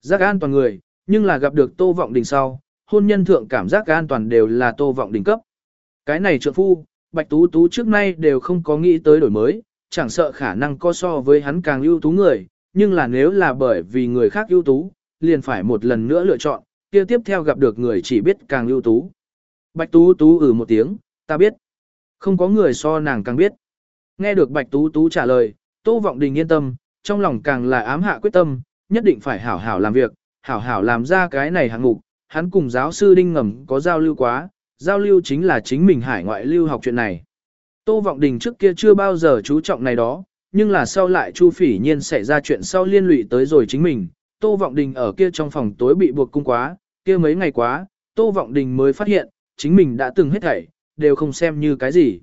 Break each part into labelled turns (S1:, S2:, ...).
S1: giác an toàn người, nhưng là gặp được Tô Vọng Đình sau, hôn nhân thượng cảm giác an toàn đều là Tô Vọng Đình cấp. Cái này trượng phu, Bạch Tú Tú trước nay đều không có nghĩ tới đổi mới, chẳng sợ khả năng có so với hắn càng ưu tú người, nhưng là nếu là bởi vì người khác ưu tú, liền phải một lần nữa lựa chọn, kia tiếp theo gặp được người chỉ biết càng ưu tú. Bạch Tú Tú ừ một tiếng, ta biết. Không có người so nàng càng biết. Nghe được Bạch Tú Tú trả lời, Tô Vọng Đình yên tâm, trong lòng càng là ám hạ quyết tâm, nhất định phải hảo hảo làm việc, hảo hảo làm ra cái này hạng mục. Hắn cùng giáo sư Đinh Ngầm có giao lưu quá, giao lưu chính là chính mình hải ngoại lưu học chuyện này. Tô Vọng Đình trước kia chưa bao giờ chú trọng này đó, nhưng là sau lại Chu Phỉ Nhiên xảy ra chuyện sau liên lụy tới rồi chính mình. Tô Vọng Đình ở kia trong phòng tối bị buộc cung quá, kia mấy ngày quá, Tô Vọng Đình mới phát hiện, chính mình đã từng hết thảy, đều không xem như cái gì.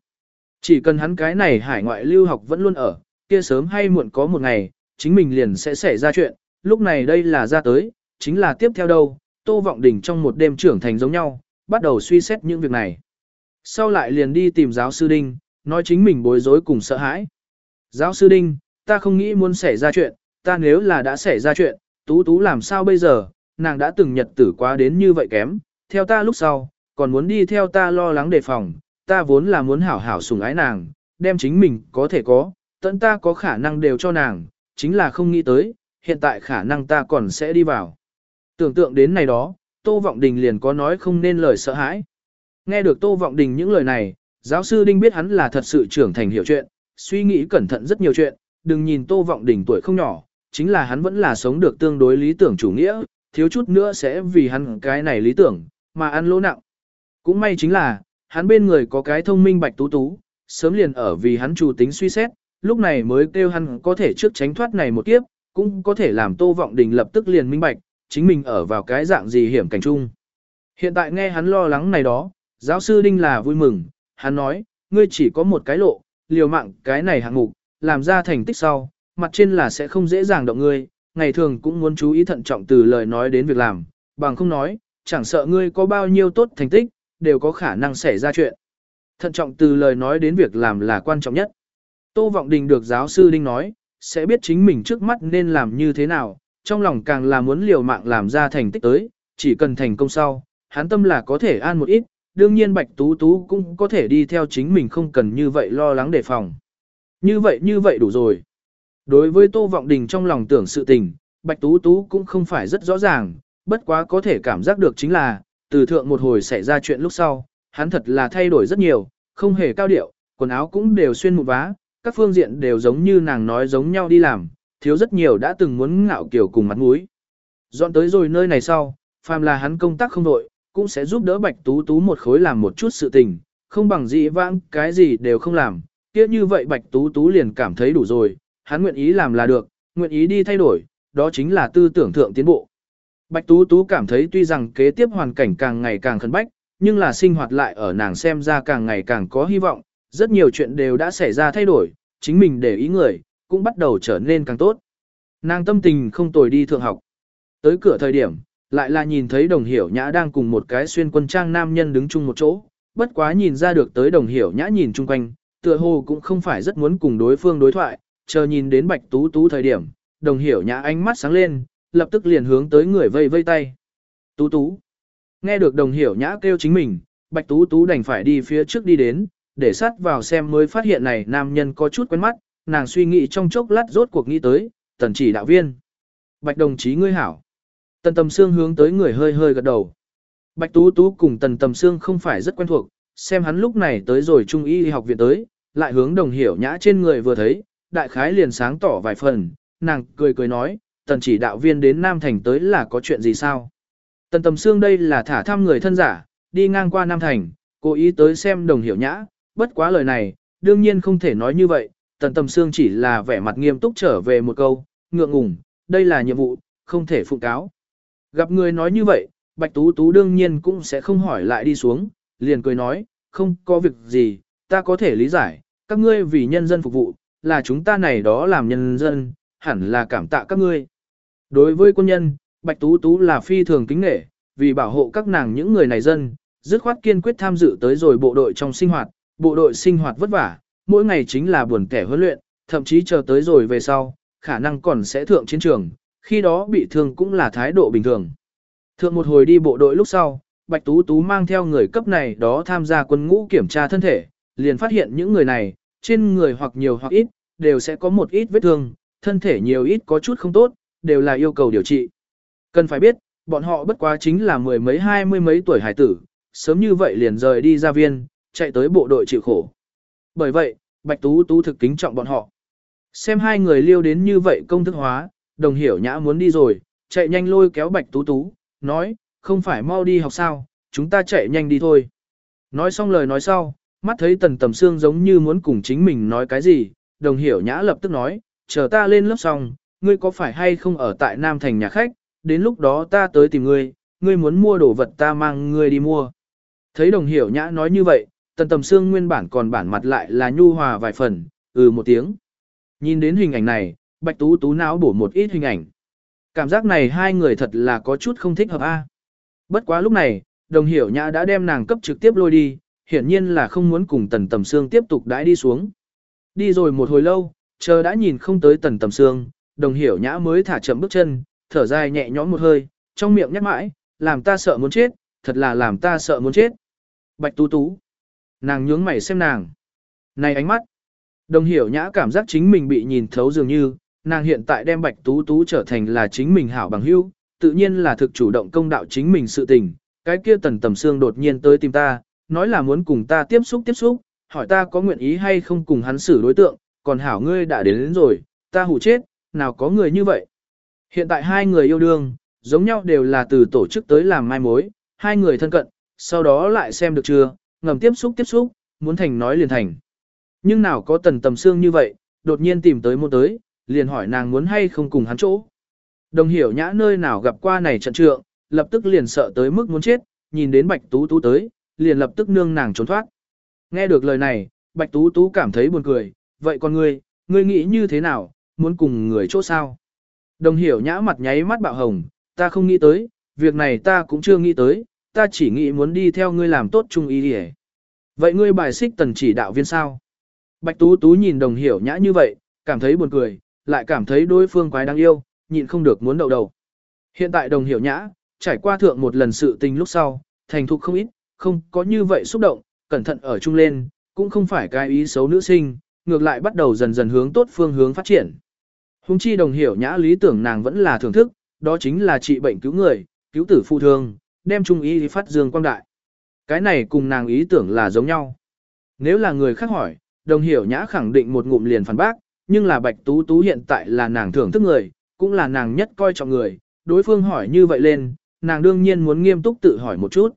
S1: Chỉ cần hắn cái này hải ngoại lưu học vẫn luôn ở, kia sớm hay muộn có một ngày, chính mình liền sẽ xảy ra chuyện, lúc này đây là ra tới, chính là tiếp theo đâu, Tô Vọng Đình trong một đêm trưởng thành giống nhau, bắt đầu suy xét những việc này. Sau lại liền đi tìm giáo sư Đinh, nói chính mình bối rối cùng sợ hãi. Giáo sư Đinh, ta không nghĩ muốn xảy ra chuyện, ta nếu là đã xảy ra chuyện, tú tú làm sao bây giờ, nàng đã từng nhật tử quá đến như vậy kém, theo ta lúc sau, còn muốn đi theo ta lo lắng đề phòng, ta vốn là muốn hảo hảo sủng ái nàng, đem chính mình có thể có, tận ta có khả năng đều cho nàng, chính là không nghĩ tới, hiện tại khả năng ta còn sẽ đi vào. Tưởng tượng đến này đó, Tô Vọng Đình liền có nói không nên lời sợ hãi. Nghe được Tô Vọng Đình những lời này, giáo sư Đinh biết hắn là thật sự trưởng thành hiểu chuyện, suy nghĩ cẩn thận rất nhiều chuyện, đừng nhìn Tô Vọng Đình tuổi không nhỏ, chính là hắn vẫn là sống được tương đối lý tưởng chủ nghĩa, thiếu chút nữa sẽ vì hắn cái này lý tưởng, mà ăn lỗ nặng. Cũng may chính là, hắn bên người có cái thông minh bạch tú tú, sớm liền ở vì hắn chủ tính suy xét, lúc này mới kêu hắn có thể trước tránh thoát này một kiếp, cũng có thể làm Tô Vọng Đình lập tức liền minh bạch, chính mình ở vào cái dạng gì hiểm cảnh chung. Hiện tại nghe hắn lo lắng này đó, giáo sư Đinh là vui mừng, hắn nói, ngươi chỉ có một cái lộ, liều mạng cái này hạng mục, làm ra thành tích sau, mặt trên là sẽ không dễ dàng động ngươi, ngày thường cũng muốn chú ý thận trọng từ lời nói đến việc làm, bằng không nói, chẳng sợ ngươi có bao nhiêu tốt thành tích, đều có khả năng xảy ra chuyện. Thận trọng từ lời nói đến việc làm là quan trọng nhất. Tô Vọng Đình được giáo sư Đinh nói, sẽ biết chính mình trước mắt nên làm như thế nào, trong lòng càng là muốn liều mạng làm ra thành tích tới, chỉ cần thành công sau, hắn tâm là có thể an một ít, đương nhiên Bạch Tú Tú cũng có thể đi theo chính mình không cần như vậy lo lắng đề phòng. Như vậy như vậy đủ rồi. Đối với Tô Vọng Đình trong lòng tưởng sự tình, Bạch Tú Tú cũng không phải rất rõ ràng, bất quá có thể cảm giác được chính là, từ thượng một hồi xảy ra chuyện lúc sau, hắn thật là thay đổi rất nhiều, không hề cao điệu, quần áo cũng đều xuyên một vá, các phương diện đều giống như nàng nói giống nhau đi làm, thiếu rất nhiều đã từng muốn ngạo kiểu cùng mặt mũi. Dọn tới rồi nơi này sau, phàm là hắn công tác không đội, cũng sẽ giúp đỡ Bạch Tú Tú một khối làm một chút sự tình, không bằng dị vãng, cái gì đều không làm, kia như vậy Bạch Tú Tú liền cảm thấy đủ rồi, hắn nguyện ý làm là được, nguyện ý đi thay đổi, đó chính là tư tưởng thượng tiến bộ. Bạch Tú Tú cảm thấy tuy rằng kế tiếp hoàn cảnh càng ngày càng khẩn bách, nhưng là sinh hoạt lại ở nàng xem ra càng ngày càng có hy vọng, rất nhiều chuyện đều đã xảy ra thay đổi, chính mình để ý người, cũng bắt đầu trở nên càng tốt. Nàng tâm tình không tồi đi thượng học. Tới cửa thời điểm, lại là nhìn thấy đồng hiểu nhã đang cùng một cái xuyên quân trang nam nhân đứng chung một chỗ, bất quá nhìn ra được tới đồng hiểu nhã nhìn chung quanh, tựa hồ cũng không phải rất muốn cùng đối phương đối thoại, chờ nhìn đến bạch tú tú thời điểm, đồng hiểu nhã ánh mắt sáng lên, lập tức liền hướng tới người vây vây tay. Tú tú. Nghe được đồng hiểu nhã kêu chính mình, bạch tú tú đành phải đi phía trước đi đến, để sát vào xem mới phát hiện này nam nhân có chút quen mắt, nàng suy nghĩ trong chốc lát rốt cuộc nghĩ tới, tần chỉ đạo viên. Bạch đồng chí ngươi hảo. Tần tầm xương hướng tới người hơi hơi gật đầu. Bạch tú tú cùng tần tầm xương không phải rất quen thuộc, xem hắn lúc này tới rồi trung y học viện tới, lại hướng đồng hiểu nhã trên người vừa thấy, đại khái liền sáng tỏ vài phần, nàng cười cười nói, tần chỉ đạo viên đến Nam Thành tới là có chuyện gì sao? Tần tầm xương đây là thả thăm người thân giả, đi ngang qua Nam Thành, cố ý tới xem đồng hiểu nhã, bất quá lời này, đương nhiên không thể nói như vậy, tần tầm xương chỉ là vẻ mặt nghiêm túc trở về một câu, ngượng ngùng, đây là nhiệm vụ, không thể phụ cáo. Gặp người nói như vậy, Bạch Tú Tú đương nhiên cũng sẽ không hỏi lại đi xuống, liền cười nói, không có việc gì, ta có thể lý giải, các ngươi vì nhân dân phục vụ, là chúng ta này đó làm nhân dân, hẳn là cảm tạ các ngươi. Đối với quân nhân, Bạch Tú Tú là phi thường kính nghệ, vì bảo hộ các nàng những người này dân, dứt khoát kiên quyết tham dự tới rồi bộ đội trong sinh hoạt, bộ đội sinh hoạt vất vả, mỗi ngày chính là buồn kẻ huấn luyện, thậm chí chờ tới rồi về sau, khả năng còn sẽ thượng chiến trường, khi đó bị thương cũng là thái độ bình thường. Thượng một hồi đi bộ đội lúc sau, Bạch Tú Tú mang theo người cấp này đó tham gia quân ngũ kiểm tra thân thể, liền phát hiện những người này, trên người hoặc nhiều hoặc ít, đều sẽ có một ít vết thương, thân thể nhiều ít có chút không tốt, đều là yêu cầu điều trị. Cần phải biết, bọn họ bất quá chính là mười mấy hai mươi mấy tuổi hải tử, sớm như vậy liền rời đi ra viên, chạy tới bộ đội chịu khổ. Bởi vậy, Bạch Tú Tú thực kính trọng bọn họ. Xem hai người liêu đến như vậy công thức hóa, đồng hiểu nhã muốn đi rồi, chạy nhanh lôi kéo Bạch Tú Tú, nói, không phải mau đi học sao, chúng ta chạy nhanh đi thôi. Nói xong lời nói sau, mắt thấy tần tầm xương giống như muốn cùng chính mình nói cái gì, đồng hiểu nhã lập tức nói, chờ ta lên lớp xong, ngươi có phải hay không ở tại Nam Thành nhà khách, đến lúc đó ta tới tìm ngươi, ngươi muốn mua đồ vật ta mang ngươi đi mua. Thấy đồng hiểu nhã nói như vậy, tần tầm xương nguyên bản còn bản mặt lại là nhu hòa vài phần, ừ một tiếng. Nhìn đến hình ảnh này, bạch tú tú não bổ một ít hình ảnh. Cảm giác này hai người thật là có chút không thích hợp a. Bất quá lúc này, đồng hiểu nhã đã đem nàng cấp trực tiếp lôi đi, hiển nhiên là không muốn cùng tần tầm xương tiếp tục đãi đi xuống. Đi rồi một hồi lâu, chờ đã nhìn không tới tần tầm xương, đồng hiểu nhã mới thả chậm bước chân, thở dài nhẹ nhõm một hơi, trong miệng nhắc mãi, làm ta sợ muốn chết, thật là làm ta sợ muốn chết. Bạch tú tú. Nàng nhướng mày xem nàng. Này ánh mắt. Đồng hiểu nhã cảm giác chính mình bị nhìn thấu dường như, nàng hiện tại đem bạch tú tú trở thành là chính mình hảo bằng hữu, tự nhiên là thực chủ động công đạo chính mình sự tình. Cái kia tần tầm xương đột nhiên tới tìm ta, nói là muốn cùng ta tiếp xúc tiếp xúc, hỏi ta có nguyện ý hay không cùng hắn xử đối tượng, còn hảo ngươi đã đến, đến rồi, ta hủ chết, nào có người như vậy. Hiện tại hai người yêu đương, giống nhau đều là từ tổ chức tới làm mai mối, hai người thân cận, sau đó lại xem được chưa, ngầm tiếp xúc tiếp xúc, muốn thành nói liền thành. Nhưng nào có tần tầm xương như vậy, đột nhiên tìm tới môn tới, liền hỏi nàng muốn hay không cùng hắn chỗ. Đồng hiểu nhã nơi nào gặp qua này trận trượng, lập tức liền sợ tới mức muốn chết, nhìn đến bạch tú tú tới, liền lập tức nương nàng trốn thoát. Nghe được lời này, bạch tú tú cảm thấy buồn cười, vậy con ngươi, ngươi nghĩ như thế nào, muốn cùng người chỗ sao? Đồng hiểu nhã mặt nháy mắt bạo hồng, ta không nghĩ tới, việc này ta cũng chưa nghĩ tới, ta chỉ nghĩ muốn đi theo ngươi làm tốt chung ý hề. Vậy ngươi bài xích tần chỉ đạo viên sao? Bạch Tú Tú nhìn đồng hiểu nhã như vậy, cảm thấy buồn cười, lại cảm thấy đối phương quái đáng yêu, nhịn không được muốn đậu đầu. Hiện tại đồng hiểu nhã, trải qua thượng một lần sự tình lúc sau, thành thục không ít, không có như vậy xúc động, cẩn thận ở chung lên, cũng không phải cái ý xấu nữ sinh, ngược lại bắt đầu dần dần hướng tốt phương hướng phát triển. Hùng chi đồng hiểu nhã lý tưởng nàng vẫn là thưởng thức, đó chính là trị bệnh cứu người, cứu tử phụ thương, đem trung ý phát dương quang đại. Cái này cùng nàng ý tưởng là giống nhau. Nếu là người khác hỏi, đồng hiểu nhã khẳng định một ngụm liền phản bác, nhưng là bạch tú tú hiện tại là nàng thưởng thức người, cũng là nàng nhất coi trọng người, đối phương hỏi như vậy lên, nàng đương nhiên muốn nghiêm túc tự hỏi một chút.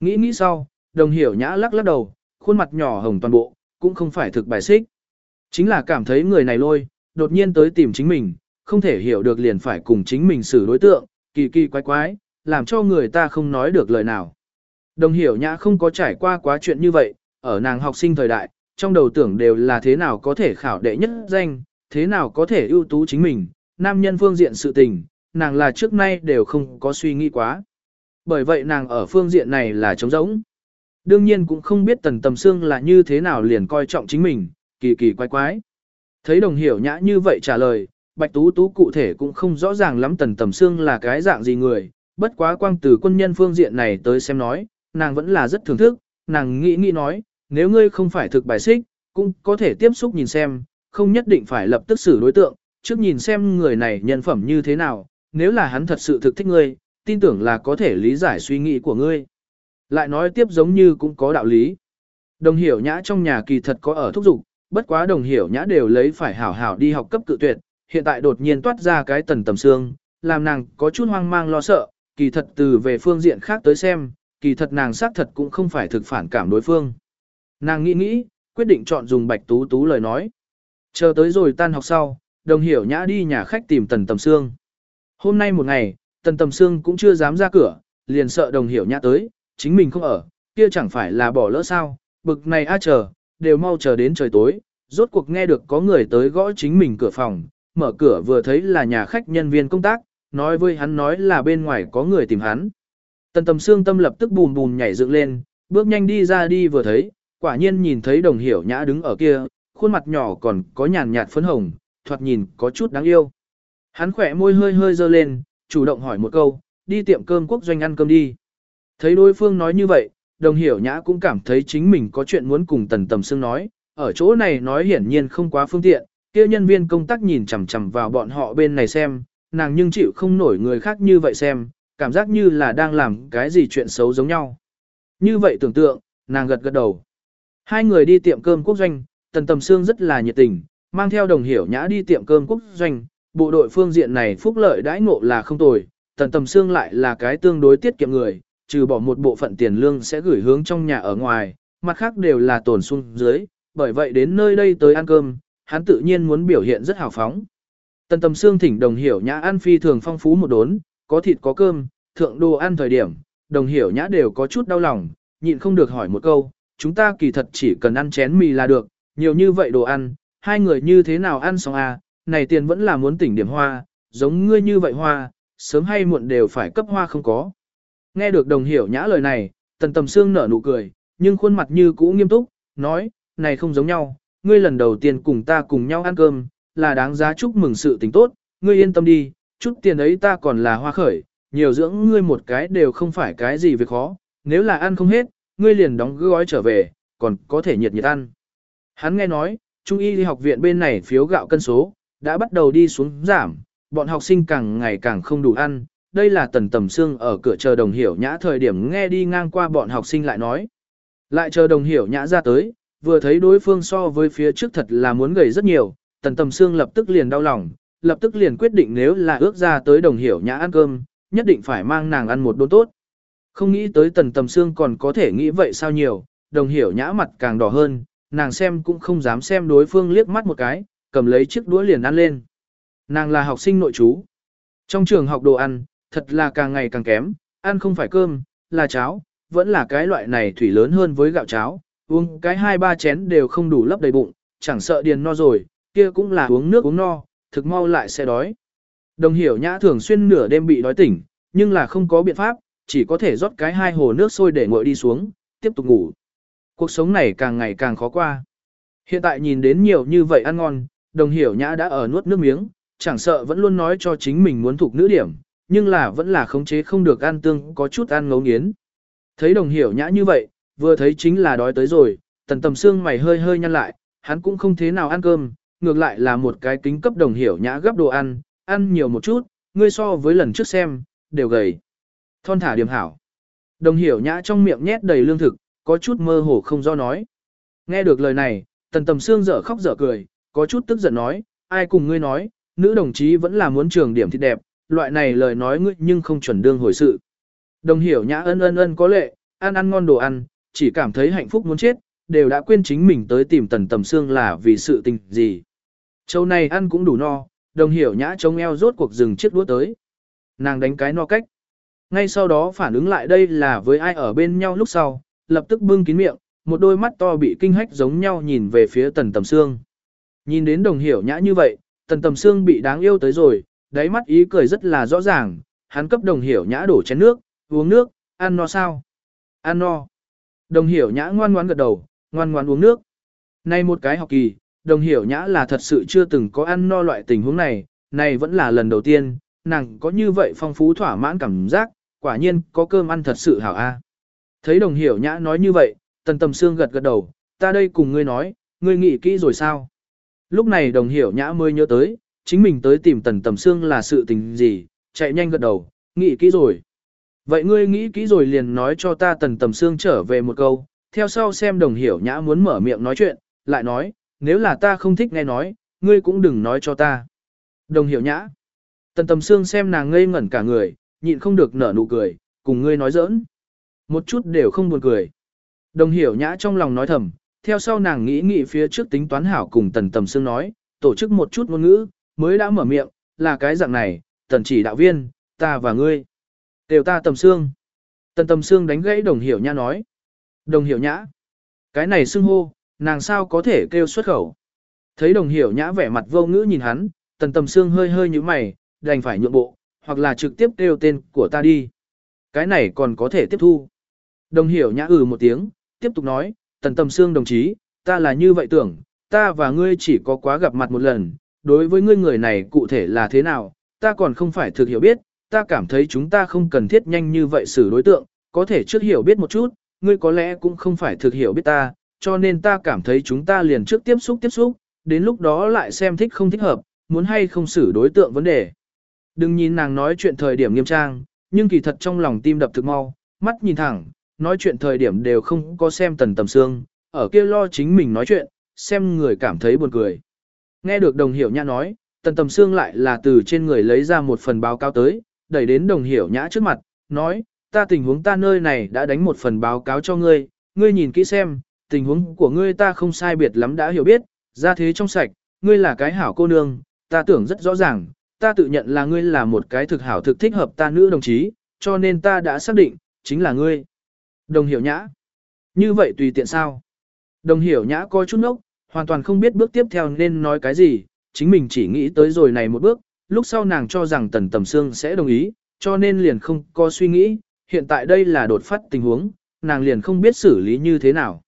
S1: Nghĩ nghĩ sau, đồng hiểu nhã lắc lắc đầu, khuôn mặt nhỏ hồng toàn bộ, cũng không phải thực bài xích. Chính là cảm thấy người này lôi, đột nhiên tới tìm chính mình, không thể hiểu được liền phải cùng chính mình xử đối tượng, kỳ kỳ quái quái, làm cho người ta không nói được lời nào. Đồng hiểu nhã không có trải qua quá chuyện như vậy, ở nàng học sinh thời đại, trong đầu tưởng đều là thế nào có thể khảo đệ nhất danh, thế nào có thể ưu tú chính mình, nam nhân phương diện sự tình, nàng là trước nay đều không có suy nghĩ quá. Bởi vậy nàng ở phương diện này là trống rỗng. Đương nhiên cũng không biết tần tầm xương là như thế nào liền coi trọng chính mình, kỳ kỳ quái quái. Thấy đồng hiểu nhã như vậy trả lời, bạch tú tú cụ thể cũng không rõ ràng lắm tần tầm xương là cái dạng gì người, bất quá quang từ quân nhân phương diện này tới xem nói, nàng vẫn là rất thưởng thức, nàng nghĩ nghĩ nói, nếu ngươi không phải thực bài xích, cũng có thể tiếp xúc nhìn xem, không nhất định phải lập tức xử đối tượng, trước nhìn xem người này nhân phẩm như thế nào, nếu là hắn thật sự thực thích ngươi, tin tưởng là có thể lý giải suy nghĩ của ngươi. Lại nói tiếp giống như cũng có đạo lý. Đồng hiểu nhã trong nhà kỳ thật có ở thúc dục bất quá đồng hiểu nhã đều lấy phải hảo hảo đi học cấp cự tuyệt, hiện tại đột nhiên toát ra cái tần tầm xương, làm nàng có chút hoang mang lo sợ, kỳ thật từ về phương diện khác tới xem, kỳ thật nàng xác thật cũng không phải thực phản cảm đối phương. Nàng nghĩ nghĩ, quyết định chọn dùng bạch tú tú lời nói. Chờ tới rồi tan học sau, đồng hiểu nhã đi nhà khách tìm tần tầm xương. Hôm nay một ngày, tần tầm xương cũng chưa dám ra cửa, liền sợ đồng hiểu nhã tới, chính mình không ở, kia chẳng phải là bỏ lỡ sao, bực này a chờ, đều mau chờ đến trời tối, rốt cuộc nghe được có người tới gõ chính mình cửa phòng, mở cửa vừa thấy là nhà khách nhân viên công tác, nói với hắn nói là bên ngoài có người tìm hắn. Tần tầm xương tâm lập tức bùm bùm nhảy dựng lên, bước nhanh đi ra đi vừa thấy, quả nhiên nhìn thấy đồng hiểu nhã đứng ở kia, khuôn mặt nhỏ còn có nhàn nhạt phấn hồng, thoạt nhìn có chút đáng yêu. Hắn khỏe môi hơi hơi dơ lên, chủ động hỏi một câu, đi tiệm cơm quốc doanh ăn cơm đi. Thấy đối phương nói như vậy, đồng hiểu nhã cũng cảm thấy chính mình có chuyện muốn cùng tần tầm xương nói, ở chỗ này nói hiển nhiên không quá phương tiện, kia nhân viên công tác nhìn chằm chằm vào bọn họ bên này xem, nàng nhưng chịu không nổi người khác như vậy xem, cảm giác như là đang làm cái gì chuyện xấu giống nhau. Như vậy tưởng tượng, nàng gật gật đầu. Hai người đi tiệm cơm quốc doanh, tần tầm xương rất là nhiệt tình, mang theo đồng hiểu nhã đi tiệm cơm quốc doanh, bộ đội phương diện này phúc lợi đãi ngộ là không tồi, tần tầm xương lại là cái tương đối tiết kiệm người, trừ bỏ một bộ phận tiền lương sẽ gửi hướng trong nhà ở ngoài, mặt khác đều là tổn xuống dưới, bởi vậy đến nơi đây tới ăn cơm, hắn tự nhiên muốn biểu hiện rất hào phóng. Tần tầm xương thỉnh đồng hiểu nhã ăn phi thường phong phú một đốn, có thịt có cơm, thượng đồ ăn thời điểm, đồng hiểu nhã đều có chút đau lòng, nhịn không được hỏi một câu, chúng ta kỳ thật chỉ cần ăn chén mì là được, nhiều như vậy đồ ăn, hai người như thế nào ăn xong à, này tiền vẫn là muốn tỉnh điểm hoa, giống ngươi như vậy hoa, sớm hay muộn đều phải cấp hoa không có. Nghe được đồng hiểu nhã lời này, tần tầm xương nở nụ cười, nhưng khuôn mặt như cũ nghiêm túc, nói, này không giống nhau, ngươi lần đầu tiên cùng ta cùng nhau ăn cơm, là đáng giá chúc mừng sự tình tốt, ngươi yên tâm đi, chút tiền ấy ta còn là hoa khởi, nhiều dưỡng ngươi một cái đều không phải cái gì việc khó, nếu là ăn không hết, ngươi liền đóng gói trở về, còn có thể nhiệt nhiệt ăn. Hắn nghe nói, Trung y học viện bên này phiếu gạo cân số, đã bắt đầu đi xuống giảm, bọn học sinh càng ngày càng không đủ ăn. Đây là tần tầm xương ở cửa chờ đồng hiểu nhã thời điểm nghe đi ngang qua bọn học sinh lại nói. Lại chờ đồng hiểu nhã ra tới, vừa thấy đối phương so với phía trước thật là muốn gầy rất nhiều, tần tầm xương lập tức liền đau lòng, lập tức liền quyết định nếu là ước ra tới đồng hiểu nhã ăn cơm, nhất định phải mang nàng ăn một đốn tốt. Không nghĩ tới tần tầm xương còn có thể nghĩ vậy sao nhiều, đồng hiểu nhã mặt càng đỏ hơn, nàng xem cũng không dám xem đối phương liếc mắt một cái, cầm lấy chiếc đũa liền ăn lên. Nàng là học sinh nội chú, Trong trường học đồ ăn, thật là càng ngày càng kém, ăn không phải cơm, là cháo, vẫn là cái loại này thủy lớn hơn với gạo cháo, uống cái hai ba chén đều không đủ lấp đầy bụng, chẳng sợ điền no rồi, kia cũng là uống nước uống no, thực mau lại sẽ đói. Đồng hiểu nhã thường xuyên nửa đêm bị đói tỉnh, nhưng là không có biện pháp, chỉ có thể rót cái hai hồ nước sôi để nguội đi xuống, tiếp tục ngủ. Cuộc sống này càng ngày càng khó qua. Hiện tại nhìn đến nhiều như vậy ăn ngon, đồng hiểu nhã đã ở nuốt nước miếng, chẳng sợ vẫn luôn nói cho chính mình muốn thuộc nữ điểm, nhưng là vẫn là khống chế không được ăn tương có chút ăn ngấu nghiến. Thấy đồng hiểu nhã như vậy, vừa thấy chính là đói tới rồi, tần tầm xương mày hơi hơi nhăn lại, hắn cũng không thế nào ăn cơm, ngược lại là một cái kính cấp đồng hiểu nhã gấp đồ ăn, ăn nhiều một chút, ngươi so với lần trước xem, đều gầy. Thon thả điểm hảo. Đồng hiểu nhã trong miệng nhét đầy lương thực, có chút mơ hồ không do nói. Nghe được lời này, tần tầm xương dở khóc dở cười, có chút tức giận nói, ai cùng ngươi nói, nữ đồng chí vẫn là muốn trường điểm thịt đẹp, loại này lời nói ngươi nhưng không chuẩn đương hồi sự. Đồng hiểu nhã ân ân ân có lệ, ăn ăn ngon đồ ăn, chỉ cảm thấy hạnh phúc muốn chết, đều đã quên chính mình tới tìm tần tầm xương là vì sự tình gì. Châu này ăn cũng đủ no, đồng hiểu nhã chống eo rốt cuộc dừng chiếc đũa tới. Nàng đánh cái no cách. Ngay sau đó phản ứng lại đây là với ai ở bên nhau lúc sau, lập tức bưng kín miệng, một đôi mắt to bị kinh hách giống nhau nhìn về phía tần tầm xương. Nhìn đến đồng hiểu nhã như vậy, tần tầm xương bị đáng yêu tới rồi, đáy mắt ý cười rất là rõ ràng, hắn cấp đồng hiểu nhã đổ chén nước, uống nước, ăn no sao? Ăn no. Đồng hiểu nhã ngoan ngoan gật đầu, ngoan ngoan uống nước. Nay một cái học kỳ, đồng hiểu nhã là thật sự chưa từng có ăn no loại tình huống này, này vẫn là lần đầu tiên, nàng có như vậy phong phú thỏa mãn cảm giác, quả nhiên có cơm ăn thật sự hảo a. Thấy đồng hiểu nhã nói như vậy, tần tầm xương gật gật đầu, ta đây cùng ngươi nói, ngươi nghĩ kỹ rồi sao? Lúc này đồng hiểu nhã mới nhớ tới, chính mình tới tìm tần tầm xương là sự tình gì, chạy nhanh gật đầu, nghĩ kỹ rồi. Vậy ngươi nghĩ kỹ rồi liền nói cho ta tần tầm xương trở về một câu, theo sau xem đồng hiểu nhã muốn mở miệng nói chuyện, lại nói, nếu là ta không thích nghe nói, ngươi cũng đừng nói cho ta. Đồng hiểu nhã. Tần tầm xương xem nàng ngây ngẩn cả người, nhịn không được nở nụ cười, cùng ngươi nói giỡn. Một chút đều không buồn cười. Đồng hiểu nhã trong lòng nói thầm, theo sau nàng nghĩ nghĩ phía trước tính toán hảo cùng tần tầm xương nói, tổ chức một chút ngôn ngữ, mới đã mở miệng, là cái dạng này, tần chỉ đạo viên, ta và ngươi. Đều ta tầm xương. Tần tầm xương đánh gãy đồng hiểu nhã nói. Đồng hiểu nhã. Cái này xưng hô, nàng sao có thể kêu xuất khẩu. Thấy đồng hiểu nhã vẻ mặt vô ngữ nhìn hắn, tần tầm xương hơi hơi như mày, đành phải nhượng bộ, hoặc là trực tiếp kêu tên của ta đi. Cái này còn có thể tiếp thu. Đồng hiểu nhã ừ một tiếng, tiếp tục nói, tần tầm xương đồng chí, ta là như vậy tưởng, ta và ngươi chỉ có quá gặp mặt một lần, đối với ngươi người này cụ thể là thế nào, ta còn không phải thực hiểu biết, ta cảm thấy chúng ta không cần thiết nhanh như vậy xử đối tượng, có thể trước hiểu biết một chút, ngươi có lẽ cũng không phải thực hiểu biết ta, cho nên ta cảm thấy chúng ta liền trước tiếp xúc tiếp xúc, đến lúc đó lại xem thích không thích hợp, muốn hay không xử đối tượng vấn đề. Đừng nhìn nàng nói chuyện thời điểm nghiêm trang, nhưng kỳ thật trong lòng tim đập thực mau, mắt nhìn thẳng, nói chuyện thời điểm đều không có xem tần tầm xương, ở kia lo chính mình nói chuyện, xem người cảm thấy buồn cười. Nghe được đồng hiểu nhã nói, tần tầm xương lại là từ trên người lấy ra một phần báo cáo tới, đẩy đến đồng hiểu nhã trước mặt, nói, ta tình huống ta nơi này đã đánh một phần báo cáo cho ngươi, ngươi nhìn kỹ xem, tình huống của ngươi ta không sai biệt lắm đã hiểu biết, ra thế trong sạch, ngươi là cái hảo cô nương, ta tưởng rất rõ ràng, ta tự nhận là ngươi là một cái thực hảo thực thích hợp ta nữ đồng chí, cho nên ta đã xác định, chính là ngươi. Đồng hiểu nhã. Như vậy tùy tiện sao? Đồng hiểu nhã coi chút nốc, hoàn toàn không biết bước tiếp theo nên nói cái gì, chính mình chỉ nghĩ tới rồi này một bước, lúc sau nàng cho rằng tần tầm xương sẽ đồng ý, cho nên liền không có suy nghĩ, hiện tại đây là đột phát tình huống, nàng liền không biết xử lý như thế nào.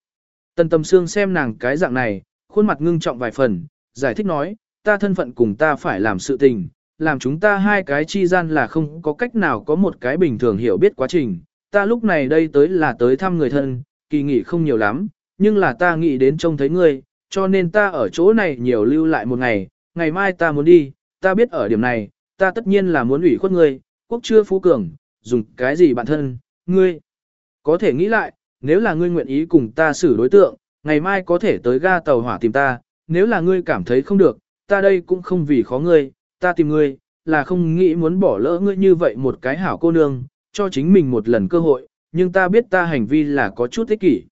S1: Tần tầm xương xem nàng cái dạng này, khuôn mặt ngưng trọng vài phần, giải thích nói, ta thân phận cùng ta phải làm sự tình, làm chúng ta hai cái chi gian là không có cách nào có một cái bình thường hiểu biết quá trình. Ta lúc này đây tới là tới thăm người thân, kỳ nghỉ không nhiều lắm, nhưng là ta nghĩ đến trông thấy ngươi, cho nên ta ở chỗ này nhiều lưu lại một ngày, ngày mai ta muốn đi, ta biết ở điểm này, ta tất nhiên là muốn ủy khuất ngươi, quốc chưa phú cường, dùng cái gì bản thân, ngươi. Có thể nghĩ lại, nếu là ngươi nguyện ý cùng ta xử đối tượng, ngày mai có thể tới ga tàu hỏa tìm ta, nếu là ngươi cảm thấy không được, ta đây cũng không vì khó ngươi, ta tìm ngươi, là không nghĩ muốn bỏ lỡ ngươi như vậy một cái hảo cô nương, cho chính mình một lần cơ hội, nhưng ta biết ta hành vi là có chút ích kỷ.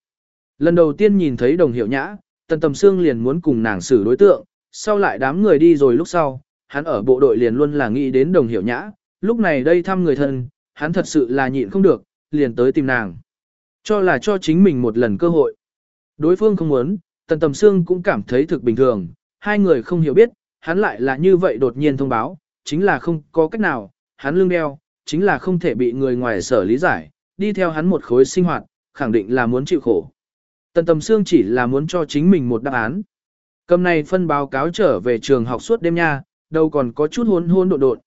S1: Lần đầu tiên nhìn thấy đồng hiệu nhã, tần tầm xương liền muốn cùng nàng xử đối tượng, sau lại đám người đi rồi lúc sau, hắn ở bộ đội liền luôn là nghĩ đến đồng hiệu nhã, lúc này đây thăm người thân, hắn thật sự là nhịn không được, liền tới tìm nàng. Cho là cho chính mình một lần cơ hội. Đối phương không muốn, tần tầm xương cũng cảm thấy thực bình thường, hai người không hiểu biết, hắn lại là như vậy đột nhiên thông báo, chính là không có cách nào, hắn lương đeo, chính là không thể bị người ngoài sở lý giải, đi theo hắn một khối sinh hoạt, khẳng định là muốn chịu khổ. Tần tầm xương chỉ là muốn cho chính mình một đáp án. Cầm này phân báo cáo trở về trường học suốt đêm nha, đâu còn có chút hôn hôn độn độn.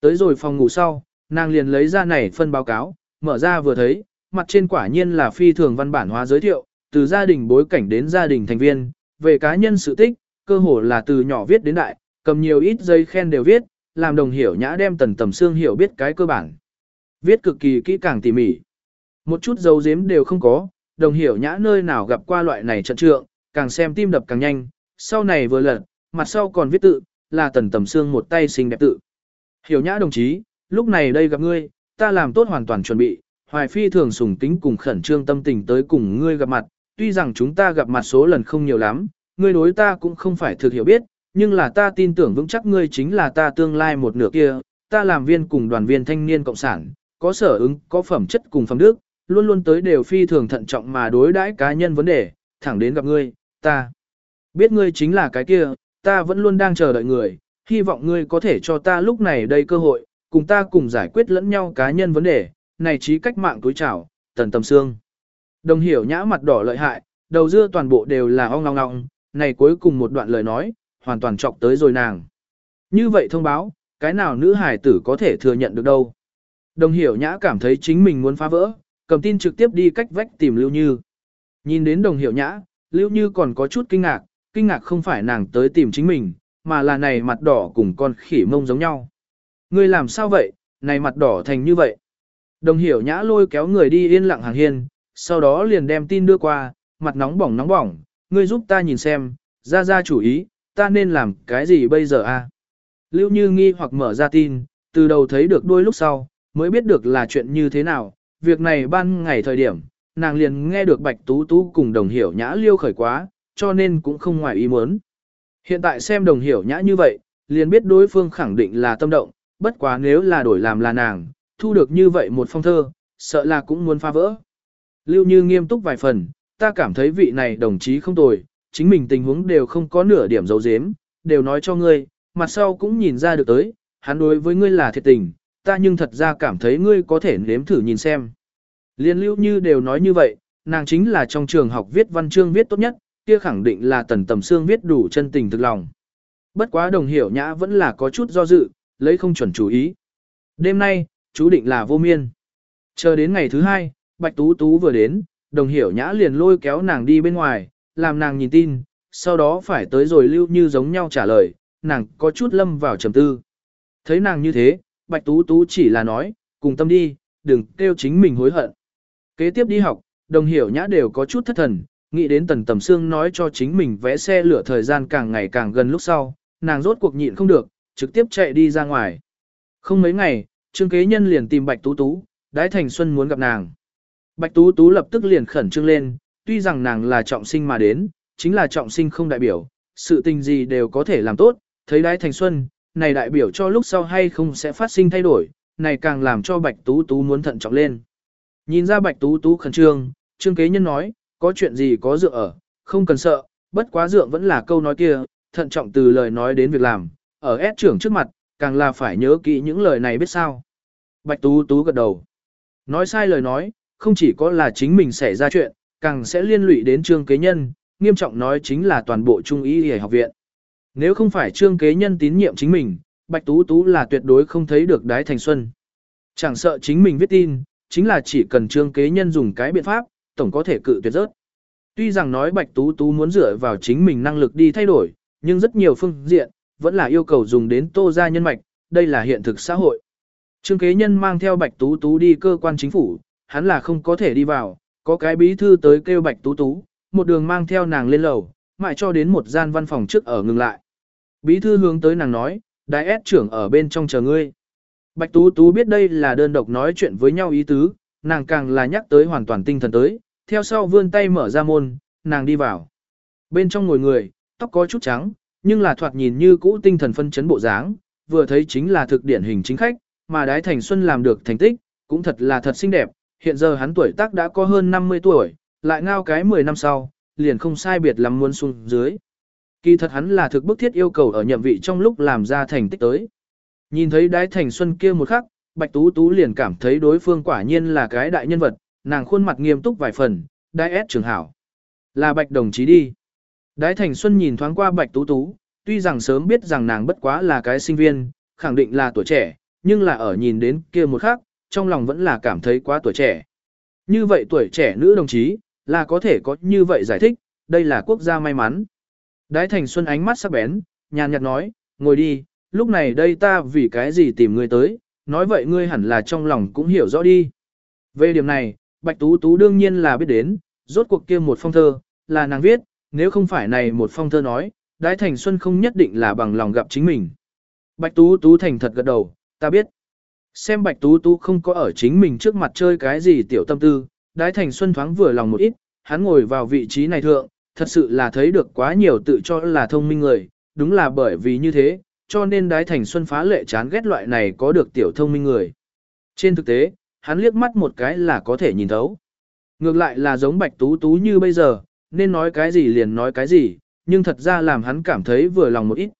S1: Tới rồi phòng ngủ sau, nàng liền lấy ra này phân báo cáo, mở ra vừa thấy, mặt trên quả nhiên là phi thường văn bản hóa giới thiệu, từ gia đình bối cảnh đến gia đình thành viên, về cá nhân sự tích, cơ hồ là từ nhỏ viết đến đại, cầm nhiều ít giấy khen đều viết, làm đồng hiểu nhã đem tần tầm xương hiểu biết cái cơ bản. Viết cực kỳ kỹ càng tỉ mỉ. Một chút dấu giếm đều không có, đồng hiểu nhã nơi nào gặp qua loại này trận trượng, càng xem tim đập càng nhanh, sau này vừa lật, mặt sau còn viết tự, là tần tầm xương một tay xinh đẹp tự. Hiểu nhã đồng chí, lúc này đây gặp ngươi, ta làm tốt hoàn toàn chuẩn bị, hoài phi thường sùng tính cùng khẩn trương tâm tình tới cùng ngươi gặp mặt, tuy rằng chúng ta gặp mặt số lần không nhiều lắm, ngươi đối ta cũng không phải thực hiểu biết, nhưng là ta tin tưởng vững chắc ngươi chính là ta tương lai một nửa kia, ta làm viên cùng đoàn viên thanh niên cộng sản, có sở ứng, có phẩm chất cùng phẩm đức, luôn luôn tới đều phi thường thận trọng mà đối đãi cá nhân vấn đề, thẳng đến gặp ngươi, ta biết ngươi chính là cái kia, ta vẫn luôn đang chờ đợi người, hy vọng ngươi có thể cho ta lúc này đây cơ hội, cùng ta cùng giải quyết lẫn nhau cá nhân vấn đề, này trí cách mạng túi chảo, tần tầm xương. Đồng hiểu nhã mặt đỏ lợi hại, đầu dưa toàn bộ đều là ong ong ong, này cuối cùng một đoạn lời nói, hoàn toàn chọc tới rồi nàng. Như vậy thông báo, cái nào nữ hải tử có thể thừa nhận được đâu. Đồng hiểu nhã cảm thấy chính mình muốn phá vỡ, cầm tin trực tiếp đi cách vách tìm Lưu Như. Nhìn đến đồng hiểu nhã, Lưu Như còn có chút kinh ngạc, kinh ngạc không phải nàng tới tìm chính mình, mà là này mặt đỏ cùng con khỉ mông giống nhau. Ngươi làm sao vậy, này mặt đỏ thành như vậy. Đồng hiểu nhã lôi kéo người đi yên lặng hàng hiên, sau đó liền đem tin đưa qua, mặt nóng bỏng nóng bỏng, ngươi giúp ta nhìn xem, ra ra chủ ý, ta nên làm cái gì bây giờ a? Lưu Như nghi hoặc mở ra tin, từ đầu thấy được đôi lúc sau, mới biết được là chuyện như thế nào, việc này ban ngày thời điểm, nàng liền nghe được Bạch Tú Tú cùng đồng hiểu nhã liêu khởi quá, cho nên cũng không ngoài ý muốn. Hiện tại xem đồng hiểu nhã như vậy, liền biết đối phương khẳng định là tâm động, bất quá nếu là đổi làm là nàng, thu được như vậy một phong thơ, sợ là cũng muốn phá vỡ. Lưu Như nghiêm túc vài phần, ta cảm thấy vị này đồng chí không tồi, chính mình tình huống đều không có nửa điểm dấu dếm, đều nói cho ngươi, mặt sau cũng nhìn ra được tới, hắn đối với ngươi là thiệt tình, ta nhưng thật ra cảm thấy ngươi có thể nếm thử nhìn xem. Liên lưu như đều nói như vậy, nàng chính là trong trường học viết văn chương viết tốt nhất, kia khẳng định là tần tầm xương viết đủ chân tình thực lòng. Bất quá đồng hiểu nhã vẫn là có chút do dự, lấy không chuẩn chủ ý. Đêm nay, chú định là vô miên. Chờ đến ngày thứ hai, Bạch Tú Tú vừa đến, đồng hiểu nhã liền lôi kéo nàng đi bên ngoài, làm nàng nhìn tin, sau đó phải tới rồi lưu như giống nhau trả lời, nàng có chút lâm vào trầm tư. Thấy nàng như thế, Bạch Tú Tú chỉ là nói, cùng tâm đi, đừng kêu chính mình hối hận. Kế tiếp đi học, đồng hiểu nhã đều có chút thất thần, nghĩ đến tần tầm xương nói cho chính mình vẽ xe lửa thời gian càng ngày càng gần lúc sau, nàng rốt cuộc nhịn không được, trực tiếp chạy đi ra ngoài. Không mấy ngày, Trương Kế Nhân liền tìm Bạch Tú Tú, Đái Thành Xuân muốn gặp nàng. Bạch Tú Tú lập tức liền khẩn trương lên, tuy rằng nàng là trọng sinh mà đến, chính là trọng sinh không đại biểu, sự tình gì đều có thể làm tốt, thấy Đái Thành Xuân, này đại biểu cho lúc sau hay không sẽ phát sinh thay đổi, này càng làm cho Bạch Tú Tú muốn thận trọng lên. Nhìn ra Bạch Tú Tú khẩn trương, Trương Kế Nhân nói, có chuyện gì có dựa ở, không cần sợ, bất quá dựa vẫn là câu nói kia, thận trọng từ lời nói đến việc làm, ở S trưởng trước mặt, càng là phải nhớ kỹ những lời này biết sao. Bạch Tú Tú gật đầu. Nói sai lời nói, không chỉ có là chính mình xảy ra chuyện, càng sẽ liên lụy đến trương kế nhân, nghiêm trọng nói chính là toàn bộ trung y y học viện. Nếu không phải trương kế nhân tín nhiệm chính mình, Bạch Tú Tú là tuyệt đối không thấy được đái thành xuân. Chẳng sợ chính mình viết tin, chính là chỉ cần trương kế nhân dùng cái biện pháp, tổng có thể cự tuyệt rớt. Tuy rằng nói Bạch Tú Tú muốn dựa vào chính mình năng lực đi thay đổi, nhưng rất nhiều phương diện, vẫn là yêu cầu dùng đến tô gia nhân mạch, đây là hiện thực xã hội. Trương kế nhân mang theo Bạch Tú Tú đi cơ quan chính phủ, hắn là không có thể đi vào, có cái bí thư tới kêu Bạch Tú Tú, một đường mang theo nàng lên lầu, mãi cho đến một gian văn phòng trước ở ngừng lại. Bí thư hướng tới nàng nói, đại ép trưởng ở bên trong chờ ngươi. Bạch Tú Tú biết đây là đơn độc nói chuyện với nhau ý tứ, nàng càng là nhắc tới hoàn toàn tinh thần tới, theo sau vươn tay mở ra môn, nàng đi vào. Bên trong ngồi người, tóc có chút trắng, nhưng là thoạt nhìn như cũ tinh thần phân chấn bộ dáng, vừa thấy chính là thực điển hình chính khách, mà Đái Thành Xuân làm được thành tích, cũng thật là thật xinh đẹp, hiện giờ hắn tuổi tác đã có hơn 50 tuổi, lại ngao cái 10 năm sau, liền không sai biệt lắm muốn xuống dưới. Kỳ thật hắn là thực bức thiết yêu cầu ở nhậm vị trong lúc làm ra thành tích tới. Nhìn thấy Đái Thành Xuân kia một khắc, Bạch Tú Tú liền cảm thấy đối phương quả nhiên là cái đại nhân vật, nàng khuôn mặt nghiêm túc vài phần, Đái S trường hảo. Là Bạch đồng chí đi. Đái Thành Xuân nhìn thoáng qua Bạch Tú Tú, tuy rằng sớm biết rằng nàng bất quá là cái sinh viên, khẳng định là tuổi trẻ, nhưng là ở nhìn đến kia một khắc, trong lòng vẫn là cảm thấy quá tuổi trẻ. Như vậy tuổi trẻ nữ đồng chí, là có thể có như vậy giải thích, đây là quốc gia may mắn. Đái Thành Xuân ánh mắt sắc bén, nhàn nhạt nói, ngồi đi, lúc này đây ta vì cái gì tìm ngươi tới, nói vậy ngươi hẳn là trong lòng cũng hiểu rõ đi. Về điểm này, Bạch Tú Tú đương nhiên là biết đến, rốt cuộc kia một phong thơ, là nàng viết, nếu không phải này một phong thơ nói, Đái Thành Xuân không nhất định là bằng lòng gặp chính mình. Bạch Tú Tú thành thật gật đầu, ta biết. Xem Bạch Tú Tú không có ở chính mình trước mặt chơi cái gì tiểu tâm tư, Đái Thành Xuân thoáng vừa lòng một ít, hắn ngồi vào vị trí này thượng, thật sự là thấy được quá nhiều tự cho là thông minh người, đúng là bởi vì như thế, cho nên Đái Thành Xuân phá lệ chán ghét loại này có được tiểu thông minh người. Trên thực tế, hắn liếc mắt một cái là có thể nhìn thấu. Ngược lại là giống Bạch Tú Tú như bây giờ, nên nói cái gì liền nói cái gì, nhưng thật ra làm hắn cảm thấy vừa lòng một ít.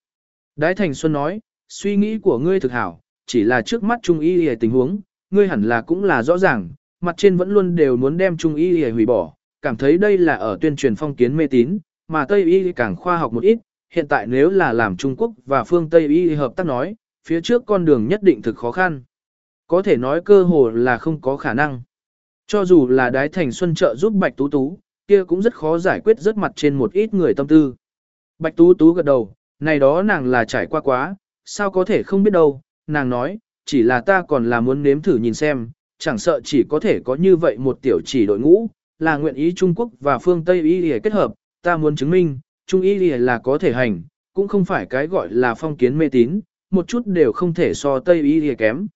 S1: Đái Thành Xuân nói, suy nghĩ của ngươi thực hảo, chỉ là trước mắt Trung Y hề tình huống, ngươi hẳn là cũng là rõ ràng, mặt trên vẫn luôn đều muốn đem Trung Y hề hủy bỏ, cảm thấy đây là ở tuyên truyền phong kiến mê tín, mà Tây Y càng khoa học một ít, hiện tại nếu là làm Trung Quốc và phương Tây Y hợp tác nói, phía trước con đường nhất định thực khó khăn. Có thể nói cơ hồ là không có khả năng. Cho dù là đái thành xuân trợ giúp Bạch Tú Tú, kia cũng rất khó giải quyết rất mặt trên một ít người tâm tư. Bạch Tú Tú gật đầu, này đó nàng là trải qua quá, sao có thể không biết đâu, nàng nói, chỉ là ta còn là muốn nếm thử nhìn xem, chẳng sợ chỉ có thể có như vậy một tiểu chỉ đội ngũ, là nguyện ý Trung Quốc và phương Tây Y lìa kết hợp, ta muốn chứng minh, Trung Y là có thể hành, cũng không phải cái gọi là phong kiến mê tín, một chút đều không thể so Tây Y kém.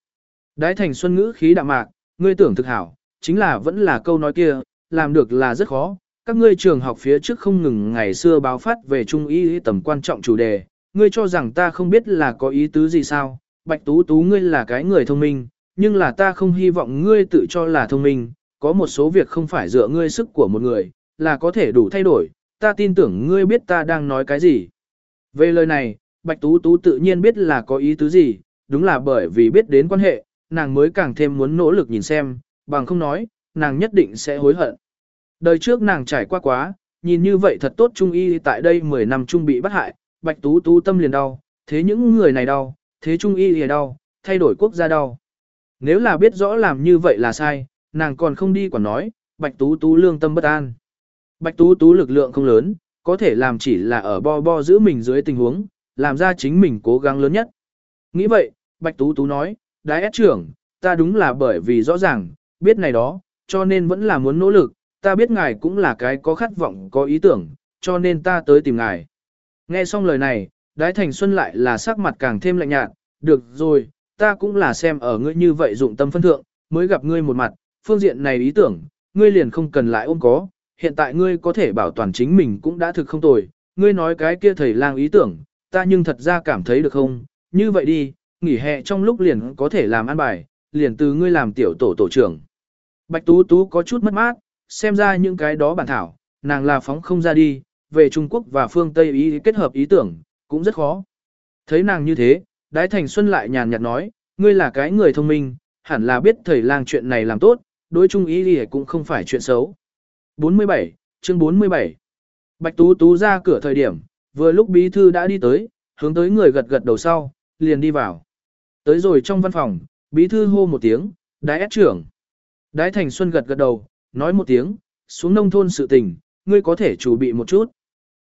S1: Đái thành xuân ngữ khí đạm mạc, ngươi tưởng thực hảo, chính là vẫn là câu nói kia, làm được là rất khó. Các ngươi trường học phía trước không ngừng ngày xưa báo phát về trung y tầm quan trọng chủ đề, ngươi cho rằng ta không biết là có ý tứ gì sao, bạch tú tú ngươi là cái người thông minh, nhưng là ta không hy vọng ngươi tự cho là thông minh, có một số việc không phải dựa ngươi sức của một người, là có thể đủ thay đổi, ta tin tưởng ngươi biết ta đang nói cái gì. Về lời này, bạch tú tú tự nhiên biết là có ý tứ gì, đúng là bởi vì biết đến quan hệ, nàng mới càng thêm muốn nỗ lực nhìn xem, bằng không nói, nàng nhất định sẽ hối hận. Đời trước nàng trải qua quá, nhìn như vậy thật tốt trung y tại đây 10 năm trung bị bắt hại, bạch tú tú tâm liền đau, thế những người này đau, thế trung y lìa đau, thay đổi quốc gia đau. Nếu là biết rõ làm như vậy là sai, nàng còn không đi quản nói, Bạch Tú Tú lương tâm bất an. Bạch Tú Tú lực lượng không lớn, có thể làm chỉ là ở bo bo giữ mình dưới tình huống, làm ra chính mình cố gắng lớn nhất. Nghĩ vậy, Bạch Tú Tú nói, đái ép trưởng, ta đúng là bởi vì rõ ràng, biết này đó, cho nên vẫn là muốn nỗ lực, ta biết ngài cũng là cái có khát vọng, có ý tưởng, cho nên ta tới tìm ngài. Nghe xong lời này, đái thành xuân lại là sắc mặt càng thêm lạnh nhạt, được rồi, ta cũng là xem ở ngươi như vậy dụng tâm phân thượng, mới gặp ngươi một mặt, phương diện này ý tưởng, ngươi liền không cần lại ôm có, hiện tại ngươi có thể bảo toàn chính mình cũng đã thực không tồi, ngươi nói cái kia thầy lang ý tưởng, ta nhưng thật ra cảm thấy được không, như vậy đi, nghỉ hè trong lúc liền có thể làm ăn bài, liền từ ngươi làm tiểu tổ tổ trưởng. Bạch Tú Tú có chút mất mát, xem ra những cái đó bản thảo, nàng là phóng không ra đi, về Trung Quốc và phương Tây ý kết hợp ý tưởng, cũng rất khó. Thấy nàng như thế, Đái Thành Xuân lại nhàn nhạt nói, ngươi là cái người thông minh, hẳn là biết thầy lang chuyện này làm tốt, đối chung ý thì cũng không phải chuyện xấu. 47, chương 47 Bạch Tú Tú ra cửa thời điểm, vừa lúc bí thư đã đi tới, hướng tới người gật gật đầu sau, liền đi vào. Tới rồi trong văn phòng, bí thư hô một tiếng, đái ép trưởng. Đái Thành Xuân gật gật đầu, nói một tiếng, xuống nông thôn sự tình, ngươi có thể chuẩn bị một chút.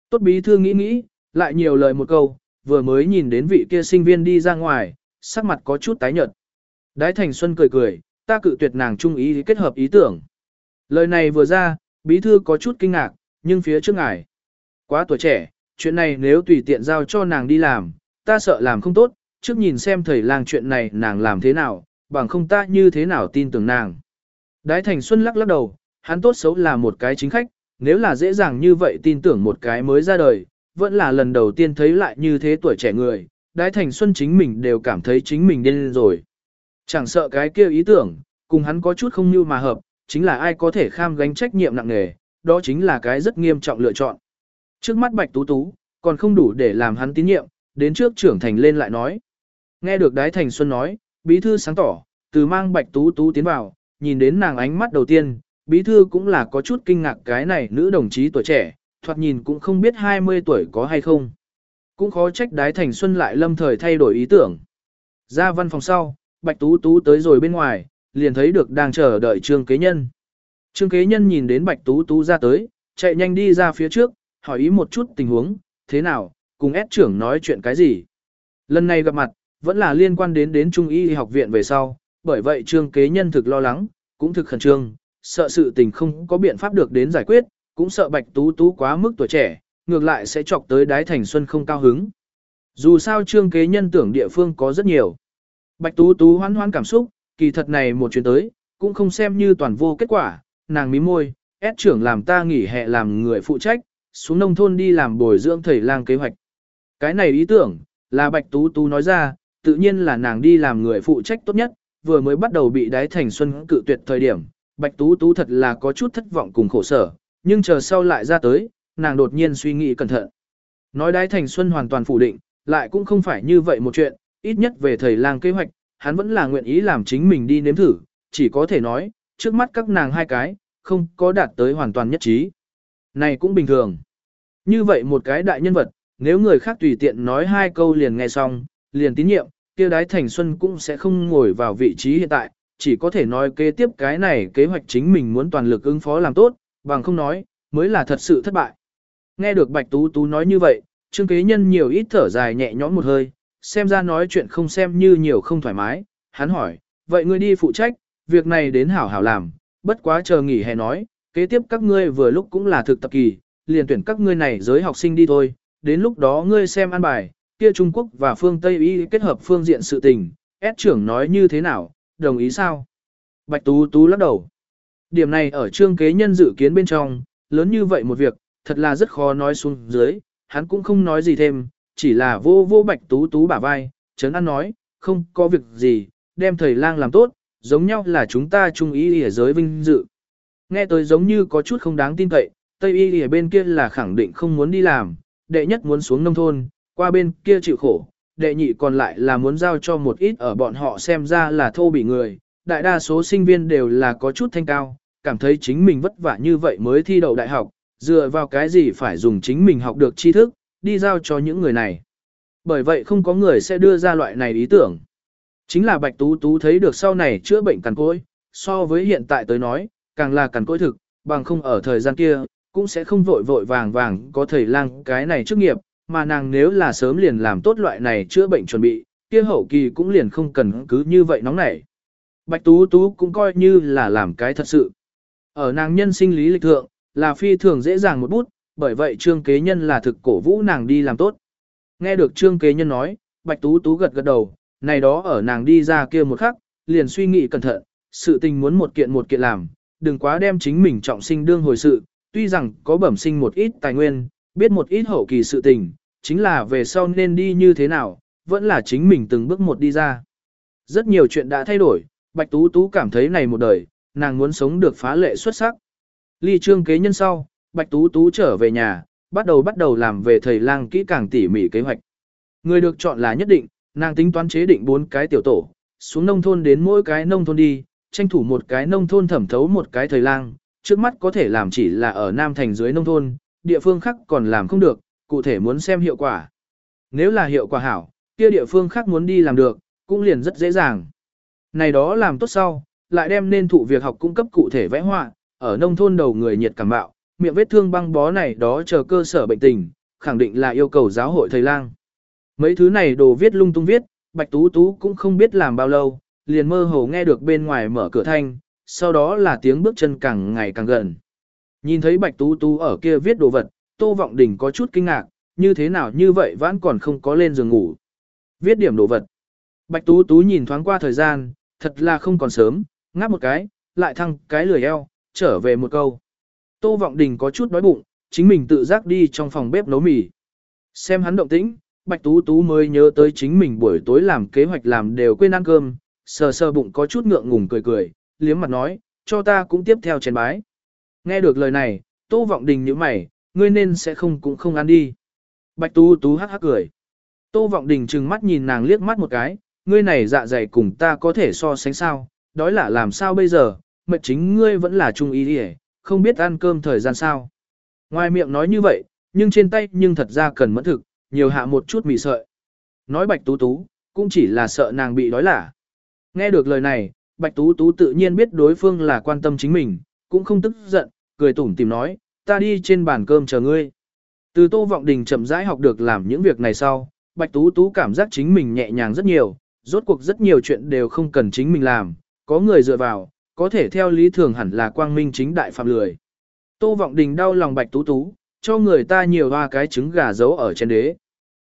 S1: Tốt bí thư nghĩ nghĩ, lại nhiều lời một câu, vừa mới nhìn đến vị kia sinh viên đi ra ngoài, sắc mặt có chút tái nhợt. Đái Thành Xuân cười cười, ta cự tuyệt nàng trung ý kết hợp ý tưởng. Lời này vừa ra, bí thư có chút kinh ngạc, nhưng phía trước ngài. Quá tuổi trẻ, chuyện này nếu tùy tiện giao cho nàng đi làm, ta sợ làm không tốt, trước nhìn xem thầy lang chuyện này nàng làm thế nào, bằng không ta như thế nào tin tưởng nàng. Đái Thành Xuân lắc lắc đầu, hắn tốt xấu là một cái chính khách, nếu là dễ dàng như vậy tin tưởng một cái mới ra đời, vẫn là lần đầu tiên thấy lại như thế tuổi trẻ người, Đái Thành Xuân chính mình đều cảm thấy chính mình điên rồi. Chẳng sợ cái kia ý tưởng, cùng hắn có chút không như mà hợp, chính là ai có thể kham gánh trách nhiệm nặng nề, đó chính là cái rất nghiêm trọng lựa chọn. Trước mắt Bạch Tú Tú, còn không đủ để làm hắn tín nhiệm, đến trước trưởng thành lên lại nói. Nghe được Đái Thành Xuân nói, bí thư sáng tỏ, từ mang Bạch Tú Tú tiến vào, nhìn đến nàng ánh mắt đầu tiên, bí thư cũng là có chút kinh ngạc cái này nữ đồng chí tuổi trẻ, thoạt nhìn cũng không biết 20 tuổi có hay không. Cũng khó trách Đái Thành Xuân lại lâm thời thay đổi ý tưởng. Ra văn phòng sau, Bạch Tú Tú tới rồi bên ngoài, liền thấy được đang chờ đợi Trương Kế Nhân. Trương Kế Nhân nhìn đến Bạch Tú Tú ra tới, chạy nhanh đi ra phía trước, hỏi ý một chút tình huống, thế nào, cùng ép trưởng nói chuyện cái gì. Lần này gặp mặt, vẫn là liên quan đến đến Trung y học viện về sau, bởi vậy Trương Kế Nhân thực lo lắng, cũng thực khẩn trương, sợ sự tình không có biện pháp được đến giải quyết, cũng sợ Bạch Tú Tú quá mức tuổi trẻ, ngược lại sẽ chọc tới đái thành xuân không cao hứng. Dù sao Trương Kế Nhân tưởng địa phương có rất nhiều. Bạch Tú Tú hoan hoan cảm xúc, kỳ thật này một chuyến tới, cũng không xem như toàn vô kết quả, nàng mím môi, ép trưởng làm ta nghỉ hè làm người phụ trách, xuống nông thôn đi làm bồi dưỡng thầy lang kế hoạch. Cái này ý tưởng, là Bạch Tú Tú nói ra, tự nhiên là nàng đi làm người phụ trách tốt nhất, vừa mới bắt đầu bị đái thành xuân cự tuyệt thời điểm, Bạch Tú Tú thật là có chút thất vọng cùng khổ sở, nhưng chờ sau lại ra tới, nàng đột nhiên suy nghĩ cẩn thận. Nói đái thành xuân hoàn toàn phủ định, lại cũng không phải như vậy một chuyện, ít nhất về thầy lang kế hoạch, hắn vẫn là nguyện ý làm chính mình đi nếm thử, chỉ có thể nói, trước mắt các nàng hai cái, không có đạt tới hoàn toàn nhất trí. Này cũng bình thường. Như vậy một cái đại nhân vật, nếu người khác tùy tiện nói hai câu liền nghe xong, liền tín nhiệm, kia đái thành xuân cũng sẽ không ngồi vào vị trí hiện tại, chỉ có thể nói kế tiếp cái này kế hoạch chính mình muốn toàn lực ứng phó làm tốt, bằng không nói, mới là thật sự thất bại. Nghe được Bạch Tú Tú nói như vậy, Trương Kế Nhân nhiều ít thở dài nhẹ nhõm một hơi, xem ra nói chuyện không xem như nhiều không thoải mái, hắn hỏi, vậy ngươi đi phụ trách, việc này đến hảo hảo làm, bất quá chờ nghỉ hè nói, kế tiếp các ngươi vừa lúc cũng là thực tập kỳ, liền tuyển các ngươi này giới học sinh đi thôi, đến lúc đó ngươi xem an bài, kia Trung Quốc và phương Tây y kết hợp phương diện sự tình, S trưởng nói như thế nào, đồng ý sao? Bạch Tú Tú lắc đầu. Điểm này ở trương kế nhân dự kiến bên trong, lớn như vậy một việc, thật là rất khó nói xuống dưới, hắn cũng không nói gì thêm, chỉ là vô vô Bạch Tú Tú bả vai, chấn an nói, không có việc gì, đem thầy lang làm tốt, giống nhau là chúng ta trung ý ở giới vinh dự. Nghe tới giống như có chút không đáng tin cậy, Tây y ở bên kia là khẳng định không muốn đi làm, đệ nhất muốn xuống nông thôn, qua bên kia chịu khổ, đệ nhị còn lại là muốn giao cho một ít ở bọn họ xem ra là thô bị người, đại đa số sinh viên đều là có chút thanh cao, cảm thấy chính mình vất vả như vậy mới thi đậu đại học, dựa vào cái gì phải dùng chính mình học được tri thức, đi giao cho những người này. Bởi vậy không có người sẽ đưa ra loại này ý tưởng. Chính là Bạch Tú Tú thấy được sau này chữa bệnh cằn cỗi, so với hiện tại tới nói, càng là cằn cỗi thực, bằng không ở thời gian kia, cũng sẽ không vội vội vàng vàng có thầy lang cái này chức nghiệp, mà nàng nếu là sớm liền làm tốt loại này chữa bệnh chuẩn bị, kia hậu kỳ cũng liền không cần cứ như vậy nóng nảy. Bạch Tú Tú cũng coi như là làm cái thật sự. Ở nàng nhân sinh lý lịch thượng, là phi thường dễ dàng một bút, bởi vậy trương kế nhân là thực cổ vũ nàng đi làm tốt. Nghe được trương kế nhân nói, Bạch Tú Tú gật gật đầu, này đó ở nàng đi ra kia một khắc, liền suy nghĩ cẩn thận, sự tình muốn một kiện một kiện làm, đừng quá đem chính mình trọng sinh đương hồi sự, tuy rằng có bẩm sinh một ít tài nguyên, biết một ít hậu kỳ sự tình, chính là về sau nên đi như thế nào, vẫn là chính mình từng bước một đi ra. Rất nhiều chuyện đã thay đổi, Bạch Tú Tú cảm thấy này một đời, nàng muốn sống được phá lệ xuất sắc. Ly trương kế nhân sau, Bạch Tú Tú trở về nhà, bắt đầu bắt đầu làm về thầy lang kỹ càng tỉ mỉ kế hoạch. Người được chọn là nhất định, nàng tính toán chế định bốn cái tiểu tổ, xuống nông thôn đến mỗi cái nông thôn đi, tranh thủ một cái nông thôn thẩm thấu một cái thầy lang, trước mắt có thể làm chỉ là ở Nam Thành dưới nông thôn, địa phương khác còn làm không được, cụ thể muốn xem hiệu quả. Nếu là hiệu quả hảo, kia địa phương khác muốn đi làm được, cũng liền rất dễ dàng. Này đó làm tốt sau, lại đem nên thụ việc học cung cấp cụ thể vẽ họa, ở nông thôn đầu người nhiệt cảm bạo, miệng vết thương băng bó này đó chờ cơ sở bệnh tình, khẳng định là yêu cầu giáo hội thầy lang. Mấy thứ này đồ viết lung tung viết, Bạch Tú Tú cũng không biết làm bao lâu, liền mơ hồ nghe được bên ngoài mở cửa thanh, sau đó là tiếng bước chân càng ngày càng gần. Nhìn thấy Bạch Tú Tú ở kia viết đồ vật, Tô Vọng Đình có chút kinh ngạc, như thế nào như vậy vẫn còn không có lên giường ngủ. Viết điểm đồ vật. Bạch Tú Tú nhìn thoáng qua thời gian, thật là không còn sớm, ngáp một cái, lại thăng cái lười eo, trở về một câu. Tô Vọng Đình có chút đói bụng, chính mình tự giác đi trong phòng bếp nấu mì. Xem hắn động tĩnh, Bạch Tú Tú mới nhớ tới chính mình buổi tối làm kế hoạch làm đều quên ăn cơm, sờ sờ bụng có chút ngượng ngùng cười cười, liếm mặt nói, cho ta cũng tiếp theo chén bái. Nghe được lời này, Tô Vọng Đình nhíu mày, ngươi nên sẽ không cũng không ăn đi. Bạch Tú Tú hắc hắc cười. Tô Vọng Đình trừng mắt nhìn nàng liếc mắt một cái, ngươi này dạ dày cùng ta có thể so sánh sao, đói là làm sao bây giờ, mệt chính ngươi vẫn là trung ý đi không biết ăn cơm thời gian sao. Ngoài miệng nói như vậy, nhưng trên tay nhưng thật ra cần mẫn thực, nhiều hạ một chút mì sợi. Nói Bạch Tú Tú, cũng chỉ là sợ nàng bị đói lả. Nghe được lời này, Bạch Tú Tú tự nhiên biết đối phương là quan tâm chính mình, cũng không tức giận, cười tủm tìm nói, ta đi trên bàn cơm chờ ngươi. Từ Tô Vọng Đình chậm rãi học được làm những việc này sau, Bạch Tú Tú cảm giác chính mình nhẹ nhàng rất nhiều, rốt cuộc rất nhiều chuyện đều không cần chính mình làm, có người dựa vào, có thể theo lý thường hẳn là quang minh chính đại phạm lười. Tô Vọng Đình đau lòng Bạch Tú Tú, cho người ta nhiều hoa cái trứng gà giấu ở trên đế.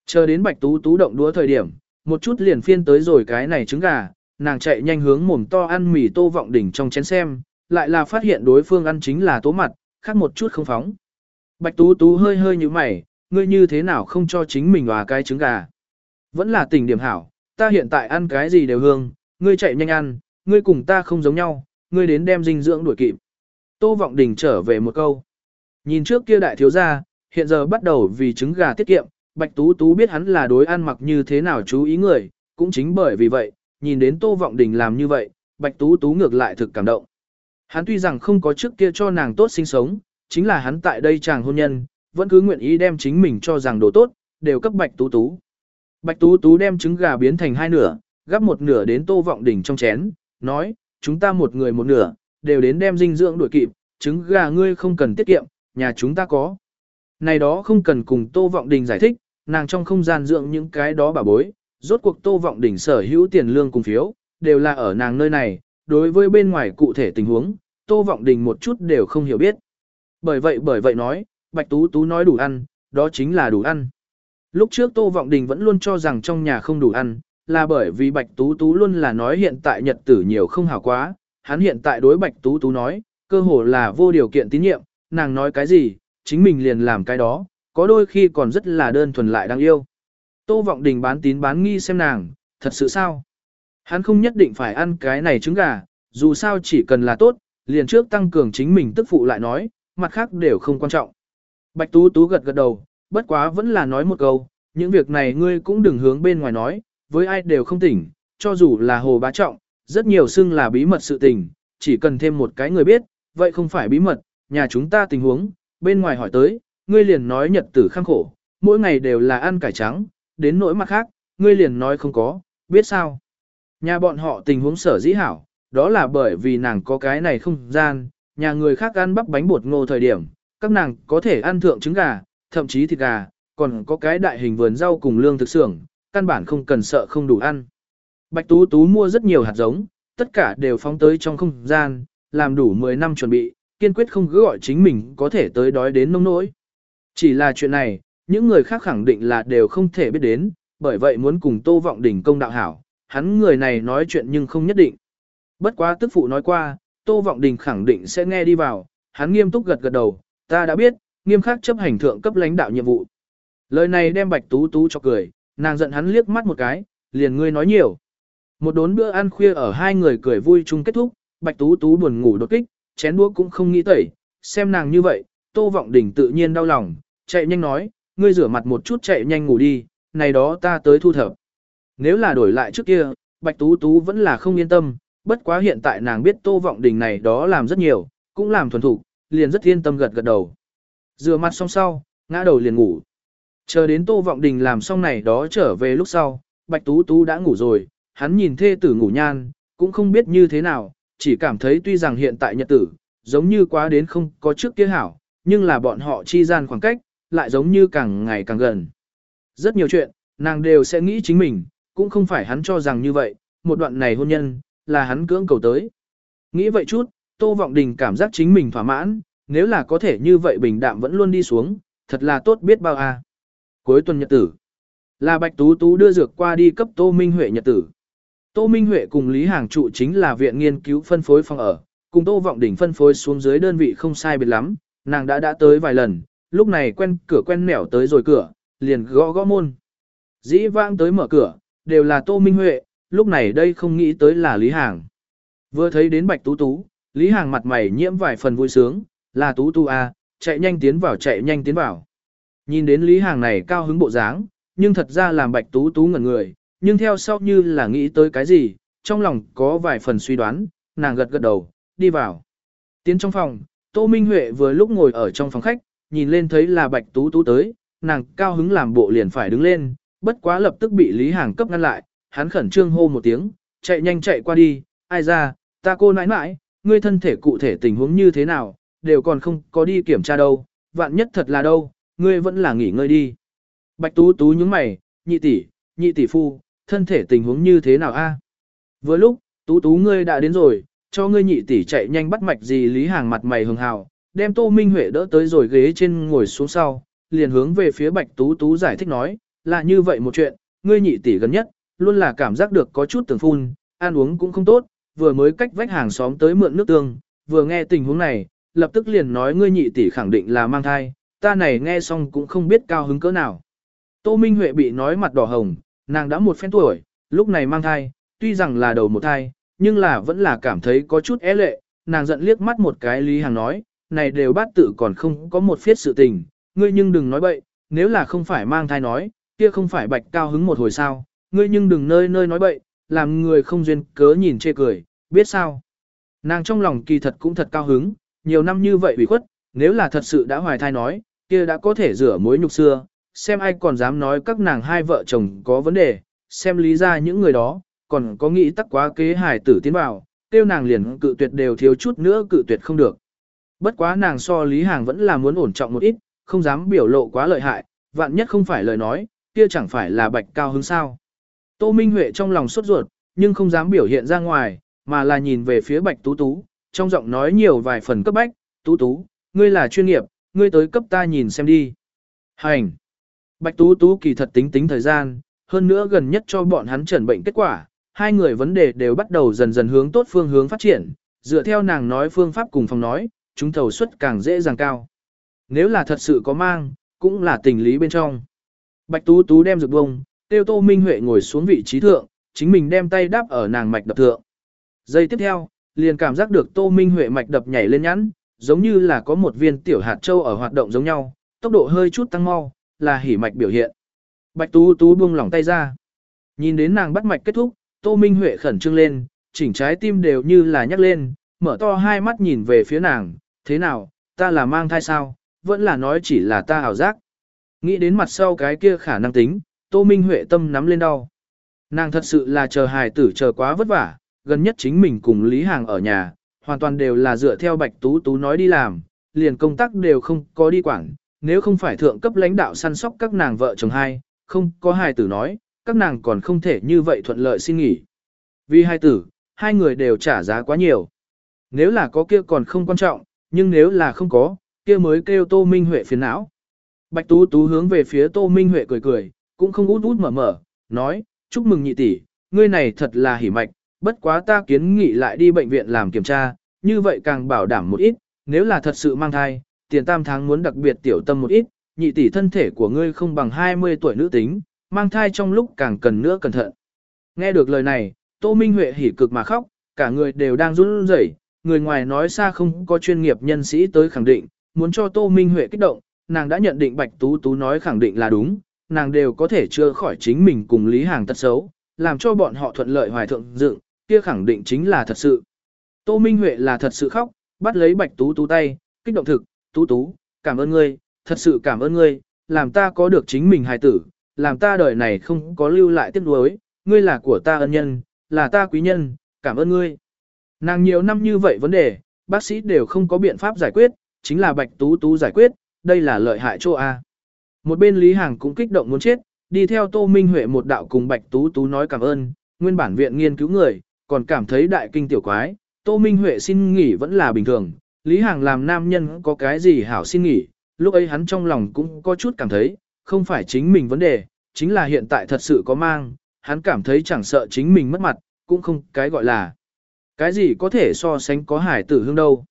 S1: Chờ đến Bạch Tú Tú động đũa thời điểm, một chút liền phiên tới rồi cái này trứng gà, nàng chạy nhanh hướng mồm to ăn mì Tô Vọng Đình trong chén xem, lại là phát hiện đối phương ăn chính là tố mặt, khác một chút không phóng. Bạch Tú Tú hơi hơi như mày, ngươi như thế nào không cho chính mình hòa cái trứng gà. Vẫn là tình điểm hảo, ta hiện tại ăn cái gì đều hương, ngươi chạy nhanh ăn, ngươi cùng ta không giống nhau, ngươi đến đem dinh dưỡng đuổi kịp. Tô Vọng Đình trở về một câu. Nhìn trước kia đại thiếu gia, hiện giờ bắt đầu vì trứng gà tiết kiệm, Bạch Tú Tú biết hắn là đối ăn mặc như thế nào chú ý người, cũng chính bởi vì vậy, nhìn đến Tô Vọng Đình làm như vậy, Bạch Tú Tú ngược lại thực cảm động. Hắn tuy rằng không có trước kia cho nàng tốt sinh sống, chính là hắn tại đây chàng hôn nhân, vẫn cứ nguyện ý đem chính mình cho rằng đồ tốt, đều cấp Bạch Tú Tú. Bạch Tú Tú đem trứng gà biến thành hai nửa, gắp một nửa đến Tô Vọng Đình trong chén, nói, chúng ta một người một nửa, đều đến đem dinh dưỡng đuổi kịp, trứng gà ngươi không cần tiết kiệm, nhà chúng ta có. Này đó không cần cùng Tô Vọng Đình giải thích, nàng trong không gian dưỡng những cái đó bà bối, rốt cuộc Tô Vọng Đình sở hữu tiền lương cùng phiếu, đều là ở nàng nơi này, đối với bên ngoài cụ thể tình huống, Tô Vọng Đình một chút đều không hiểu biết. Bởi vậy bởi vậy nói, Bạch Tú Tú nói đủ ăn, đó chính là đủ ăn. Lúc trước Tô Vọng Đình vẫn luôn cho rằng trong nhà không đủ ăn, là bởi vì Bạch Tú Tú luôn là nói hiện tại nhật tử nhiều không hảo quá, hắn hiện tại đối Bạch Tú Tú nói, cơ hồ là vô điều kiện tín nhiệm, nàng nói cái gì, chính mình liền làm cái đó, có đôi khi còn rất là đơn thuần lại đáng yêu. Tô Vọng Đình bán tín bán nghi xem nàng, thật sự sao? Hắn không nhất định phải ăn cái này trứng gà, dù sao chỉ cần là tốt, liền trước tăng cường chính mình tức phụ lại nói, mặt khác đều không quan trọng. Bạch Tú Tú gật gật đầu, bất quá vẫn là nói một câu, những việc này ngươi cũng đừng hướng bên ngoài nói, với ai đều không tỉnh, cho dù là hồ bá trọng, rất nhiều xưng là bí mật sự tình, chỉ cần thêm một cái người biết, vậy không phải bí mật, nhà chúng ta tình huống, bên ngoài hỏi tới, ngươi liền nói nhật tử khăng khổ, mỗi ngày đều là ăn cải trắng, đến nỗi mặt khác, ngươi liền nói không có, biết sao. Nhà bọn họ tình huống sở dĩ hảo, đó là bởi vì nàng có cái này không gian, nhà người khác ăn bắp bánh bột ngô thời điểm, các nàng có thể ăn thượng trứng gà, thậm chí thịt gà, còn có cái đại hình vườn rau cùng lương thực xưởng, căn bản không cần sợ không đủ ăn. Bạch Tú Tú mua rất nhiều hạt giống, tất cả đều phóng tới trong không gian, làm đủ 10 năm chuẩn bị, kiên quyết không cứ gọi chính mình có thể tới đói đến nông nỗi. Chỉ là chuyện này, những người khác khẳng định là đều không thể biết đến, bởi vậy muốn cùng Tô Vọng Đỉnh công đạo hảo, hắn người này nói chuyện nhưng không nhất định. Bất quá tức phụ nói qua, Tô Vọng Đình khẳng định sẽ nghe đi vào, hắn nghiêm túc gật gật đầu, ta đã biết, nghiêm khắc chấp hành thượng cấp lãnh đạo nhiệm vụ. Lời này đem Bạch Tú Tú cho cười, nàng giận hắn liếc mắt một cái, liền ngươi nói nhiều. Một đốn bữa ăn khuya ở hai người cười vui chung kết thúc, Bạch Tú Tú buồn ngủ đột kích, chén đũa cũng không nghĩ tẩy, xem nàng như vậy, Tô Vọng Đình tự nhiên đau lòng, chạy nhanh nói, ngươi rửa mặt một chút chạy nhanh ngủ đi, này đó ta tới thu thập. Nếu là đổi lại trước kia, Bạch Tú Tú vẫn là không yên tâm, bất quá hiện tại nàng biết Tô Vọng Đình này đó làm rất nhiều, cũng làm thuần thục, liền rất yên tâm gật gật đầu. Rửa mặt xong sau, ngã đầu liền ngủ. Chờ đến Tô Vọng Đình làm xong này đó trở về lúc sau, Bạch Tú Tú đã ngủ rồi, hắn nhìn thê tử ngủ nhan, cũng không biết như thế nào, chỉ cảm thấy tuy rằng hiện tại nhật tử, giống như quá đến không có trước kia hảo, nhưng là bọn họ chi gian khoảng cách, lại giống như càng ngày càng gần. Rất nhiều chuyện, nàng đều sẽ nghĩ chính mình, cũng không phải hắn cho rằng như vậy, một đoạn này hôn nhân, là hắn cưỡng cầu tới. Nghĩ vậy chút, Tô Vọng Đình cảm giác chính mình thỏa mãn, nếu là có thể như vậy bình đạm vẫn luôn đi xuống, thật là tốt biết bao a. À. Cuối tuần nhật tử, là Bạch Tú Tú đưa dược qua đi cấp Tô Minh Huệ nhật tử. Tô Minh Huệ cùng Lý Hàng trụ chính là viện nghiên cứu phân phối phòng ở, cùng Tô Vọng Đình phân phối xuống dưới đơn vị không sai biệt lắm, nàng đã đã tới vài lần, lúc này quen cửa quen nẻo tới rồi cửa, liền gõ gõ môn. Dĩ vãng tới mở cửa, đều là Tô Minh Huệ, lúc này đây không nghĩ tới là Lý Hàng. Vừa thấy đến Bạch Tú Tú, Lý Hàng mặt mày nhiễm vài phần vui sướng, là Tú Tú à, chạy nhanh tiến vào chạy nhanh tiến vào. Nhìn đến Lý Hàng này cao hứng bộ dáng, nhưng thật ra làm Bạch Tú Tú ngẩn người, nhưng theo sau như là nghĩ tới cái gì, trong lòng có vài phần suy đoán, nàng gật gật đầu, đi vào. Tiến trong phòng, Tô Minh Huệ vừa lúc ngồi ở trong phòng khách, nhìn lên thấy là Bạch Tú Tú tới, nàng cao hứng làm bộ liền phải đứng lên, bất quá lập tức bị Lý Hàng cấp ngăn lại, hắn khẩn trương hô một tiếng, chạy nhanh chạy qua đi, ai ra, ta cô nãi nãi, ngươi thân thể cụ thể tình huống như thế nào, đều còn không có đi kiểm tra đâu, vạn nhất thật là đâu, ngươi vẫn là nghỉ ngơi đi. Bạch Tú Tú nhướng mày, nhị tỷ, nhị tỷ phu, thân thể tình huống như thế nào a? Vừa lúc, Tú Tú ngươi đã đến rồi, cho ngươi nhị tỷ chạy nhanh bắt mạch gì Lý Hàng mặt mày hường hào, đem Tô Minh Huệ đỡ tới rồi ghế trên ngồi xuống sau, liền hướng về phía Bạch Tú Tú giải thích nói, là như vậy một chuyện, ngươi nhị tỷ gần nhất, luôn là cảm giác được có chút tưởng phun, ăn uống cũng không tốt, vừa mới cách vách hàng xóm tới mượn nước tương, vừa nghe tình huống này, lập tức liền nói ngươi nhị tỷ khẳng định là mang thai, ta này nghe xong cũng không biết cao hứng cỡ nào. Tô Minh Huệ bị nói mặt đỏ hồng, nàng đã một phen tuổi, lúc này mang thai, tuy rằng là đầu một thai, nhưng là vẫn là cảm thấy có chút é lệ, nàng giận liếc mắt một cái Lý Hàng nói, này đều bát tự còn không có một phiết sự tình, ngươi nhưng đừng nói bậy, nếu là không phải mang thai nói, kia không phải bạch cao hứng một hồi sao, ngươi nhưng đừng nơi nơi nói bậy, làm người không duyên cớ nhìn chê cười, biết sao. Nàng trong lòng kỳ thật cũng thật cao hứng, nhiều năm như vậy bị khuất, nếu là thật sự đã hoài thai nói, kia đã có thể rửa mối nhục xưa, xem ai còn dám nói các nàng hai vợ chồng có vấn đề, xem lý ra những người đó, còn có nghĩ tắc quá kế hài tử tiến vào, tiêu nàng liền cự tuyệt đều thiếu chút nữa cự tuyệt không được. Bất quá nàng so Lý Hàng vẫn là muốn ổn trọng một ít, không dám biểu lộ quá lợi hại, vạn nhất không phải lời nói, kia chẳng phải là bạch cao hứng sao. Tô Minh Huệ trong lòng sốt ruột, nhưng không dám biểu hiện ra ngoài, mà là nhìn về phía bạch tú tú, trong giọng nói nhiều vài phần cấp bách, tú tú, ngươi là chuyên nghiệp, ngươi tới cấp ta nhìn xem đi. Hành! Bạch tú tú kỳ thật tính tính thời gian, hơn nữa gần nhất cho bọn hắn trần bệnh kết quả, hai người vấn đề đều bắt đầu dần dần hướng tốt phương hướng phát triển, dựa theo nàng nói phương pháp cùng phòng nói, chúng thầu suất càng dễ dàng cao. Nếu là thật sự có mang, cũng là tình lý bên trong. Bạch Tú Tú đem dược bông, tiêu Tô Minh Huệ ngồi xuống vị trí thượng, chính mình đem tay đáp ở nàng mạch đập thượng. Giây tiếp theo, liền cảm giác được Tô Minh Huệ mạch đập nhảy lên nhắn, giống như là có một viên tiểu hạt châu ở hoạt động giống nhau, tốc độ hơi chút tăng mau, là hỉ mạch biểu hiện. Bạch Tú Tú buông lỏng tay ra. Nhìn đến nàng bắt mạch kết thúc, Tô Minh Huệ khẩn trương lên, chỉnh trái tim đều như là nhắc lên, mở to hai mắt nhìn về phía nàng, thế nào, ta là mang thai sao, vẫn là nói chỉ là ta ảo giác. Nghĩ đến mặt sau cái kia khả năng tính, Tô Minh Huệ tâm nắm lên đau. Nàng thật sự là chờ hài tử chờ quá vất vả, gần nhất chính mình cùng Lý Hàng ở nhà, hoàn toàn đều là dựa theo Bạch Tú Tú nói đi làm, liền công tác đều không có đi quản, nếu không phải thượng cấp lãnh đạo săn sóc các nàng vợ chồng hai, không có hài tử nói, các nàng còn không thể như vậy thuận lợi xin nghỉ. Vì hai tử, hai người đều trả giá quá nhiều. Nếu là có kia còn không quan trọng, nhưng nếu là không có, kia mới kêu Tô Minh Huệ phiền não. Bạch Tú Tú hướng về phía Tô Minh Huệ cười cười, cũng không út út mở mở, nói, chúc mừng nhị tỷ, ngươi này thật là hỉ mạch, bất quá ta kiến nghị lại đi bệnh viện làm kiểm tra, như vậy càng bảo đảm một ít, nếu là thật sự mang thai, tiền tam tháng muốn đặc biệt tiểu tâm một ít, nhị tỷ thân thể của ngươi không bằng 20 tuổi nữ tính, mang thai trong lúc càng cần nữa cẩn thận. Nghe được lời này, Tô Minh Huệ hỉ cực mà khóc, cả người đều đang run rẩy, người ngoài nói xa không có chuyên nghiệp nhân sĩ tới khẳng định, muốn cho Tô Minh Huệ kích động, nàng đã nhận định Bạch Tú Tú nói khẳng định là đúng, nàng đều có thể chữa khỏi chính mình cùng Lý Hàng tật xấu, làm cho bọn họ thuận lợi hoài thượng dựng, kia khẳng định chính là thật sự. Tô Minh Huệ là thật sự khóc, bắt lấy Bạch Tú Tú tay, kích động thực, Tú Tú, cảm ơn ngươi, thật sự cảm ơn ngươi, làm ta có được chính mình hài tử, làm ta đời này không có lưu lại tiếc nuối, ngươi là của ta ân nhân, là ta quý nhân, cảm ơn ngươi. Nàng nhiều năm như vậy vấn đề, bác sĩ đều không có biện pháp giải quyết, chính là Bạch Tú Tú giải quyết, đây là lợi hại chỗ A. Một bên Lý Hàng cũng kích động muốn chết, đi theo Tô Minh Huệ một đạo cùng Bạch Tú Tú nói cảm ơn, nguyên bản viện nghiên cứu người, còn cảm thấy đại kinh tiểu quái, Tô Minh Huệ xin nghỉ vẫn là bình thường, Lý Hàng làm nam nhân có cái gì hảo xin nghỉ, lúc ấy hắn trong lòng cũng có chút cảm thấy, không phải chính mình vấn đề, chính là hiện tại thật sự có mang, hắn cảm thấy chẳng sợ chính mình mất mặt, cũng không cái gọi là. Cái gì có thể so sánh có hải tử hương đâu.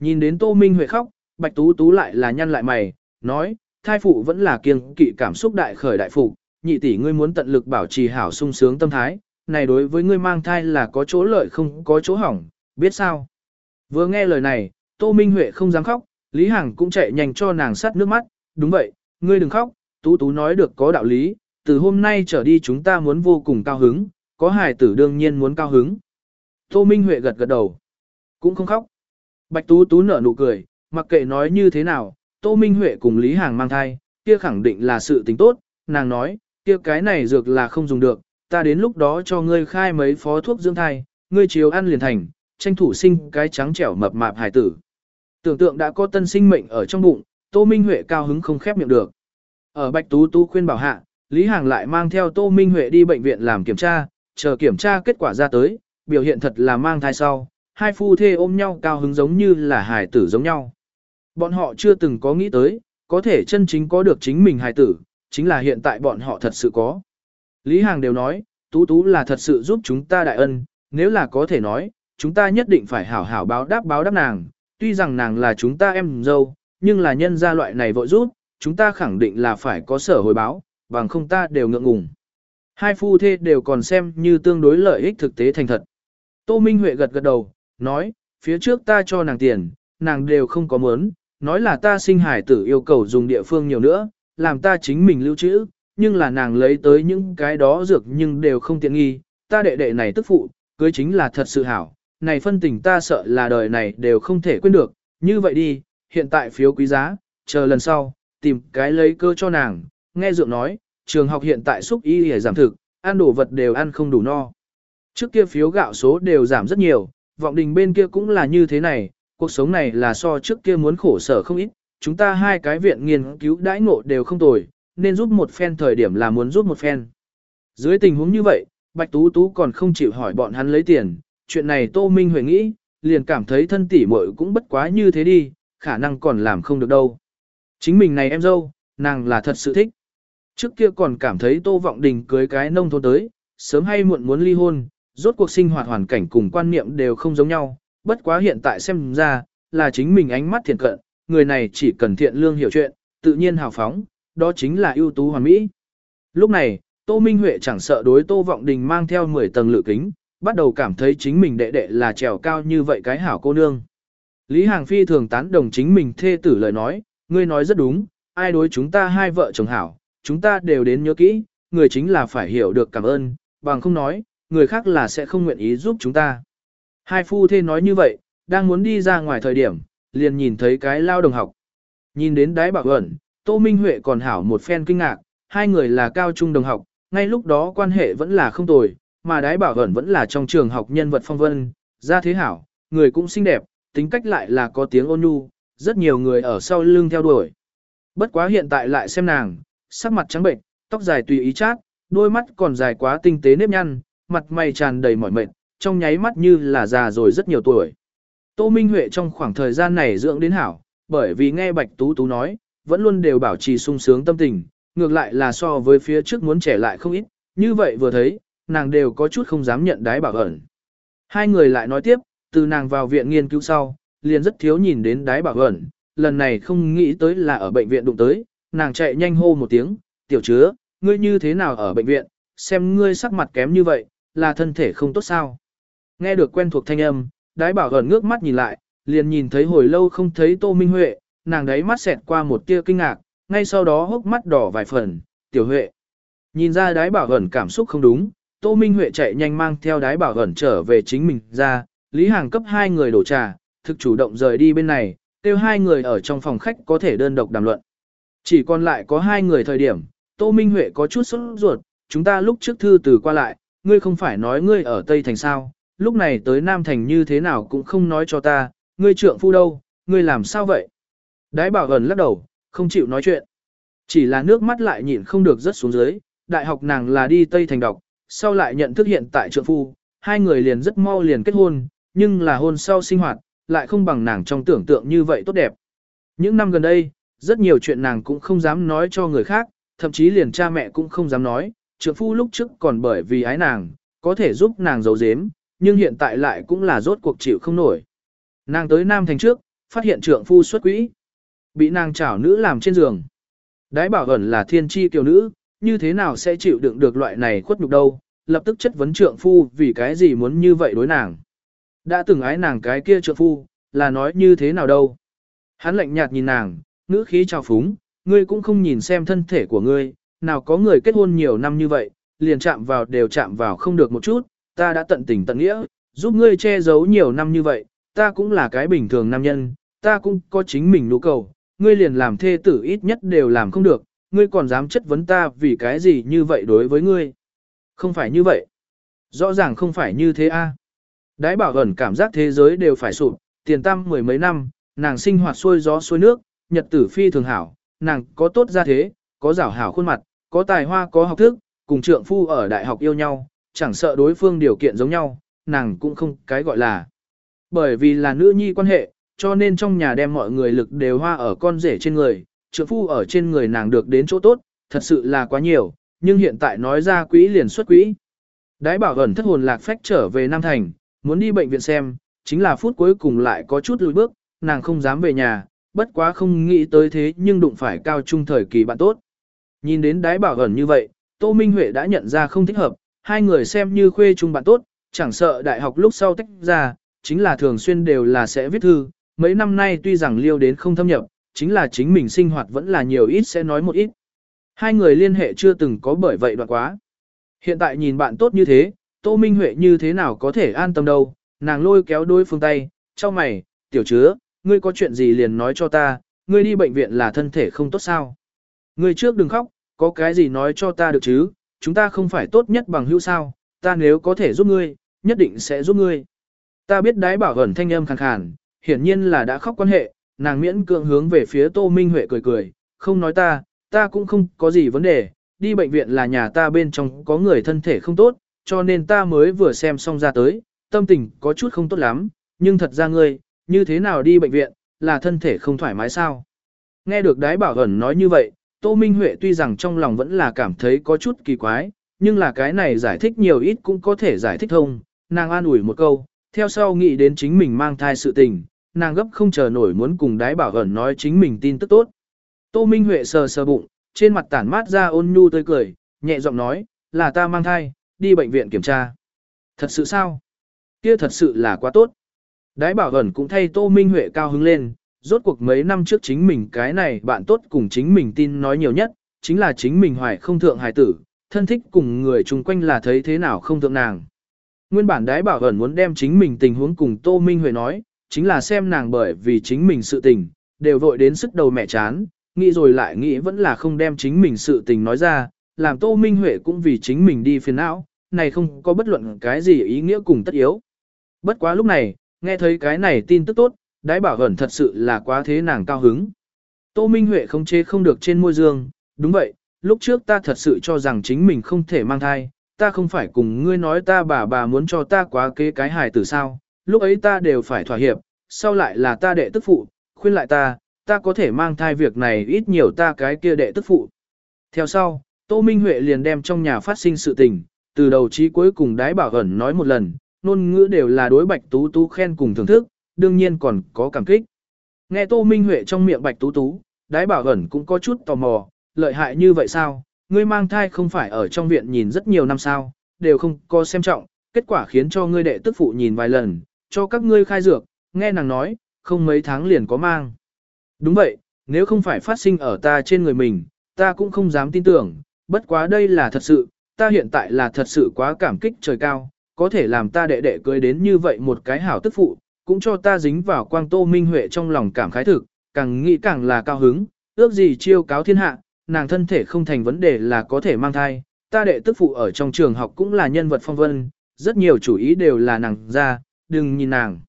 S1: Nhìn đến Tô Minh Huệ khóc, Bạch Tú Tú lại là nhăn lại mày, nói, thai phụ vẫn là kiêng kỵ cảm xúc đại khởi đại phụ, nhị tỷ ngươi muốn tận lực bảo trì hảo sung sướng tâm thái, này đối với ngươi mang thai là có chỗ lợi không có chỗ hỏng, biết sao? Vừa nghe lời này, Tô Minh Huệ không dám khóc, Lý Hằng cũng chạy nhanh cho nàng sắt nước mắt, đúng vậy, ngươi đừng khóc, Tú Tú nói được có đạo lý, từ hôm nay trở đi chúng ta muốn vô cùng cao hứng, có hài tử đương nhiên muốn cao hứng. Tô Minh Huệ gật gật đầu, cũng không khóc. Bạch Tú Tú nở nụ cười, mặc kệ nói như thế nào, Tô Minh Huệ cùng Lý Hàng mang thai, kia khẳng định là sự tình tốt, nàng nói, kia cái này dược là không dùng được, ta đến lúc đó cho ngươi khai mấy phó thuốc dưỡng thai, ngươi chiếu ăn liền thành, tranh thủ sinh cái trắng trẻo mập mạp hài tử. Tưởng tượng đã có tân sinh mệnh ở trong bụng, Tô Minh Huệ cao hứng không khép miệng được. Ở Bạch Tú Tú khuyên bảo hạ, Lý Hàng lại mang theo Tô Minh Huệ đi bệnh viện làm kiểm tra, chờ kiểm tra kết quả ra tới, biểu hiện thật là mang thai sau, hai phu thê ôm nhau cao hứng giống như là hài tử giống nhau. Bọn họ chưa từng có nghĩ tới, có thể chân chính có được chính mình hài tử, chính là hiện tại bọn họ thật sự có. Lý Hàng đều nói, Tú Tú là thật sự giúp chúng ta đại ân, nếu là có thể nói, chúng ta nhất định phải hảo hảo báo đáp báo đáp nàng, tuy rằng nàng là chúng ta em dâu, nhưng là nhân gia loại này vội giúp, chúng ta khẳng định là phải có sở hồi báo, bằng không ta đều ngượng ngùng. Hai phu thê đều còn xem như tương đối lợi ích thực tế thành thật. Tô Minh Huệ gật gật đầu, nói, phía trước ta cho nàng tiền, nàng đều không có muốn, nói là ta sinh hải tử yêu cầu dùng địa phương nhiều nữa, làm ta chính mình lưu trữ, nhưng là nàng lấy tới những cái đó dược nhưng đều không tiện nghi, ta đệ đệ này tức phụ, cưới chính là thật sự hảo, này phân tình ta sợ là đời này đều không thể quên được, như vậy đi, hiện tại phiếu quý giá, chờ lần sau, tìm cái lấy cơ cho nàng, nghe dượng nói, trường học hiện tại xúc y để giảm thực, ăn đồ vật đều ăn không đủ no. Trước kia phiếu gạo số đều giảm rất nhiều, vọng đình bên kia cũng là như thế này, cuộc sống này là so trước kia muốn khổ sở không ít, chúng ta hai cái viện nghiên cứu đãi ngộ đều không tồi, nên giúp một phen thời điểm là muốn giúp một phen. Dưới tình huống như vậy, Bạch Tú Tú còn không chịu hỏi bọn hắn lấy tiền, chuyện này Tô Minh Huệ nghĩ, liền cảm thấy thân tỷ muội cũng bất quá như thế đi, khả năng còn làm không được đâu. Chính mình này em dâu, nàng là thật sự thích. Trước kia còn cảm thấy Tô Vọng Đình cưới cái nông thôn tới, sớm hay muộn muốn ly hôn, rốt cuộc sinh hoạt hoàn cảnh cùng quan niệm đều không giống nhau, bất quá hiện tại xem ra, là chính mình ánh mắt thiện cận, người này chỉ cần thiện lương hiểu chuyện, tự nhiên hào phóng, đó chính là ưu tú hoàn mỹ. Lúc này, Tô Minh Huệ chẳng sợ đối Tô Vọng Đình mang theo 10 tầng lự kính, bắt đầu cảm thấy chính mình đệ đệ là trèo cao như vậy cái hảo cô nương. Lý Hàng Phi thường tán đồng chính mình thê tử lời nói, ngươi nói rất đúng, ai đối chúng ta hai vợ chồng hảo, chúng ta đều đến nhớ kỹ, người chính là phải hiểu được cảm ơn, bằng không nói, người khác là sẽ không nguyện ý giúp chúng ta. Hai phu thê nói như vậy, đang muốn đi ra ngoài thời điểm, liền nhìn thấy cái lao đồng học. Nhìn đến đáy bảo ẩn, Tô Minh Huệ còn hảo một phen kinh ngạc, hai người là cao trung đồng học, ngay lúc đó quan hệ vẫn là không tồi, mà đái bảo ẩn vẫn là trong trường học nhân vật phong vân, ra thế hảo, người cũng xinh đẹp, tính cách lại là có tiếng ôn nhu, rất nhiều người ở sau lưng theo đuổi. Bất quá hiện tại lại xem nàng, sắc mặt trắng bệnh, tóc dài tùy ý chát, đôi mắt còn dài quá tinh tế nếp nhăn, mặt mày tràn đầy mỏi mệt, trong nháy mắt như là già rồi rất nhiều tuổi. Tô Minh Huệ trong khoảng thời gian này dưỡng đến hảo, bởi vì nghe Bạch Tú Tú nói, vẫn luôn đều bảo trì sung sướng tâm tình, ngược lại là so với phía trước muốn trẻ lại không ít, như vậy vừa thấy, nàng đều có chút không dám nhận đái bảo ẩn. Hai người lại nói tiếp, từ nàng vào viện nghiên cứu sau, liền rất thiếu nhìn đến đái bảo ẩn, lần này không nghĩ tới là ở bệnh viện đụng tới, nàng chạy nhanh hô một tiếng, tiểu chứa, ngươi như thế nào ở bệnh viện, xem ngươi sắc mặt kém như vậy, là thân thể không tốt sao. Nghe được quen thuộc thanh âm, đái bảo ẩn ngước mắt nhìn lại, liền nhìn thấy hồi lâu không thấy Tô Minh Huệ, nàng đấy mắt xẹt qua một tia kinh ngạc, ngay sau đó hốc mắt đỏ vài phần, tiểu Huệ. Nhìn ra đái bảo ẩn cảm xúc không đúng, Tô Minh Huệ chạy nhanh mang theo đái bảo ẩn trở về chính mình ra, Lý Hàng cấp hai người đổ trà, thực chủ động rời đi bên này, kêu hai người ở trong phòng khách có thể đơn độc đàm luận. Chỉ còn lại có hai người thời điểm, Tô Minh Huệ có chút sốt ruột, chúng ta lúc trước thư từ qua lại, ngươi không phải nói ngươi ở Tây Thành sao, lúc này tới Nam Thành như thế nào cũng không nói cho ta, ngươi trượng phu đâu, ngươi làm sao vậy? Đái bảo ẩn lắc đầu, không chịu nói chuyện. Chỉ là nước mắt lại nhịn không được rớt xuống dưới, đại học nàng là đi Tây Thành đọc, sau lại nhận thức hiện tại trượng phu, hai người liền rất mau liền kết hôn, nhưng là hôn sau sinh hoạt, lại không bằng nàng trong tưởng tượng như vậy tốt đẹp. Những năm gần đây, rất nhiều chuyện nàng cũng không dám nói cho người khác, thậm chí liền cha mẹ cũng không dám nói, trượng phu lúc trước còn bởi vì ái nàng, có thể giúp nàng giấu giếm, nhưng hiện tại lại cũng là rốt cuộc chịu không nổi. Nàng tới Nam Thành trước, phát hiện trượng phu xuất quỹ, bị nàng chảo nữ làm trên giường. Đái bảo ẩn là thiên tri kiều nữ, như thế nào sẽ chịu đựng được loại này khuất nhục đâu, lập tức chất vấn trượng phu vì cái gì muốn như vậy đối nàng. Đã từng ái nàng cái kia trượng phu, là nói như thế nào đâu. Hắn lạnh nhạt nhìn nàng, ngữ khí trào phúng, ngươi cũng không nhìn xem thân thể của ngươi, nào có người kết hôn nhiều năm như vậy, liền chạm vào đều chạm vào không được một chút, ta đã tận tình tận nghĩa, giúp ngươi che giấu nhiều năm như vậy, ta cũng là cái bình thường nam nhân, ta cũng có chính mình nhu cầu, ngươi liền làm thê tử ít nhất đều làm không được, ngươi còn dám chất vấn ta vì cái gì như vậy đối với ngươi. Không phải như vậy. Rõ ràng không phải như thế a. Đái bảo ẩn cảm giác thế giới đều phải sụp, tiền tam mười mấy năm, nàng sinh hoạt xuôi gió xuôi nước, nhật tử phi thường hảo, nàng có tốt gia thế, có rảo hảo khuôn mặt, có tài hoa có học thức, cùng trượng phu ở đại học yêu nhau, chẳng sợ đối phương điều kiện giống nhau, nàng cũng không cái gọi là. Bởi vì là nữ nhi quan hệ, cho nên trong nhà đem mọi người lực đều hoa ở con rể trên người, trượng phu ở trên người nàng được đến chỗ tốt, thật sự là quá nhiều, nhưng hiện tại nói ra quỹ liền xuất quỹ. Đái bảo ẩn thất hồn lạc phách trở về Nam Thành, muốn đi bệnh viện xem, chính là phút cuối cùng lại có chút lùi bước, nàng không dám về nhà, bất quá không nghĩ tới thế nhưng đụng phải cao trung thời kỳ bạn tốt. Nhìn đến đái bảo ẩn như vậy, Tô Minh Huệ đã nhận ra không thích hợp, hai người xem như khuê chung bạn tốt, chẳng sợ đại học lúc sau tách ra, chính là thường xuyên đều là sẽ viết thư, mấy năm nay tuy rằng liêu đến không thâm nhập, chính là chính mình sinh hoạt vẫn là nhiều ít sẽ nói một ít. Hai người liên hệ chưa từng có bởi vậy đoạn quá. Hiện tại nhìn bạn tốt như thế, Tô Minh Huệ như thế nào có thể an tâm đâu, nàng lôi kéo đôi phương tay, cho mày, tiểu chứa, ngươi có chuyện gì liền nói cho ta, ngươi đi bệnh viện là thân thể không tốt sao. Ngươi trước đừng khóc, có cái gì nói cho ta được chứ, chúng ta không phải tốt nhất bằng hữu sao, ta nếu có thể giúp ngươi, nhất định sẽ giúp ngươi. Ta biết đái bảo ẩn thanh âm khàn khàn, hiển nhiên là đã khóc quan hệ, nàng miễn cưỡng hướng về phía Tô Minh Huệ cười cười, không nói ta, ta cũng không có gì vấn đề, đi bệnh viện là nhà ta bên trong có người thân thể không tốt, cho nên ta mới vừa xem xong ra tới, tâm tình có chút không tốt lắm, nhưng thật ra ngươi, như thế nào đi bệnh viện, là thân thể không thoải mái sao? Nghe được đái bảo ẩn nói như vậy, Tô Minh Huệ tuy rằng trong lòng vẫn là cảm thấy có chút kỳ quái, nhưng là cái này giải thích nhiều ít cũng có thể giải thích thông, nàng an ủi một câu, theo sau nghĩ đến chính mình mang thai sự tình, nàng gấp không chờ nổi muốn cùng đái bảo ẩn nói chính mình tin tức tốt. Tô Minh Huệ sờ sờ bụng, trên mặt tản mát ra ôn nhu tươi cười, nhẹ giọng nói, là ta mang thai, đi bệnh viện kiểm tra. Thật sự sao? Kia thật sự là quá tốt. Đái bảo ẩn cũng thay Tô Minh Huệ cao hứng lên, rốt cuộc mấy năm trước chính mình cái này bạn tốt cùng chính mình tin nói nhiều nhất, chính là chính mình hoài không thượng hài tử, thân thích cùng người chung quanh là thấy thế nào không thượng nàng. Nguyên bản đái bảo ẩn muốn đem chính mình tình huống cùng Tô Minh Huệ nói, chính là xem nàng bởi vì chính mình sự tình, đều vội đến sức đầu mẹ chán, nghĩ rồi lại nghĩ vẫn là không đem chính mình sự tình nói ra, làm Tô Minh Huệ cũng vì chính mình đi phiền não, này không có bất luận cái gì ý nghĩa cùng tất yếu. Bất quá lúc này, nghe thấy cái này tin tức tốt, đái bảo hẩn thật sự là quá thế nàng cao hứng. Tô Minh Huệ không chế không được trên môi dương, đúng vậy, lúc trước ta thật sự cho rằng chính mình không thể mang thai, ta không phải cùng ngươi nói ta bà bà muốn cho ta quá kế cái hài tử sao, lúc ấy ta đều phải thỏa hiệp, sau lại là ta đệ tức phụ, khuyên lại ta, ta có thể mang thai việc này ít nhiều ta cái kia đệ tức phụ. Theo sau, Tô Minh Huệ liền đem trong nhà phát sinh sự tình, từ đầu chí cuối cùng đái bảo ẩn nói một lần, ngôn ngữ đều là đối bạch tú tú khen cùng thưởng thức, đương nhiên còn có cảm kích. Nghe Tô Minh Huệ trong miệng bạch tú tú, đái bảo ẩn cũng có chút tò mò, lợi hại như vậy sao, ngươi mang thai không phải ở trong viện nhìn rất nhiều năm sao, đều không có xem trọng, kết quả khiến cho ngươi đệ tức phụ nhìn vài lần, cho các ngươi khai dược, nghe nàng nói, không mấy tháng liền có mang. Đúng vậy, nếu không phải phát sinh ở ta trên người mình, ta cũng không dám tin tưởng, bất quá đây là thật sự, ta hiện tại là thật sự quá cảm kích trời cao, có thể làm ta đệ đệ cưới đến như vậy một cái hảo tức phụ, cũng cho ta dính vào quang tô minh huệ trong lòng cảm khái thực, càng nghĩ càng là cao hứng, ước gì chiêu cáo thiên hạ, nàng thân thể không thành vấn đề là có thể mang thai, ta đệ tức phụ ở trong trường học cũng là nhân vật phong vân, rất nhiều chủ ý đều là nàng ra, đừng nhìn nàng.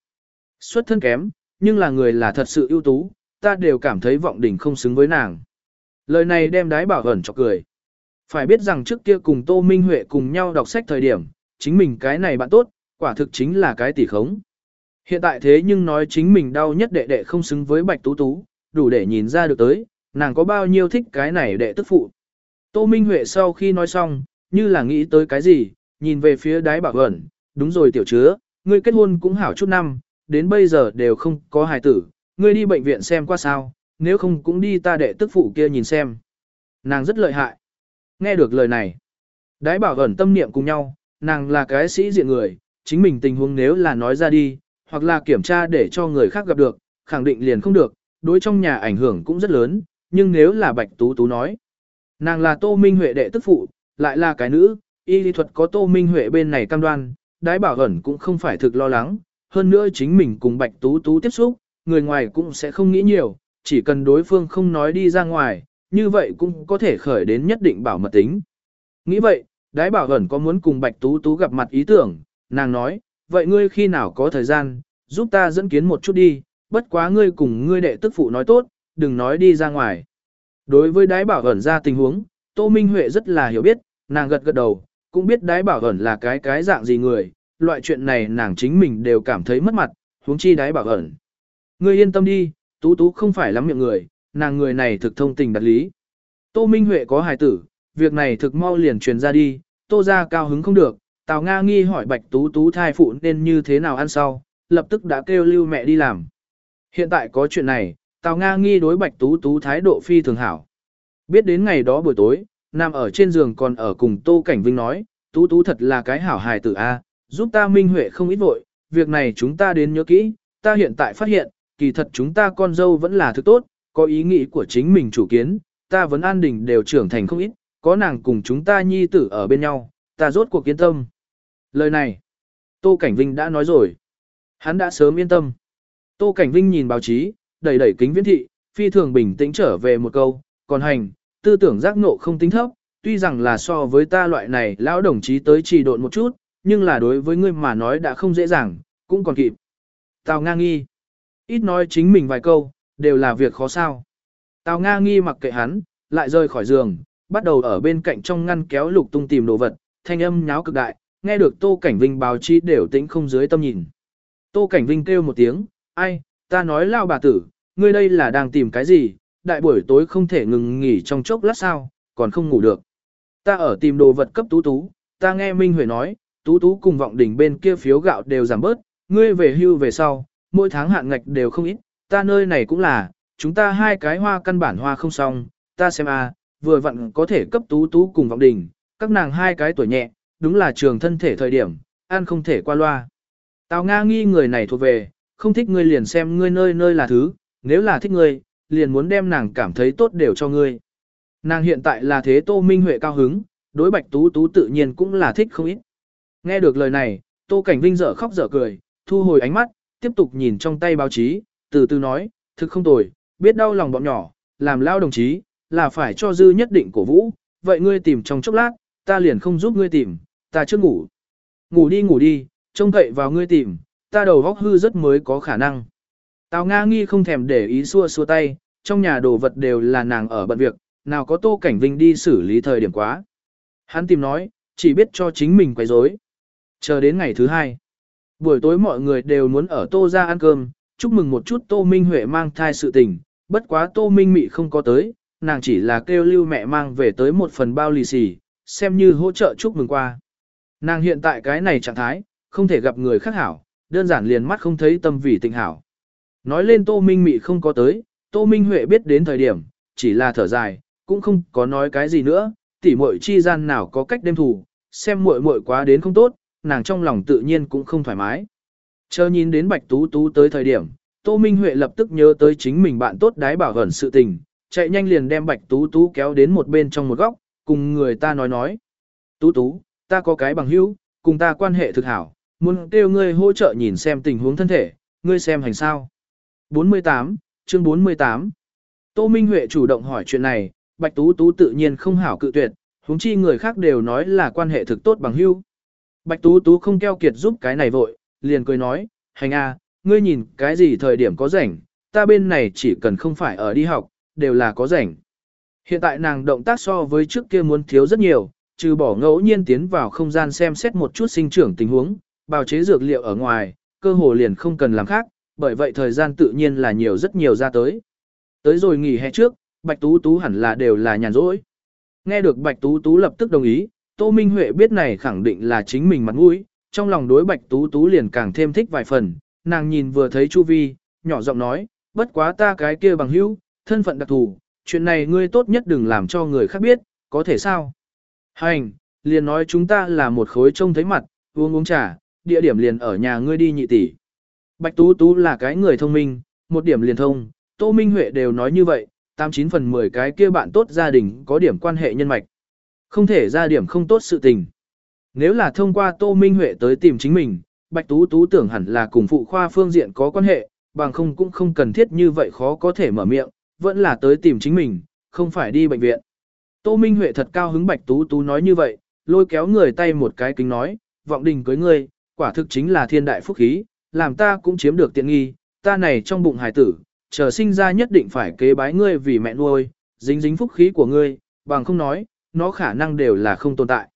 S1: Xuất thân kém, nhưng là người là thật sự ưu tú, ta đều cảm thấy vọng đỉnh không xứng với nàng. Lời này đem đái bảo ẩn cho cười. Phải biết rằng trước kia cùng Tô Minh Huệ cùng nhau đọc sách thời điểm, chính mình cái này bạn tốt, quả thực chính là cái tỷ khống. Hiện tại thế nhưng nói chính mình đau nhất đệ đệ không xứng với Bạch Tú Tú, đủ để nhìn ra được tới, nàng có bao nhiêu thích cái này đệ tức phụ. Tô Minh Huệ sau khi nói xong, như là nghĩ tới cái gì, nhìn về phía đái bảo ẩn, đúng rồi tiểu chứa, ngươi kết hôn cũng hảo chút năm, đến bây giờ đều không có hài tử, ngươi đi bệnh viện xem qua sao, nếu không cũng đi ta đệ tức phụ kia nhìn xem. Nàng rất lợi hại. Nghe được lời này, đái bảo ẩn tâm niệm cùng nhau, nàng là cái sĩ diện người, chính mình tình huống nếu là nói ra đi, hoặc là kiểm tra để cho người khác gặp được, khẳng định liền không được, đối trong nhà ảnh hưởng cũng rất lớn, nhưng nếu là Bạch Tú Tú nói, nàng là Tô Minh Huệ đệ tức phụ, lại là cái nữ, y lý thuật có Tô Minh Huệ bên này cam đoan, đái bảo ẩn cũng không phải thực lo lắng, hơn nữa chính mình cùng Bạch Tú Tú tiếp xúc, người ngoài cũng sẽ không nghĩ nhiều, chỉ cần đối phương không nói đi ra ngoài, như vậy cũng có thể khởi đến nhất định bảo mật tính. Nghĩ vậy, đái bảo ẩn có muốn cùng Bạch Tú Tú gặp mặt ý tưởng, nàng nói, vậy ngươi khi nào có thời gian, giúp ta dẫn kiến một chút đi, bất quá ngươi cùng ngươi đệ tức phụ nói tốt, đừng nói đi ra ngoài. Đối với đái bảo ẩn ra tình huống, Tô Minh Huệ rất là hiểu biết, nàng gật gật đầu, cũng biết đái bảo ẩn là cái cái dạng gì người, loại chuyện này nàng chính mình đều cảm thấy mất mặt, huống chi đái bảo ẩn. Ngươi yên tâm đi, Tú Tú không phải lắm miệng người, nàng người này thực thông tình đặt lý. Tô Minh Huệ có hài tử, việc này thực mau liền truyền ra đi, Tô ra cao hứng không được, Tào Nga nghi hỏi Bạch Tú Tú thai phụ nên như thế nào ăn sau, lập tức đã kêu lưu mẹ đi làm. Hiện tại có chuyện này, Tào Nga nghi đối Bạch Tú Tú thái độ phi thường hảo. Biết đến ngày đó buổi tối, nằm ở trên giường còn ở cùng Tô Cảnh Vinh nói, Tú Tú thật là cái hảo hài tử A, giúp ta minh huệ không ít vội, việc này chúng ta đến nhớ kỹ, ta hiện tại phát hiện, kỳ thật chúng ta con dâu vẫn là thứ tốt, có ý nghĩ của chính mình chủ kiến, ta vẫn an đình đều trưởng thành không ít, có nàng cùng chúng ta nhi tử ở bên nhau, ta rốt cuộc kiến tâm. Lời này, Tô Cảnh Vinh đã nói rồi. Hắn đã sớm yên tâm. Tô Cảnh Vinh nhìn báo chí, đẩy đẩy kính viễn thị, phi thường bình tĩnh trở về một câu, còn hành, tư tưởng giác ngộ không tính thấp, tuy rằng là so với ta loại này lão đồng chí tới trì độn một chút, nhưng là đối với ngươi mà nói đã không dễ dàng, cũng còn kịp. Tào Nga nghi. Ít nói chính mình vài câu, đều là việc khó sao. Tào Nga nghi mặc kệ hắn, lại rơi khỏi giường, bắt đầu ở bên cạnh trong ngăn kéo lục tung tìm đồ vật, thanh âm nháo cực đại, nghe được Tô Cảnh Vinh báo chí đều tĩnh không dưới tâm nhìn. Tô Cảnh Vinh kêu một tiếng, ai, ta nói lao bà tử, ngươi đây là đang tìm cái gì, đại buổi tối không thể ngừng nghỉ trong chốc lát sao, còn không ngủ được. Ta ở tìm đồ vật cấp tú tú, ta nghe Minh Huệ nói, tú tú cùng vọng đỉnh bên kia phiếu gạo đều giảm bớt, ngươi về hưu về sau, mỗi tháng hạn ngạch đều không ít, ta nơi này cũng là, chúng ta hai cái hoa căn bản hoa không xong, ta xem a, vừa vặn có thể cấp tú tú cùng vọng đỉnh, các nàng hai cái tuổi nhẹ, đúng là trường thân thể thời điểm, ăn không thể qua loa. Tào Nga nghi người này thuộc về, không thích ngươi liền xem ngươi nơi nơi là thứ, nếu là thích ngươi, liền muốn đem nàng cảm thấy tốt đều cho ngươi. Nàng hiện tại là thế Tô Minh Huệ cao hứng, đối Bạch Tú Tú tự nhiên cũng là thích không ít. Nghe được lời này, Tô Cảnh Vinh dở khóc dở cười, thu hồi ánh mắt, tiếp tục nhìn trong tay báo chí, từ từ nói, thực không tồi, biết đau lòng bọn nhỏ, làm lao đồng chí, là phải cho dư nhất định cổ vũ, vậy ngươi tìm trong chốc lát, ta liền không giúp ngươi tìm, ta trước ngủ. Ngủ đi ngủ đi, trông cậy vào ngươi tìm, ta đầu góc hư rất mới có khả năng. Tào Nga nghi không thèm để ý xua xua tay, trong nhà đồ vật đều là nàng ở bận việc, nào có Tô Cảnh Vinh đi xử lý thời điểm quá. Hắn tìm nói, chỉ biết cho chính mình quấy rối. Chờ đến ngày thứ hai. Buổi tối mọi người đều muốn ở Tô ra ăn cơm, chúc mừng một chút Tô Minh Huệ mang thai sự tình, bất quá Tô Minh Mị không có tới, nàng chỉ là kêu lưu mẹ mang về tới một phần bao lì xì, xem như hỗ trợ chúc mừng qua. Nàng hiện tại cái này trạng thái, không thể gặp người khác hảo, đơn giản liền mắt không thấy tâm vì tình hảo. Nói lên Tô Minh Mị không có tới, Tô Minh Huệ biết đến thời điểm, chỉ là thở dài, cũng không có nói cái gì nữa, tỉ muội chi gian nào có cách đêm thủ, xem muội muội quá đến không tốt, nàng trong lòng tự nhiên cũng không thoải mái. Chờ nhìn đến Bạch Tú Tú tới thời điểm, Tô Minh Huệ lập tức nhớ tới chính mình bạn tốt đái bảo hẩn sự tình, chạy nhanh liền đem Bạch Tú Tú kéo đến một bên trong một góc, cùng người ta nói nói. Tú Tú, ta có cái bằng hữu, cùng ta quan hệ thực hảo, muốn kêu ngươi hỗ trợ nhìn xem tình huống thân thể, ngươi xem hành sao. 48, chương 48 Tô Minh Huệ chủ động hỏi chuyện này, Bạch Tú Tú tự nhiên không hảo cự tuyệt, huống chi người khác đều nói là quan hệ thực tốt bằng hữu. Bạch Tú Tú không keo kiệt giúp cái này vội, liền cười nói, hành a, ngươi nhìn cái gì thời điểm có rảnh, ta bên này chỉ cần không phải ở đi học, đều là có rảnh. Hiện tại nàng động tác so với trước kia muốn thiếu rất nhiều, trừ bỏ ngẫu nhiên tiến vào không gian xem xét một chút sinh trưởng tình huống, bào chế dược liệu ở ngoài, cơ hồ liền không cần làm khác, bởi vậy thời gian tự nhiên là nhiều rất nhiều ra tới. Tới rồi nghỉ hè trước, Bạch Tú Tú hẳn là đều là nhàn rỗi. Nghe được Bạch Tú Tú lập tức đồng ý, Tô Minh Huệ biết này khẳng định là chính mình mặt mũi, trong lòng đối Bạch Tú Tú liền càng thêm thích vài phần, nàng nhìn vừa thấy Chu Vi, nhỏ giọng nói, bất quá ta cái kia bằng hữu, thân phận đặc thù, chuyện này ngươi tốt nhất đừng làm cho người khác biết, có thể sao? Hành, liền nói chúng ta là một khối trông thấy mặt, uống uống trà, địa điểm liền ở nhà ngươi đi nhị tỷ. Bạch Tú Tú là cái người thông minh, một điểm liền thông, Tô Minh Huệ đều nói như vậy, 89 phần 10 cái kia bạn tốt gia đình có điểm quan hệ nhân mạch. Không thể ra điểm không tốt sự tình. Nếu là thông qua Tô Minh Huệ tới tìm chính mình, Bạch Tú Tú tưởng hẳn là cùng phụ khoa phương diện có quan hệ, bằng không cũng không cần thiết như vậy khó có thể mở miệng, vẫn là tới tìm chính mình, không phải đi bệnh viện. Tô Minh Huệ thật cao hứng Bạch Tú Tú nói như vậy, lôi kéo người tay một cái kính nói, vọng đình cưới ngươi, quả thực chính là thiên đại phúc khí, làm ta cũng chiếm được tiện nghi, ta này trong bụng hải tử, chờ sinh ra nhất định phải kế bái ngươi vì mẹ nuôi, dính dính phúc khí của ngươi, bằng không nói, nó khả năng đều là không tồn tại.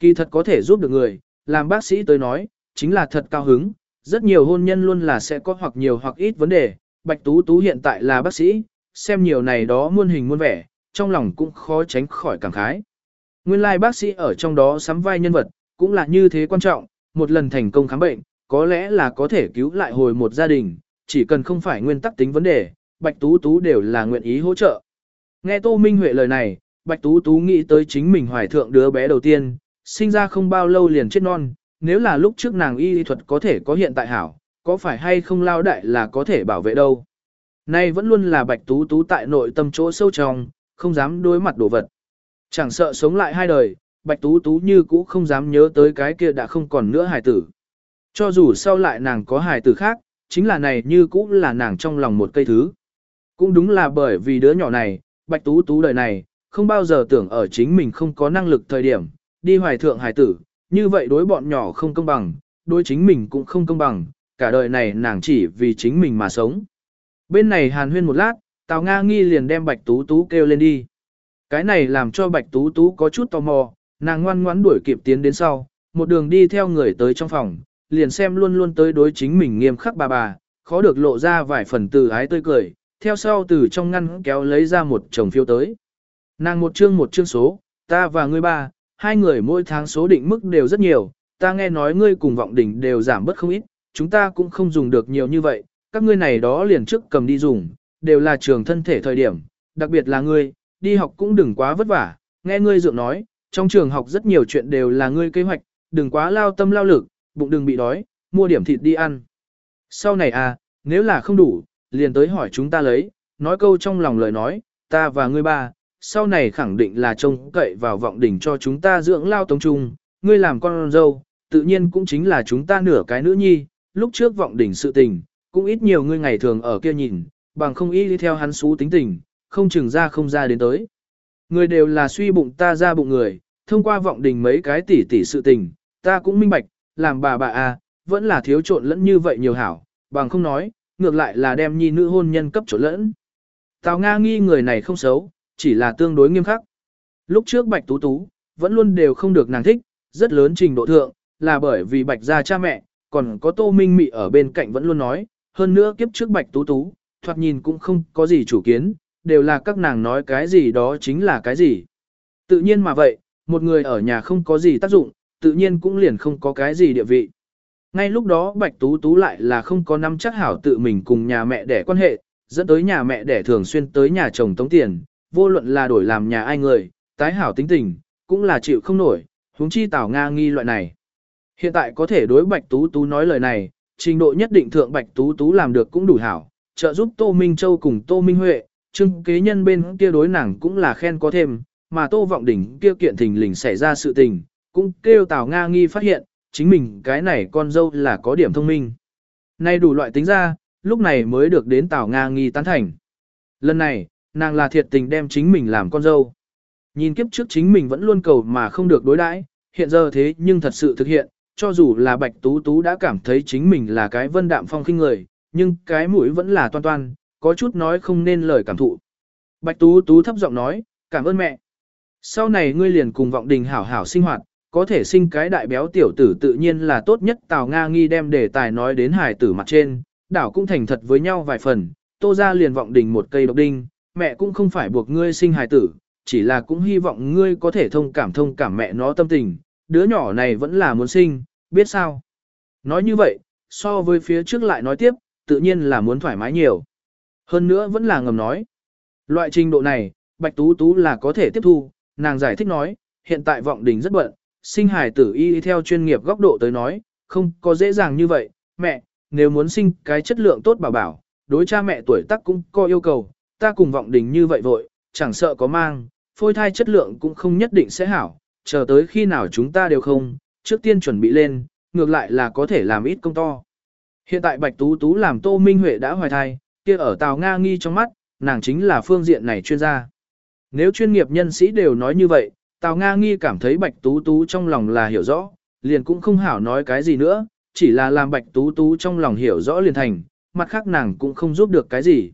S1: Kỳ thật có thể giúp được người, làm bác sĩ tới nói, chính là thật cao hứng, rất nhiều hôn nhân luôn là sẽ có hoặc nhiều hoặc ít vấn đề, Bạch Tú Tú hiện tại là bác sĩ, xem nhiều này đó muôn hình muôn vẻ, trong lòng cũng khó tránh khỏi cảm khái. Nguyên lai like bác sĩ ở trong đó sắm vai nhân vật, cũng là như thế quan trọng, một lần thành công khám bệnh, có lẽ là có thể cứu lại hồi một gia đình, chỉ cần không phải nguyên tắc tính vấn đề, Bạch Tú Tú đều là nguyện ý hỗ trợ. Nghe Tô Minh Huệ lời này, Bạch Tú Tú nghĩ tới chính mình hoài thượng đứa bé đầu tiên, sinh ra không bao lâu liền chết non, nếu là lúc trước nàng y thuật có thể có hiện tại hảo, có phải hay không lao đại là có thể bảo vệ đâu. Nay vẫn luôn là Bạch Tú Tú tại nội tâm chỗ sâu trong, không dám đối mặt đồ vật. Chẳng sợ sống lại hai đời, Bạch Tú Tú như cũ không dám nhớ tới cái kia đã không còn nữa hài tử. Cho dù sau lại nàng có hài tử khác, chính là này như cũ là nàng trong lòng một cây thứ. Cũng đúng là bởi vì đứa nhỏ này, Bạch Tú Tú đời này, không bao giờ tưởng ở chính mình không có năng lực thời điểm, đi hoài thượng hài tử, như vậy đối bọn nhỏ không công bằng, đối chính mình cũng không công bằng, cả đời này nàng chỉ vì chính mình mà sống. Bên này hàn huyên một lát, Tào Nga nghi liền đem Bạch Tú Tú kêu lên đi. Cái này làm cho Bạch Tú Tú có chút tò mò, nàng ngoan ngoãn đuổi kịp tiến đến sau, một đường đi theo người tới trong phòng, liền xem luôn luôn tới đối chính mình nghiêm khắc bà bà, khó được lộ ra vài phần từ ái tươi cười, theo sau từ trong ngăn kéo lấy ra một chồng phiếu tới. Nàng một chương một chương số, ta và ngươi ba, hai người mỗi tháng số định mức đều rất nhiều, ta nghe nói ngươi cùng vọng đỉnh đều giảm bớt không ít, chúng ta cũng không dùng được nhiều như vậy, các ngươi này đó liền trước cầm đi dùng, đều là trường thân thể thời điểm, đặc biệt là ngươi, đi học cũng đừng quá vất vả, nghe ngươi dượng nói, trong trường học rất nhiều chuyện đều là ngươi kế hoạch, đừng quá lao tâm lao lực, bụng đừng bị đói, mua điểm thịt đi ăn. Sau này à, nếu là không đủ, liền tới hỏi chúng ta lấy, nói câu trong lòng lời nói, ta và ngươi ba, sau này khẳng định là trông cậy vào vọng đỉnh cho chúng ta dưỡng lao tống trung, ngươi làm con dâu, tự nhiên cũng chính là chúng ta nửa cái nữ nhi, lúc trước vọng đỉnh sự tình, cũng ít nhiều ngươi ngày thường ở kia nhìn, bằng không ý đi theo hắn xú tính tình, không chừng ra không ra đến tới. Người đều là suy bụng ta ra bụng người, thông qua vọng đình mấy cái tỉ tỉ sự tình, ta cũng minh bạch, làm bà bà à, vẫn là thiếu trộn lẫn như vậy nhiều hảo, bằng không nói, ngược lại là đem nhi nữ hôn nhân cấp trộn lẫn. Tào Nga nghi người này không xấu, chỉ là tương đối nghiêm khắc. Lúc trước Bạch Tú Tú, vẫn luôn đều không được nàng thích, rất lớn trình độ thượng, là bởi vì Bạch gia cha mẹ, còn có Tô Minh Mị ở bên cạnh vẫn luôn nói, hơn nữa kiếp trước Bạch Tú Tú, thoạt nhìn cũng không có gì chủ kiến, đều là các nàng nói cái gì đó chính là cái gì. Tự nhiên mà vậy, một người ở nhà không có gì tác dụng, tự nhiên cũng liền không có cái gì địa vị. Ngay lúc đó Bạch Tú Tú lại là không có nắm chắc hảo tự mình cùng nhà mẹ đẻ quan hệ, dẫn tới nhà mẹ đẻ thường xuyên tới nhà chồng tống tiền, vô luận là đổi làm nhà ai người, tái hảo tính tình, cũng là chịu không nổi, huống chi Tào Nga nghi loại này. Hiện tại có thể đối Bạch Tú Tú nói lời này, trình độ nhất định thượng Bạch Tú Tú làm được cũng đủ hảo, trợ giúp Tô Minh Châu cùng Tô Minh Huệ, trưng kế nhân bên kia đối nàng cũng là khen có thêm, mà Tô Vọng Đỉnh kia kiện thình lình xảy ra sự tình, cũng kêu Tào Nga nghi phát hiện, chính mình cái này con dâu là có điểm thông minh. Nay đủ loại tính ra, lúc này mới được đến Tào Nga nghi tán thành. Lần này, nàng là thiệt tình đem chính mình làm con dâu. Nhìn kiếp trước chính mình vẫn luôn cầu mà không được đối đãi, hiện giờ thế nhưng thật sự thực hiện, cho dù là Bạch Tú Tú đã cảm thấy chính mình là cái vân đạm phong khinh người, nhưng cái mũi vẫn là toan toan, có chút nói không nên lời cảm thụ. Bạch Tú Tú thấp giọng nói, cảm ơn mẹ. Sau này ngươi liền cùng vọng đình hảo hảo sinh hoạt, có thể sinh cái đại béo tiểu tử tự nhiên là tốt nhất Tào Nga nghi đem đề tài nói đến hải tử mặt trên, đảo cũng thành thật với nhau vài phần, tô ra liền vọng đình một cây độc đinh, mẹ cũng không phải buộc ngươi sinh hài tử, chỉ là cũng hy vọng ngươi có thể thông cảm thông cảm mẹ nó tâm tình, đứa nhỏ này vẫn là muốn sinh, biết sao. Nói như vậy, so với phía trước lại nói tiếp, tự nhiên là muốn thoải mái nhiều. Hơn nữa vẫn là ngầm nói. Loại trình độ này, Bạch Tú Tú là có thể tiếp thu, nàng giải thích nói, hiện tại vọng đình rất bận, sinh hài tử y theo chuyên nghiệp góc độ tới nói, không có dễ dàng như vậy, mẹ, nếu muốn sinh cái chất lượng tốt bảo bảo, đối cha mẹ tuổi tác cũng có yêu cầu, ta cùng vọng đình như vậy vội, chẳng sợ có mang, phôi thai chất lượng cũng không nhất định sẽ hảo, chờ tới khi nào chúng ta đều không, trước tiên chuẩn bị lên, ngược lại là có thể làm ít công to. Hiện tại Bạch Tú Tú làm Tô Minh Huệ đã hoài thai, kia ở Tào Nga nghi trong mắt, nàng chính là phương diện này chuyên gia. Nếu chuyên nghiệp nhân sĩ đều nói như vậy, Tào Nga nghi cảm thấy Bạch Tú Tú trong lòng là hiểu rõ, liền cũng không hảo nói cái gì nữa, chỉ là làm Bạch Tú Tú trong lòng hiểu rõ liền thành, mặt khác nàng cũng không giúp được cái gì.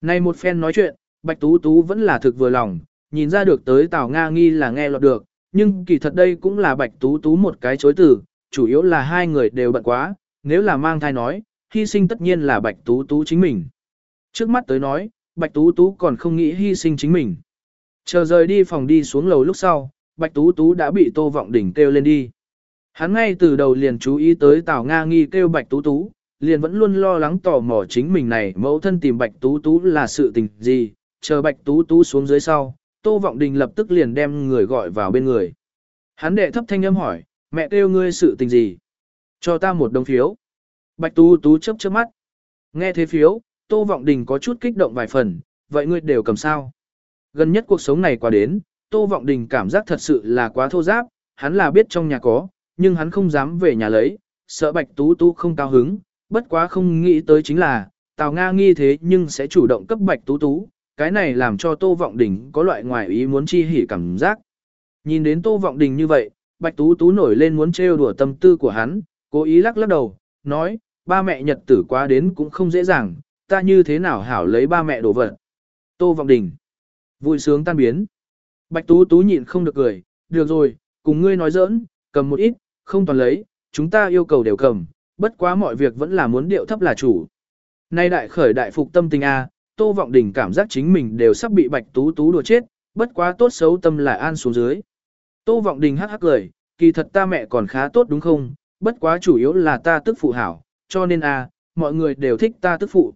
S1: Này một phen nói chuyện, Bạch Tú Tú vẫn là thực vừa lòng, nhìn ra được tới Tào Nga nghi là nghe lọt được, nhưng kỳ thật đây cũng là Bạch Tú Tú một cái chối từ, chủ yếu là hai người đều bận quá, nếu là mang thai nói, hy sinh tất nhiên là Bạch Tú Tú chính mình. Trước mắt tới nói, Bạch Tú Tú còn không nghĩ hy sinh chính mình. Chờ rời đi phòng đi xuống lầu lúc sau, Bạch Tú Tú đã bị Tô Vọng Đình kêu lên đi. Hắn ngay từ đầu liền chú ý tới Tào Nga nghi kêu Bạch Tú Tú, liền vẫn luôn lo lắng tò mò chính mình này mẫu thân tìm Bạch Tú Tú là sự tình gì, chờ Bạch Tú Tú xuống dưới sau, Tô Vọng Đình lập tức liền đem người gọi vào bên người. Hắn đệ thấp thanh âm hỏi, mẹ kêu ngươi sự tình gì? Cho ta một đồng phiếu. Bạch Tú Tú chớp chớp mắt. Nghe thế phiếu, Tô Vọng Đình có chút kích động vài phần, vậy ngươi đều cầm sao? Gần nhất cuộc sống này qua đến, Tô Vọng Đình cảm giác thật sự là quá thô giáp, hắn là biết trong nhà có, nhưng hắn không dám về nhà lấy, sợ Bạch Tú Tú không cao hứng, bất quá không nghĩ tới chính là, Tào Nga nghi thế nhưng sẽ chủ động cấp Bạch Tú Tú, cái này làm cho Tô Vọng Đình có loại ngoài ý muốn chi hỉ cảm giác. Nhìn đến Tô Vọng Đình như vậy, Bạch Tú Tú nổi lên muốn trêu đùa tâm tư của hắn, cố ý lắc lắc đầu, nói, ba mẹ nhật tử quá đến cũng không dễ dàng, ta như thế nào hảo lấy ba mẹ đồ vật. Tô Vọng Đình, vui sướng tan biến. Bạch Tú Tú nhịn không được cười, được rồi, cùng ngươi nói giỡn, cầm một ít, không toàn lấy, chúng ta yêu cầu đều cầm, bất quá mọi việc vẫn là muốn điệu thấp là chủ. Nay đại khởi đại phục tâm tình A, Tô Vọng Đình cảm giác chính mình đều sắp bị Bạch Tú Tú đùa chết, bất quá tốt xấu tâm lại an xuống dưới. Tô Vọng Đình hắc hắc cười, kỳ thật ta mẹ còn khá tốt đúng không, bất quá chủ yếu là ta tức phụ hảo, cho nên a, mọi người đều thích ta tức phụ.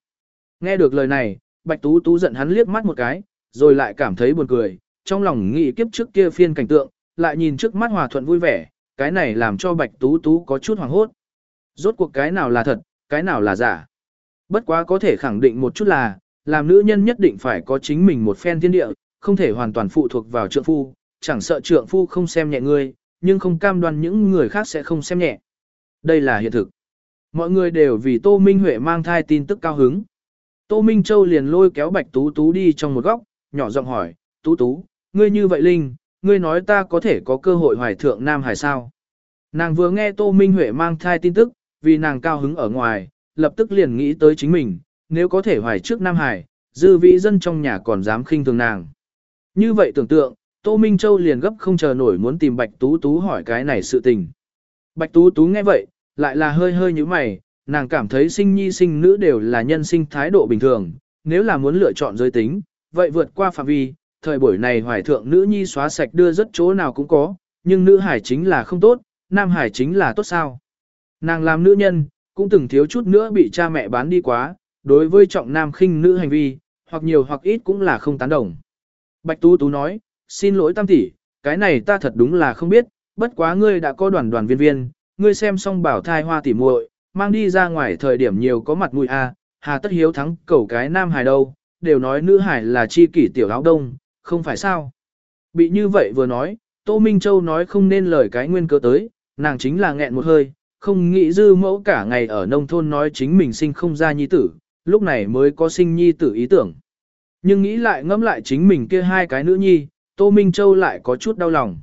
S1: Nghe được lời này, Bạch Tú Tú giận hắn liếc mắt một cái, rồi lại cảm thấy buồn cười, trong lòng nghĩ kiếp trước kia phiên cảnh tượng, lại nhìn trước mắt hòa thuận vui vẻ, cái này làm cho Bạch Tú Tú có chút hoảng hốt. Rốt cuộc cái nào là thật, cái nào là giả. Bất quá có thể khẳng định một chút là, làm nữ nhân nhất định phải có chính mình một phen thiên địa, không thể hoàn toàn phụ thuộc vào trượng phu, chẳng sợ trượng phu không xem nhẹ ngươi, nhưng không cam đoan những người khác sẽ không xem nhẹ. Đây là hiện thực. Mọi người đều vì Tô Minh Huệ mang thai tin tức cao hứng. Tô Minh Châu liền lôi kéo Bạch Tú Tú đi trong một góc, nhỏ giọng hỏi, Tú Tú, ngươi như vậy Linh, ngươi nói ta có thể có cơ hội hoài thượng Nam Hải sao? Nàng vừa nghe Tô Minh Huệ mang thai tin tức, vì nàng cao hứng ở ngoài, lập tức liền nghĩ tới chính mình, nếu có thể hoài trước Nam Hải, dư vị dân trong nhà còn dám khinh thường nàng. Như vậy tưởng tượng, Tô Minh Châu liền gấp không chờ nổi muốn tìm Bạch Tú Tú hỏi cái này sự tình. Bạch Tú Tú nghe vậy, lại là hơi hơi như mày, nàng cảm thấy sinh nhi sinh nữ đều là nhân sinh thái độ bình thường, nếu là muốn lựa chọn giới tính, vậy vượt qua phạm vi, thời buổi này hoài thượng nữ nhi xóa sạch đưa rất chỗ nào cũng có, nhưng nữ hải chính là không tốt, nam hải chính là tốt sao. Nàng làm nữ nhân, cũng từng thiếu chút nữa bị cha mẹ bán đi quá, đối với trọng nam khinh nữ hành vi, hoặc nhiều hoặc ít cũng là không tán đồng. Bạch Tú Tú nói, xin lỗi tam tỷ, cái này ta thật đúng là không biết, bất quá ngươi đã có đoàn đoàn viên viên, ngươi xem xong bảo thai hoa tỉ muội, mang đi ra ngoài thời điểm nhiều có mặt mũi a, hà tất hiếu thắng cầu cái nam hài đâu, đều nói nữ hải là chi kỷ tiểu áo đông, không phải sao. Bị như vậy vừa nói, Tô Minh Châu nói không nên lời cái nguyên cơ tới, nàng chính là nghẹn một hơi, không nghĩ dư mẫu cả ngày ở nông thôn nói chính mình sinh không ra nhi tử, lúc này mới có sinh nhi tử ý tưởng. Nhưng nghĩ lại ngẫm lại chính mình kia hai cái nữ nhi, Tô Minh Châu lại có chút đau lòng.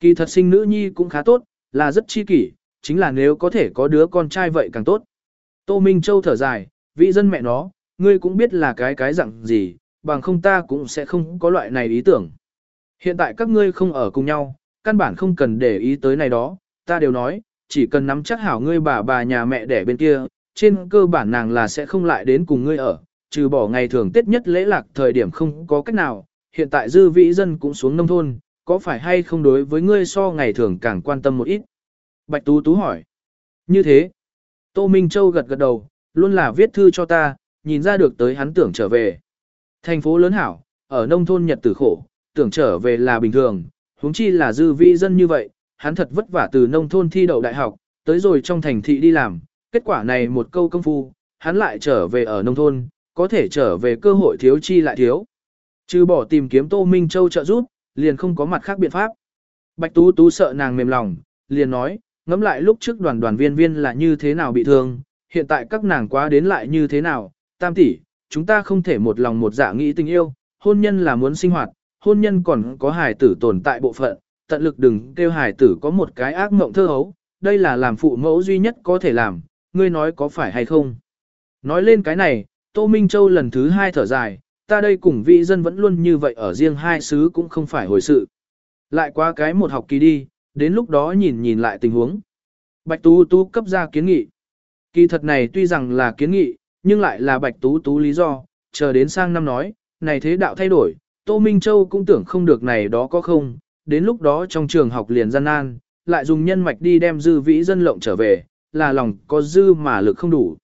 S1: Kỳ thật sinh nữ nhi cũng khá tốt, là rất chi kỷ, chính là nếu có thể có đứa con trai vậy càng tốt. Tô Minh Châu thở dài, vị dân mẹ nó, ngươi cũng biết là cái cái dạng gì, bằng không ta cũng sẽ không có loại này ý tưởng. Hiện tại các ngươi không ở cùng nhau, căn bản không cần để ý tới này đó, ta đều nói, chỉ cần nắm chắc hảo ngươi bà bà nhà mẹ đẻ bên kia, trên cơ bản nàng là sẽ không lại đến cùng ngươi ở, trừ bỏ ngày thường tết nhất lễ lạc thời điểm không có cách nào, hiện tại dư vĩ dân cũng xuống nông thôn, có phải hay không đối với ngươi so ngày thường càng quan tâm một ít? Bạch Tú Tú hỏi. Như thế, Tô Minh Châu gật gật đầu, luôn là viết thư cho ta, nhìn ra được tới hắn tưởng trở về. Thành phố lớn hảo, ở nông thôn nhật tử khổ, tưởng trở về là bình thường, huống chi là dư vi dân như vậy, hắn thật vất vả từ nông thôn thi đậu đại học, tới rồi trong thành thị đi làm, kết quả này một câu công phu, hắn lại trở về ở nông thôn, có thể trở về cơ hội thiếu chi lại thiếu. Trừ bỏ tìm kiếm Tô Minh Châu trợ giúp, liền không có mặt khác biện pháp. Bạch Tú Tú sợ nàng mềm lòng, liền nói, ngẫm lại lúc trước đoàn đoàn viên viên là như thế nào bị thương, hiện tại các nàng quá đến lại như thế nào, tam tỷ, chúng ta không thể một lòng một dạ nghĩ tình yêu, hôn nhân là muốn sinh hoạt, hôn nhân còn có hài tử tồn tại bộ phận, tận lực đừng kêu hài tử có một cái ác mộng thơ hấu, đây là làm phụ mẫu duy nhất có thể làm, ngươi nói có phải hay không. Nói lên cái này, Tô Minh Châu lần thứ hai thở dài, ta đây cùng vị dân vẫn luôn như vậy ở riêng hai xứ cũng không phải hồi sự. Lại qua cái một học kỳ đi, đến lúc đó nhìn nhìn lại tình huống. Bạch Tú Tú cấp ra kiến nghị. Kỳ thật này tuy rằng là kiến nghị, nhưng lại là Bạch Tú Tú lý do, chờ đến sang năm nói, này thế đạo thay đổi, Tô Minh Châu cũng tưởng không được này đó có không, đến lúc đó trong trường học liền gian nan, lại dùng nhân mạch đi đem dư vĩ dân lộng trở về, là lòng có dư mà lực không đủ.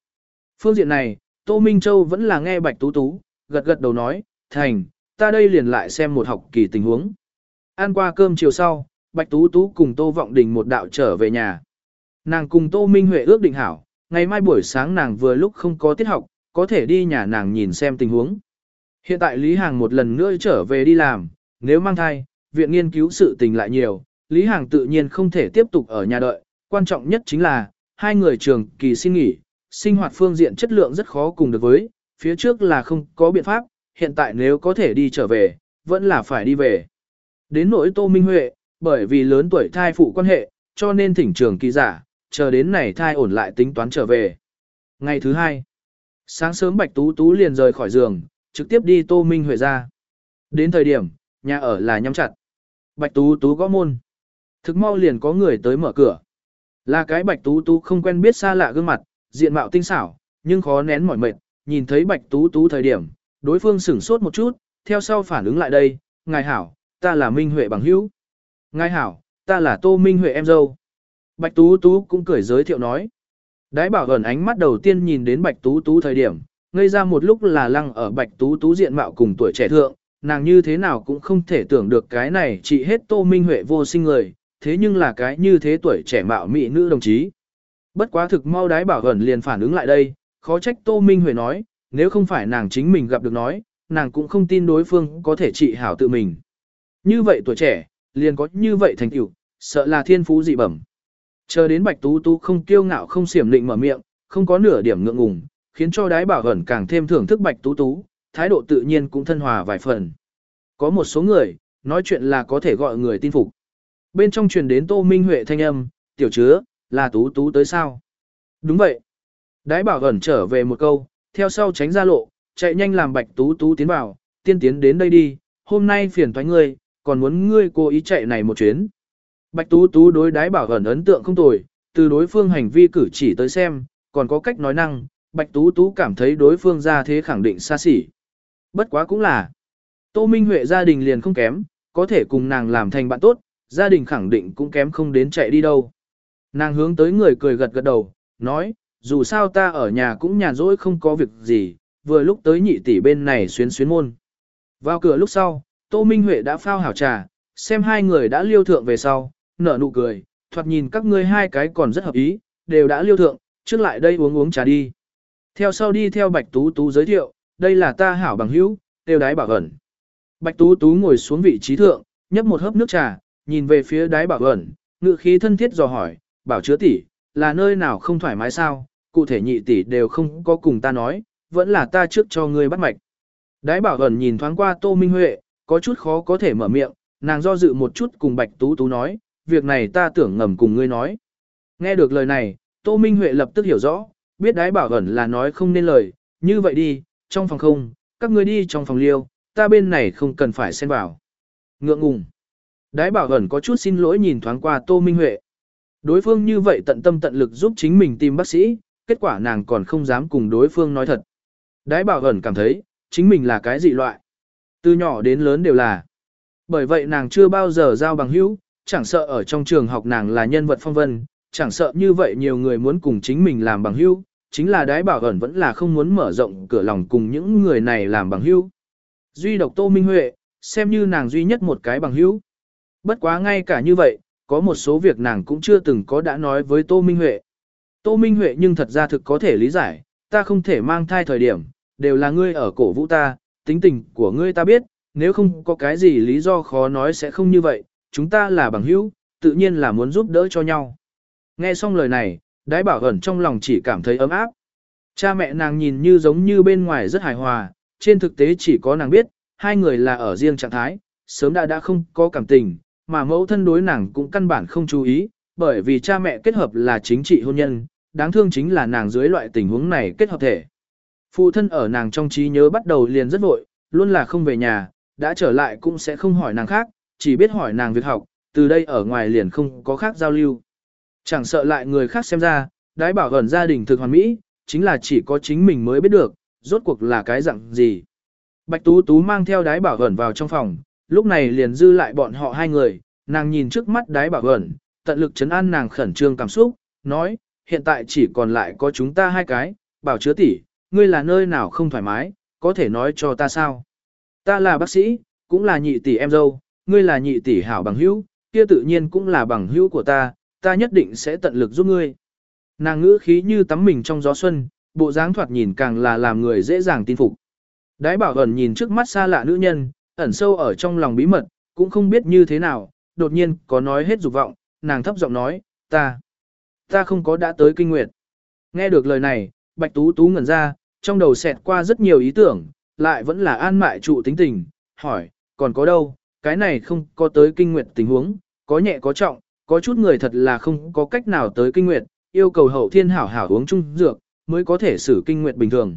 S1: Phương diện này, Tô Minh Châu vẫn là nghe Bạch Tú Tú, gật gật đầu nói, thành, ta đây liền lại xem một học kỳ tình huống. Ăn qua cơm chiều sau, Bạch Tú Tú cùng Tô Vọng Đình một đạo trở về nhà. Nàng cùng Tô Minh Huệ ước định hảo, ngày mai buổi sáng nàng vừa lúc không có tiết học, có thể đi nhà nàng nhìn xem tình huống. Hiện tại Lý Hàng một lần nữa trở về đi làm, nếu mang thai, viện nghiên cứu sự tình lại nhiều, Lý Hàng tự nhiên không thể tiếp tục ở nhà đợi, quan trọng nhất chính là, hai người trường kỳ xin nghỉ, sinh hoạt phương diện chất lượng rất khó cùng được với, phía trước là không có biện pháp, hiện tại nếu có thể đi trở về, vẫn là phải đi về. Đến nỗi Tô Minh Huệ, bởi vì lớn tuổi thai phụ quan hệ, cho nên thỉnh trường kỳ giả, chờ đến này thai ổn lại tính toán trở về. Ngày thứ hai, sáng sớm Bạch Tú Tú liền rời khỏi giường, trực tiếp đi Tô Minh Huệ ra. Đến thời điểm, nhà ở là nhắm chặt. Bạch Tú Tú gõ môn. Thực mau liền có người tới mở cửa. Là cái Bạch Tú Tú không quen biết xa lạ gương mặt, diện mạo tinh xảo, nhưng khó nén mỏi mệt, nhìn thấy Bạch Tú Tú thời điểm, đối phương sửng sốt một chút, theo sau phản ứng lại đây, ngài hảo, ta là Minh Huệ bằng hữu. Ngài hảo, ta là Tô Minh Huệ em dâu. Bạch Tú Tú cũng cười giới thiệu nói. Đái bảo ẩn ánh mắt đầu tiên nhìn đến Bạch Tú Tú thời điểm, ngây ra một lúc là lăng ở Bạch Tú Tú diện mạo cùng tuổi trẻ thượng, nàng như thế nào cũng không thể tưởng được cái này chỉ hết Tô Minh Huệ vô sinh người, thế nhưng là cái như thế tuổi trẻ mạo mỹ nữ đồng chí. Bất quá thực mau đái bảo ẩn liền phản ứng lại đây, khó trách Tô Minh Huệ nói, nếu không phải nàng chính mình gặp được nói, nàng cũng không tin đối phương có thể trị hảo tự mình. Như vậy tuổi trẻ, liền có như vậy thành tựu, sợ là thiên phú dị bẩm. Chờ đến Bạch Tú Tú không kiêu ngạo không xiểm định mở miệng, không có nửa điểm ngượng ngùng, khiến cho đái bảo ẩn càng thêm thưởng thức Bạch Tú Tú, thái độ tự nhiên cũng thân hòa vài phần. Có một số người, nói chuyện là có thể gọi người tin phục. Bên trong truyền đến Tô Minh Huệ thanh âm, tiểu chứa, là tú tú tới sao? Đúng vậy. Đái bảo ẩn trở về một câu, theo sau tránh ra lộ, chạy nhanh làm bạch tú tú tiến vào, tiên tiến đến đây đi, hôm nay phiền thoái ngươi, còn muốn ngươi cố ý chạy này một chuyến. Bạch tú tú đối đái bảo ẩn ấn tượng không tồi, từ đối phương hành vi cử chỉ tới xem, còn có cách nói năng, bạch tú tú cảm thấy đối phương ra thế khẳng định xa xỉ. Bất quá cũng là, Tô Minh Huệ gia đình liền không kém, có thể cùng nàng làm thành bạn tốt, gia đình khẳng định cũng kém không đến chạy đi đâu. Nàng hướng tới người cười gật gật đầu, nói, dù sao ta ở nhà cũng nhàn rỗi không có việc gì, vừa lúc tới nhị tỷ bên này xuyến xuyến môn. Vào cửa lúc sau, Tô Minh Huệ đã phao hảo trà, xem hai người đã liêu thượng về sau, nở nụ cười, thoạt nhìn các ngươi hai cái còn rất hợp ý, đều đã liêu thượng, trước lại đây uống uống trà đi. Theo sau đi theo Bạch Tú Tú giới thiệu, đây là ta hảo bằng hữu, đều đái bảo ẩn. Bạch Tú Tú ngồi xuống vị trí thượng, nhấp một hớp nước trà, nhìn về phía đái bảo ẩn, ngự khí thân thiết dò hỏi, bảo chứa tỷ, là nơi nào không thoải mái sao, cụ thể nhị tỷ đều không có cùng ta nói, vẫn là ta trước cho ngươi bắt mạch. Đái bảo ẩn nhìn thoáng qua Tô Minh Huệ, có chút khó có thể mở miệng, nàng do dự một chút cùng Bạch Tú Tú nói, việc này ta tưởng ngầm cùng ngươi nói. Nghe được lời này, Tô Minh Huệ lập tức hiểu rõ, biết đái bảo ẩn là nói không nên lời, như vậy đi, trong phòng không, các ngươi đi trong phòng liêu, ta bên này không cần phải xen vào. Ngượng ngùng. Đái bảo ẩn có chút xin lỗi nhìn thoáng qua Tô Minh Huệ. Đối phương như vậy tận tâm tận lực giúp chính mình tìm bác sĩ, kết quả nàng còn không dám cùng đối phương nói thật. Đái bảo ẩn cảm thấy, chính mình là cái dị loại. Từ nhỏ đến lớn đều là. Bởi vậy nàng chưa bao giờ giao bằng hữu, chẳng sợ ở trong trường học nàng là nhân vật phong vân, chẳng sợ như vậy nhiều người muốn cùng chính mình làm bằng hữu, chính là đái bảo ẩn vẫn là không muốn mở rộng cửa lòng cùng những người này làm bằng hữu. Duy độc Tô Minh Huệ, xem như nàng duy nhất một cái bằng hữu. Bất quá ngay cả như vậy, có một số việc nàng cũng chưa từng có đã nói với Tô Minh Huệ. Tô Minh Huệ nhưng thật ra thực có thể lý giải, ta không thể mang thai thời điểm, đều là ngươi ở cổ vũ ta, tính tình của ngươi ta biết, nếu không có cái gì lý do khó nói sẽ không như vậy, chúng ta là bằng hữu, tự nhiên là muốn giúp đỡ cho nhau. Nghe xong lời này, đái bảo ẩn trong lòng chỉ cảm thấy ấm áp. Cha mẹ nàng nhìn như giống như bên ngoài rất hài hòa, trên thực tế chỉ có nàng biết, hai người là ở riêng trạng thái, sớm đã đã không có cảm tình, mà mẫu thân đối nàng cũng căn bản không chú ý, bởi vì cha mẹ kết hợp là chính trị hôn nhân, đáng thương chính là nàng dưới loại tình huống này kết hợp thể. Phụ thân ở nàng trong trí nhớ bắt đầu liền rất vội, luôn là không về nhà, đã trở lại cũng sẽ không hỏi nàng khác, chỉ biết hỏi nàng việc học, từ đây ở ngoài liền không có khác giao lưu. Chẳng sợ lại người khác xem ra, đái bảo gần gia đình thực hoàn mỹ, chính là chỉ có chính mình mới biết được, rốt cuộc là cái dạng gì. Bạch Tú Tú mang theo đái bảo gần vào trong phòng, lúc này liền dư lại bọn họ hai người, nàng nhìn trước mắt đái bảo gần, tận lực chấn an nàng khẩn trương cảm xúc, nói, hiện tại chỉ còn lại có chúng ta hai cái, bảo chứa tỷ, ngươi là nơi nào không thoải mái, có thể nói cho ta sao. Ta là bác sĩ, cũng là nhị tỷ em dâu, ngươi là nhị tỷ hảo bằng hữu, kia tự nhiên cũng là bằng hữu của ta, ta nhất định sẽ tận lực giúp ngươi. Nàng ngữ khí như tắm mình trong gió xuân, bộ dáng thoạt nhìn càng là làm người dễ dàng tin phục. Đái bảo ẩn nhìn trước mắt xa lạ nữ nhân, ẩn sâu ở trong lòng bí mật, cũng không biết như thế nào, đột nhiên có nói hết dục vọng, nàng thấp giọng nói, ta, ta không có đã tới kinh nguyệt. Nghe được lời này, Bạch Tú Tú ngẩn ra, trong đầu xẹt qua rất nhiều ý tưởng, lại vẫn là an mại trụ tính tình, hỏi, còn có đâu, cái này không có tới kinh nguyệt tình huống, có nhẹ có trọng, có chút người thật là không có cách nào tới kinh nguyệt, yêu cầu hậu thiên hảo hảo uống chung dược, mới có thể xử kinh nguyệt bình thường.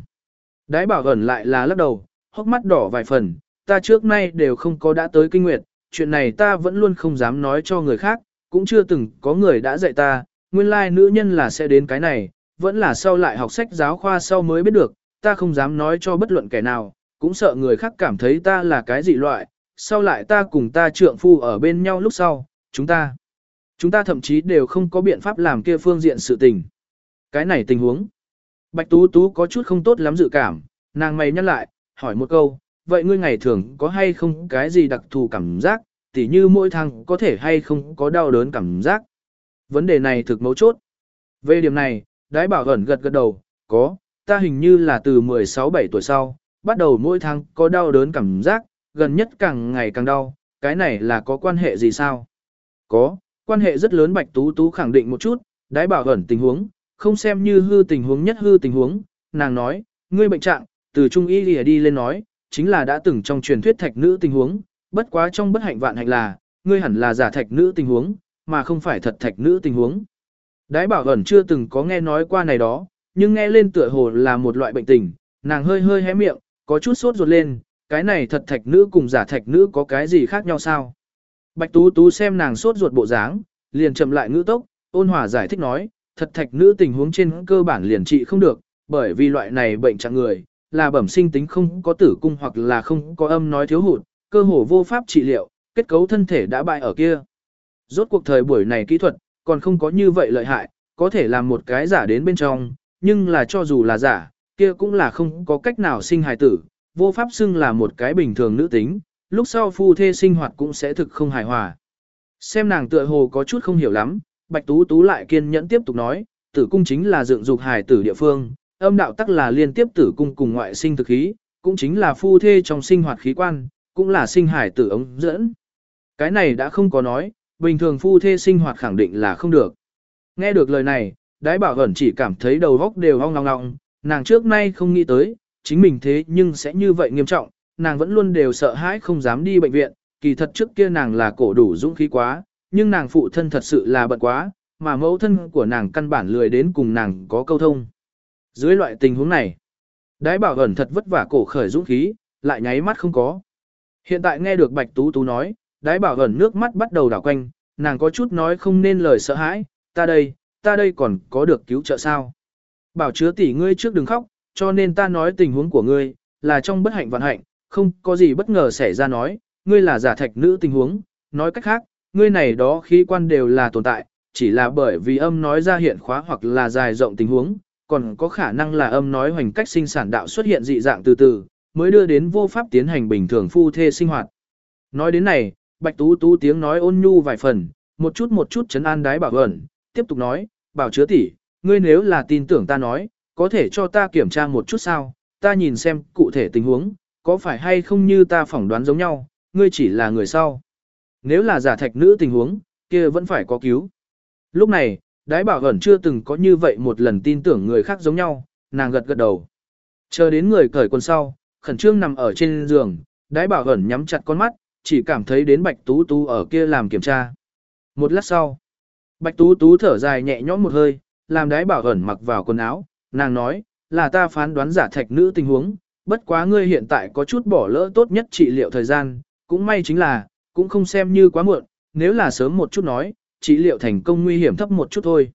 S1: Đái bảo ẩn lại là lắc đầu, hốc mắt đỏ vài phần, ta trước nay đều không có đã tới kinh nguyệt, chuyện này ta vẫn luôn không dám nói cho người khác, cũng chưa từng có người đã dạy ta, nguyên lai nữ nhân là sẽ đến cái này, vẫn là sau lại học sách giáo khoa sau mới biết được, ta không dám nói cho bất luận kẻ nào, cũng sợ người khác cảm thấy ta là cái dị loại, sau lại ta cùng ta trượng phu ở bên nhau lúc sau, chúng ta, chúng ta thậm chí đều không có biện pháp làm kia phương diện sự tình. Cái này tình huống. Bạch Tú Tú có chút không tốt lắm dự cảm, nàng mày nhắc lại, hỏi một câu, vậy ngươi ngày thường có hay không cái gì đặc thù cảm giác, tỉ như mỗi thằng có thể hay không có đau đớn cảm giác. Vấn đề này thực mấu chốt. Về điểm này, đái bảo ẩn gật gật đầu, có, ta hình như là từ 16-17 tuổi sau, bắt đầu mỗi tháng có đau đớn cảm giác, gần nhất càng ngày càng đau, cái này là có quan hệ gì sao? Có, quan hệ rất lớn Bạch Tú Tú khẳng định một chút, đái bảo ẩn tình huống, không xem như hư tình huống nhất hư tình huống, nàng nói, ngươi bệnh trạng, từ trung y lìa đi lên nói, chính là đã từng trong truyền thuyết thạch nữ tình huống, bất quá trong bất hạnh vạn hạnh là, ngươi hẳn là giả thạch nữ tình huống, mà không phải thật thạch nữ tình huống. Đái bảo ẩn chưa từng có nghe nói qua này đó, nhưng nghe lên tựa hồ là một loại bệnh tình, nàng hơi hơi hé miệng, có chút sốt ruột lên, cái này thật thạch nữ cùng giả thạch nữ có cái gì khác nhau sao? Bạch Tú Tú xem nàng sốt ruột bộ dáng, liền chậm lại ngữ tốc, ôn hòa giải thích nói, thật thạch nữ tình huống trên cơ bản liền trị không được, bởi vì loại này bệnh trạng người, là bẩm sinh tính không có tử cung hoặc là không có âm nói thiếu hụt, cơ hồ vô pháp trị liệu, kết cấu thân thể đã bại ở kia. Rốt cuộc thời buổi này kỹ thuật, còn không có như vậy lợi hại, có thể làm một cái giả đến bên trong, nhưng là cho dù là giả, kia cũng là không có cách nào sinh hài tử, vô pháp xưng là một cái bình thường nữ tính, lúc sau phu thê sinh hoạt cũng sẽ thực không hài hòa. Xem nàng tựa hồ có chút không hiểu lắm, Bạch Tú Tú lại kiên nhẫn tiếp tục nói, tử cung chính là dựng dục hài tử địa phương, âm đạo tắc là liên tiếp tử cung cùng ngoại sinh thực khí, cũng chính là phu thê trong sinh hoạt khí quan, cũng là sinh hài tử ống dẫn. Cái này đã không có nói, bình thường phu thê sinh hoạt khẳng định là không được. Nghe được lời này, đái bảo ẩn chỉ cảm thấy đầu góc đều hong ngong ngong, nàng trước nay không nghĩ tới, chính mình thế nhưng sẽ như vậy nghiêm trọng, nàng vẫn luôn đều sợ hãi không dám đi bệnh viện, kỳ thật trước kia nàng là cổ đủ dũng khí quá, nhưng nàng phụ thân thật sự là bận quá, mà mẫu thân của nàng căn bản lười đến cùng nàng có câu thông. Dưới loại tình huống này, đái bảo ẩn thật vất vả cổ khởi dũng khí, lại nháy mắt không có. Hiện tại nghe được Bạch Tú Tú nói, đái bảo ẩn nước mắt bắt đầu đảo quanh, nàng có chút nói không nên lời sợ hãi, ta đây, ta đây còn có được cứu trợ sao. Bảo chứa tỷ ngươi trước đừng khóc, cho nên ta nói tình huống của ngươi, là trong bất hạnh vạn hạnh, không có gì bất ngờ xảy ra nói, ngươi là giả thạch nữ tình huống, nói cách khác, ngươi này đó khí quan đều là tồn tại, chỉ là bởi vì âm nói ra hiện khóa hoặc là dài rộng tình huống, còn có khả năng là âm nói hoành cách sinh sản đạo xuất hiện dị dạng từ từ, mới đưa đến vô pháp tiến hành bình thường phu thê sinh hoạt. Nói đến này, Bạch Tú Tú tiếng nói ôn nhu vài phần, một chút một chút chấn an đái bảo ẩn, tiếp tục nói, bảo chứa tỷ, ngươi nếu là tin tưởng ta nói, có thể cho ta kiểm tra một chút sao, ta nhìn xem cụ thể tình huống, có phải hay không như ta phỏng đoán giống nhau, ngươi chỉ là người sau. Nếu là giả thạch nữ tình huống, kia vẫn phải có cứu. Lúc này, đái bảo ẩn chưa từng có như vậy một lần tin tưởng người khác giống nhau, nàng gật gật đầu. Chờ đến người cởi quần sau, khẩn trương nằm ở trên giường, đái bảo ẩn nhắm chặt con mắt, chỉ cảm thấy đến bạch tú tú ở kia làm kiểm tra. Một lát sau, bạch tú tú thở dài nhẹ nhõm một hơi, làm đái bảo ẩn mặc vào quần áo, nàng nói, là ta phán đoán giả thạch nữ tình huống, bất quá ngươi hiện tại có chút bỏ lỡ tốt nhất trị liệu thời gian, cũng may chính là, cũng không xem như quá muộn, nếu là sớm một chút nói, trị liệu thành công nguy hiểm thấp một chút thôi.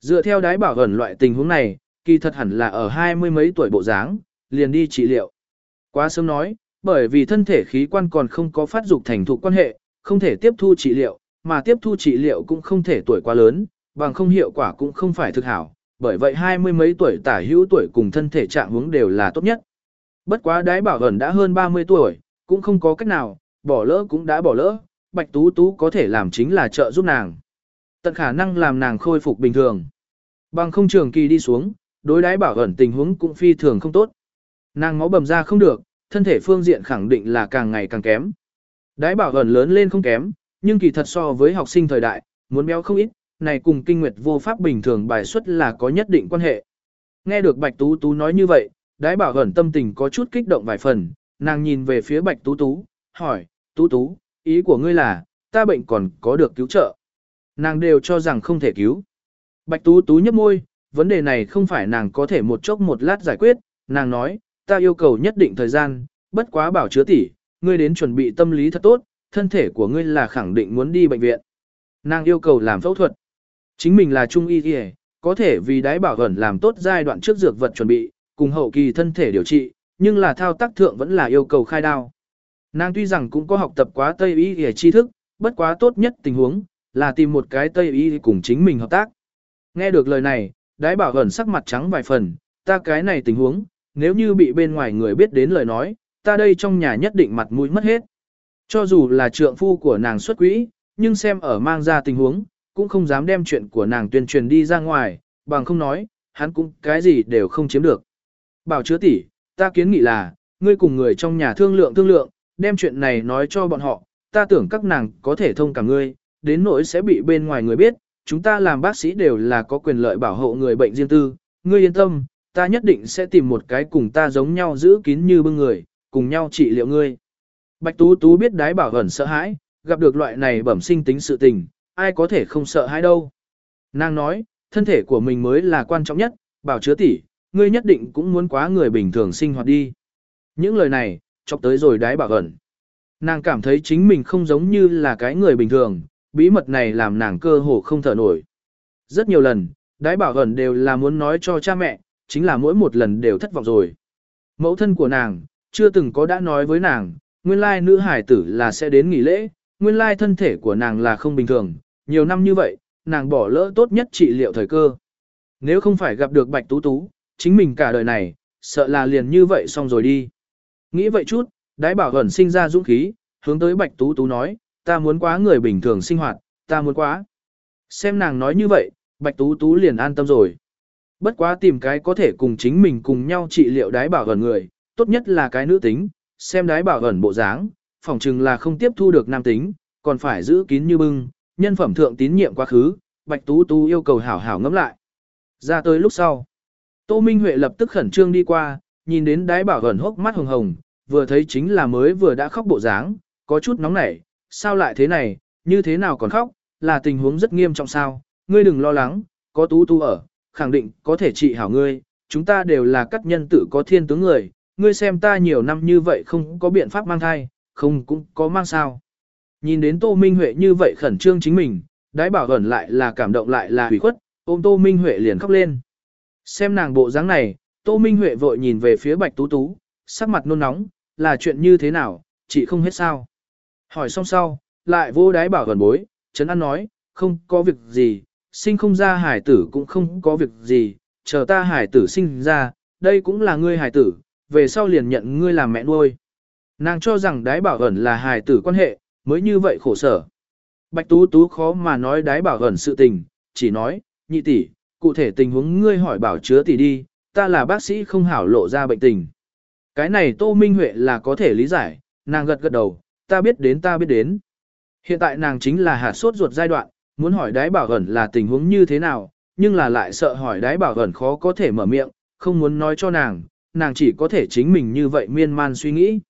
S1: Dựa theo đái bảo ẩn loại tình huống này, kỳ thật hẳn là ở hai mươi mấy tuổi bộ dáng, liền đi trị liệu. Quá sớm nói, bởi vì thân thể khí quan còn không có phát dục thành thục quan hệ, không thể tiếp thu trị liệu, mà tiếp thu trị liệu cũng không thể tuổi quá lớn, bằng không hiệu quả cũng không phải thực hảo, bởi vậy hai mươi mấy tuổi tả hữu tuổi cùng thân thể trạng hướng đều là tốt nhất. Bất quá đái bảo ẩn đã hơn 30 tuổi, cũng không có cách nào, bỏ lỡ cũng đã bỏ lỡ, Bạch Tú Tú có thể làm chính là trợ giúp nàng. Tận khả năng làm nàng khôi phục bình thường. Bằng không trường kỳ đi xuống, đối đái bảo ẩn tình huống cũng phi thường không tốt. Nàng máu bầm ra không được, thân thể phương diện khẳng định là càng ngày càng kém. Đái bảo ẩn lớn lên không kém, nhưng kỳ thật so với học sinh thời đại, muốn béo không ít, này cùng kinh nguyệt vô pháp bình thường bài xuất là có nhất định quan hệ. Nghe được Bạch Tú Tú nói như vậy, đái bảo ẩn tâm tình có chút kích động vài phần, nàng nhìn về phía Bạch Tú Tú, hỏi, Tú Tú, ý của ngươi là, ta bệnh còn có được cứu trợ. Nàng đều cho rằng không thể cứu. Bạch Tú Tú nhấp môi, vấn đề này không phải nàng có thể một chốc một lát giải quyết, nàng nói, ta yêu cầu nhất định thời gian, bất quá bảo chứa tỷ, ngươi đến chuẩn bị tâm lý thật tốt, thân thể của ngươi là khẳng định muốn đi bệnh viện. Nàng yêu cầu làm phẫu thuật. Chính mình là trung y y, có thể vì đái bảo ẩn làm tốt giai đoạn trước dược vật chuẩn bị, cùng hậu kỳ thân thể điều trị, nhưng là thao tác thượng vẫn là yêu cầu khai đao. Nàng tuy rằng cũng có học tập quá Tây y y tri thức, bất quá tốt nhất tình huống, là tìm một cái Tây y cùng chính mình hợp tác. Nghe được lời này, đái bảo ẩn sắc mặt trắng vài phần, ta cái này tình huống, nếu như bị bên ngoài người biết đến lời nói, ta đây trong nhà nhất định mặt mũi mất hết. Cho dù là trượng phu của nàng xuất quỹ, nhưng xem ở mang ra tình huống, cũng không dám đem chuyện của nàng tuyên truyền đi ra ngoài, bằng không nói, hắn cũng cái gì đều không chiếm được. Bảo chứa tỷ, ta kiến nghị là, ngươi cùng người trong nhà thương lượng thương lượng, đem chuyện này nói cho bọn họ, ta tưởng các nàng có thể thông cảm ngươi, đến nỗi sẽ bị bên ngoài người biết, chúng ta làm bác sĩ đều là có quyền lợi bảo hộ người bệnh riêng tư, ngươi yên tâm, ta nhất định sẽ tìm một cái cùng ta giống nhau giữ kín như bưng người, cùng nhau trị liệu ngươi. Bạch Tú Tú biết đái bảo ẩn sợ hãi, gặp được loại này bẩm sinh tính sự tình, ai có thể không sợ hãi đâu. Nàng nói, thân thể của mình mới là quan trọng nhất, bảo chứa tỷ, ngươi nhất định cũng muốn quá người bình thường sinh hoạt đi. Những lời này, chọc tới rồi đái bảo ẩn. Nàng cảm thấy chính mình không giống như là cái người bình thường, bí mật này làm nàng cơ hồ không thở nổi. Rất nhiều lần, đái bảo ẩn đều là muốn nói cho cha mẹ, chính là mỗi một lần đều thất vọng rồi. Mẫu thân của nàng, chưa từng có đã nói với nàng, nguyên lai nữ hải tử là sẽ đến nghỉ lễ, nguyên lai thân thể của nàng là không bình thường, nhiều năm như vậy, nàng bỏ lỡ tốt nhất trị liệu thời cơ. Nếu không phải gặp được Bạch Tú Tú, chính mình cả đời này, sợ là liền như vậy xong rồi đi. Nghĩ vậy chút, đái bảo ẩn sinh ra dũng khí, hướng tới Bạch Tú Tú nói, ta muốn quá người bình thường sinh hoạt, ta muốn quá. Xem nàng nói như vậy, Bạch Tú Tú liền an tâm rồi. Bất quá tìm cái có thể cùng chính mình cùng nhau trị liệu đái bảo ẩn người, tốt nhất là cái nữ tính, xem đái bảo ẩn bộ dáng, phỏng chừng là không tiếp thu được nam tính, còn phải giữ kín như bưng, nhân phẩm thượng tín nhiệm quá khứ, Bạch Tú Tú yêu cầu hảo hảo ngẫm lại. Ra tới lúc sau, Tô Minh Huệ lập tức khẩn trương đi qua, nhìn đến đái bảo ẩn hốc mắt hồng hồng, vừa thấy chính là mới vừa đã khóc bộ dáng, có chút nóng nảy, sao lại thế này, như thế nào còn khóc, là tình huống rất nghiêm trọng sao, ngươi đừng lo lắng, có Tú Tú ở, khẳng định có thể trị hảo ngươi, chúng ta đều là các nhân tử có thiên tướng người, ngươi xem ta nhiều năm như vậy không có biện pháp mang thai, không cũng có mang sao. Nhìn đến Tô Minh Huệ như vậy khẩn trương chính mình, đái bảo ẩn lại là cảm động lại là hủy khuất, ôm Tô Minh Huệ liền khóc lên. Xem nàng bộ dáng này, Tô Minh Huệ vội nhìn về phía Bạch Tú Tú, sắc mặt nôn nóng, là chuyện như thế nào, chị không hết sao. Hỏi xong sau, lại vô đái bảo ẩn bối, Trấn An nói, không có việc gì, sinh không ra hải tử cũng không có việc gì, chờ ta hải tử sinh ra, đây cũng là ngươi hải tử, về sau liền nhận ngươi làm mẹ nuôi. Nàng cho rằng đái bảo ẩn là hài tử quan hệ, mới như vậy khổ sở. Bạch Tú Tú khó mà nói đái bảo ẩn sự tình, chỉ nói, nhị tỷ, cụ thể tình huống ngươi hỏi bảo chứa tỷ đi, ta là bác sĩ không hảo lộ ra bệnh tình. Cái này Tô Minh Huệ là có thể lý giải, nàng gật gật đầu, ta biết đến ta biết đến. Hiện tại nàng chính là hạt sốt ruột giai đoạn, muốn hỏi đái bảo ẩn là tình huống như thế nào, nhưng là lại sợ hỏi đái bảo ẩn khó có thể mở miệng, không muốn nói cho nàng, nàng chỉ có thể chính mình như vậy miên man suy nghĩ.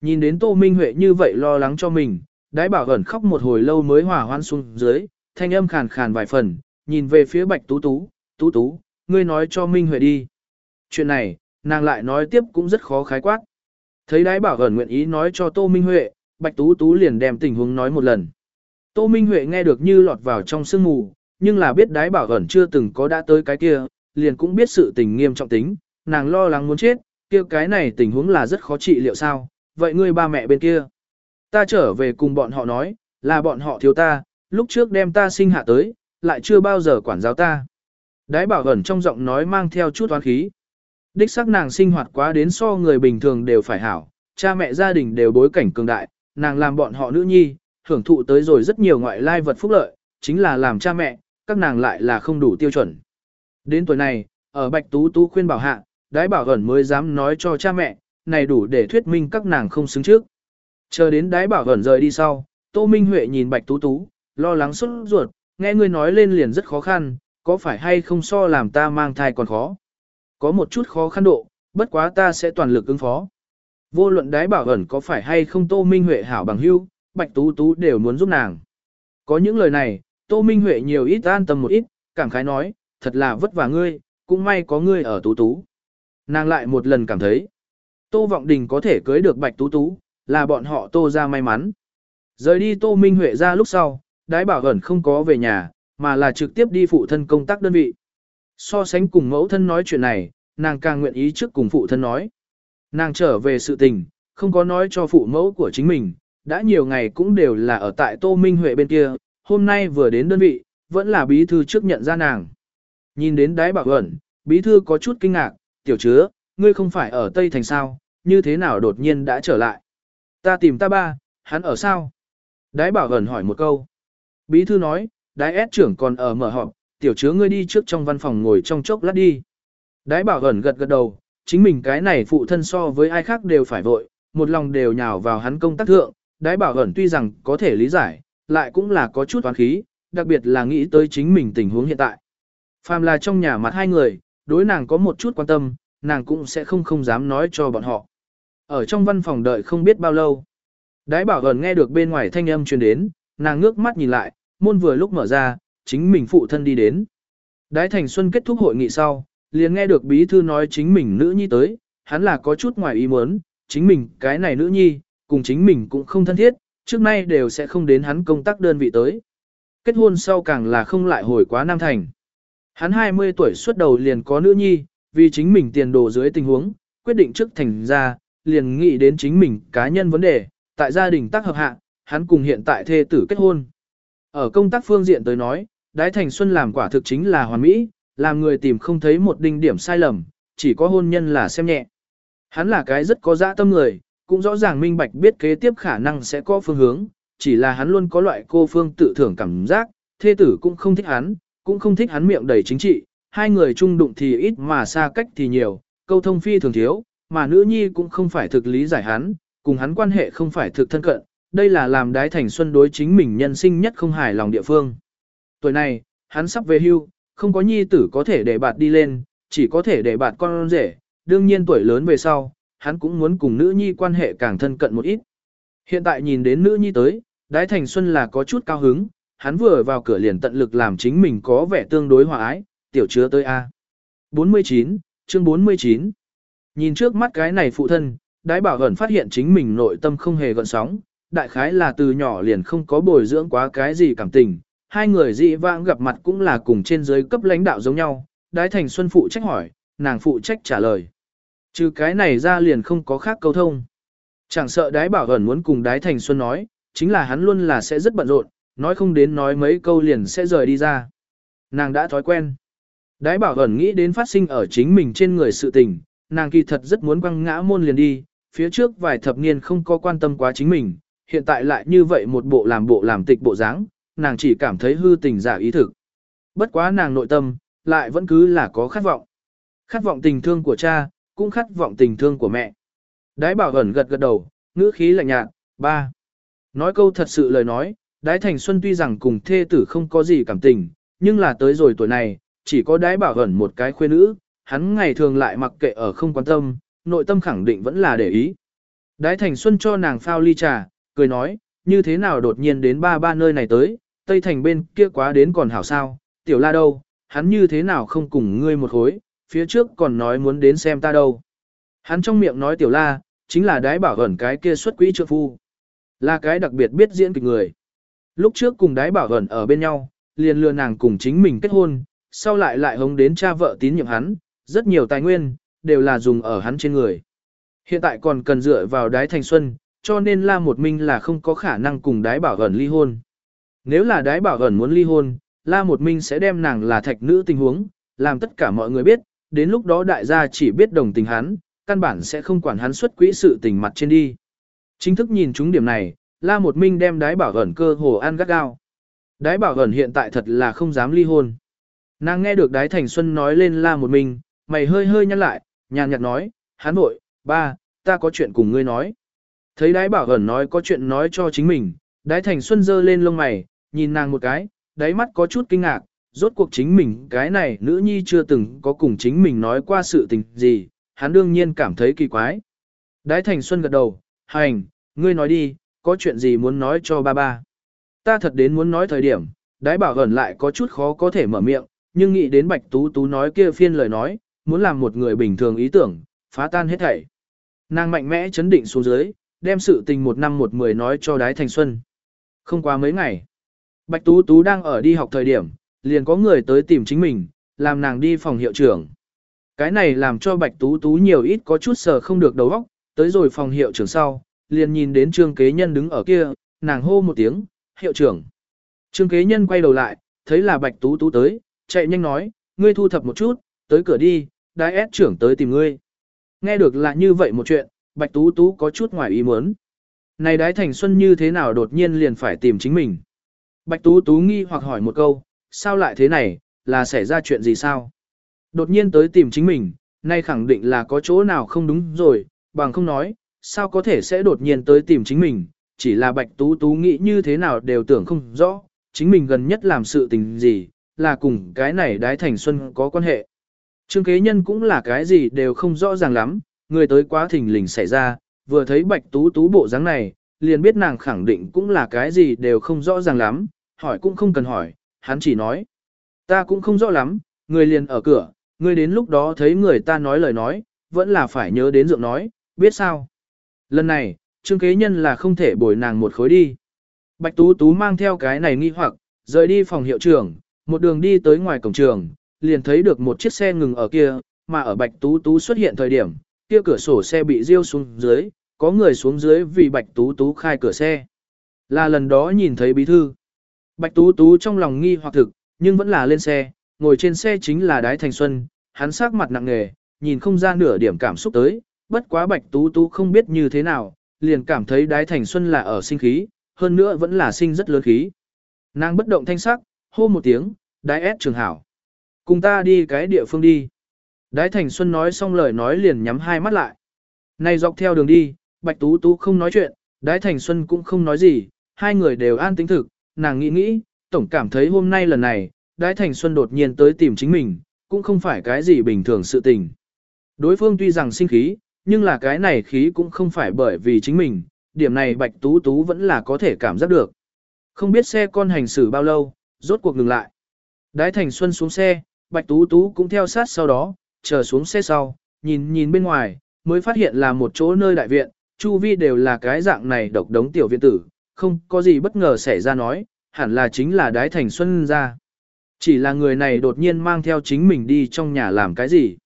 S1: Nhìn đến Tô Minh Huệ như vậy lo lắng cho mình, đái bảo ẩn khóc một hồi lâu mới hòa hoan xuống dưới, thanh âm khàn khàn vài phần, nhìn về phía bạch tú tú, tú tú, ngươi nói cho Minh Huệ đi. Chuyện này, nàng lại nói tiếp cũng rất khó khái quát. Thấy đái bảo ẩn nguyện ý nói cho Tô Minh Huệ, bạch tú tú liền đem tình huống nói một lần. Tô Minh Huệ nghe được như lọt vào trong sương mù, nhưng là biết đái bảo ẩn chưa từng có đã tới cái kia, liền cũng biết sự tình nghiêm trọng tính, nàng lo lắng muốn chết, kia cái này tình huống là rất khó trị liệu sao, vậy ngươi ba mẹ bên kia. Ta trở về cùng bọn họ nói, là bọn họ thiếu ta, lúc trước đem ta sinh hạ tới, lại chưa bao giờ quản giáo ta. Đái bảo ẩn trong giọng nói mang theo chút oán khí. Đích xác nàng sinh hoạt quá đến so người bình thường đều phải hảo, cha mẹ gia đình đều bối cảnh cường đại, nàng làm bọn họ nữ nhi, hưởng thụ tới rồi rất nhiều ngoại lai vật phúc lợi, chính là làm cha mẹ, các nàng lại là không đủ tiêu chuẩn. Đến tuổi này, ở Bạch Tú Tú khuyên bảo hạ, đái bảo ẩn mới dám nói cho cha mẹ, này đủ để thuyết minh các nàng không xứng trước. Chờ đến đái bảo ẩn rời đi sau, Tô Minh Huệ nhìn Bạch Tú Tú, lo lắng xuất ruột, nghe ngươi nói lên liền rất khó khăn, có phải hay không so làm ta mang thai còn khó. Có một chút khó khăn độ, bất quá ta sẽ toàn lực ứng phó. Vô luận đái bảo ẩn có phải hay không Tô Minh Huệ hảo bằng hưu, Bạch Tú Tú đều muốn giúp nàng. Có những lời này, Tô Minh Huệ nhiều ít an tâm một ít, cảm khái nói, thật là vất vả ngươi, cũng may có ngươi ở Tú Tú. Nàng lại một lần cảm thấy, Tô Vọng Đình có thể cưới được Bạch Tú Tú, là bọn họ Tô ra may mắn. Rời đi Tô Minh Huệ ra lúc sau, đái bảo ẩn không có về nhà, mà là trực tiếp đi phụ thân công tác đơn vị. So sánh cùng mẫu thân nói chuyện này, nàng càng nguyện ý trước cùng phụ thân nói. Nàng trở về sự tình, không có nói cho phụ mẫu của chính mình, đã nhiều ngày cũng đều là ở tại Tô Minh Huệ bên kia, hôm nay vừa đến đơn vị, vẫn là bí thư trước nhận ra nàng. Nhìn đến đái bảo ẩn, bí thư có chút kinh ngạc, tiểu chứa, ngươi không phải ở Tây Thành sao, như thế nào đột nhiên đã trở lại. Ta tìm ta ba, hắn ở sao? Đái bảo ẩn hỏi một câu. Bí thư nói, đái ép trưởng còn ở mở họp, tiểu chứa ngươi đi trước trong văn phòng ngồi trong chốc lát đi. Đái bảo ẩn gật gật đầu, chính mình cái này phụ thân so với ai khác đều phải vội, một lòng đều nhào vào hắn công tác thượng. Đái bảo ẩn tuy rằng có thể lý giải, lại cũng là có chút toán khí, đặc biệt là nghĩ tới chính mình tình huống hiện tại. Phàm là trong nhà mặt hai người, đối nàng có một chút quan tâm, nàng cũng sẽ không không dám nói cho bọn họ. Ở trong văn phòng đợi không biết bao lâu. Đái bảo ẩn nghe được bên ngoài thanh âm truyền đến, nàng ngước mắt nhìn lại, môn vừa lúc mở ra, chính mình phụ thân đi đến. Đái Thành Xuân kết thúc hội nghị sau, liền nghe được bí thư nói chính mình nữ nhi tới, hắn là có chút ngoài ý muốn, chính mình cái này nữ nhi, cùng chính mình cũng không thân thiết, trước nay đều sẽ không đến hắn công tác đơn vị tới. Kết hôn sau càng là không lại hồi quá Nam Thành. Hắn 20 tuổi xuất đầu liền có nữ nhi, vì chính mình tiền đồ dưới tình huống, quyết định trước thành ra, liền nghĩ đến chính mình cá nhân vấn đề, tại gia đình tác hợp hạ, hắn cùng hiện tại thê tử kết hôn. Ở công tác phương diện tới nói, Đái Thành Xuân làm quả thực chính là hoàn mỹ, làm người tìm không thấy một đinh điểm sai lầm, chỉ có hôn nhân là xem nhẹ. Hắn là cái rất có dã tâm người, cũng rõ ràng minh bạch biết kế tiếp khả năng sẽ có phương hướng, chỉ là hắn luôn có loại cô phương tự thưởng cảm giác, thê tử cũng không thích hắn, cũng không thích hắn miệng đầy chính trị, hai người chung đụng thì ít mà xa cách thì nhiều, câu thông phi thường thiếu, mà nữ nhi cũng không phải thực lý giải hắn, cùng hắn quan hệ không phải thực thân cận, đây là làm đái thành xuân đối chính mình nhân sinh nhất không hài lòng địa phương. Tuổi này, hắn sắp về hưu, không có nhi tử có thể để bạt đi lên, chỉ có thể để bạt con rể, đương nhiên tuổi lớn về sau, hắn cũng muốn cùng nữ nhi quan hệ càng thân cận một ít. Hiện tại nhìn đến nữ nhi tới, đái thành xuân là có chút cao hứng, hắn vừa vào cửa liền tận lực làm chính mình có vẻ tương đối hòa ái, tiểu chứa tới A. 49, chương 49 Nhìn trước mắt cái này phụ thân, đái bảo Hẩn phát hiện chính mình nội tâm không hề gợn sóng, đại khái là từ nhỏ liền không có bồi dưỡng quá cái gì cảm tình, hai người dị vãng gặp mặt cũng là cùng trên dưới cấp lãnh đạo giống nhau, đái thành xuân phụ trách hỏi, nàng phụ trách trả lời. Trừ cái này ra liền không có khác câu thông. Chẳng sợ đái bảo ẩn muốn cùng đái thành xuân nói, chính là hắn luôn là sẽ rất bận rộn, nói không đến nói mấy câu liền sẽ rời đi ra. Nàng đã thói quen. Đái bảo ẩn nghĩ đến phát sinh ở chính mình trên người sự tình, nàng kỳ thật rất muốn quăng ngã môn liền đi, phía trước vài thập niên không có quan tâm quá chính mình, hiện tại lại như vậy một bộ làm bộ làm tịch bộ dáng, nàng chỉ cảm thấy hư tình giả ý thực. Bất quá nàng nội tâm, lại vẫn cứ là có khát vọng. Khát vọng tình thương của cha, cũng khát vọng tình thương của mẹ. Đái bảo ẩn gật gật đầu, ngữ khí lạnh nhạt, ba. Nói câu thật sự lời nói, đái thành xuân tuy rằng cùng thê tử không có gì cảm tình, nhưng là tới rồi tuổi này, chỉ có đái bảo ẩn một cái khuê nữ, hắn ngày thường lại mặc kệ ở không quan tâm, nội tâm khẳng định vẫn là để ý. Đái Thành Xuân cho nàng phao ly trà, cười nói, như thế nào đột nhiên đến ba ba nơi này tới, Tây Thành bên kia quá đến còn hảo sao, tiểu la đâu, hắn như thế nào không cùng ngươi một khối, phía trước còn nói muốn đến xem ta đâu. Hắn trong miệng nói tiểu la, chính là đái bảo ẩn cái kia xuất quỹ trượng phu. Là cái đặc biệt biết diễn kịch người. Lúc trước cùng đái bảo ẩn ở bên nhau, liền lừa nàng cùng chính mình kết hôn, sau lại lại hống đến cha vợ tín nhiệm hắn, rất nhiều tài nguyên, đều là dùng ở hắn trên người. Hiện tại còn cần dựa vào đái thành xuân, cho nên La Một Minh là không có khả năng cùng đái bảo ẩn ly hôn. Nếu là đái bảo ẩn muốn ly hôn, La Một Minh sẽ đem nàng là thạch nữ tình huống, làm tất cả mọi người biết, đến lúc đó đại gia chỉ biết đồng tình hắn, căn bản sẽ không quản hắn xuất quỹ sự tình mặt trên đi. Chính thức nhìn chúng điểm này, La Một Minh đem đái bảo ẩn cơ hồ ăn gắt gao. Đái bảo ẩn hiện tại thật là không dám ly hôn. Nàng nghe được đái thành xuân nói lên La Một Minh, mày hơi hơi nhăn lại, nhàn nhạt nói, hắn vội, ba, ta có chuyện cùng ngươi nói. Thấy đái bảo ẩn nói có chuyện nói cho chính mình, đái thành xuân giơ lên lông mày, nhìn nàng một cái, đáy mắt có chút kinh ngạc, rốt cuộc chính mình cái này nữ nhi chưa từng có cùng chính mình nói qua sự tình gì, hắn đương nhiên cảm thấy kỳ quái. Đái thành xuân gật đầu, hành, ngươi nói đi, có chuyện gì muốn nói cho ba ba. Ta thật đến muốn nói thời điểm, đái bảo ẩn lại có chút khó có thể mở miệng, nhưng nghĩ đến bạch tú tú nói kia phiên lời nói, muốn làm một người bình thường ý tưởng, phá tan hết thảy. Nàng mạnh mẽ chấn định xuống dưới, đem sự tình một năm một mười nói cho đái thành xuân. Không qua mấy ngày, Bạch Tú Tú đang ở đi học thời điểm, liền có người tới tìm chính mình, làm nàng đi phòng hiệu trưởng. Cái này làm cho Bạch Tú Tú nhiều ít có chút sờ không được đầu óc, tới rồi phòng hiệu trưởng sau, liền nhìn đến Trương Kế Nhân đứng ở kia, nàng hô một tiếng, hiệu trưởng. Trương Kế Nhân quay đầu lại, thấy là Bạch Tú Tú tới, chạy nhanh nói, ngươi thu thập một chút, tới cửa đi, đại ép trưởng tới tìm ngươi. Nghe được là như vậy một chuyện, Bạch Tú Tú có chút ngoài ý muốn. Này đái thành xuân như thế nào đột nhiên liền phải tìm chính mình. Bạch Tú Tú nghi hoặc hỏi một câu, sao lại thế này, là xảy ra chuyện gì sao? Đột nhiên tới tìm chính mình, nay khẳng định là có chỗ nào không đúng rồi, bằng không nói, sao có thể sẽ đột nhiên tới tìm chính mình, chỉ là Bạch Tú Tú nghĩ như thế nào đều tưởng không rõ, chính mình gần nhất làm sự tình gì, là cùng cái này đái thành xuân có quan hệ. Trương kế nhân cũng là cái gì đều không rõ ràng lắm, người tới quá thình lình xảy ra, vừa thấy Bạch Tú Tú bộ dáng này, liền biết nàng khẳng định cũng là cái gì đều không rõ ràng lắm, hỏi cũng không cần hỏi, hắn chỉ nói. Ta cũng không rõ lắm, người liền ở cửa, người đến lúc đó thấy người ta nói lời nói, vẫn là phải nhớ đến dượng nói, biết sao. Lần này, trương kế nhân là không thể bồi nàng một khối đi. Bạch Tú Tú mang theo cái này nghi hoặc, rời đi phòng hiệu trưởng, một đường đi tới ngoài cổng trường, liền thấy được một chiếc xe ngừng ở kia, mà ở Bạch Tú Tú xuất hiện thời điểm, kia cửa sổ xe bị riêu xuống dưới, có người xuống dưới vì Bạch Tú Tú khai cửa xe. Là lần đó nhìn thấy bí thư. Bạch Tú Tú trong lòng nghi hoặc thực, nhưng vẫn là lên xe, ngồi trên xe chính là Đái Thành Xuân, hắn sắc mặt nặng nề, nhìn không ra nửa điểm cảm xúc tới, bất quá Bạch Tú Tú không biết như thế nào, liền cảm thấy Đái Thành Xuân là ở sinh khí, hơn nữa vẫn là sinh rất lớn khí. Nàng bất động thanh sắc, hô một tiếng, Đái ép trường hảo. Cùng ta đi cái địa phương đi. Đái Thành Xuân nói xong lời nói liền nhắm hai mắt lại. Này dọc theo đường đi, Bạch Tú Tú không nói chuyện, Đái Thành Xuân cũng không nói gì, hai người đều an tĩnh thực, nàng nghĩ nghĩ, tổng cảm thấy hôm nay lần này, Đái Thành Xuân đột nhiên tới tìm chính mình, cũng không phải cái gì bình thường sự tình. Đối phương tuy rằng sinh khí, nhưng là cái này khí cũng không phải bởi vì chính mình, điểm này Bạch Tú Tú vẫn là có thể cảm giác được. Không biết xe con hành xử bao lâu, rốt cuộc ngừng lại. Đái Thành Xuân xuống xe, Bạch Tú Tú cũng theo sát sau đó, chờ xuống xe sau, nhìn nhìn bên ngoài, mới phát hiện là một chỗ nơi đại viện, chu vi đều là cái dạng này độc đống tiểu viện tử, không có gì bất ngờ xảy ra nói, hẳn là chính là Đái Thành Xuân ra. Chỉ là người này đột nhiên mang theo chính mình đi trong nhà làm cái gì.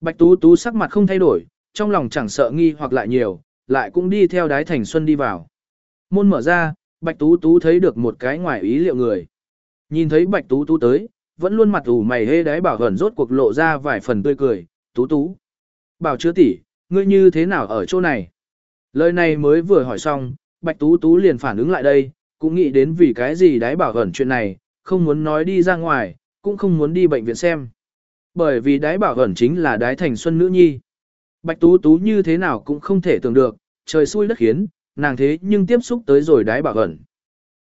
S1: Bạch Tú Tú sắc mặt không thay đổi, trong lòng chẳng sợ nghi hoặc lại nhiều, lại cũng đi theo Đái Thành Xuân đi vào. Môn mở ra, Bạch Tú Tú thấy được một cái ngoài ý liệu người. Nhìn thấy Bạch Tú Tú tới, vẫn luôn mặt ủ mày hê đái bảo hẩn rốt cuộc lộ ra vài phần tươi cười, Tú Tú. Bảo chứa tỷ, ngươi như thế nào ở chỗ này? Lời này mới vừa hỏi xong, Bạch Tú Tú liền phản ứng lại đây, cũng nghĩ đến vì cái gì đái bảo ẩn chuyện này, không muốn nói đi ra ngoài, cũng không muốn đi bệnh viện xem. Bởi vì đái bảo ẩn chính là đái thành xuân nữ nhi. Bạch Tú Tú như thế nào cũng không thể tưởng được, trời xui đất khiến, nàng thế nhưng tiếp xúc tới rồi đái bảo ẩn.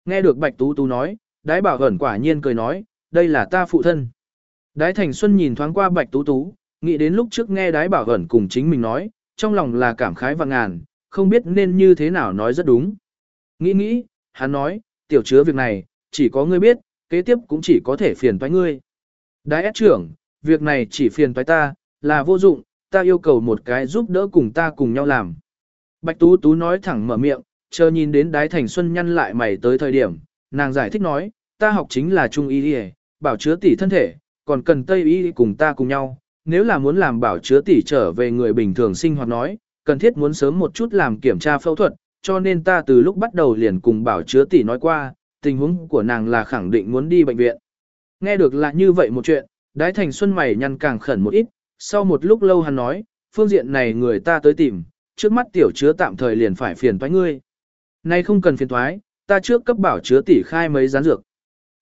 S1: Nghe được Bạch Tú Tú nói, đái bảo ẩn quả nhiên cười nói, đây là ta phụ thân. Đái Thành Xuân nhìn thoáng qua Bạch Tú Tú, nghĩ đến lúc trước nghe đái bảo ẩn cùng chính mình nói, trong lòng là cảm khái và ngàn, không biết nên như thế nào nói rất đúng. Nghĩ nghĩ, hắn nói, tiểu chứa việc này, chỉ có ngươi biết, kế tiếp cũng chỉ có thể phiền toái ngươi. đại ép trưởng, việc này chỉ phiền toái ta, là vô dụng, ta yêu cầu một cái giúp đỡ cùng ta cùng nhau làm. Bạch Tú Tú nói thẳng mở miệng, chờ nhìn đến đái thành xuân nhăn lại mày tới thời điểm, nàng giải thích nói, ta học chính là trung y đi bảo chứa tỷ thân thể, còn cần tây y cùng ta cùng nhau, nếu là muốn làm bảo chứa tỷ trở về người bình thường sinh hoạt nói, cần thiết muốn sớm một chút làm kiểm tra phẫu thuật, cho nên ta từ lúc bắt đầu liền cùng bảo chứa tỷ nói qua, tình huống của nàng là khẳng định muốn đi bệnh viện. Nghe được là như vậy một chuyện, đái thành xuân mày nhăn càng khẩn một ít, sau một lúc lâu hắn nói, phương diện này người ta tới tìm, trước mắt tiểu chứa tạm thời liền phải phiền toái ngươi. Nay không cần phiền toái, ta trước cấp bảo chứa tỷ khai mấy gián dược.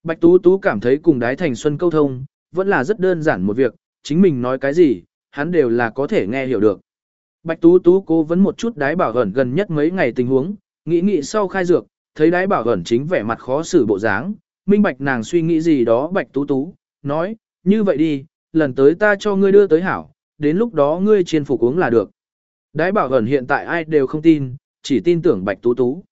S1: Bạch Tú Tú cảm thấy cùng đái thành xuân câu thông, vẫn là rất đơn giản một việc, chính mình nói cái gì, hắn đều là có thể nghe hiểu được. Bạch Tú Tú cố vấn một chút đái bảo ẩn gần nhất mấy ngày tình huống, nghĩ nghĩ sau khai dược, thấy đái bảo ẩn chính vẻ mặt khó xử bộ dáng, minh bạch nàng suy nghĩ gì đó Bạch Tú Tú, nói, như vậy đi, lần tới ta cho ngươi đưa tới hảo, đến lúc đó ngươi chiên phục uống là được. Đái bảo ẩn hiện tại ai đều không tin, chỉ tin tưởng Bạch Tú Tú.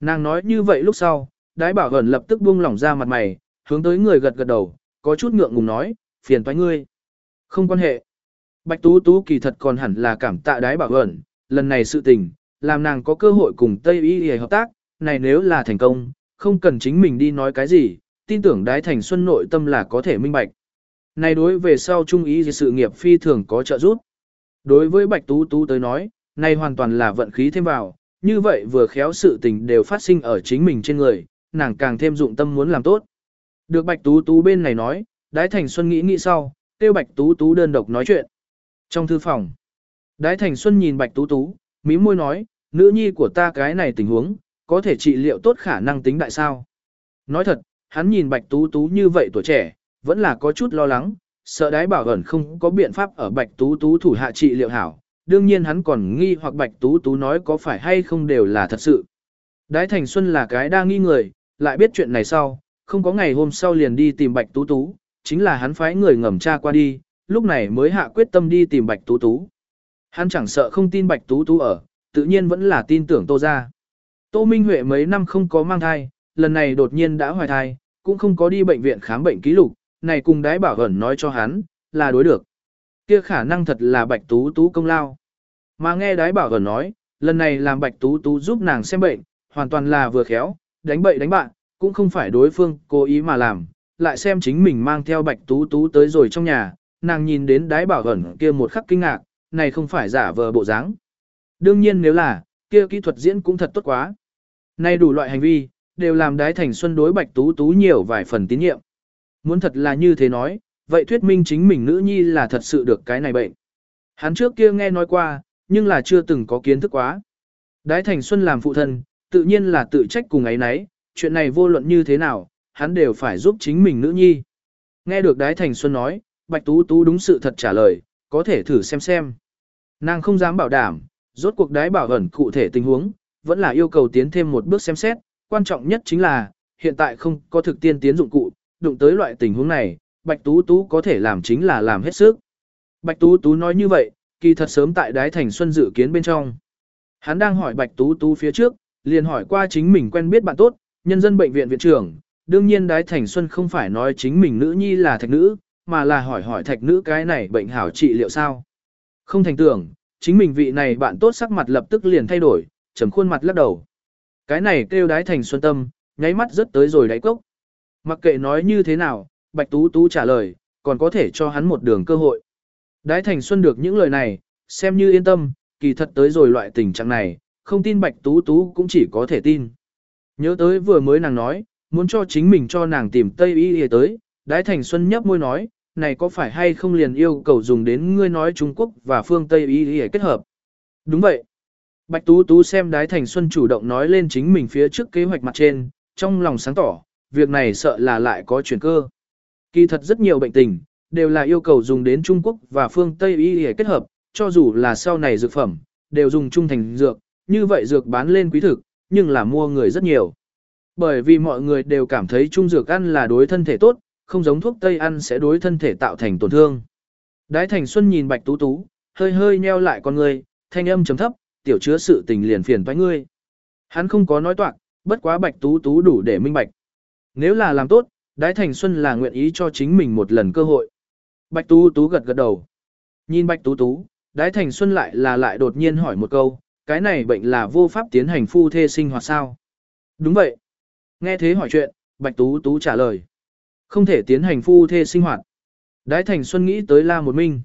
S1: Nàng nói như vậy lúc sau, đái bảo ẩn lập tức buông lỏng ra mặt mày, hướng tới người gật gật đầu, có chút ngượng ngùng nói, phiền toái ngươi. Không quan hệ. Bạch Tú Tú kỳ thật còn hẳn là cảm tạ đái bảo ẩn, lần này sự tình, làm nàng có cơ hội cùng Tây Y hợp tác, này nếu là thành công, không cần chính mình đi nói cái gì, tin tưởng đái thành xuân nội tâm là có thể minh bạch. Này đối về sau trung ý sự nghiệp phi thường có trợ giúp. Đối với Bạch Tú Tú tới nói, này hoàn toàn là vận khí thêm vào, như vậy vừa khéo sự tình đều phát sinh ở chính mình trên người, nàng càng thêm dụng tâm muốn làm tốt. Được Bạch Tú Tú bên này nói, Đái Thành Xuân nghĩ nghĩ sau, tiêu Bạch Tú Tú đơn độc nói chuyện. Trong thư phòng, Đái Thành Xuân nhìn Bạch Tú Tú, mí môi nói, nữ nhi của ta cái này tình huống, có thể trị liệu tốt khả năng tính đại sao. Nói thật, hắn nhìn Bạch Tú Tú như vậy tuổi trẻ, vẫn là có chút lo lắng, sợ đái bảo ẩn không có biện pháp ở Bạch Tú Tú thủ hạ trị liệu hảo. Đương nhiên hắn còn nghi hoặc Bạch Tú Tú nói có phải hay không đều là thật sự. Đái Thành Xuân là cái đa nghi người, lại biết chuyện này sau, không có ngày hôm sau liền đi tìm Bạch Tú Tú, chính là hắn phái người ngầm tra qua đi, lúc này mới hạ quyết tâm đi tìm Bạch Tú Tú. Hắn chẳng sợ không tin Bạch Tú Tú ở, tự nhiên vẫn là tin tưởng Tô ra. Tô Minh Huệ mấy năm không có mang thai, lần này đột nhiên đã hoài thai, cũng không có đi bệnh viện khám bệnh ký lục, này cùng đái bảo ẩn nói cho hắn, là đối được. Kia khả năng thật là bạch tú tú công lao. Mà nghe đái bảo ẩn nói, lần này làm bạch tú tú giúp nàng xem bệnh, hoàn toàn là vừa khéo, đánh bậy đánh bạn, cũng không phải đối phương cố ý mà làm, lại xem chính mình mang theo bạch tú tú tới rồi trong nhà, nàng nhìn đến đái bảo ẩn kia một khắc kinh ngạc, này không phải giả vờ bộ dáng. Đương nhiên nếu là, kia kỹ thuật diễn cũng thật tốt quá. Nay đủ loại hành vi, đều làm đái thành xuân đối bạch tú tú nhiều vài phần tín nhiệm. Muốn thật là như thế nói, vậy thuyết minh chính mình nữ nhi là thật sự được cái này bệnh. Hắn trước kia nghe nói qua, nhưng là chưa từng có kiến thức quá. Đái thành xuân làm phụ thân, tự nhiên là tự trách cùng ấy nấy, chuyện này vô luận như thế nào, hắn đều phải giúp chính mình nữ nhi. Nghe được đái thành xuân nói, bạch tú tú đúng sự thật trả lời, có thể thử xem xem. Nàng không dám bảo đảm, rốt cuộc đái bảo ẩn cụ thể tình huống, vẫn là yêu cầu tiến thêm một bước xem xét, quan trọng nhất chính là, hiện tại không có thực tiên tiến dụng cụ, đụng tới loại tình huống này, Bạch Tú Tú có thể làm chính là làm hết sức. Bạch Tú Tú nói như vậy, kỳ thật sớm tại Đái Thành Xuân dự kiến bên trong. Hắn đang hỏi Bạch Tú Tú phía trước, liền hỏi qua chính mình quen biết bạn tốt, nhân dân bệnh viện viện trưởng, đương nhiên Đái Thành Xuân không phải nói chính mình nữ nhi là thạch nữ, mà là hỏi hỏi thạch nữ cái này bệnh hảo trị liệu sao. Không thành tưởng, chính mình vị này bạn tốt sắc mặt lập tức liền thay đổi, trầm khuôn mặt lắc đầu. Cái này kêu Đái Thành Xuân tâm, nháy mắt rất tới rồi đáy cốc. Mặc kệ nói như thế nào, Bạch Tú Tú trả lời, còn có thể cho hắn một đường cơ hội. Đái Thành Xuân được những lời này, xem như yên tâm, kỳ thật tới rồi loại tình trạng này, không tin Bạch Tú Tú cũng chỉ có thể tin. Nhớ tới vừa mới nàng nói, muốn cho chính mình cho nàng tìm Tây Y Y tới, Đái Thành Xuân nhấp môi nói, này có phải hay không liền yêu cầu dùng đến ngươi nói Trung Quốc và phương Tây Y để kết hợp. Đúng vậy. Bạch Tú Tú xem Đái Thành Xuân chủ động nói lên chính mình phía trước kế hoạch mặt trên, trong lòng sáng tỏ, việc này sợ là lại có chuyển cơ. Kỳ thật rất nhiều bệnh tình, đều là yêu cầu dùng đến Trung Quốc và phương Tây y để kết hợp, cho dù là sau này dược phẩm, đều dùng trung thành dược, như vậy dược bán lên quý thực, nhưng là mua người rất nhiều. Bởi vì mọi người đều cảm thấy trung dược ăn là đối thân thể tốt, không giống thuốc Tây ăn sẽ đối thân thể tạo thành tổn thương. Đái Thành Xuân nhìn Bạch Tú Tú, hơi hơi nheo lại con người, thanh âm trầm thấp, tiểu chứa sự tình liền phiền toái ngươi. Hắn không có nói toạc, bất quá Bạch Tú Tú đủ để minh bạch. Nếu là làm tốt, Đái Thành Xuân là nguyện ý cho chính mình một lần cơ hội. Bạch Tú Tú gật gật đầu. Nhìn Bạch Tú Tú, Đái Thành Xuân lại là lại đột nhiên hỏi một câu, cái này bệnh là vô pháp tiến hành phu thê sinh hoạt sao? Đúng vậy. Nghe thế hỏi chuyện, Bạch Tú Tú trả lời. Không thể tiến hành phu thê sinh hoạt. Đái Thành Xuân nghĩ tới La Một Minh.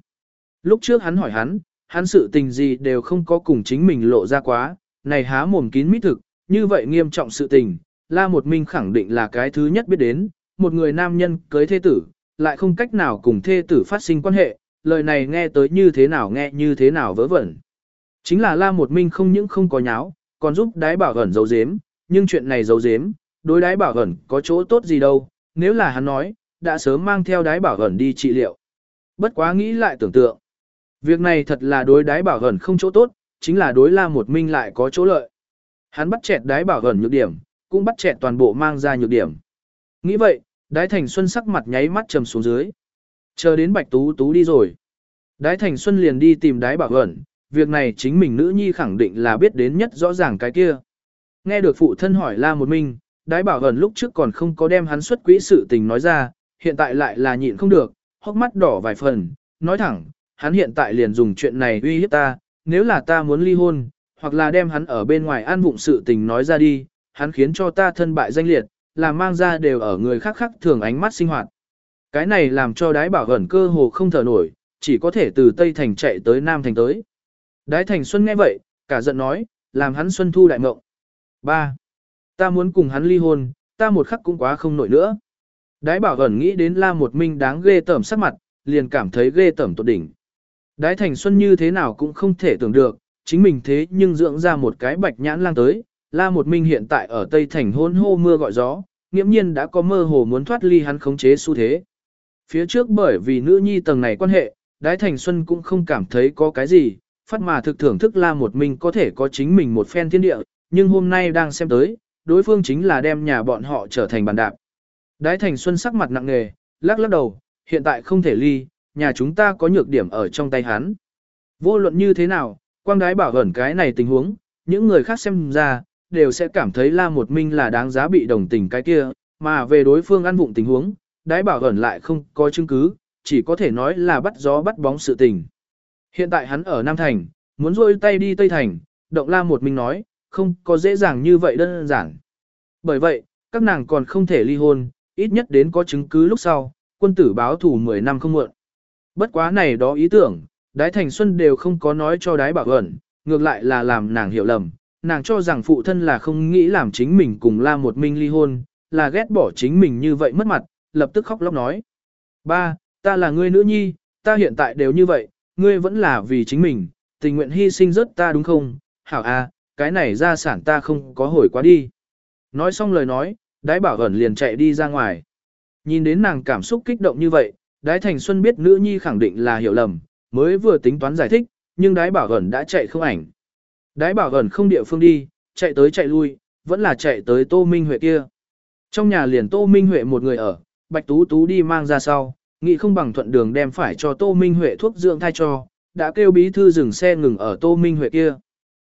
S1: Lúc trước hắn hỏi hắn, hắn sự tình gì đều không có cùng chính mình lộ ra quá, này há mồm kín mít thực, như vậy nghiêm trọng sự tình, La Một Minh khẳng định là cái thứ nhất biết đến, một người nam nhân cưới thê tử, lại không cách nào cùng thê tử phát sinh quan hệ, lời này nghe tới như thế nào nghe như thế nào vớ vẩn. Chính là La Một Minh không những không có nháo, còn giúp đái bảo ẩn giấu giếm, nhưng chuyện này giấu giếm, đối đái bảo ẩn có chỗ tốt gì đâu, nếu là hắn nói, đã sớm mang theo đái bảo ẩn đi trị liệu. Bất quá nghĩ lại tưởng tượng. Việc này thật là đối đái bảo ẩn không chỗ tốt, chính là đối La Một Minh lại có chỗ lợi. Hắn bắt chẹt đái bảo ẩn nhược điểm, cũng bắt chẹt toàn bộ mang ra nhược điểm. Nghĩ vậy, Đái Thành Xuân sắc mặt nháy mắt trầm xuống dưới. Chờ đến Bạch Tú Tú đi rồi. Đái Thành Xuân liền đi tìm Đái Bảo Ẩn, việc này chính mình nữ nhi khẳng định là biết đến nhất rõ ràng cái kia. Nghe được phụ thân hỏi La một Minh. Đái Bảo Ẩn lúc trước còn không có đem hắn xuất quỹ sự tình nói ra, hiện tại lại là nhịn không được, hốc mắt đỏ vài phần, nói thẳng, hắn hiện tại liền dùng chuyện này uy hiếp ta, nếu là ta muốn ly hôn, hoặc là đem hắn ở bên ngoài an vụng sự tình nói ra đi, hắn khiến cho ta thân bại danh liệt, là mang ra đều ở người khác khác thường ánh mắt sinh hoạt. Cái này làm cho đái bảo ẩn cơ hồ không thở nổi, chỉ có thể từ Tây Thành chạy tới Nam Thành tới. Đái Thành Xuân nghe vậy, cả giận nói, làm hắn Xuân thu đại mộng. 3. Ta muốn cùng hắn ly hôn, ta một khắc cũng quá không nổi nữa. Đái bảo ẩn nghĩ đến la một minh đáng ghê tởm sắc mặt, liền cảm thấy ghê tởm tột đỉnh. Đái Thành Xuân như thế nào cũng không thể tưởng được, chính mình thế nhưng dưỡng ra một cái bạch nhãn lang tới, La Một Minh hiện tại ở Tây Thành hôn hô mưa gọi gió, nghiễm nhiên đã có mơ hồ muốn thoát ly hắn khống chế xu thế. Phía trước bởi vì nữ nhi tầng này quan hệ, Đái Thành Xuân cũng không cảm thấy có cái gì, phát mà thực thưởng thức La Một Minh có thể có chính mình một phen thiên địa, nhưng hôm nay đang xem tới, đối phương chính là đem nhà bọn họ trở thành bàn đạp. Đái Thành Xuân sắc mặt nặng nề, lắc lắc đầu, hiện tại không thể ly, nhà chúng ta có nhược điểm ở trong tay hắn. Vô luận như thế nào, quang đái bảo ẩn cái này tình huống, những người khác xem ra, đều sẽ cảm thấy La Một Minh là đáng giá bị đồng tình cái kia, mà về đối phương ăn vụng tình huống, đái bảo ẩn lại không có chứng cứ, chỉ có thể nói là bắt gió bắt bóng sự tình. Hiện tại hắn ở Nam Thành, muốn rôi tay đi Tây Thành, động La Một Minh nói, không có dễ dàng như vậy đơn giản. Bởi vậy, các nàng còn không thể ly hôn, ít nhất đến có chứng cứ lúc sau, quân tử báo thủ 10 năm không muộn. Bất quá này đó ý tưởng, Đái Thành Xuân đều không có nói cho Đái Bảo ẩn, ngược lại là làm nàng hiểu lầm, nàng cho rằng phụ thân là không nghĩ làm chính mình cùng La Một Minh ly hôn, là ghét bỏ chính mình như vậy mất mặt, lập tức khóc lóc nói. Ba, ta là ngươi nữ nhi, ta hiện tại đều như vậy, ngươi vẫn là vì chính mình, tình nguyện hy sinh rất ta đúng không? Hảo a, cái này gia sản ta không có hồi quá đi. Nói xong lời nói, đái bảo ẩn liền chạy đi ra ngoài. Nhìn đến nàng cảm xúc kích động như vậy, đái thành xuân biết nữ nhi khẳng định là hiểu lầm, mới vừa tính toán giải thích, nhưng đái bảo ẩn đã chạy không ảnh. Đái bảo ẩn không địa phương đi, chạy tới chạy lui, vẫn là chạy tới Tô Minh Huệ kia. Trong nhà liền Tô Minh Huệ một người ở, Bạch Tú Tú đi mang ra sau, nghĩ không bằng thuận đường đem phải cho Tô Minh Huệ thuốc dưỡng thai cho, đã kêu bí thư dừng xe ngừng ở Tô Minh Huệ kia.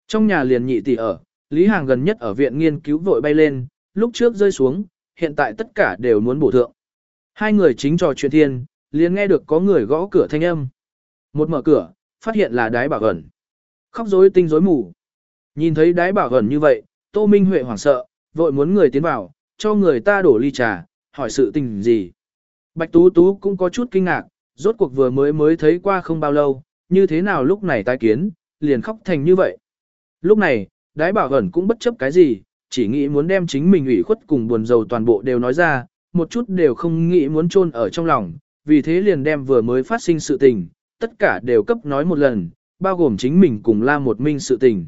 S1: Trong nhà liền nhị tỷ ở, Lý Hàng gần nhất ở viện nghiên cứu vội bay lên, lúc trước rơi xuống, hiện tại tất cả đều muốn bổ thượng. Hai người chính trò chuyện thiên, liền nghe được có người gõ cửa thanh âm. Một mở cửa, phát hiện là đái bảo ẩn. Khóc rối tinh rối mù. Nhìn thấy đái bảo ẩn như vậy, Tô Minh Huệ hoảng sợ, vội muốn người tiến vào, cho người ta đổ ly trà, hỏi sự tình gì. Bạch Tú Tú cũng có chút kinh ngạc, rốt cuộc vừa mới mới thấy qua không bao lâu, như thế nào lúc này tái kiến, liền khóc thành như vậy. Lúc này, đái bảo ẩn cũng bất chấp cái gì, chỉ nghĩ muốn đem chính mình ủy khuất cùng buồn rầu toàn bộ đều nói ra, một chút đều không nghĩ muốn chôn ở trong lòng, vì thế liền đem vừa mới phát sinh sự tình, tất cả đều cấp nói một lần, bao gồm chính mình cùng la một minh sự tình.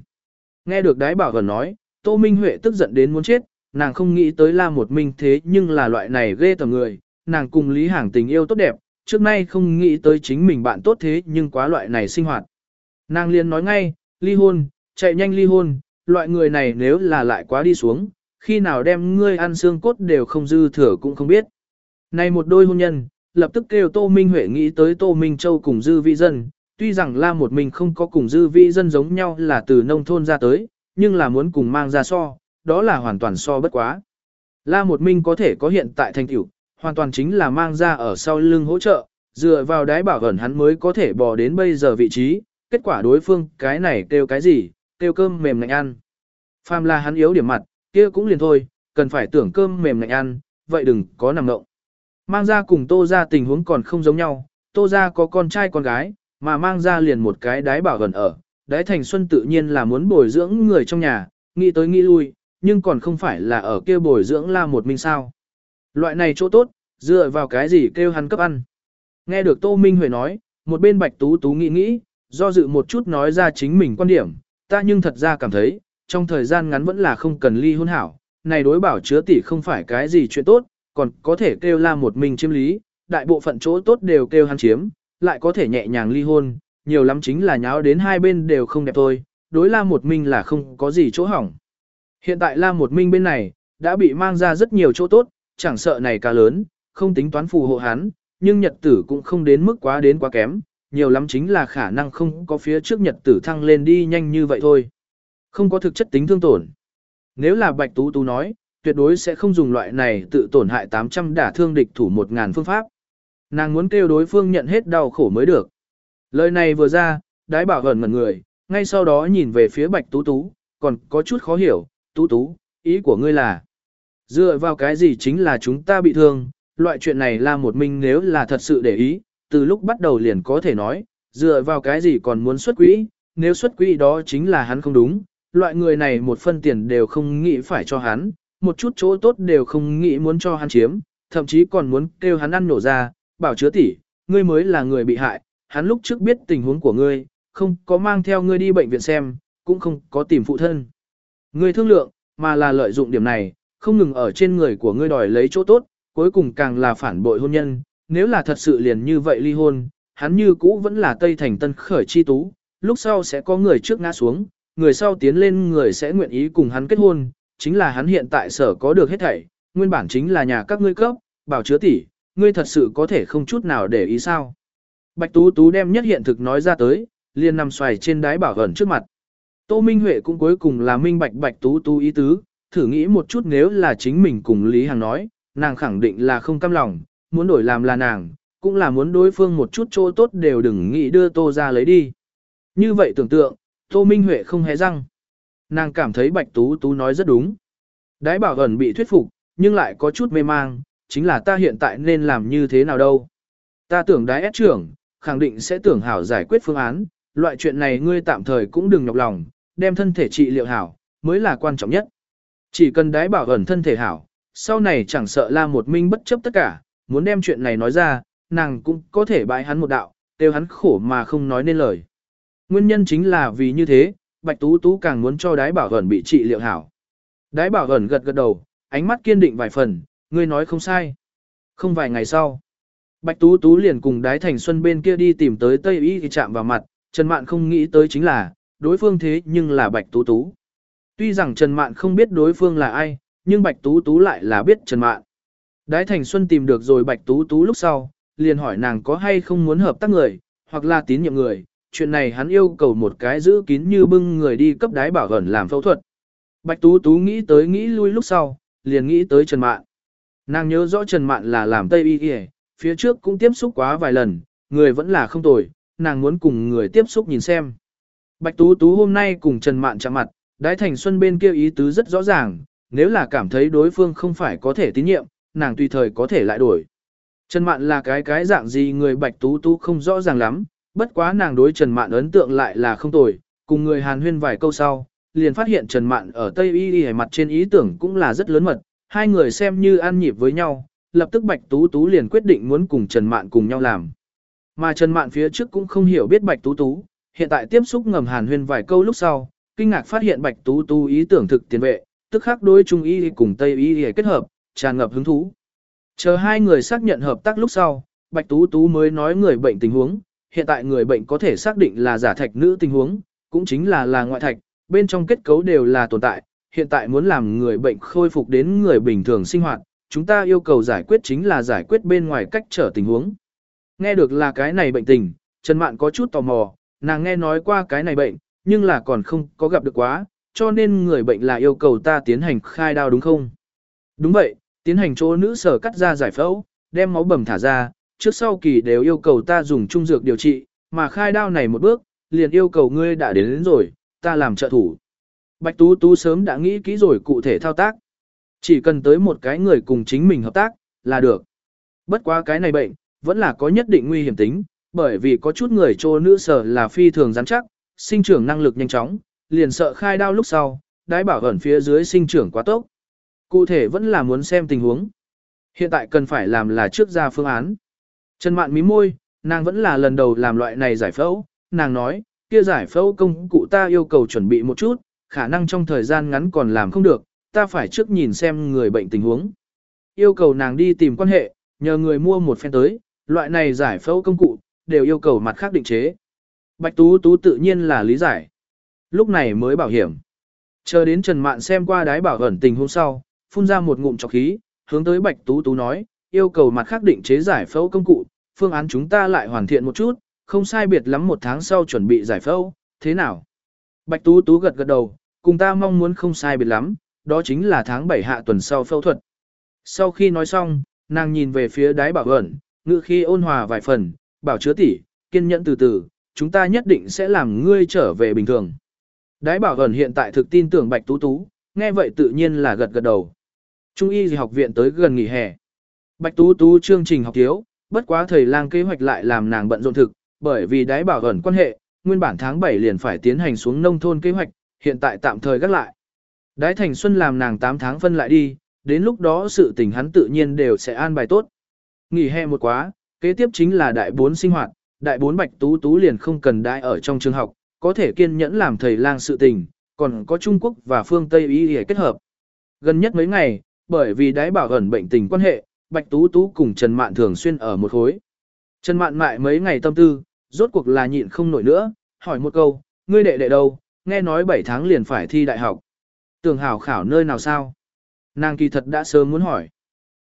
S1: Nghe được đái bảo ẩn nói, Tô Minh Huệ tức giận đến muốn chết, nàng không nghĩ tới la một minh thế nhưng là loại này ghê tầm người, nàng cùng Lý Hàng tình yêu tốt đẹp, trước nay không nghĩ tới chính mình bạn tốt thế nhưng quá loại này sinh hoạt. Nàng liền nói ngay, ly hôn, chạy nhanh ly hôn, loại người này nếu là lại quá đi xuống, khi nào đem ngươi ăn xương cốt đều không dư thừa cũng không biết. Này một đôi hôn nhân, lập tức kêu Tô Minh Huệ nghĩ tới Tô Minh Châu cùng dư vị dân, tuy rằng la một mình không có cùng dư vị dân giống nhau là từ nông thôn ra tới, nhưng là muốn cùng mang ra so, đó là hoàn toàn so bất quá. La một minh có thể có hiện tại thành tựu, hoàn toàn chính là mang ra ở sau lưng hỗ trợ, dựa vào đái bảo ẩn hắn mới có thể bò đến bây giờ vị trí, kết quả đối phương cái này kêu cái gì, kêu cơm mềm ngạnh ăn. Phàm là hắn yếu điểm mặt, kia cũng liền thôi, cần phải tưởng cơm mềm ngạnh ăn, vậy đừng có nằm ngộng. Mang ra cùng tô ra tình huống còn không giống nhau, tô ra có con trai con gái, mà mang ra liền một cái đái bảo gần ở. Đái thành xuân tự nhiên là muốn bồi dưỡng người trong nhà, nghĩ tới nghĩ lui, nhưng còn không phải là ở kia bồi dưỡng la một mình sao. Loại này chỗ tốt, dựa vào cái gì kêu hắn cấp ăn. Nghe được Tô Minh Huệ nói, một bên bạch tú tú nghĩ nghĩ, do dự một chút nói ra chính mình quan điểm, ta nhưng thật ra cảm thấy, trong thời gian ngắn vẫn là không cần ly hôn hảo, này đối bảo chứa tỷ không phải cái gì chuyện tốt, còn có thể kêu la một mình chiếm lý, đại bộ phận chỗ tốt đều kêu hắn chiếm, lại có thể nhẹ nhàng ly hôn, nhiều lắm chính là nháo đến hai bên đều không đẹp thôi, đối la một minh là không có gì chỗ hỏng. Hiện tại la một minh bên này, đã bị mang ra rất nhiều chỗ tốt, chẳng sợ này ca lớn, không tính toán phù hộ hắn, nhưng nhật tử cũng không đến mức quá đến quá kém, nhiều lắm chính là khả năng không có phía trước nhật tử thăng lên đi nhanh như vậy thôi. Không có thực chất tính thương tổn. Nếu là Bạch Tú Tú nói, tuyệt đối sẽ không dùng loại này tự tổn hại 800 đả thương địch thủ 1.000 phương pháp. Nàng muốn kêu đối phương nhận hết đau khổ mới được. Lời này vừa ra, đái bảo gần ngẩn người, ngay sau đó nhìn về phía Bạch Tú Tú, còn có chút khó hiểu, Tú Tú, ý của ngươi là, dựa vào cái gì chính là chúng ta bị thương, loại chuyện này là một mình nếu là thật sự để ý, từ lúc bắt đầu liền có thể nói, dựa vào cái gì còn muốn xuất quỹ, nếu xuất quỹ đó chính là hắn không đúng, loại người này một phân tiền đều không nghĩ phải cho hắn, một chút chỗ tốt đều không nghĩ muốn cho hắn chiếm, thậm chí còn muốn kêu hắn ăn nổ ra, bảo chứa tỷ, ngươi mới là người bị hại, hắn lúc trước biết tình huống của ngươi, không có mang theo ngươi đi bệnh viện xem, cũng không có tìm phụ thân. Ngươi thương lượng, mà là lợi dụng điểm này, không ngừng ở trên người của ngươi đòi lấy chỗ tốt, cuối cùng càng là phản bội hôn nhân, nếu là thật sự liền như vậy ly hôn, hắn như cũ vẫn là Tây Thành Tân khởi chi tú, lúc sau sẽ có người trước ngã xuống, người sau tiến lên người sẽ nguyện ý cùng hắn kết hôn, chính là hắn hiện tại sở có được hết thảy, nguyên bản chính là nhà các ngươi cấp, bảo chứa tỷ, ngươi thật sự có thể không chút nào để ý sao. Bạch Tú Tú đem nhất hiện thực nói ra tới, liền nằm xoài trên đáy bảo ẩn trước mặt. Tô Minh Huệ cũng cuối cùng là minh bạch bạch tú tú ý tứ, thử nghĩ một chút nếu là chính mình cùng Lý Hằng nói, nàng khẳng định là không cam lòng, muốn đổi làm là nàng, cũng là muốn đối phương một chút chỗ tốt đều đừng nghĩ đưa Tô ra lấy đi. Như vậy tưởng tượng, Tô Minh Huệ không hề răng. Nàng cảm thấy Bạch Tú Tú nói rất đúng. Đái bảo ẩn bị thuyết phục, nhưng lại có chút mê mang, chính là ta hiện tại nên làm như thế nào đâu. Ta tưởng đái ép trưởng, khẳng định sẽ tưởng hảo giải quyết phương án, loại chuyện này ngươi tạm thời cũng đừng nhọc lòng, đem thân thể trị liệu hảo, mới là quan trọng nhất. Chỉ cần đái bảo ẩn thân thể hảo, sau này chẳng sợ la một minh bất chấp tất cả, muốn đem chuyện này nói ra, nàng cũng có thể bãi hắn một đạo, đều hắn khổ mà không nói nên lời. Nguyên nhân chính là vì như thế, Bạch Tú Tú càng muốn cho đái bảo hẩn bị trị liệu hảo. Đái bảo hẩn gật gật đầu, ánh mắt kiên định vài phần, ngươi nói không sai. Không vài ngày sau, Bạch Tú Tú liền cùng đái thành xuân bên kia đi tìm tới Tây Y thì chạm vào mặt, Trần Mạn không nghĩ tới chính là, đối phương thế nhưng là Bạch Tú Tú. Tuy rằng Trần Mạn không biết đối phương là ai, nhưng Bạch Tú Tú lại là biết Trần Mạn. Đái Thành Xuân tìm được rồi Bạch Tú Tú lúc sau, liền hỏi nàng có hay không muốn hợp tác người, hoặc là tín nhiệm người. Chuyện này hắn yêu cầu một cái giữ kín như bưng người đi cấp đái bảo ẩn làm phẫu thuật. Bạch Tú Tú nghĩ tới nghĩ lui lúc sau, liền nghĩ tới Trần Mạn. Nàng nhớ rõ Trần Mạn là làm Tây Y Y, phía trước cũng tiếp xúc quá vài lần, người vẫn là không tồi, nàng muốn cùng người tiếp xúc nhìn xem. Bạch Tú Tú hôm nay cùng Trần Mạn chạm mặt, Đái Thành Xuân bên kia ý tứ rất rõ ràng, nếu là cảm thấy đối phương không phải có thể tín nhiệm, nàng tùy thời có thể lại đổi. Trần Mạn là cái cái dạng gì người Bạch Tú Tú không rõ ràng lắm, bất quá nàng đối Trần Mạn ấn tượng lại là không tồi, cùng người Hàn huyên vài câu sau, liền phát hiện Trần Mạn ở Tây Y Y mặt trên ý tưởng cũng là rất lớn mật, hai người xem như ăn nhịp với nhau, lập tức Bạch Tú Tú liền quyết định muốn cùng Trần Mạn cùng nhau làm. Mà Trần Mạn phía trước cũng không hiểu biết Bạch Tú Tú, hiện tại tiếp xúc ngầm Hàn huyên vài câu lúc sau, kinh ngạc phát hiện Bạch Tú Tú ý tưởng thực tiền vệ, tức khắc đối Trung Y cùng Tây Y kết hợp, tràn ngập hứng thú. Chờ hai người xác nhận hợp tác lúc sau, Bạch Tú Tú mới nói người bệnh tình huống, hiện tại người bệnh có thể xác định là giả thạch nữ tình huống, cũng chính là là ngoại thạch, bên trong kết cấu đều là tồn tại, hiện tại muốn làm người bệnh khôi phục đến người bình thường sinh hoạt, chúng ta yêu cầu giải quyết chính là giải quyết bên ngoài cách trở tình huống. Nghe được là cái này bệnh tình, Trần Mạn có chút tò mò, nàng nghe nói qua cái này bệnh, nhưng là còn không có gặp được quá, cho nên người bệnh là yêu cầu ta tiến hành khai đao đúng không? Đúng vậy, tiến hành chỗ nữ sở cắt ra giải phẫu, đem máu bầm thả ra, trước sau kỳ đều yêu cầu ta dùng trung dược điều trị, mà khai đao này một bước, liền yêu cầu ngươi đã đến, đến rồi, ta làm trợ thủ. Bạch Tú Tú sớm đã nghĩ kỹ rồi cụ thể thao tác. Chỉ cần tới một cái người cùng chính mình hợp tác, là được. Bất quá cái này bệnh, vẫn là có nhất định nguy hiểm tính, bởi vì có chút người trô nữ sở là phi thường rắn chắc, sinh trưởng năng lực nhanh chóng, liền sợ khai đao lúc sau, đái bảo ẩn phía dưới sinh trưởng quá tốc. Cụ thể vẫn là muốn xem tình huống. Hiện tại cần phải làm là trước ra phương án. Trần Mạn mí môi, nàng vẫn là lần đầu làm loại này giải phẫu, nàng nói, kia giải phẫu công cụ ta yêu cầu chuẩn bị một chút, khả năng trong thời gian ngắn còn làm không được, ta phải trước nhìn xem người bệnh tình huống. Yêu cầu nàng đi tìm quan hệ, nhờ người mua một phen tới, loại này giải phẫu công cụ, đều yêu cầu mặt khác định chế. Bạch Tú Tú tự nhiên là lý giải. Lúc này mới bảo hiểm. Chờ đến Trần Mạn xem qua đái bảo ẩn tình hôm sau, phun ra một ngụm trọc khí, hướng tới Bạch Tú Tú nói, yêu cầu mặt khác định chế giải phẫu công cụ, phương án chúng ta lại hoàn thiện một chút, không sai biệt lắm một tháng sau chuẩn bị giải phẫu, thế nào? Bạch Tú Tú gật gật đầu, cùng ta mong muốn không sai biệt lắm, đó chính là tháng 7 hạ tuần sau phẫu thuật. Sau khi nói xong, nàng nhìn về phía đái bảo ẩn, ngữ khi ôn hòa vài phần, bảo chứa tỉ, kiên nhẫn từ từ, chúng ta nhất định sẽ làm ngươi trở về bình thường. Đái bảo ẩn hiện tại thực tin tưởng Bạch Tú Tú, nghe vậy tự nhiên là gật gật đầu. Trung y gì học viện tới gần nghỉ hè. Bạch Tú Tú chương trình học thiếu, bất quá thầy lang kế hoạch lại làm nàng bận rộn thực, bởi vì đái bảo ẩn quan hệ, nguyên bản tháng 7 liền phải tiến hành xuống nông thôn kế hoạch, hiện tại tạm thời gác lại. Đái Thành Xuân làm nàng 8 tháng phân lại đi, đến lúc đó sự tình hắn tự nhiên đều sẽ an bài tốt. Nghỉ hè một quá, kế tiếp chính là đại bốn sinh hoạt, đại bốn bạch tú tú liền không cần đãi ở trong trường học, có thể kiên nhẫn làm thầy lang sự tình, còn có Trung Quốc và phương Tây y để kết hợp. Gần nhất mấy ngày, bởi vì đái bảo ẩn bệnh tình quan hệ, bạch tú tú cùng Trần Mạn thường xuyên ở một khối. Trần Mạn mại mấy ngày tâm tư, rốt cuộc là nhịn không nổi nữa, hỏi một câu, ngươi đệ đệ đâu, nghe nói 7 tháng liền phải thi đại học. Tưởng hảo khảo nơi nào sao? Nàng kỳ thật đã sớm muốn hỏi.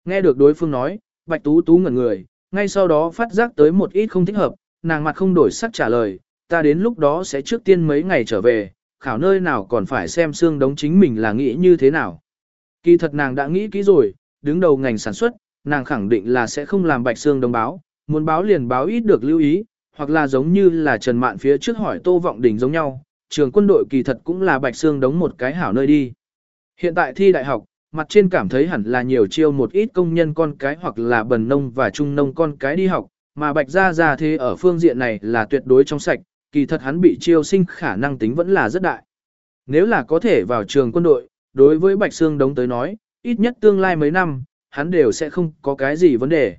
S1: Nghe được đối phương nói, Bạch Tú Tú ngẩn người, ngay sau đó phát giác tới một ít không thích hợp, nàng mặt không đổi sắc trả lời, ta đến lúc đó sẽ trước tiên mấy ngày trở về, khảo nơi nào còn phải xem xương đống chính mình là nghĩ như thế nào. Kỳ thật nàng đã nghĩ kỹ rồi, đứng đầu ngành sản xuất, nàng khẳng định là sẽ không làm bạch xương đồng báo, muốn báo liền báo ít được lưu ý, hoặc là giống như là Trần Mạn phía trước hỏi Tô Vọng Đình giống nhau, trường quân đội kỳ thật cũng là bạch xương đóng một cái hảo nơi đi. Hiện tại thi đại học, mặt trên cảm thấy hẳn là nhiều chiêu một ít công nhân con cái hoặc là bần nông và trung nông con cái đi học, mà bạch gia gia thế ở phương diện này là tuyệt đối trong sạch, kỳ thật hắn bị chiêu sinh khả năng tính vẫn là rất đại. Nếu là có thể vào trường quân đội, đối với Bạch Sương Đống tới nói, ít nhất tương lai mấy năm, hắn đều sẽ không có cái gì vấn đề.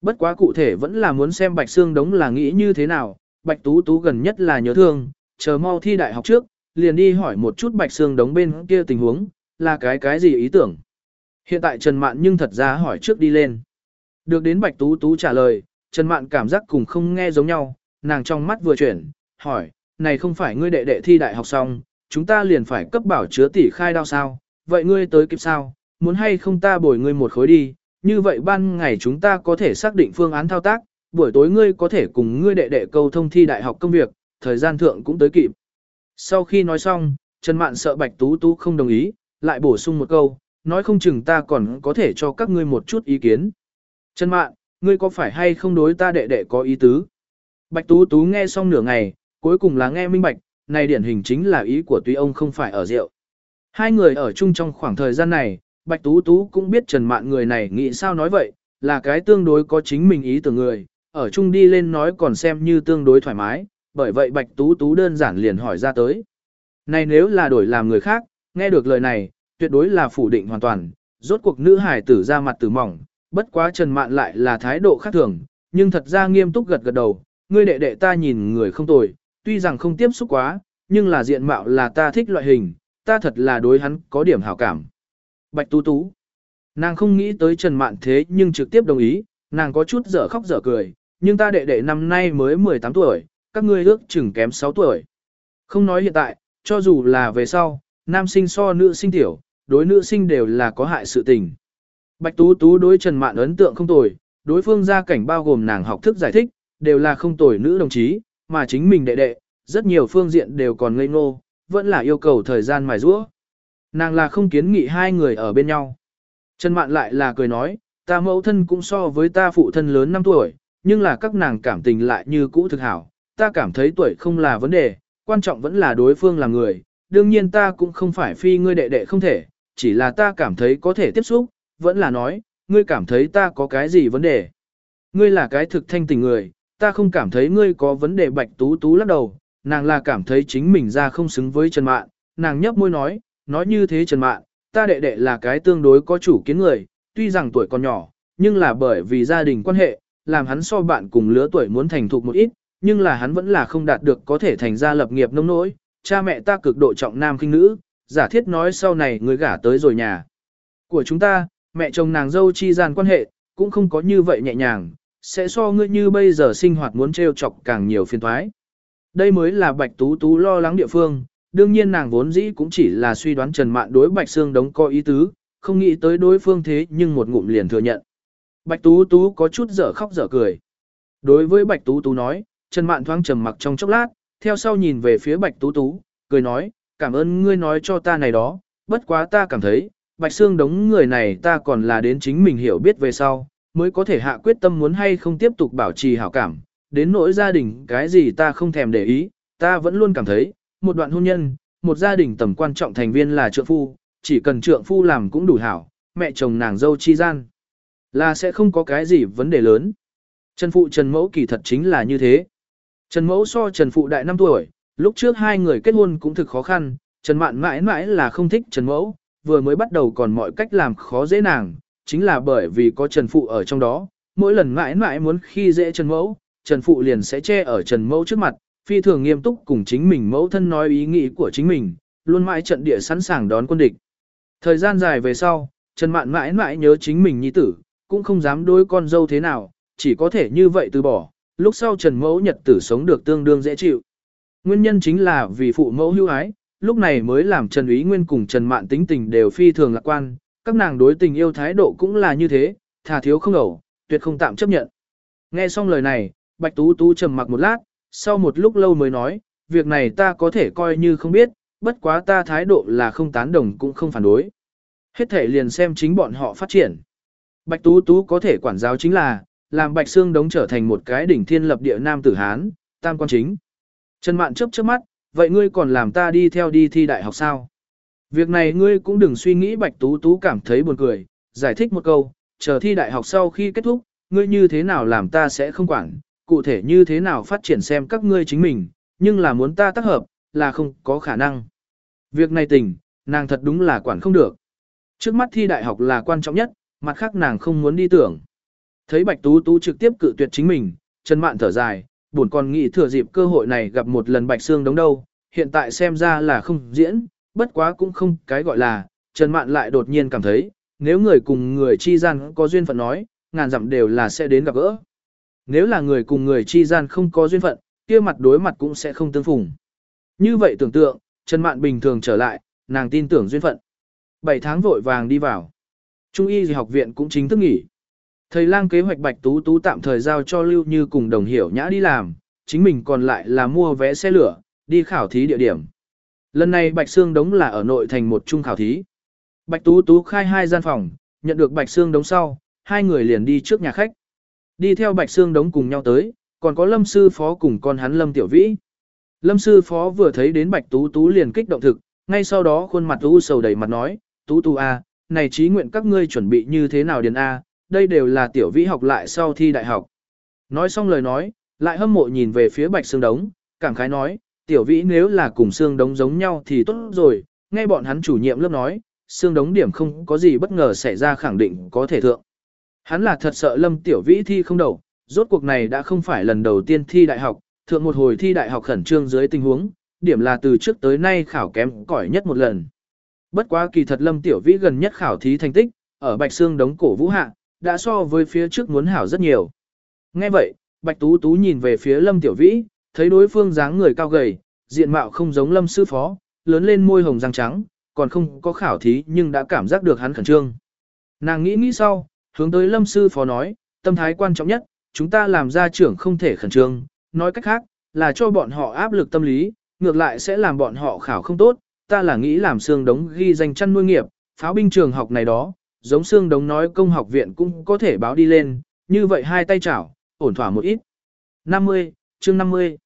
S1: Bất quá cụ thể vẫn là muốn xem Bạch Sương Đống là nghĩ như thế nào, Bạch Tú Tú gần nhất là nhớ thương, chờ mau thi đại học trước, liền đi hỏi một chút Bạch Sương Đống bên kia tình huống, là cái cái gì ý tưởng. Hiện tại Trần Mạn nhưng thật ra hỏi trước đi lên. Được đến Bạch Tú Tú trả lời, Trần Mạn cảm giác cùng không nghe giống nhau, nàng trong mắt vừa chuyển, hỏi, này không phải ngươi đệ đệ thi đại học xong, chúng ta liền phải cấp bảo chứa tỷ khai đao sao, vậy ngươi tới kịp sao, muốn hay không ta bồi ngươi một khối đi, như vậy ban ngày chúng ta có thể xác định phương án thao tác, buổi tối ngươi có thể cùng ngươi đệ đệ câu thông thi đại học công việc, thời gian thượng cũng tới kịp. Sau khi nói xong, Trần Mạn sợ Bạch Tú Tú không đồng ý, lại bổ sung một câu, nói không chừng ta còn có thể cho các ngươi một chút ý kiến. Trần Mạn, ngươi có phải hay không đối ta đệ đệ có ý tứ? Bạch Tú Tú nghe xong nửa ngày, cuối cùng là nghe minh bạch, này điển hình chính là ý của tuy ông không phải ở rượu. Hai người ở chung trong khoảng thời gian này, Bạch Tú Tú cũng biết Trần Mạn người này nghĩ sao nói vậy, là cái tương đối có chính mình ý tưởng người, ở chung đi lên nói còn xem như tương đối thoải mái, bởi vậy Bạch Tú Tú đơn giản liền hỏi ra tới. Này nếu là đổi làm người khác, nghe được lời này, tuyệt đối là phủ định hoàn toàn, rốt cuộc nữ hải tử ra mặt tử mỏng, bất quá Trần Mạn lại là thái độ khác thường, nhưng thật ra nghiêm túc gật gật đầu, ngươi đệ đệ ta nhìn người không tồi, tuy rằng không tiếp xúc quá, nhưng là diện mạo là ta thích loại hình, ta thật là đối hắn có điểm hảo cảm. Bạch Tú Tú. Nàng không nghĩ tới Trần Mạn thế nhưng trực tiếp đồng ý, nàng có chút dở khóc dở cười, nhưng ta đệ đệ năm nay mới 18 tuổi, các ngươi ước chừng kém 6 tuổi. Không nói hiện tại, cho dù là về sau, nam sinh so nữ sinh tiểu, đối nữ sinh đều là có hại sự tình. Bạch Tú Tú đối Trần Mạn ấn tượng không tồi, đối phương gia cảnh bao gồm nàng học thức giải thích, đều là không tồi nữ đồng chí, mà chính mình đệ đệ, rất nhiều phương diện đều còn ngây ngô, vẫn là yêu cầu thời gian mài rũa. Nàng là không kiến nghị hai người ở bên nhau. Trần Mạn lại là cười nói, ta mẫu thân cũng so với ta phụ thân lớn 5 tuổi, nhưng là các nàng cảm tình lại như cũ thực hảo. Ta cảm thấy tuổi không là vấn đề, quan trọng vẫn là đối phương là người. Đương nhiên ta cũng không phải phi ngươi đệ đệ không thể, chỉ là ta cảm thấy có thể tiếp xúc, vẫn là nói, ngươi cảm thấy ta có cái gì vấn đề. Ngươi là cái thực thanh tình người, ta không cảm thấy ngươi có vấn đề bạch tú tú lắc đầu, nàng là cảm thấy chính mình ra không xứng với Trần Mạn, nàng nhấp môi nói, nói như thế Trần Mạn, ta đệ đệ là cái tương đối có chủ kiến người, tuy rằng tuổi còn nhỏ, nhưng là bởi vì gia đình quan hệ, làm hắn so bạn cùng lứa tuổi muốn thành thục một ít, nhưng là hắn vẫn là không đạt được có thể thành gia lập nghiệp nông nỗi, cha mẹ ta cực độ trọng nam khinh nữ, giả thiết nói sau này người gả tới rồi nhà. Của chúng ta, mẹ chồng nàng dâu chi gian quan hệ, cũng không có như vậy nhẹ nhàng, sẽ so ngươi như bây giờ sinh hoạt muốn trêu chọc càng nhiều phiền toái. Đây mới là Bạch Tú Tú lo lắng địa phương, đương nhiên nàng vốn dĩ cũng chỉ là suy đoán Trần Mạn đối Bạch Sương đống có ý tứ, không nghĩ tới đối phương thế nhưng một ngụm liền thừa nhận. Bạch Tú Tú có chút dở khóc dở cười. Đối với Bạch Tú Tú nói, Trần Mạn thoáng trầm mặc trong chốc lát, theo sau nhìn về phía Bạch Tú Tú, cười nói, cảm ơn ngươi nói cho ta này đó, bất quá ta cảm thấy, Bạch Sương đống người này ta còn là đến chính mình hiểu biết về sau, mới có thể hạ quyết tâm muốn hay không tiếp tục bảo trì hảo cảm. Đến nỗi gia đình cái gì ta không thèm để ý, ta vẫn luôn cảm thấy, một đoạn hôn nhân, một gia đình tầm quan trọng thành viên là trượng phu, chỉ cần trượng phu làm cũng đủ hảo, mẹ chồng nàng dâu chi gian. Là sẽ không có cái gì vấn đề lớn. Trần Phụ Trần Mẫu kỳ thật chính là như thế. Trần Mẫu so Trần Phụ đại 5 tuổi, lúc trước hai người kết hôn cũng thực khó khăn, Trần Mạn mãi mãi là không thích Trần Mẫu, vừa mới bắt đầu còn mọi cách làm khó dễ nàng, chính là bởi vì có Trần Phụ ở trong đó, mỗi lần mãi mãi muốn khi dễ Trần Mẫu, Trần Phụ liền sẽ che ở Trần Mẫu trước mặt, phi thường nghiêm túc cùng chính mình mẫu thân nói ý nghĩ của chính mình, luôn mãi trận địa sẵn sàng đón quân địch. Thời gian dài về sau, Trần Mạn mãi mãi nhớ chính mình nhi tử, cũng không dám đối con dâu thế nào, chỉ có thể như vậy từ bỏ, lúc sau Trần Mẫu nhật tử sống được tương đương dễ chịu. Nguyên nhân chính là vì phụ mẫu hưu ái, lúc này mới làm Trần Ý Nguyên cùng Trần Mạn tính tình đều phi thường lạc quan, các nàng đối tình yêu thái độ cũng là như thế, thà thiếu không ẩu, tuyệt không tạm chấp nhận. Nghe xong lời này, Bạch Tú Tú trầm mặc một lát, sau một lúc lâu mới nói, việc này ta có thể coi như không biết, bất quá ta thái độ là không tán đồng cũng không phản đối. Hết thể liền xem chính bọn họ phát triển. Bạch Tú Tú có thể quản giáo chính là, làm Bạch Sương Đống trở thành một cái đỉnh thiên lập địa nam tử Hán, tam quan chính. Trần Mạn chớp chớp mắt, vậy ngươi còn làm ta đi theo đi thi đại học sao? Việc này ngươi cũng đừng suy nghĩ Bạch Tú Tú cảm thấy buồn cười, giải thích một câu, chờ thi đại học sau khi kết thúc, ngươi như thế nào làm ta sẽ không quản, cụ thể như thế nào phát triển xem các ngươi chính mình, nhưng là muốn ta tác hợp, là không có khả năng. Việc này tình, nàng thật đúng là quản không được. Trước mắt thi đại học là quan trọng nhất, mặt khác nàng không muốn đi tưởng. Thấy Bạch Tú Tú trực tiếp cự tuyệt chính mình, Trần Mạn thở dài, buồn còn nghĩ thừa dịp cơ hội này gặp một lần Bạch Sương đống đâu, hiện tại xem ra là không diễn, bất quá cũng không cái gọi là, Trần Mạn lại đột nhiên cảm thấy, nếu người cùng người chi gian có duyên phận nói, ngàn dặm đều là sẽ đến gặp gỡ. Nếu là người cùng người chi gian không có duyên phận, kia mặt đối mặt cũng sẽ không tương phùng. Như vậy tưởng tượng, Trần Mạn bình thường trở lại, nàng tin tưởng duyên phận. 7 tháng vội vàng đi vào. Trung y học viện cũng chính thức nghỉ. Thầy lang kế hoạch Bạch Tú Tú tạm thời giao cho Lưu Như cùng đồng hiểu nhã đi làm, chính mình còn lại là mua vé xe lửa, đi khảo thí địa điểm. Lần này Bạch Sương Đống là ở nội thành một trung khảo thí. Bạch Tú Tú khai hai gian phòng, nhận được Bạch Sương Đống sau, hai người liền đi trước nhà khách. Đi theo Bạch Sương Đống cùng nhau tới, còn có Lâm Sư Phó cùng con hắn Lâm Tiểu Vĩ. Lâm Sư Phó vừa thấy đến Bạch Tú Tú liền kích động thực, ngay sau đó khuôn mặt u sầu đầy mặt nói, Tú Tú A, này trí nguyện các ngươi chuẩn bị như thế nào điền A, đây đều là Tiểu Vĩ học lại sau thi đại học. Nói xong lời nói, lại hâm mộ nhìn về phía Bạch Sương Đống, cảm khái nói, Tiểu Vĩ nếu là cùng xương Đống giống nhau thì tốt rồi, nghe bọn hắn chủ nhiệm lớp nói, xương Đống điểm không có gì bất ngờ xảy ra khẳng định có thể thượng. Hắn là thật sợ Lâm Tiểu Vĩ thi không đầu, rốt cuộc này đã không phải lần đầu tiên thi đại học, thượng một hồi thi đại học khẩn trương dưới tình huống, điểm là từ trước tới nay khảo kém cỏi nhất một lần. Bất quá kỳ thật Lâm Tiểu Vĩ gần nhất khảo thí thành tích, ở Bạch xương đống cổ vũ hạ, đã so với phía trước muốn hảo rất nhiều. Nghe vậy, Bạch Tú Tú nhìn về phía Lâm Tiểu Vĩ, thấy đối phương dáng người cao gầy, diện mạo không giống Lâm sư phó, lớn lên môi hồng răng trắng, còn không có khảo thí nhưng đã cảm giác được hắn khẩn trương. Nàng nghĩ nghĩ sau, hướng tới lâm sư phó nói, tâm thái quan trọng nhất, chúng ta làm gia trưởng không thể khẩn trương, nói cách khác, là cho bọn họ áp lực tâm lý, ngược lại sẽ làm bọn họ khảo không tốt, ta là nghĩ làm xương đống ghi danh chăn nuôi nghiệp, pháo binh trường học này đó, giống xương đống nói công học viện cũng có thể báo đi lên, như vậy hai tay chảo, ổn thỏa một ít. 50, chương 50.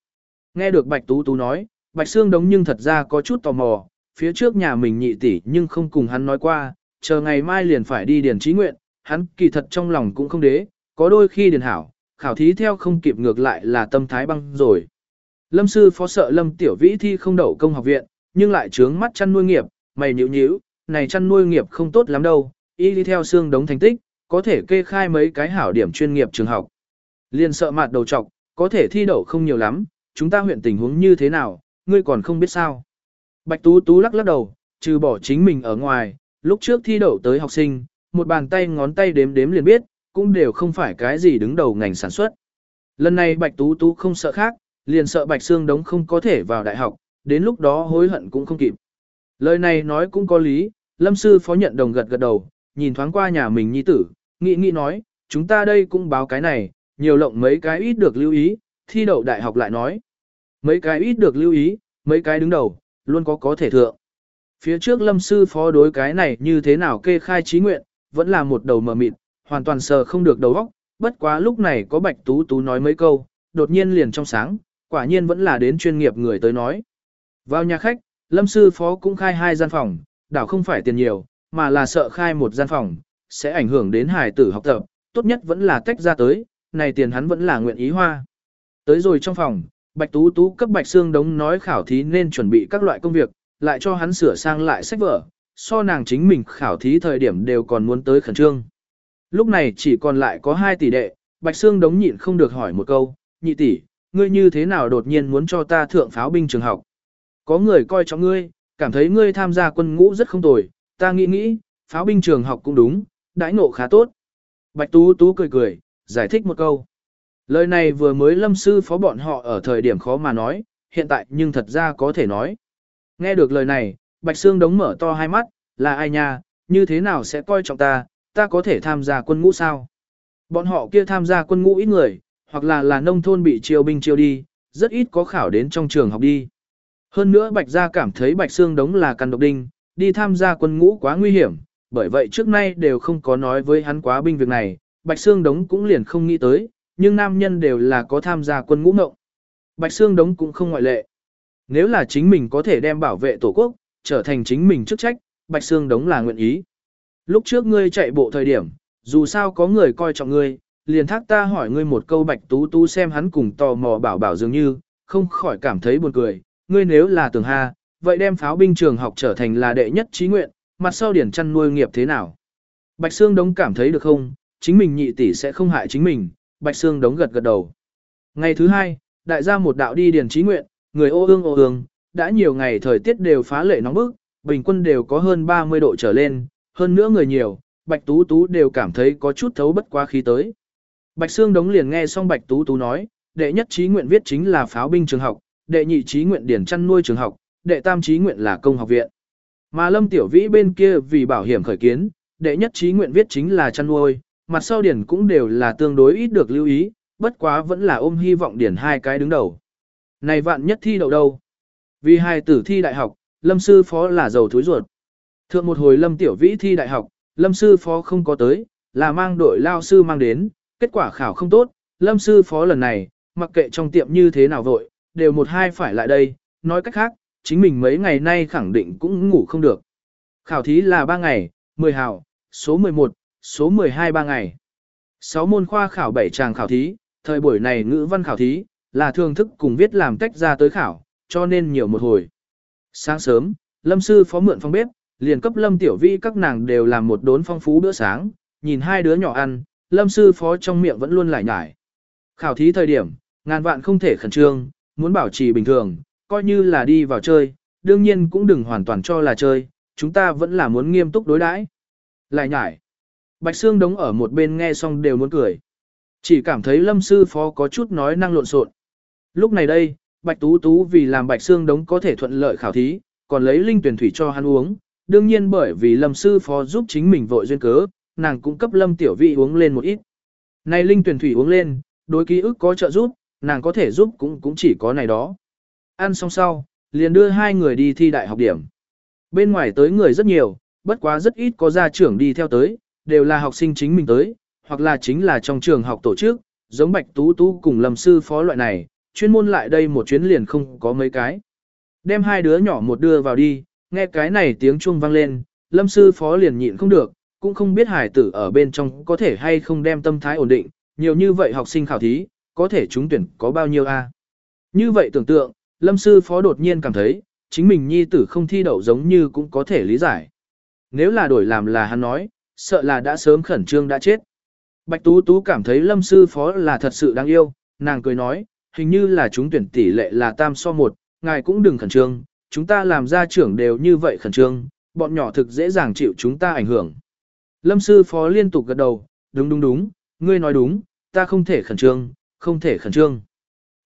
S1: Nghe được Bạch Tú Tú nói, Bạch Xương đống nhưng thật ra có chút tò mò, phía trước nhà mình nhị tỷ nhưng không cùng hắn nói qua, chờ ngày mai liền phải đi điền trí nguyện, hắn kỳ thật trong lòng cũng không đế, có đôi khi điền hảo, khảo thí theo không kịp ngược lại là tâm thái băng rồi. Lâm sư phó sợ Lâm Tiểu Vĩ thi không đậu công học viện, nhưng lại trướng mắt chăn nuôi nghiệp, mày nhíu nhíu, này chăn nuôi nghiệp không tốt lắm đâu, y đi theo xương đống thành tích, có thể kê khai mấy cái hảo điểm chuyên nghiệp trường học. Liên sợ mặt đầu trọc, có thể thi đậu không nhiều lắm, chúng ta huyện tình huống như thế nào, ngươi còn không biết sao. Bạch Tú Tú lắc lắc đầu, trừ bỏ chính mình ở ngoài, lúc trước thi đậu tới học sinh, một bàn tay ngón tay đếm đếm liền biết, cũng đều không phải cái gì đứng đầu ngành sản xuất. Lần này Bạch Tú Tú không sợ khác, liền sợ Bạch Sương Đống không có thể vào đại học, đến lúc đó hối hận cũng không kịp. Lời này nói cũng có lý, Lâm Sư Phó nhận đồng gật gật đầu, nhìn thoáng qua nhà mình nhi tử, nghĩ nghĩ nói, chúng ta đây cũng báo cái này, nhiều lộng mấy cái ít được lưu ý, thi đậu đại học lại nói. Mấy cái ít được lưu ý, mấy cái đứng đầu, luôn có có thể thượng. Phía trước Lâm Sư Phó đối cái này như thế nào kê khai trí nguyện, vẫn là một đầu mờ mịt, hoàn toàn sờ không được đầu óc, bất quá lúc này có Bạch Tú Tú nói mấy câu, đột nhiên liền trong sáng, quả nhiên vẫn là đến chuyên nghiệp người tới nói. Vào nhà khách, Lâm sư phó cũng khai hai gian phòng, đảo không phải tiền nhiều, mà là sợ khai một gian phòng, sẽ ảnh hưởng đến hài tử học tập, tốt nhất vẫn là tách ra tới, này tiền hắn vẫn là nguyện ý hoa. Tới rồi trong phòng, Bạch Tú Tú cấp Bạch Sương Đống nói khảo thí nên chuẩn bị các loại công việc, lại cho hắn sửa sang lại sách vở, so nàng chính mình khảo thí thời điểm đều còn muốn tới khẩn trương. Lúc này chỉ còn lại có hai tỷ đệ, Bạch Sương đống nhịn không được hỏi một câu, nhị tỷ, ngươi như thế nào đột nhiên muốn cho ta thượng pháo binh trường học? Có người coi trọng ngươi, cảm thấy ngươi tham gia quân ngũ rất không tồi, ta nghĩ nghĩ, pháo binh trường học cũng đúng, đãi ngộ khá tốt. Bạch Tú Tú cười cười, giải thích một câu. Lời này vừa mới lâm sư phó bọn họ ở thời điểm khó mà nói, hiện tại nhưng thật ra có thể nói. Nghe được lời này, Bạch Sương đống mở to hai mắt, là ai nha, như thế nào sẽ coi trọng ta, ta có thể tham gia quân ngũ sao? Bọn họ kia tham gia quân ngũ ít người, hoặc là là nông thôn bị triều binh triều đi, rất ít có khảo đến trong trường học đi. Hơn nữa Bạch Gia cảm thấy Bạch Sương Đống là căn độc đinh, đi tham gia quân ngũ quá nguy hiểm, bởi vậy trước nay đều không có nói với hắn quá binh việc này, Bạch Sương Đống cũng liền không nghĩ tới, nhưng nam nhân đều là có tham gia quân ngũ ngộng. Bạch Sương Đống cũng không ngoại lệ. Nếu là chính mình có thể đem bảo vệ Tổ quốc, trở thành chính mình chức trách, Bạch Sương Đống là nguyện ý. Lúc trước ngươi chạy bộ thời điểm, dù sao có người coi trọng ngươi, liền thác ta hỏi ngươi một câu Bạch Tú Tú xem hắn cùng tò mò bảo bảo dường như, không khỏi cảm thấy buồn cười. Ngươi nếu là tưởng ha, vậy đem pháo binh trường học trở thành là đệ nhất trí nguyện, mặt sau điển chăn nuôi nghiệp thế nào? Bạch Sương Đống cảm thấy được không, chính mình nhị tỷ sẽ không hại chính mình, Bạch Sương Đống gật gật đầu. Ngày thứ hai, đại gia một đạo đi điển trí nguyện, người ô ương ô ương, đã nhiều ngày thời tiết đều phá lệ nóng bức, bình quân đều có hơn 30 độ trở lên, hơn nữa người nhiều, Bạch Tú Tú đều cảm thấy có chút thấu bất quá khí tới. Bạch Sương Đống liền nghe xong Bạch Tú Tú nói, đệ nhất trí nguyện viết chính là pháo binh trường học, đệ nhị trí nguyện điển chăn nuôi trường học, đệ tam trí nguyện là công học viện. Mà Lâm Tiểu Vĩ bên kia vì bảo hiểm khởi kiến, đệ nhất trí nguyện viết chính là chăn nuôi, mặt sau điển cũng đều là tương đối ít được lưu ý, bất quá vẫn là ôm hy vọng điển hai cái đứng đầu. Này vạn nhất thi đậu đâu? Vì hai tử thi đại học, Lâm sư phó là giàu thối ruột. Thượng một hồi Lâm Tiểu Vĩ thi đại học, Lâm sư phó không có tới, là mang đội lao sư mang đến, kết quả khảo không tốt, Lâm sư phó lần này, mặc kệ trong tiệm như thế nào vội, đều một hai phải lại đây, nói cách khác, chính mình mấy ngày nay khẳng định cũng ngủ không được. Khảo thí là 3 ngày, 10 hào, số 11, số 12 3 ngày. 6 môn khoa khảo 7 tràng khảo thí, thời buổi này ngữ văn khảo thí, là thường thức cùng viết làm tách ra tới khảo, cho nên nhiều một hồi. Sáng sớm, Lâm sư phó mượn phòng bếp, liền cấp Lâm tiểu vi các nàng đều làm một đốn phong phú bữa sáng, nhìn hai đứa nhỏ ăn, Lâm sư phó trong miệng vẫn luôn lải nhải. Khảo thí thời điểm, ngàn vạn không thể khẩn trương, muốn bảo trì bình thường, coi như là đi vào chơi, đương nhiên cũng đừng hoàn toàn cho là chơi, chúng ta vẫn là muốn nghiêm túc đối đãi. Lại nhải. Bạch Sương đống ở một bên nghe xong đều muốn cười. Chỉ cảm thấy lâm sư phó có chút nói năng lộn xộn. Lúc này đây, Bạch Tú Tú vì làm Bạch Sương đống có thể thuận lợi khảo thí, còn lấy linh tuyển thủy cho hắn uống. Đương nhiên bởi vì lâm sư phó giúp chính mình vội duyên cớ, nàng cũng cấp lâm tiểu vị uống lên một ít. Này linh tuyển thủy uống lên, đối ký ức có trợ giúp, nàng có thể giúp cũng cũng chỉ có này đó. Ăn xong sau, liền đưa hai người đi thi đại học điểm. Bên ngoài tới người rất nhiều, bất quá rất ít có gia trưởng đi theo tới, đều là học sinh chính mình tới, hoặc là chính là trong trường học tổ chức, giống Bạch Tú Tú cùng Lâm sư phó loại này, chuyên môn lại đây một chuyến liền không có mấy cái. Đem hai đứa nhỏ một đưa vào đi, nghe cái này tiếng chuông vang lên, Lâm sư phó liền nhịn không được, cũng không biết hải tử ở bên trong có thể hay không đem tâm thái ổn định, nhiều như vậy học sinh khảo thí, có thể trúng tuyển có bao nhiêu a? Như vậy tưởng tượng, Lâm sư phó đột nhiên cảm thấy, chính mình nhi tử không thi đậu giống như cũng có thể lý giải. Nếu là đổi làm là hắn nói, sợ là đã sớm khẩn trương đã chết. Bạch Tú Tú cảm thấy Lâm sư phó là thật sự đáng yêu, nàng cười nói, hình như là chúng tuyển tỷ lệ là tam so một, ngài cũng đừng khẩn trương, chúng ta làm gia trưởng đều như vậy khẩn trương, bọn nhỏ thực dễ dàng chịu chúng ta ảnh hưởng. Lâm sư phó liên tục gật đầu, đúng đúng đúng, ngươi nói đúng, ta không thể khẩn trương, không thể khẩn trương.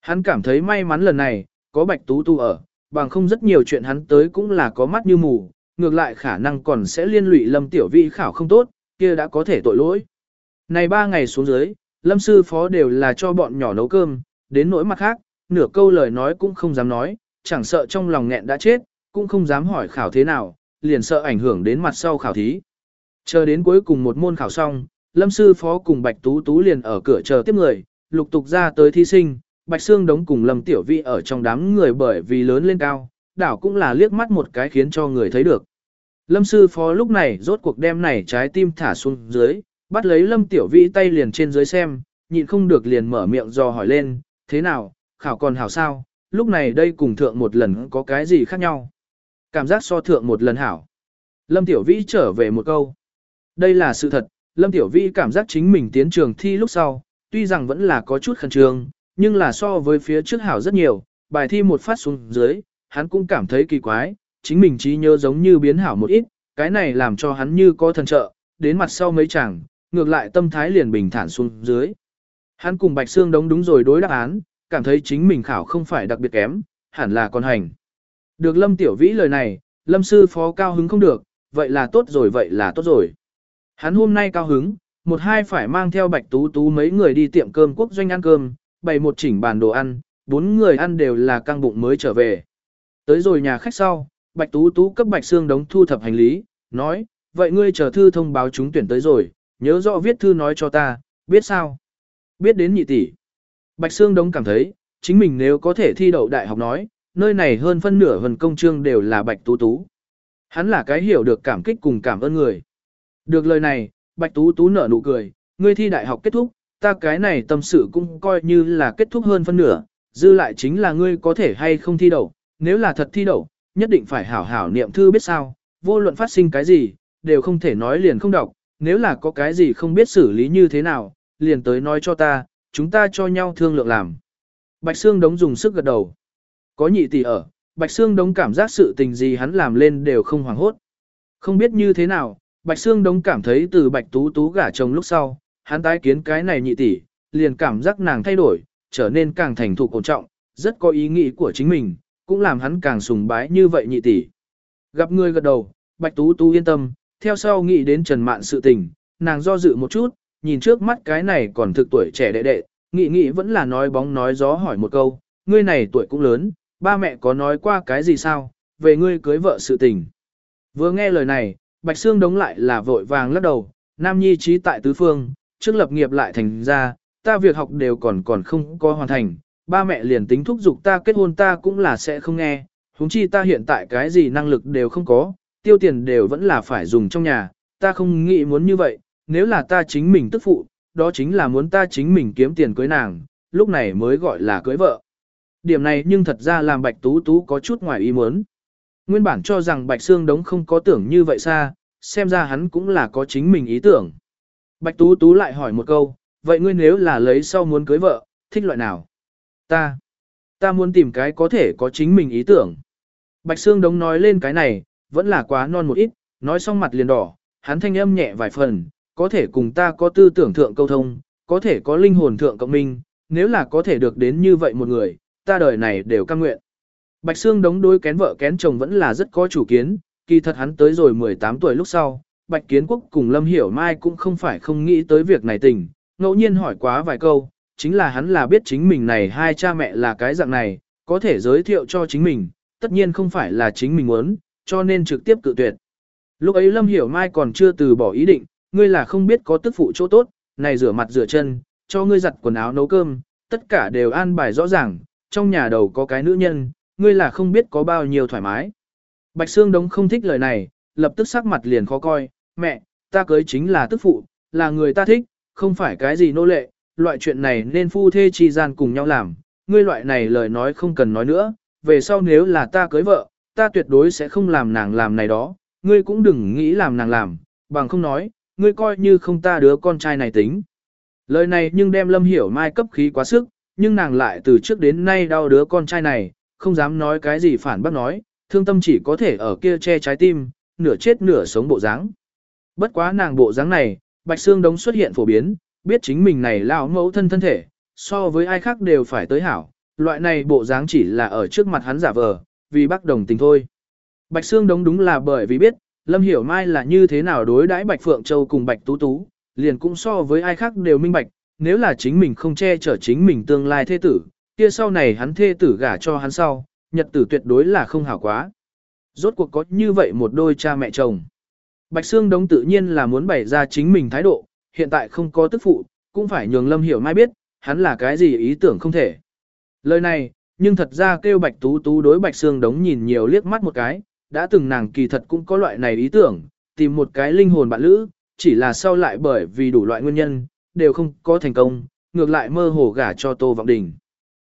S1: Hắn cảm thấy may mắn lần này, có bạch tú tú ở, bằng không rất nhiều chuyện hắn tới cũng là có mắt như mù, ngược lại khả năng còn sẽ liên lụy lâm tiểu vi khảo không tốt, kia đã có thể tội lỗi. Này ba ngày xuống dưới, lâm sư phó đều là cho bọn nhỏ nấu cơm, đến nỗi mặt khác, nửa câu lời nói cũng không dám nói, chẳng sợ trong lòng nghẹn đã chết, cũng không dám hỏi khảo thế nào, liền sợ ảnh hưởng đến mặt sau khảo thí. Chờ đến cuối cùng một môn khảo xong, lâm sư phó cùng bạch tú tú liền ở cửa chờ tiếp người, lục tục ra tới thí sinh, Bạch Sương Đống cùng Lâm Tiểu Vi ở trong đám người bởi vì lớn lên cao, đảo cũng là liếc mắt một cái khiến cho người thấy được. Lâm sư phó lúc này rốt cuộc đem này trái tim thả xuống dưới, bắt lấy Lâm Tiểu Vi tay liền trên dưới xem, nhịn không được liền mở miệng dò hỏi lên, thế nào, khảo còn hảo sao, lúc này đây cùng thượng một lần có cái gì khác nhau. Cảm giác so thượng một lần hảo. Lâm Tiểu Vi trở về một câu. Đây là sự thật, Lâm Tiểu Vi cảm giác chính mình tiến trường thi lúc sau, tuy rằng vẫn là có chút khẩn trương, nhưng là so với phía trước hảo rất nhiều, bài thi một phát xuống dưới, hắn cũng cảm thấy kỳ quái, chính mình trí nhớ giống như biến hảo một ít, cái này làm cho hắn như có thần trợ, đến mặt sau mấy chàng, ngược lại tâm thái liền bình thản xuống dưới. Hắn cùng Bạch Sương đống đúng rồi đối đáp án, cảm thấy chính mình khảo không phải đặc biệt kém, hẳn là con hành. Được Lâm Tiểu Vĩ lời này, Lâm Sư Phó cao hứng không được, vậy là tốt rồi vậy là tốt rồi. Hắn hôm nay cao hứng, một hai phải mang theo Bạch Tú Tú mấy người đi tiệm cơm quốc doanh ăn cơm, bày một chỉnh bàn đồ ăn, bốn người ăn đều là căng bụng mới trở về. Tới rồi nhà khách sau, Bạch Tú Tú cấp Bạch Sương Đống thu thập hành lý, nói, vậy ngươi chờ thư thông báo chúng tuyển tới rồi, nhớ rõ viết thư nói cho ta, biết sao? Biết đến nhị tỷ. Bạch Sương Đống cảm thấy, chính mình nếu có thể thi đậu đại học nói, nơi này hơn phân nửa phần công trương đều là Bạch Tú Tú. Hắn là cái hiểu được cảm kích cùng cảm ơn người. Được lời này, Bạch Tú Tú nở nụ cười, ngươi thi đại học kết thúc, ta cái này tâm sự cũng coi như là kết thúc hơn phân nửa, dư lại chính là ngươi có thể hay không thi đậu, nếu là thật thi đậu, nhất định phải hảo hảo niệm thư biết sao, vô luận phát sinh cái gì, đều không thể nói liền không đọc, nếu là có cái gì không biết xử lý như thế nào, liền tới nói cho ta, chúng ta cho nhau thương lượng làm. Bạch Sương Đống dùng sức gật đầu. Có nhị tỷ ở, Bạch Sương Đống cảm giác sự tình gì hắn làm lên đều không hoảng hốt. Không biết như thế nào, Bạch Sương Đống cảm thấy từ Bạch Tú Tú gả chồng lúc sau, hắn tái kiến cái này nhị tỷ, liền cảm giác nàng thay đổi, trở nên càng thành thục ổn trọng, rất có ý nghĩ của chính mình, cũng làm hắn càng sùng bái như vậy nhị tỷ. Gặp người gật đầu, Bạch Tú Tú yên tâm, theo sau nghĩ đến Trần Mạn sự tình, nàng do dự một chút, nhìn trước mắt cái này còn thực tuổi trẻ đệ đệ, nghĩ nghĩ vẫn là nói bóng nói gió hỏi một câu, ngươi này tuổi cũng lớn, ba mẹ có nói qua cái gì sao, về ngươi cưới vợ sự tình. Vừa nghe lời này, Bạch Sương đống lại là vội vàng lắc đầu, Nam Nhi trí tại tứ phương, trước lập nghiệp lại thành ra, ta việc học đều còn còn không có hoàn thành, ba mẹ liền tính thúc giục ta kết hôn ta cũng là sẽ không nghe, huống chi ta hiện tại cái gì năng lực đều không có, tiêu tiền đều vẫn là phải dùng trong nhà, ta không nghĩ muốn như vậy, nếu là ta chính mình tức phụ, đó chính là muốn ta chính mình kiếm tiền cưới nàng, lúc này mới gọi là cưới vợ. Điểm này nhưng thật ra làm Bạch Tú Tú có chút ngoài ý muốn. Nguyên bản cho rằng Bạch Sương Đống không có tưởng như vậy xa, xem ra hắn cũng là có chính mình ý tưởng. Bạch Tú Tú lại hỏi một câu, vậy ngươi nếu là lấy sau muốn cưới vợ, thích loại nào? Ta, ta muốn tìm cái có thể có chính mình ý tưởng. Bạch Sương Đống nói lên cái này, vẫn là quá non một ít, nói xong mặt liền đỏ, hắn thanh âm nhẹ vài phần, có thể cùng ta có tư tưởng thượng câu thông, có thể có linh hồn thượng cộng minh, nếu là có thể được đến như vậy một người, ta đời này đều cam nguyện. Bạch Sương đống đối kén vợ kén chồng vẫn là rất có chủ kiến, kỳ thật hắn tới rồi 18 tuổi lúc sau, Bạch Kiến Quốc cùng Lâm Hiểu Mai cũng không phải không nghĩ tới việc này tình, ngẫu nhiên hỏi quá vài câu, chính là hắn là biết chính mình này hai cha mẹ là cái dạng này, có thể giới thiệu cho chính mình, tất nhiên không phải là chính mình muốn, cho nên trực tiếp cự tuyệt. Lúc ấy Lâm Hiểu Mai còn chưa từ bỏ ý định, ngươi là không biết có tức phụ chỗ tốt, này rửa mặt rửa chân, cho ngươi giặt quần áo nấu cơm, tất cả đều an bài rõ ràng, trong nhà đầu có cái nữ nhân, ngươi là không biết có bao nhiêu thoải mái. Bạch Sương Đống không thích lời này, lập tức sắc mặt liền khó coi, mẹ, ta cưới chính là tức phụ, là người ta thích, không phải cái gì nô lệ, loại chuyện này nên phu thê chi gian cùng nhau làm, ngươi loại này lời nói không cần nói nữa, về sau nếu là ta cưới vợ, ta tuyệt đối sẽ không làm nàng làm này đó, ngươi cũng đừng nghĩ làm nàng làm, bằng không nói, ngươi coi như không ta đứa con trai này tính. Lời này nhưng đem Lâm Hiểu Mai cấp khí quá sức, nhưng nàng lại từ trước đến nay đau đứa con trai này, không dám nói cái gì phản bác nói, thương tâm chỉ có thể ở kia che trái tim, nửa chết nửa sống bộ dáng. Bất quá nàng bộ dáng này, Bạch Xương Đống xuất hiện phổ biến, biết chính mình này lão mẫu thân thân thể, so với ai khác đều phải tới hảo, loại này bộ dáng chỉ là ở trước mặt hắn giả vờ, vì bác đồng tình thôi. Bạch Xương Đống đúng là bởi vì biết, Lâm Hiểu Mai là như thế nào đối đãi Bạch Phượng Châu cùng Bạch Tú Tú, liền cũng so với ai khác đều minh bạch, nếu là chính mình không che chở chính mình tương lai thê tử, kia sau này hắn thê tử gả cho hắn sau, nhật tử tuyệt đối là không hảo quá. Rốt cuộc có như vậy một đôi cha mẹ chồng. Bạch Sương Đống tự nhiên là muốn bày ra chính mình thái độ, hiện tại không có tức phụ, cũng phải nhường Lâm Hiểu Mai biết, hắn là cái gì ý tưởng không thể. Lời này, nhưng thật ra kêu Bạch Tú Tú đối Bạch Sương Đống nhìn nhiều liếc mắt một cái, đã từng nàng kỳ thật cũng có loại này ý tưởng, tìm một cái linh hồn bạn lữ, chỉ là sau lại bởi vì đủ loại nguyên nhân, đều không có thành công, ngược lại mơ hồ gả cho Tô Vọng Đình.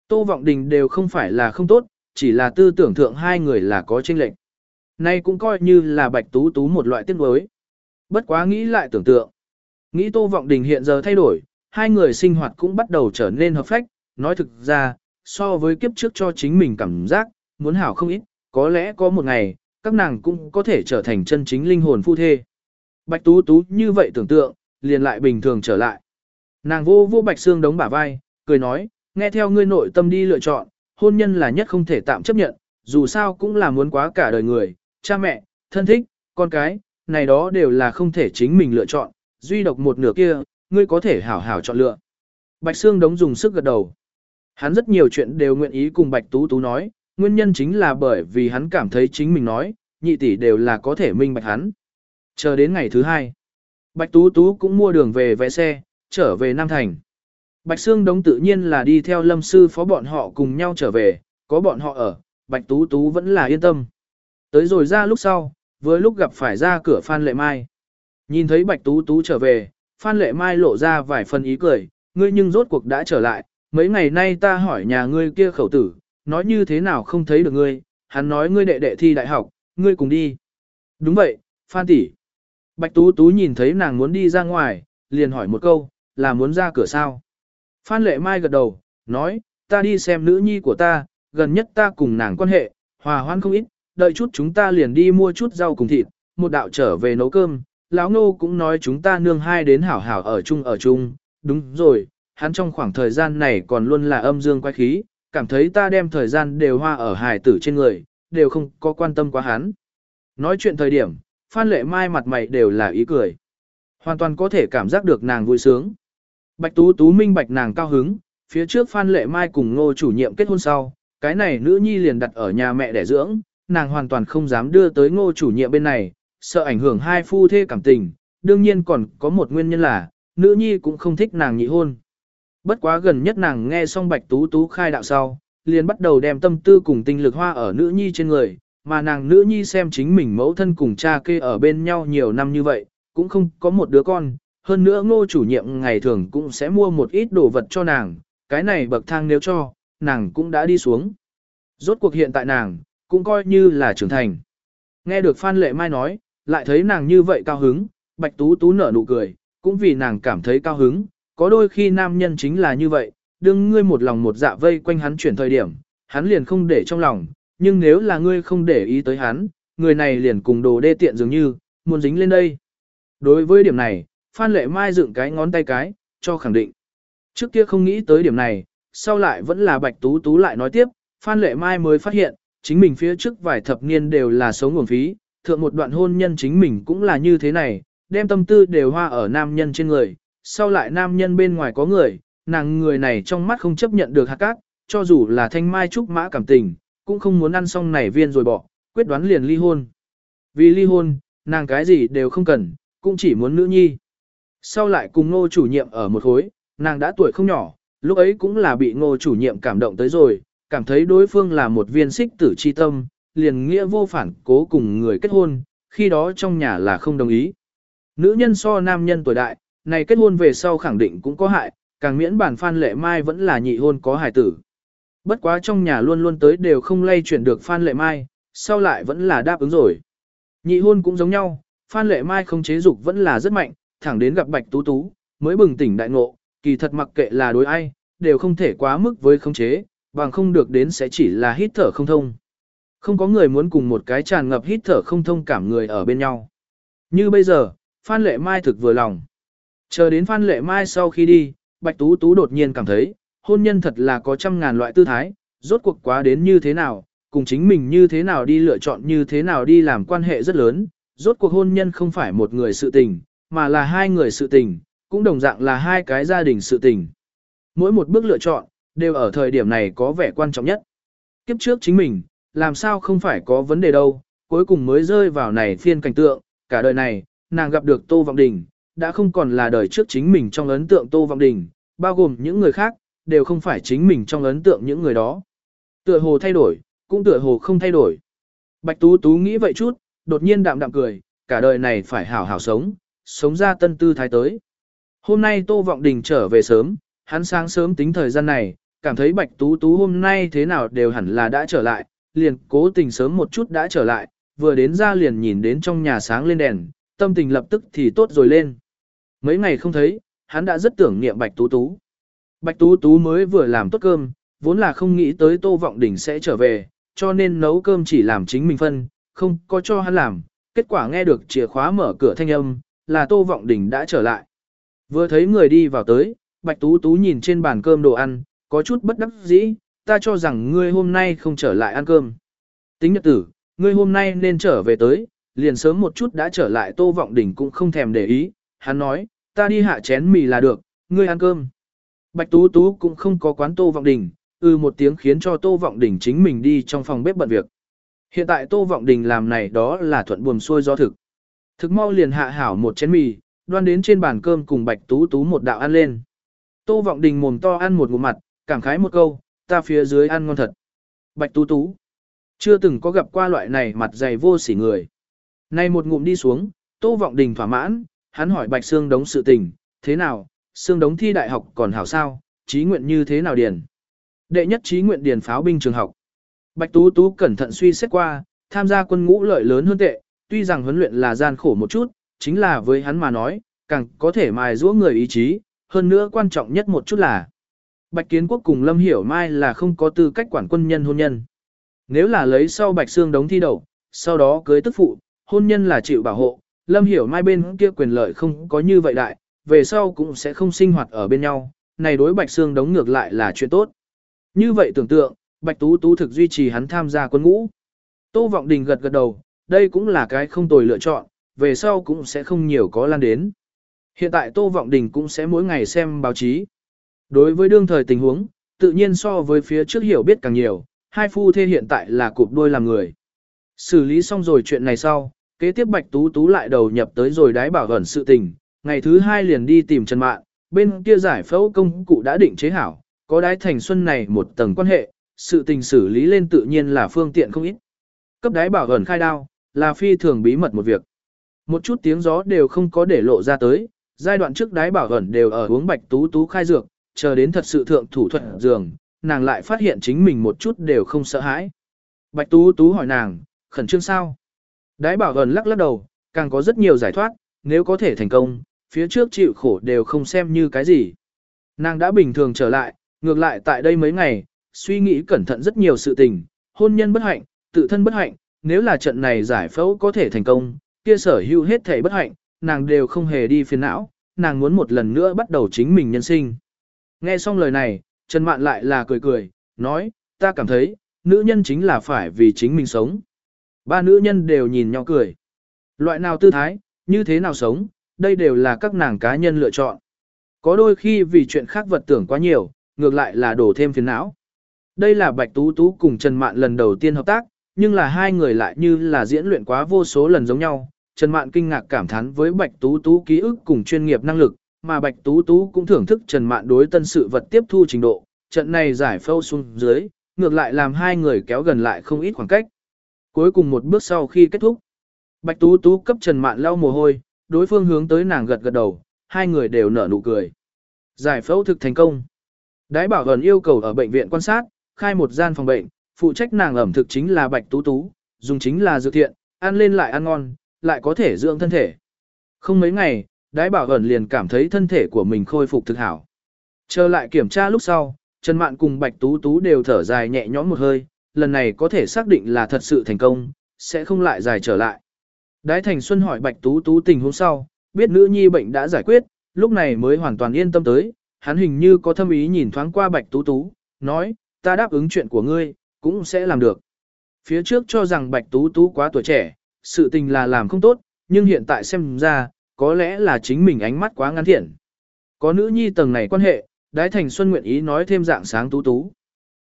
S1: Tô Vọng Đình đều không phải là không tốt, chỉ là tư tưởng thượng hai người là có chênh lệch. Nay cũng coi như là Bạch Tú Tú một loại tiếc nuối. Bất quá nghĩ lại tưởng tượng. Nghĩ Tô Vọng Đình hiện giờ thay đổi, hai người sinh hoạt cũng bắt đầu trở nên hợp phách, nói thực ra, so với kiếp trước cho chính mình cảm giác, muốn hảo không ít, có lẽ có một ngày, các nàng cũng có thể trở thành chân chính linh hồn phu thê. Bạch Tú Tú như vậy tưởng tượng, liền lại bình thường trở lại. Nàng vô vô Bạch Xương đống bả vai, cười nói, nghe theo ngươi nội tâm đi lựa chọn, hôn nhân là nhất không thể tạm chấp nhận, dù sao cũng là muốn quá cả đời người, cha mẹ, thân thích, con cái, này đó đều là không thể chính mình lựa chọn, duy độc một nửa kia, ngươi có thể hảo hảo chọn lựa. Bạch Sương đống dùng sức gật đầu. Hắn rất nhiều chuyện đều nguyện ý cùng Bạch Tú Tú nói, nguyên nhân chính là bởi vì hắn cảm thấy chính mình nói, nhị tỷ đều là có thể minh bạch hắn. Chờ đến ngày thứ hai, Bạch Tú Tú cũng mua đường về vẽ xe, trở về Nam Thành. Bạch Sương Đống tự nhiên là đi theo lâm sư phó bọn họ cùng nhau trở về, có bọn họ ở, Bạch Tú Tú vẫn là yên tâm. Tới rồi ra lúc sau, với lúc gặp phải ra cửa Phan Lệ Mai. Nhìn thấy Bạch Tú Tú trở về, Phan Lệ Mai lộ ra vài phần ý cười, ngươi nhưng rốt cuộc đã trở lại, mấy ngày nay ta hỏi nhà ngươi kia khẩu tử, nói như thế nào không thấy được ngươi, hắn nói ngươi đệ đệ thi đại học, ngươi cùng đi. Đúng vậy, Phan tỷ. Bạch Tú Tú nhìn thấy nàng muốn đi ra ngoài, liền hỏi một câu, là muốn ra cửa sao? Phan Lệ Mai gật đầu, nói, ta đi xem nữ nhi của ta, gần nhất ta cùng nàng quan hệ, hòa hoan không ít, đợi chút chúng ta liền đi mua chút rau cùng thịt, một đạo trở về nấu cơm. Lão Ngô cũng nói chúng ta nương hai đến hảo hảo ở chung ở chung, đúng rồi, hắn trong khoảng thời gian này còn luôn là âm dương quay khí, cảm thấy ta đem thời gian đều hoa ở hài tử trên người, đều không có quan tâm quá hắn. Nói chuyện thời điểm, Phan Lệ Mai mặt mày đều là ý cười. Hoàn toàn có thể cảm giác được nàng vui sướng. Bạch Tú Tú minh bạch nàng cao hứng, phía trước Phan Lệ Mai cùng ngô chủ nhiệm kết hôn sau, cái này nữ nhi liền đặt ở nhà mẹ đẻ dưỡng, nàng hoàn toàn không dám đưa tới ngô chủ nhiệm bên này, sợ ảnh hưởng hai phu thê cảm tình, đương nhiên còn có một nguyên nhân là, nữ nhi cũng không thích nàng nhị hôn. Bất quá gần nhất nàng nghe xong Bạch Tú Tú khai đạo sau, liền bắt đầu đem tâm tư cùng tinh lực hoa ở nữ nhi trên người, mà nàng nữ nhi xem chính mình mẫu thân cùng cha kê ở bên nhau nhiều năm như vậy, cũng không có một đứa con, hơn nữa ngô chủ nhiệm ngày thường cũng sẽ mua một ít đồ vật cho nàng, cái này bậc thang nếu cho, nàng cũng đã đi xuống. Rốt cuộc hiện tại nàng, cũng coi như là trưởng thành. Nghe được Phan Lệ Mai nói, lại thấy nàng như vậy cao hứng, Bạch Tú Tú nở nụ cười, cũng vì nàng cảm thấy cao hứng, có đôi khi nam nhân chính là như vậy, đương ngươi một lòng một dạ vây quanh hắn chuyển thời điểm, hắn liền không để trong lòng, nhưng nếu là ngươi không để ý tới hắn, người này liền cùng đồ đê tiện dường như, muốn dính lên đây. Đối với điểm này, Phan Lệ Mai dựng cái ngón tay cái, cho khẳng định. Trước kia không nghĩ tới điểm này, sau lại vẫn là Bạch Tú Tú lại nói tiếp, Phan Lệ Mai mới phát hiện, chính mình phía trước vài thập niên đều là sống nguồn phí, thượng một đoạn hôn nhân chính mình cũng là như thế này, đem tâm tư đều hoa ở nam nhân trên người, sau lại nam nhân bên ngoài có người, nàng người này trong mắt không chấp nhận được hạt cát, cho dù là thanh mai trúc mã cảm tình, cũng không muốn ăn xong này viên rồi bỏ, quyết đoán liền ly hôn. Vì ly hôn, nàng cái gì đều không cần, cũng chỉ muốn nữ nhi. Sau lại cùng ngô chủ nhiệm ở một khối, nàng đã tuổi không nhỏ, lúc ấy cũng là bị ngô chủ nhiệm cảm động tới rồi, cảm thấy đối phương là một viên xích tử chi tâm, liền nghĩa vô phản cố cùng người kết hôn, khi đó trong nhà là không đồng ý. Nữ nhân so nam nhân tuổi đại, này kết hôn về sau khẳng định cũng có hại, càng miễn bản Phan Lệ Mai vẫn là nhị hôn có hài tử. Bất quá trong nhà luôn luôn tới đều không lay chuyển được Phan Lệ Mai, sau lại vẫn là đáp ứng rồi. Nhị hôn cũng giống nhau, Phan Lệ Mai không chế dục vẫn là rất mạnh, thẳng đến gặp Bạch Tú Tú, mới bừng tỉnh đại ngộ, kỳ thật mặc kệ là đối ai, đều không thể quá mức với không chế, bằng không được đến sẽ chỉ là hít thở không thông. Không có người muốn cùng một cái tràn ngập hít thở không thông cảm người ở bên nhau. Như bây giờ, Phan Lệ Mai thực vừa lòng. Chờ đến Phan Lệ Mai sau khi đi, Bạch Tú Tú đột nhiên cảm thấy, hôn nhân thật là có trăm ngàn loại tư thái, rốt cuộc quá đến như thế nào, cùng chính mình như thế nào đi lựa chọn như thế nào đi làm quan hệ rất lớn, rốt cuộc hôn nhân không phải một người sự tình, mà là hai người sự tình, cũng đồng dạng là hai cái gia đình sự tình. Mỗi một bước lựa chọn, đều ở thời điểm này có vẻ quan trọng nhất. Kiếp trước chính mình, làm sao không phải có vấn đề đâu, cuối cùng mới rơi vào này phiên cảnh tượng, cả đời này, nàng gặp được Tô Vọng Đình, đã không còn là đời trước chính mình trong ấn tượng Tô Vọng Đình, bao gồm những người khác, đều không phải chính mình trong ấn tượng những người đó. Tựa hồ thay đổi, cũng tựa hồ không thay đổi. Bạch Tú Tú nghĩ vậy chút, đột nhiên đạm đạm cười, cả đời này phải hảo hảo sống, sống ra tân tư thái tới. Hôm nay Tô Vọng Đình trở về sớm, hắn sáng sớm tính thời gian này, cảm thấy Bạch Tú Tú hôm nay thế nào đều hẳn là đã trở lại, liền cố tình sớm một chút đã trở lại, vừa đến ra liền nhìn đến trong nhà sáng lên đèn, tâm tình lập tức thì tốt rồi lên. Mấy ngày không thấy, hắn đã rất tưởng niệm Bạch Tú Tú. Bạch Tú Tú mới vừa làm tốt cơm, vốn là không nghĩ tới Tô Vọng Đình sẽ trở về, cho nên nấu cơm chỉ làm chính mình phân, không có cho hắn làm. Kết quả nghe được chìa khóa mở cửa thanh âm, là Tô Vọng Đình đã trở lại. Vừa thấy người đi vào tới, Bạch Tú Tú nhìn trên bàn cơm đồ ăn, có chút bất đắc dĩ, ta cho rằng ngươi hôm nay không trở lại ăn cơm. Tính nhật tử, ngươi hôm nay nên trở về tới, liền sớm một chút đã trở lại Tô Vọng Đình cũng không thèm để ý, hắn nói, ta đi hạ chén mì là được, ngươi ăn cơm. Bạch Tú Tú cũng không có quán Tô Vọng Đình, ư ừ một tiếng khiến cho Tô Vọng Đình chính mình đi trong phòng bếp bận việc. Hiện tại Tô Vọng Đình làm này đó là thuận buồm xuôi do thực. Thực mau liền hạ hảo một chén mì, đoan đến trên bàn cơm cùng Bạch Tú Tú một đạo ăn lên. Tô Vọng Đình mồm to ăn một ngụm mặt, cảm khái một câu, ta phía dưới ăn ngon thật. Bạch Tú Tú, chưa từng có gặp qua loại này mặt dày vô sỉ người. Nay một ngụm đi xuống, Tô Vọng Đình thỏa mãn, hắn hỏi Bạch Sương Đống sự tình, thế nào, Sương Đống thi đại học còn hảo sao, trí nguyện như thế nào điền. Đệ nhất trí nguyện điền pháo binh trường học. Bạch Tú Tú cẩn thận suy xét qua, tham gia quân ngũ lợi lớn hơn tệ, tuy rằng huấn luyện là gian khổ một chút, chính là với hắn mà nói, càng có thể mài giũa người ý chí, hơn nữa quan trọng nhất một chút là Bạch Kiến Quốc cùng Lâm Hiểu Mai là không có tư cách quản quân nhân hôn nhân. Nếu là lấy sau Bạch Sương đống thi đậu, sau đó cưới tức phụ, hôn nhân là chịu bảo hộ, Lâm Hiểu Mai bên kia quyền lợi không có như vậy đại, về sau cũng sẽ không sinh hoạt ở bên nhau, này đối Bạch Sương đống ngược lại là chuyện tốt. Như vậy tưởng tượng, Bạch Tú Tú thực duy trì hắn tham gia quân ngũ. Tô Vọng Đình gật gật đầu, đây cũng là cái không tồi lựa chọn, về sau cũng sẽ không nhiều có lan đến. Hiện tại Tô Vọng Đình cũng sẽ mỗi ngày xem báo chí. Đối với đương thời tình huống, tự nhiên so với phía trước hiểu biết càng nhiều, hai phu thê hiện tại là cụp đôi làm người. Xử lý xong rồi chuyện này sau, kế tiếp Bạch Tú Tú lại đầu nhập tới rồi đái bảo ẩn sự tình, ngày thứ hai liền đi tìm Trần Mạn, bên kia giải phẫu công cụ đã định chế hảo, có đái thành xuân này một tầng quan hệ, sự tình xử lý lên tự nhiên là phương tiện không ít. Cấp đái bảo ẩn khai đao, là phi thường bí mật một việc. Một chút tiếng gió đều không có để lộ ra tới, giai đoạn trước đái bảo ẩn đều ở uống bạch tú tú khai dược, chờ đến thật sự thượng thủ thuật giường, nàng lại phát hiện chính mình một chút đều không sợ hãi. Bạch tú tú hỏi nàng, khẩn trương sao? Đái bảo gần lắc lắc đầu, càng có rất nhiều giải thoát, nếu có thể thành công, phía trước chịu khổ đều không xem như cái gì. Nàng đã bình thường trở lại, ngược lại tại đây mấy ngày, suy nghĩ cẩn thận rất nhiều sự tình, hôn nhân bất hạnh, tự thân bất hạnh, nếu là trận này giải phẫu có thể thành công, kia sở hữu hết thể bất hạnh, nàng đều không hề đi phiền não, nàng muốn một lần nữa bắt đầu chính mình nhân sinh. Nghe xong lời này, Trần Mạn lại là cười cười, nói, ta cảm thấy, nữ nhân chính là phải vì chính mình sống. Ba nữ nhân đều nhìn nhau cười. Loại nào tư thái, như thế nào sống, đây đều là các nàng cá nhân lựa chọn. Có đôi khi vì chuyện khác vật tưởng quá nhiều, ngược lại là đổ thêm phiền não. Đây là Bạch Tú Tú cùng Trần Mạn lần đầu tiên hợp tác, nhưng là hai người lại như là diễn luyện quá vô số lần giống nhau. Trần Mạn kinh ngạc cảm thán với Bạch Tú Tú ký ức cùng chuyên nghiệp năng lực, mà Bạch Tú Tú cũng thưởng thức Trần Mạn đối tân sự vật tiếp thu trình độ. Trận này giải phâu xuống dưới, ngược lại làm hai người kéo gần lại không ít khoảng cách. Cuối cùng một bước sau khi kết thúc, Bạch Tú Tú cấp Trần Mạn lau mồ hôi, đối phương hướng tới nàng gật gật đầu, hai người đều nở nụ cười. Giải phẫu thực thành công. Đái bảo gần yêu cầu ở bệnh viện quan sát, khai một gian phòng bệnh, phụ trách nàng ẩm thực chính là Bạch Tú Tú, dùng chính là dược thiện, ăn lên lại ăn ngon, lại có thể dưỡng thân thể. Không mấy ngày, đái bảo ẩn liền cảm thấy thân thể của mình khôi phục thực hảo. Trở lại kiểm tra lúc sau, Trần Mạn cùng Bạch Tú Tú đều thở dài nhẹ nhõm một hơi, lần này có thể xác định là thật sự thành công, sẽ không lại dài trở lại. Đái Thành Xuân hỏi Bạch Tú Tú tình huống sau, biết nữ nhi bệnh đã giải quyết, lúc này mới hoàn toàn yên tâm tới, hắn hình như có thâm ý nhìn thoáng qua Bạch Tú Tú, nói, ta đáp ứng chuyện của ngươi, cũng sẽ làm được. Phía trước cho rằng Bạch Tú Tú quá tuổi trẻ, sự tình là làm không tốt, nhưng hiện tại xem ra, có lẽ là chính mình ánh mắt quá ngắn thiện. Có nữ nhi tầng này quan hệ, Đái Thành Xuân nguyện ý nói thêm dạng sáng Tú Tú.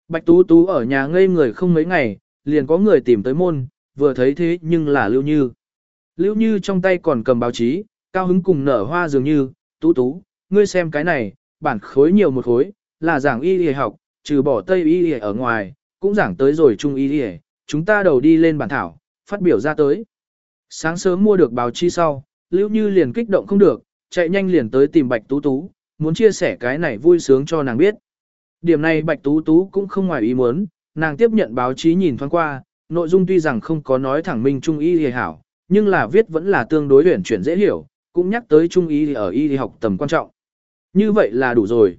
S1: Bạch Tú Tú ở nhà ngây người không mấy ngày, liền có người tìm tới môn, vừa thấy thế nhưng là Lưu Như. Lưu Như trong tay còn cầm báo chí, cao hứng cùng nở hoa dường như, Tú Tú, ngươi xem cái này, bản khối nhiều một khối, là giảng y y học, trừ bỏ Tây y y ở ngoài, cũng giảng tới rồi Trung y y, chúng ta đầu đi lên bản thảo, phát biểu ra tới. Sáng sớm mua được báo chí sau, Lưu Như liền kích động không được, chạy nhanh liền tới tìm Bạch Tú Tú, muốn chia sẻ cái này vui sướng cho nàng biết. Điểm này Bạch Tú Tú cũng không ngoài ý muốn, nàng tiếp nhận báo chí nhìn thoáng qua, nội dung tuy rằng không có nói thẳng minh trung y y hảo, nhưng là viết vẫn là tương đối luyện chuyển dễ hiểu, cũng nhắc tới trung y ở y học tầm quan trọng. Như vậy là đủ rồi.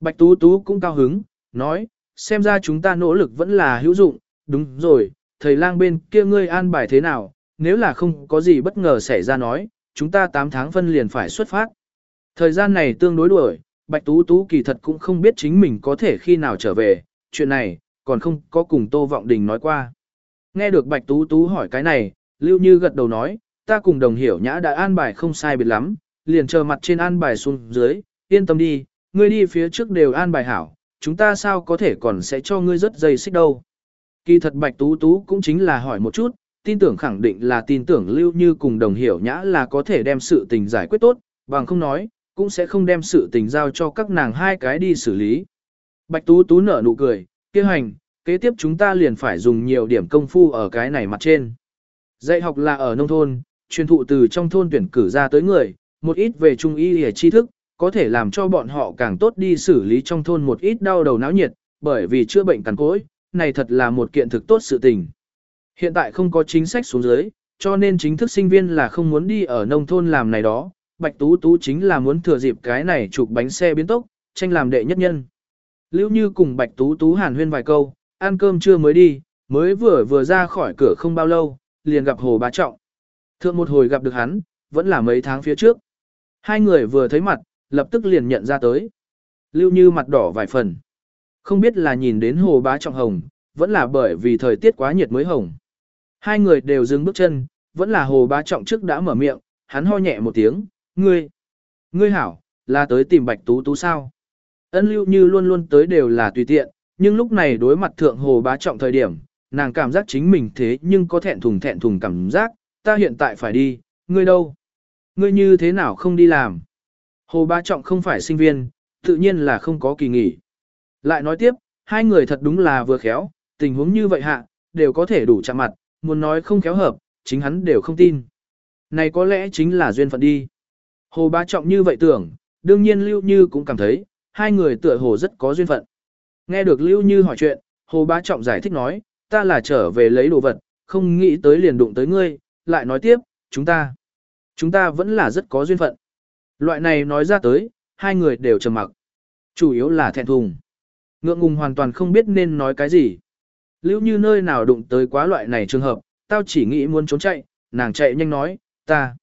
S1: Bạch Tú Tú cũng cao hứng, nói, xem ra chúng ta nỗ lực vẫn là hữu dụng, đúng rồi, thầy lang bên kia ngươi an bài thế nào, nếu là không có gì bất ngờ xảy ra nói, chúng ta 8 tháng phân liền phải xuất phát. Thời gian này tương đối đuổi, Bạch Tú Tú kỳ thật cũng không biết chính mình có thể khi nào trở về, chuyện này, còn không có cùng Tô Vọng Đình nói qua. Nghe được Bạch Tú Tú hỏi cái này, Lưu Như gật đầu nói, ta cùng đồng hiểu nhã đã an bài không sai biệt lắm, liền chờ mặt trên an bài xuống dưới, yên tâm đi, ngươi đi phía trước đều an bài hảo, chúng ta sao có thể còn sẽ cho ngươi rất dây xích đâu. Kỳ thật Bạch Tú Tú cũng chính là hỏi một chút, tin tưởng khẳng định là tin tưởng Lưu Như cùng đồng hiểu nhã là có thể đem sự tình giải quyết tốt, bằng không nói, cũng sẽ không đem sự tình giao cho các nàng hai cái đi xử lý. Bạch Tú Tú nở nụ cười, kia hành, kế tiếp chúng ta liền phải dùng nhiều điểm công phu ở cái này mặt trên. Dạy học là ở nông thôn, truyền thụ từ trong thôn tuyển cử ra tới người, một ít về trung y hề tri thức, có thể làm cho bọn họ càng tốt đi xử lý trong thôn một ít đau đầu náo nhiệt, bởi vì chữa bệnh cằn cỗi, này thật là một kiện thực tốt sự tình. Hiện tại không có chính sách xuống dưới, cho nên chính thức sinh viên là không muốn đi ở nông thôn làm này đó, Bạch Tú Tú chính là muốn thừa dịp cái này chụp bánh xe biến tốc, tranh làm đệ nhất nhân. Lưu Như cùng Bạch Tú Tú hàn huyên vài câu, ăn cơm trưa mới đi, mới vừa vừa ra khỏi cửa không bao lâu, liền gặp Hồ Bá Trọng. Thượng một hồi gặp được hắn, vẫn là mấy tháng phía trước. Hai người vừa thấy mặt, lập tức liền nhận ra tới. Lưu Như mặt đỏ vài phần. Không biết là nhìn đến Hồ Bá Trọng hồng, vẫn là bởi vì thời tiết quá nhiệt mới hồng. Hai người đều dừng bước chân, vẫn là Hồ Bá Trọng trước đã mở miệng, hắn ho nhẹ một tiếng, ngươi, ngươi hảo, là tới tìm Bạch Tú Tú sao? Ân lưu như luôn luôn tới đều là tùy tiện, nhưng lúc này đối mặt thượng hồ bá trọng thời điểm, nàng cảm giác chính mình thế nhưng có thẹn thùng thẹn thùng cảm giác, ta hiện tại phải đi, ngươi đâu? Ngươi như thế nào không đi làm? Hồ bá trọng không phải sinh viên, tự nhiên là không có kỳ nghỉ. Lại nói tiếp, hai người thật đúng là vừa khéo, tình huống như vậy hạ, đều có thể đủ chạm mặt, muốn nói không khéo hợp, chính hắn đều không tin. Này có lẽ chính là duyên phận đi. Hồ bá trọng như vậy tưởng, đương nhiên Lưu Như cũng cảm thấy, hai người tựa hồ rất có duyên phận. Nghe được Lưu Như hỏi chuyện, Hồ bá trọng giải thích nói, ta là trở về lấy đồ vật, không nghĩ tới liền đụng tới ngươi, lại nói tiếp, chúng ta, chúng ta vẫn là rất có duyên phận. Loại này nói ra tới, hai người đều trầm mặc. Chủ yếu là thẹn thùng. Ngượng ngùng hoàn toàn không biết nên nói cái gì. Lưu như nơi nào đụng tới quá loại này trường hợp, tao chỉ nghĩ muốn trốn chạy, nàng chạy nhanh nói, ta,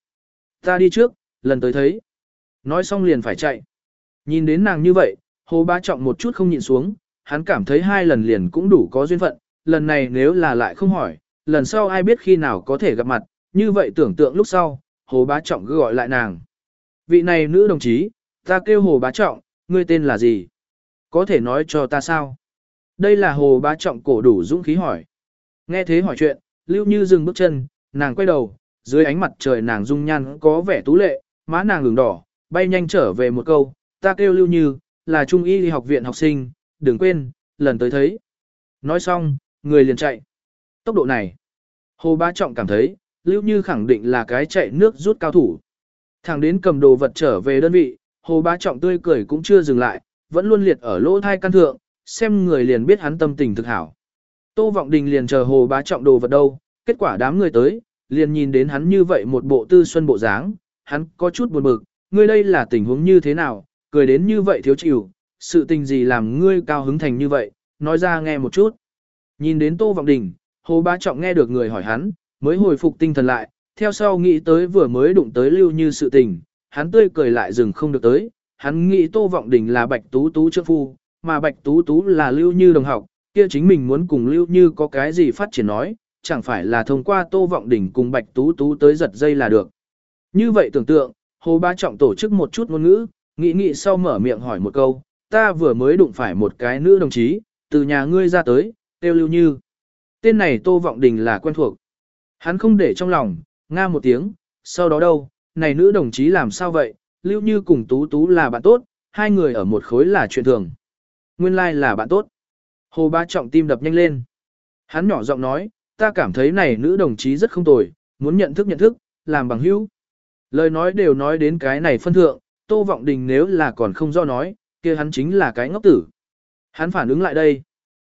S1: ta đi trước, lần tới thấy. Nói xong liền phải chạy. Nhìn đến nàng như vậy, hồ ba trọng một chút không nhịn xuống, hắn cảm thấy hai lần liền cũng đủ có duyên phận, lần này nếu là lại không hỏi, lần sau ai biết khi nào có thể gặp mặt, như vậy tưởng tượng lúc sau, hồ bá trọng cứ gọi lại nàng. Vị này nữ đồng chí, ta kêu hồ bá trọng, ngươi tên là gì? Có thể nói cho ta sao? Đây là hồ bá trọng cổ đủ dũng khí hỏi. Nghe thế hỏi chuyện, lưu như dừng bước chân, nàng quay đầu, dưới ánh mặt trời nàng dung nhan có vẻ tú lệ, má nàng ửng đỏ, bay nhanh trở về một câu, ta kêu lưu như, là trung y học viện học sinh, đừng quên, lần tới thấy. Nói xong, người liền chạy. Tốc độ này, hồ bá trọng cảm thấy, lưu như khẳng định là cái chạy nước rút cao thủ. Thằng đến cầm đồ vật trở về đơn vị, hồ bá trọng tươi cười cũng chưa dừng lại, vẫn luôn liệt ở lỗ thai căn thượng, xem người liền biết hắn tâm tình thực hảo. Tô Vọng Đình liền chờ hồ bá trọng đồ vật đâu, kết quả đám người tới, liền nhìn đến hắn như vậy một bộ tư xuân bộ dáng, hắn có chút buồn bực, ngươi đây là tình huống như thế nào, cười đến như vậy thiếu chịu, sự tình gì làm ngươi cao hứng thành như vậy, nói ra nghe một chút. Nhìn đến Tô Vọng Đình, Hồ Bá Trọng nghe được người hỏi hắn, mới hồi phục tinh thần lại, theo sau nghĩ tới vừa mới đụng tới lưu như sự tình, hắn tươi cười lại dừng không được tới, hắn nghĩ Tô Vọng Đình là Bạch Tú Tú trước phu, mà Bạch Tú Tú là lưu như đồng học, kia chính mình muốn cùng lưu như có cái gì phát triển nói, chẳng phải là thông qua Tô Vọng Đình cùng Bạch Tú Tú tới giật dây là được. Như vậy tưởng tượng, Hồ ba Trọng tổ chức một chút ngôn ngữ, nghĩ nghĩ sau mở miệng hỏi một câu, ta vừa mới đụng phải một cái nữ đồng chí, từ nhà ngươi ra tới, tiêu lưu như. Tên này Tô Vọng Đình là quen thuộc. Hắn không để trong lòng, nga một tiếng, sau đó đâu, này nữ đồng chí làm sao vậy, lưu như cùng Tú Tú là bạn tốt, hai người ở một khối là chuyện thường. Nguyên lai like là bạn tốt. Hồ Bá Trọng tim đập nhanh lên. Hắn nhỏ giọng nói, ta cảm thấy này nữ đồng chí rất không tồi, muốn nhận thức nhận thức, làm bằng hữu. Lời nói đều nói đến cái này phân thượng, Tô Vọng Đình nếu là còn không do nói, kia hắn chính là cái ngốc tử. Hắn phản ứng lại đây.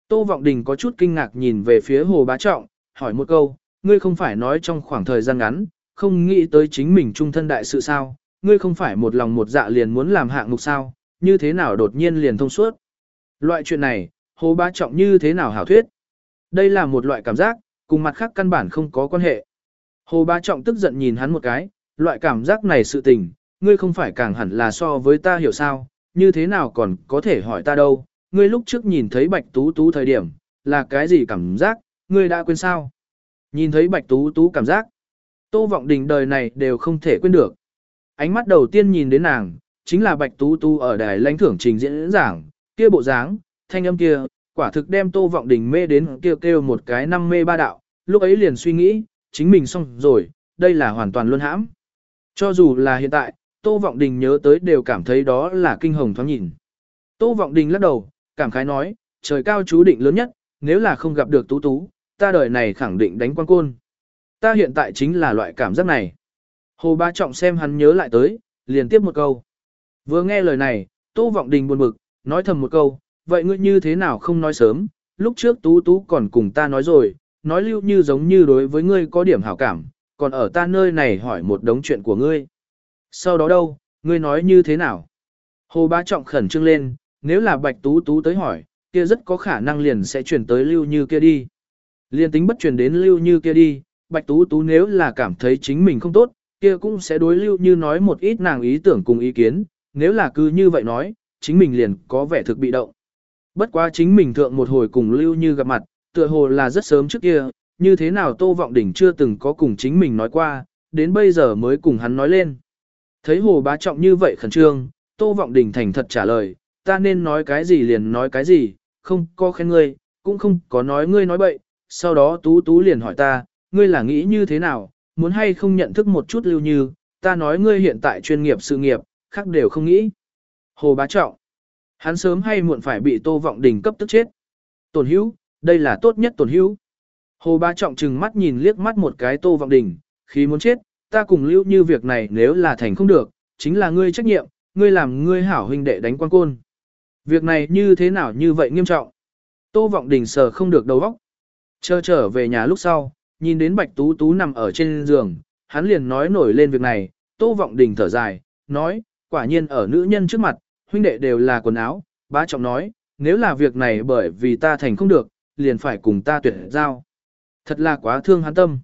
S1: Tô Vọng Đình có chút kinh ngạc nhìn về phía Hồ Bá Trọng, hỏi một câu, ngươi không phải nói trong khoảng thời gian ngắn, không nghĩ tới chính mình trung thân đại sự sao, ngươi không phải một lòng một dạ liền muốn làm hạng mục sao, như thế nào đột nhiên liền thông suốt. Loại chuyện này, Hồ Bá Trọng như thế nào hảo thuyết? Đây là một loại cảm giác, cùng mặt khác căn bản không có quan hệ. Hồ Bá Trọng tức giận nhìn hắn một cái, loại cảm giác này sự tình, ngươi không phải càng hẳn là so với ta hiểu sao, như thế nào còn có thể hỏi ta đâu, ngươi lúc trước nhìn thấy Bạch Tú Tú thời điểm, là cái gì cảm giác, ngươi đã quên sao? Nhìn thấy Bạch Tú Tú cảm giác, Tô Vọng Đình đời này đều không thể quên được. Ánh mắt đầu tiên nhìn đến nàng, chính là Bạch Tú Tú ở đài lãnh thưởng trình diễn giảng, kia bộ dáng, thanh âm kia, quả thực đem Tô Vọng Đình mê đến kêu kêu một cái năm mê ba đạo, lúc ấy liền suy nghĩ, chính mình xong rồi, đây là hoàn toàn luân hãm. Cho dù là hiện tại, Tô Vọng Đình nhớ tới đều cảm thấy đó là kinh hồng thoáng nhìn. Tô Vọng Đình lắc đầu, cảm khái nói, trời cao chú định lớn nhất, nếu là không gặp được Tú Tú, ta đời này khẳng định đánh quan côn. Ta hiện tại chính là loại cảm giác này. Hồ Ba Trọng xem hắn nhớ lại tới, liền tiếp một câu. Vừa nghe lời này, Tô Vọng Đình buồn bực, nói thầm một câu, vậy ngươi như thế nào không nói sớm, lúc trước Tú Tú còn cùng ta nói rồi, nói lưu như giống như đối với ngươi có điểm hảo cảm, còn ở ta nơi này hỏi một đống chuyện của ngươi. Sau đó đâu, ngươi nói như thế nào? Hồ Bá Trọng khẩn trương lên, nếu là Bạch Tú Tú tới hỏi, kia rất có khả năng liền sẽ chuyển tới lưu như kia đi. Liên tính bất chuyển đến lưu như kia đi, Bạch Tú Tú nếu là cảm thấy chính mình không tốt, kia cũng sẽ đối lưu như nói một ít nàng ý tưởng cùng ý kiến, nếu là cứ như vậy nói, chính mình liền có vẻ thực bị động. Bất quá chính mình thượng một hồi cùng lưu như gặp mặt, tựa hồ là rất sớm trước kia, như thế nào Tô Vọng Đỉnh chưa từng có cùng chính mình nói qua, đến bây giờ mới cùng hắn nói lên. Thấy hồ bá trọng như vậy khẩn trương, Tô Vọng Đình thành thật trả lời, ta nên nói cái gì liền nói cái gì, không có khen ngươi, cũng không có nói ngươi nói bậy, sau đó Tú Tú liền hỏi ta, ngươi là nghĩ như thế nào, muốn hay không nhận thức một chút lưu như, ta nói ngươi hiện tại chuyên nghiệp sự nghiệp, khác đều không nghĩ. Hồ bá trọng, hắn sớm hay muộn phải bị Tô Vọng Đình cấp tức chết. Tổn hữu, đây là tốt nhất tổn hữu. Hồ bá trọng trừng mắt nhìn liếc mắt một cái Tô Vọng Đình, khí muốn chết, ta cùng lưu như việc này nếu là thành không được, chính là ngươi trách nhiệm, ngươi làm ngươi hảo huynh đệ đánh quan côn. Việc này như thế nào như vậy nghiêm trọng? Tô Vọng Đình sờ không được đầu óc. Chờ trở về nhà lúc sau, nhìn đến Bạch Tú Tú nằm ở trên giường, hắn liền nói nổi lên việc này, Tô Vọng Đình thở dài, nói, quả nhiên ở nữ nhân trước mặt, huynh đệ đều là quần áo, bá trọng nói, nếu là việc này bởi vì ta thành không được, liền phải cùng ta tuyệt giao. Thật là quá thương hắn tâm.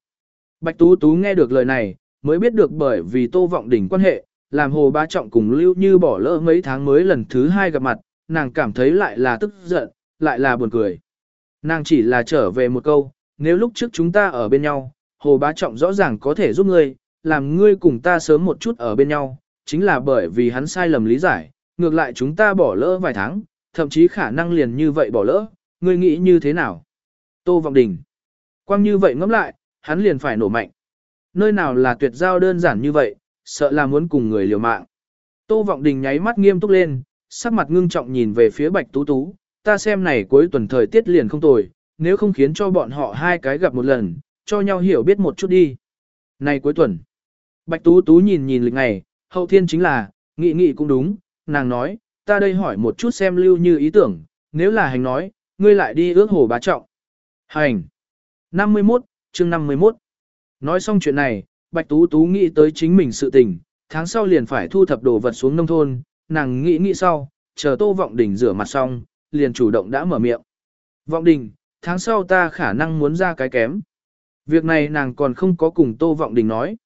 S1: Bạch Tú Tú nghe được lời này, mới biết được bởi vì Tô Vọng Đình quan hệ, làm Hồ Bá Trọng cùng Lưu Như bỏ lỡ mấy tháng mới lần thứ hai gặp mặt, nàng cảm thấy lại là tức giận, lại là buồn cười. Nàng chỉ là trở về một câu, nếu lúc trước chúng ta ở bên nhau, Hồ Bá Trọng rõ ràng có thể giúp ngươi, làm ngươi cùng ta sớm một chút ở bên nhau, chính là bởi vì hắn sai lầm lý giải, ngược lại chúng ta bỏ lỡ vài tháng, thậm chí khả năng liền như vậy bỏ lỡ, ngươi nghĩ như thế nào? Tô Vọng Đình. Quang như vậy ngẫm lại, hắn liền phải nổ mạnh. Nơi nào là tuyệt giao đơn giản như vậy, sợ là muốn cùng người liều mạng. Tô Vọng Đình nháy mắt nghiêm túc lên, sắc mặt ngưng trọng nhìn về phía Bạch Tú Tú, ta xem này cuối tuần thời tiết liền không tồi, nếu không khiến cho bọn họ hai cái gặp một lần, cho nhau hiểu biết một chút đi. Này cuối tuần, Bạch Tú Tú nhìn nhìn lịch ngày, hậu thiên chính là, nghị nghị cũng đúng, nàng nói, ta đây hỏi một chút xem lưu như ý tưởng, nếu là hành nói, ngươi lại đi ước hồ bá trọng. Hành. 51, chương 51. Nói xong chuyện này, Bạch Tú Tú nghĩ tới chính mình sự tình, tháng sau liền phải thu thập đồ vật xuống nông thôn, nàng nghĩ nghĩ sau, chờ Tô Vọng Đình rửa mặt xong, liền chủ động đã mở miệng. Vọng Đình, tháng sau ta khả năng muốn ra cái kém. Việc này nàng còn không có cùng Tô Vọng Đình nói.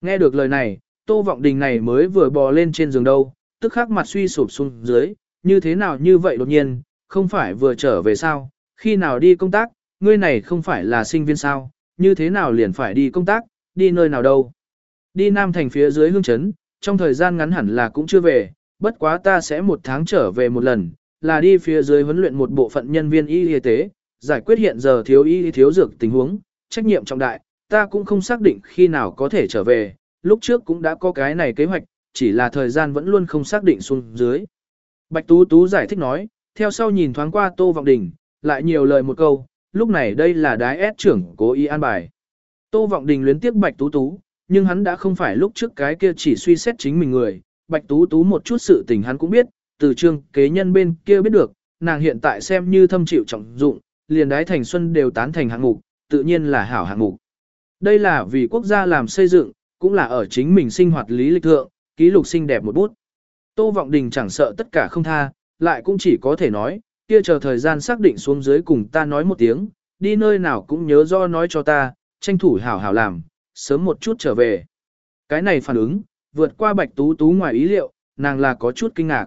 S1: Nghe được lời này, Tô Vọng Đình này mới vừa bò lên trên giường đâu, tức khắc mặt suy sụp xuống dưới, như thế nào như vậy đột nhiên, không phải vừa trở về sao, khi nào đi công tác, ngươi này không phải là sinh viên sao, như thế nào liền phải đi công tác, đi nơi nào đâu. Đi Nam Thành phía dưới hương chấn, trong thời gian ngắn hẳn là cũng chưa về, bất quá ta sẽ một tháng trở về một lần, là đi phía dưới huấn luyện một bộ phận nhân viên y y tế, giải quyết hiện giờ thiếu y thiếu dược tình huống, trách nhiệm trọng đại, ta cũng không xác định khi nào có thể trở về, lúc trước cũng đã có cái này kế hoạch, chỉ là thời gian vẫn luôn không xác định xuống dưới. Bạch Tú Tú giải thích nói, theo sau nhìn thoáng qua Tô Vọng Đình, lại nhiều lời một câu, lúc này đây là đái ép trưởng cố ý an bài. Tô Vọng Đình luyến tiếc Bạch Tú Tú, nhưng hắn đã không phải lúc trước cái kia chỉ suy xét chính mình người, Bạch Tú Tú một chút sự tình hắn cũng biết, từ trương kế nhân bên kia biết được, nàng hiện tại xem như thâm chịu trọng dụng, liền đái thành xuân đều tán thành hạng mục, tự nhiên là hảo hạng mục. Đây là vì quốc gia làm xây dựng, cũng là ở chính mình sinh hoạt lý lịch thượng, ký lục xinh đẹp một bút. Tô Vọng Đình chẳng sợ tất cả không tha, lại cũng chỉ có thể nói, kia chờ thời gian xác định xuống dưới cùng ta nói một tiếng, đi nơi nào cũng nhớ do nói cho ta, tranh thủ hảo hảo làm, sớm một chút trở về. Cái này phản ứng, vượt qua Bạch Tú Tú ngoài ý liệu, nàng là có chút kinh ngạc.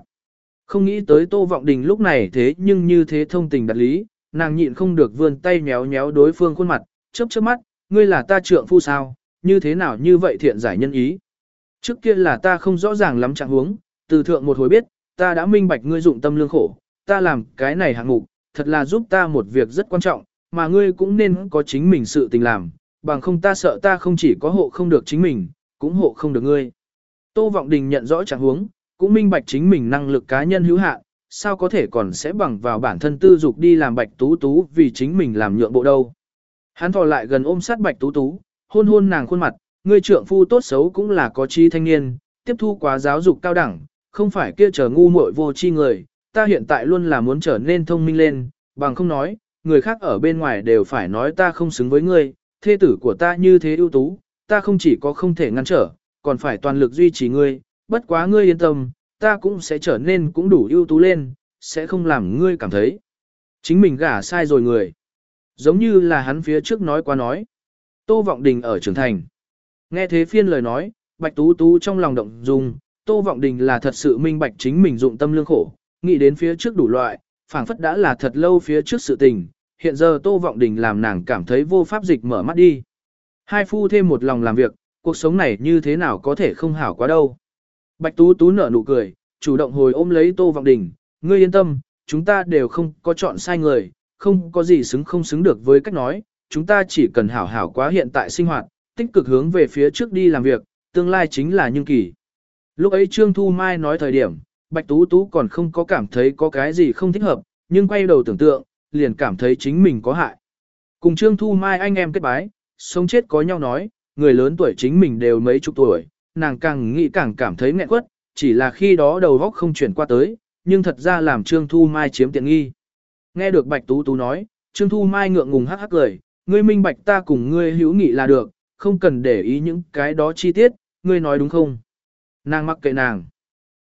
S1: Không nghĩ tới Tô Vọng Đình lúc này thế nhưng như thế thông tình đặt lý, nàng nhịn không được vươn tay méo méo đối phương khuôn mặt, chớp chớp mắt, ngươi là ta trượng phu sao, như thế nào như vậy thiện giải nhân ý. Trước kia là ta không rõ ràng lắm trạng huống, từ thượng một hồi biết, ta đã minh bạch ngươi dụng tâm lương khổ, ta làm cái này hạng mục, thật là giúp ta một việc rất quan trọng, mà ngươi cũng nên có chính mình sự tình làm, bằng không ta sợ ta không chỉ có hộ không được chính mình, cũng hộ không được ngươi. Tô Vọng Đình nhận rõ trạng huống, cũng minh bạch chính mình năng lực cá nhân hữu hạn, sao có thể còn sẽ bằng vào bản thân tư dục đi làm Bạch Tú Tú vì chính mình làm nhượng bộ đâu. Hắn thò lại gần ôm sát Bạch Tú Tú, hôn hôn nàng khuôn mặt, ngươi trượng phu tốt xấu cũng là có trí thanh niên, tiếp thu quá giáo dục cao đẳng, không phải kia trở ngu muội vô tri người, ta hiện tại luôn là muốn trở nên thông minh lên, bằng không nói, người khác ở bên ngoài đều phải nói ta không xứng với ngươi, thê tử của ta như thế ưu tú, ta không chỉ có không thể ngăn trở, còn phải toàn lực duy trì ngươi, bất quá ngươi yên tâm, ta cũng sẽ trở nên cũng đủ ưu tú lên, sẽ không làm ngươi cảm thấy. Chính mình gả sai rồi người. Giống như là hắn phía trước nói qua nói. Tô Vọng Đình ở trưởng thành. Nghe thế phiên lời nói, Bạch Tú Tú trong lòng động dung, Tô Vọng Đình là thật sự minh bạch chính mình dụng tâm lương khổ, nghĩ đến phía trước đủ loại, phảng phất đã là thật lâu phía trước sự tình, hiện giờ Tô Vọng Đình làm nàng cảm thấy vô pháp dịch mở mắt đi. Hai phu thêm một lòng làm việc, cuộc sống này như thế nào có thể không hảo quá đâu. Bạch Tú Tú nở nụ cười, chủ động hồi ôm lấy Tô Vọng Đình, ngươi yên tâm, chúng ta đều không có chọn sai người, không có gì xứng không xứng được với cách nói, chúng ta chỉ cần hảo hảo quá hiện tại sinh hoạt, tích cực hướng về phía trước đi làm việc, tương lai chính là nhưng kỳ. Lúc ấy Trương Thu Mai nói thời điểm, Bạch Tú Tú còn không có cảm thấy có cái gì không thích hợp, nhưng quay đầu tưởng tượng, liền cảm thấy chính mình có hại. Cùng Trương Thu Mai anh em kết bái, sống chết có nhau nói, người lớn tuổi chính mình đều mấy chục tuổi, nàng càng nghĩ càng cảm thấy nghẹn quất, chỉ là khi đó đầu góc không chuyển qua tới, nhưng thật ra làm Trương Thu Mai chiếm tiện nghi. Nghe được Bạch Tú Tú nói, Trương Thu Mai ngượng ngùng hắc hắc cười, ngươi minh bạch ta cùng ngươi hữu nghị là được, không cần để ý những cái đó chi tiết, ngươi nói đúng không? Nàng mặc kệ nàng.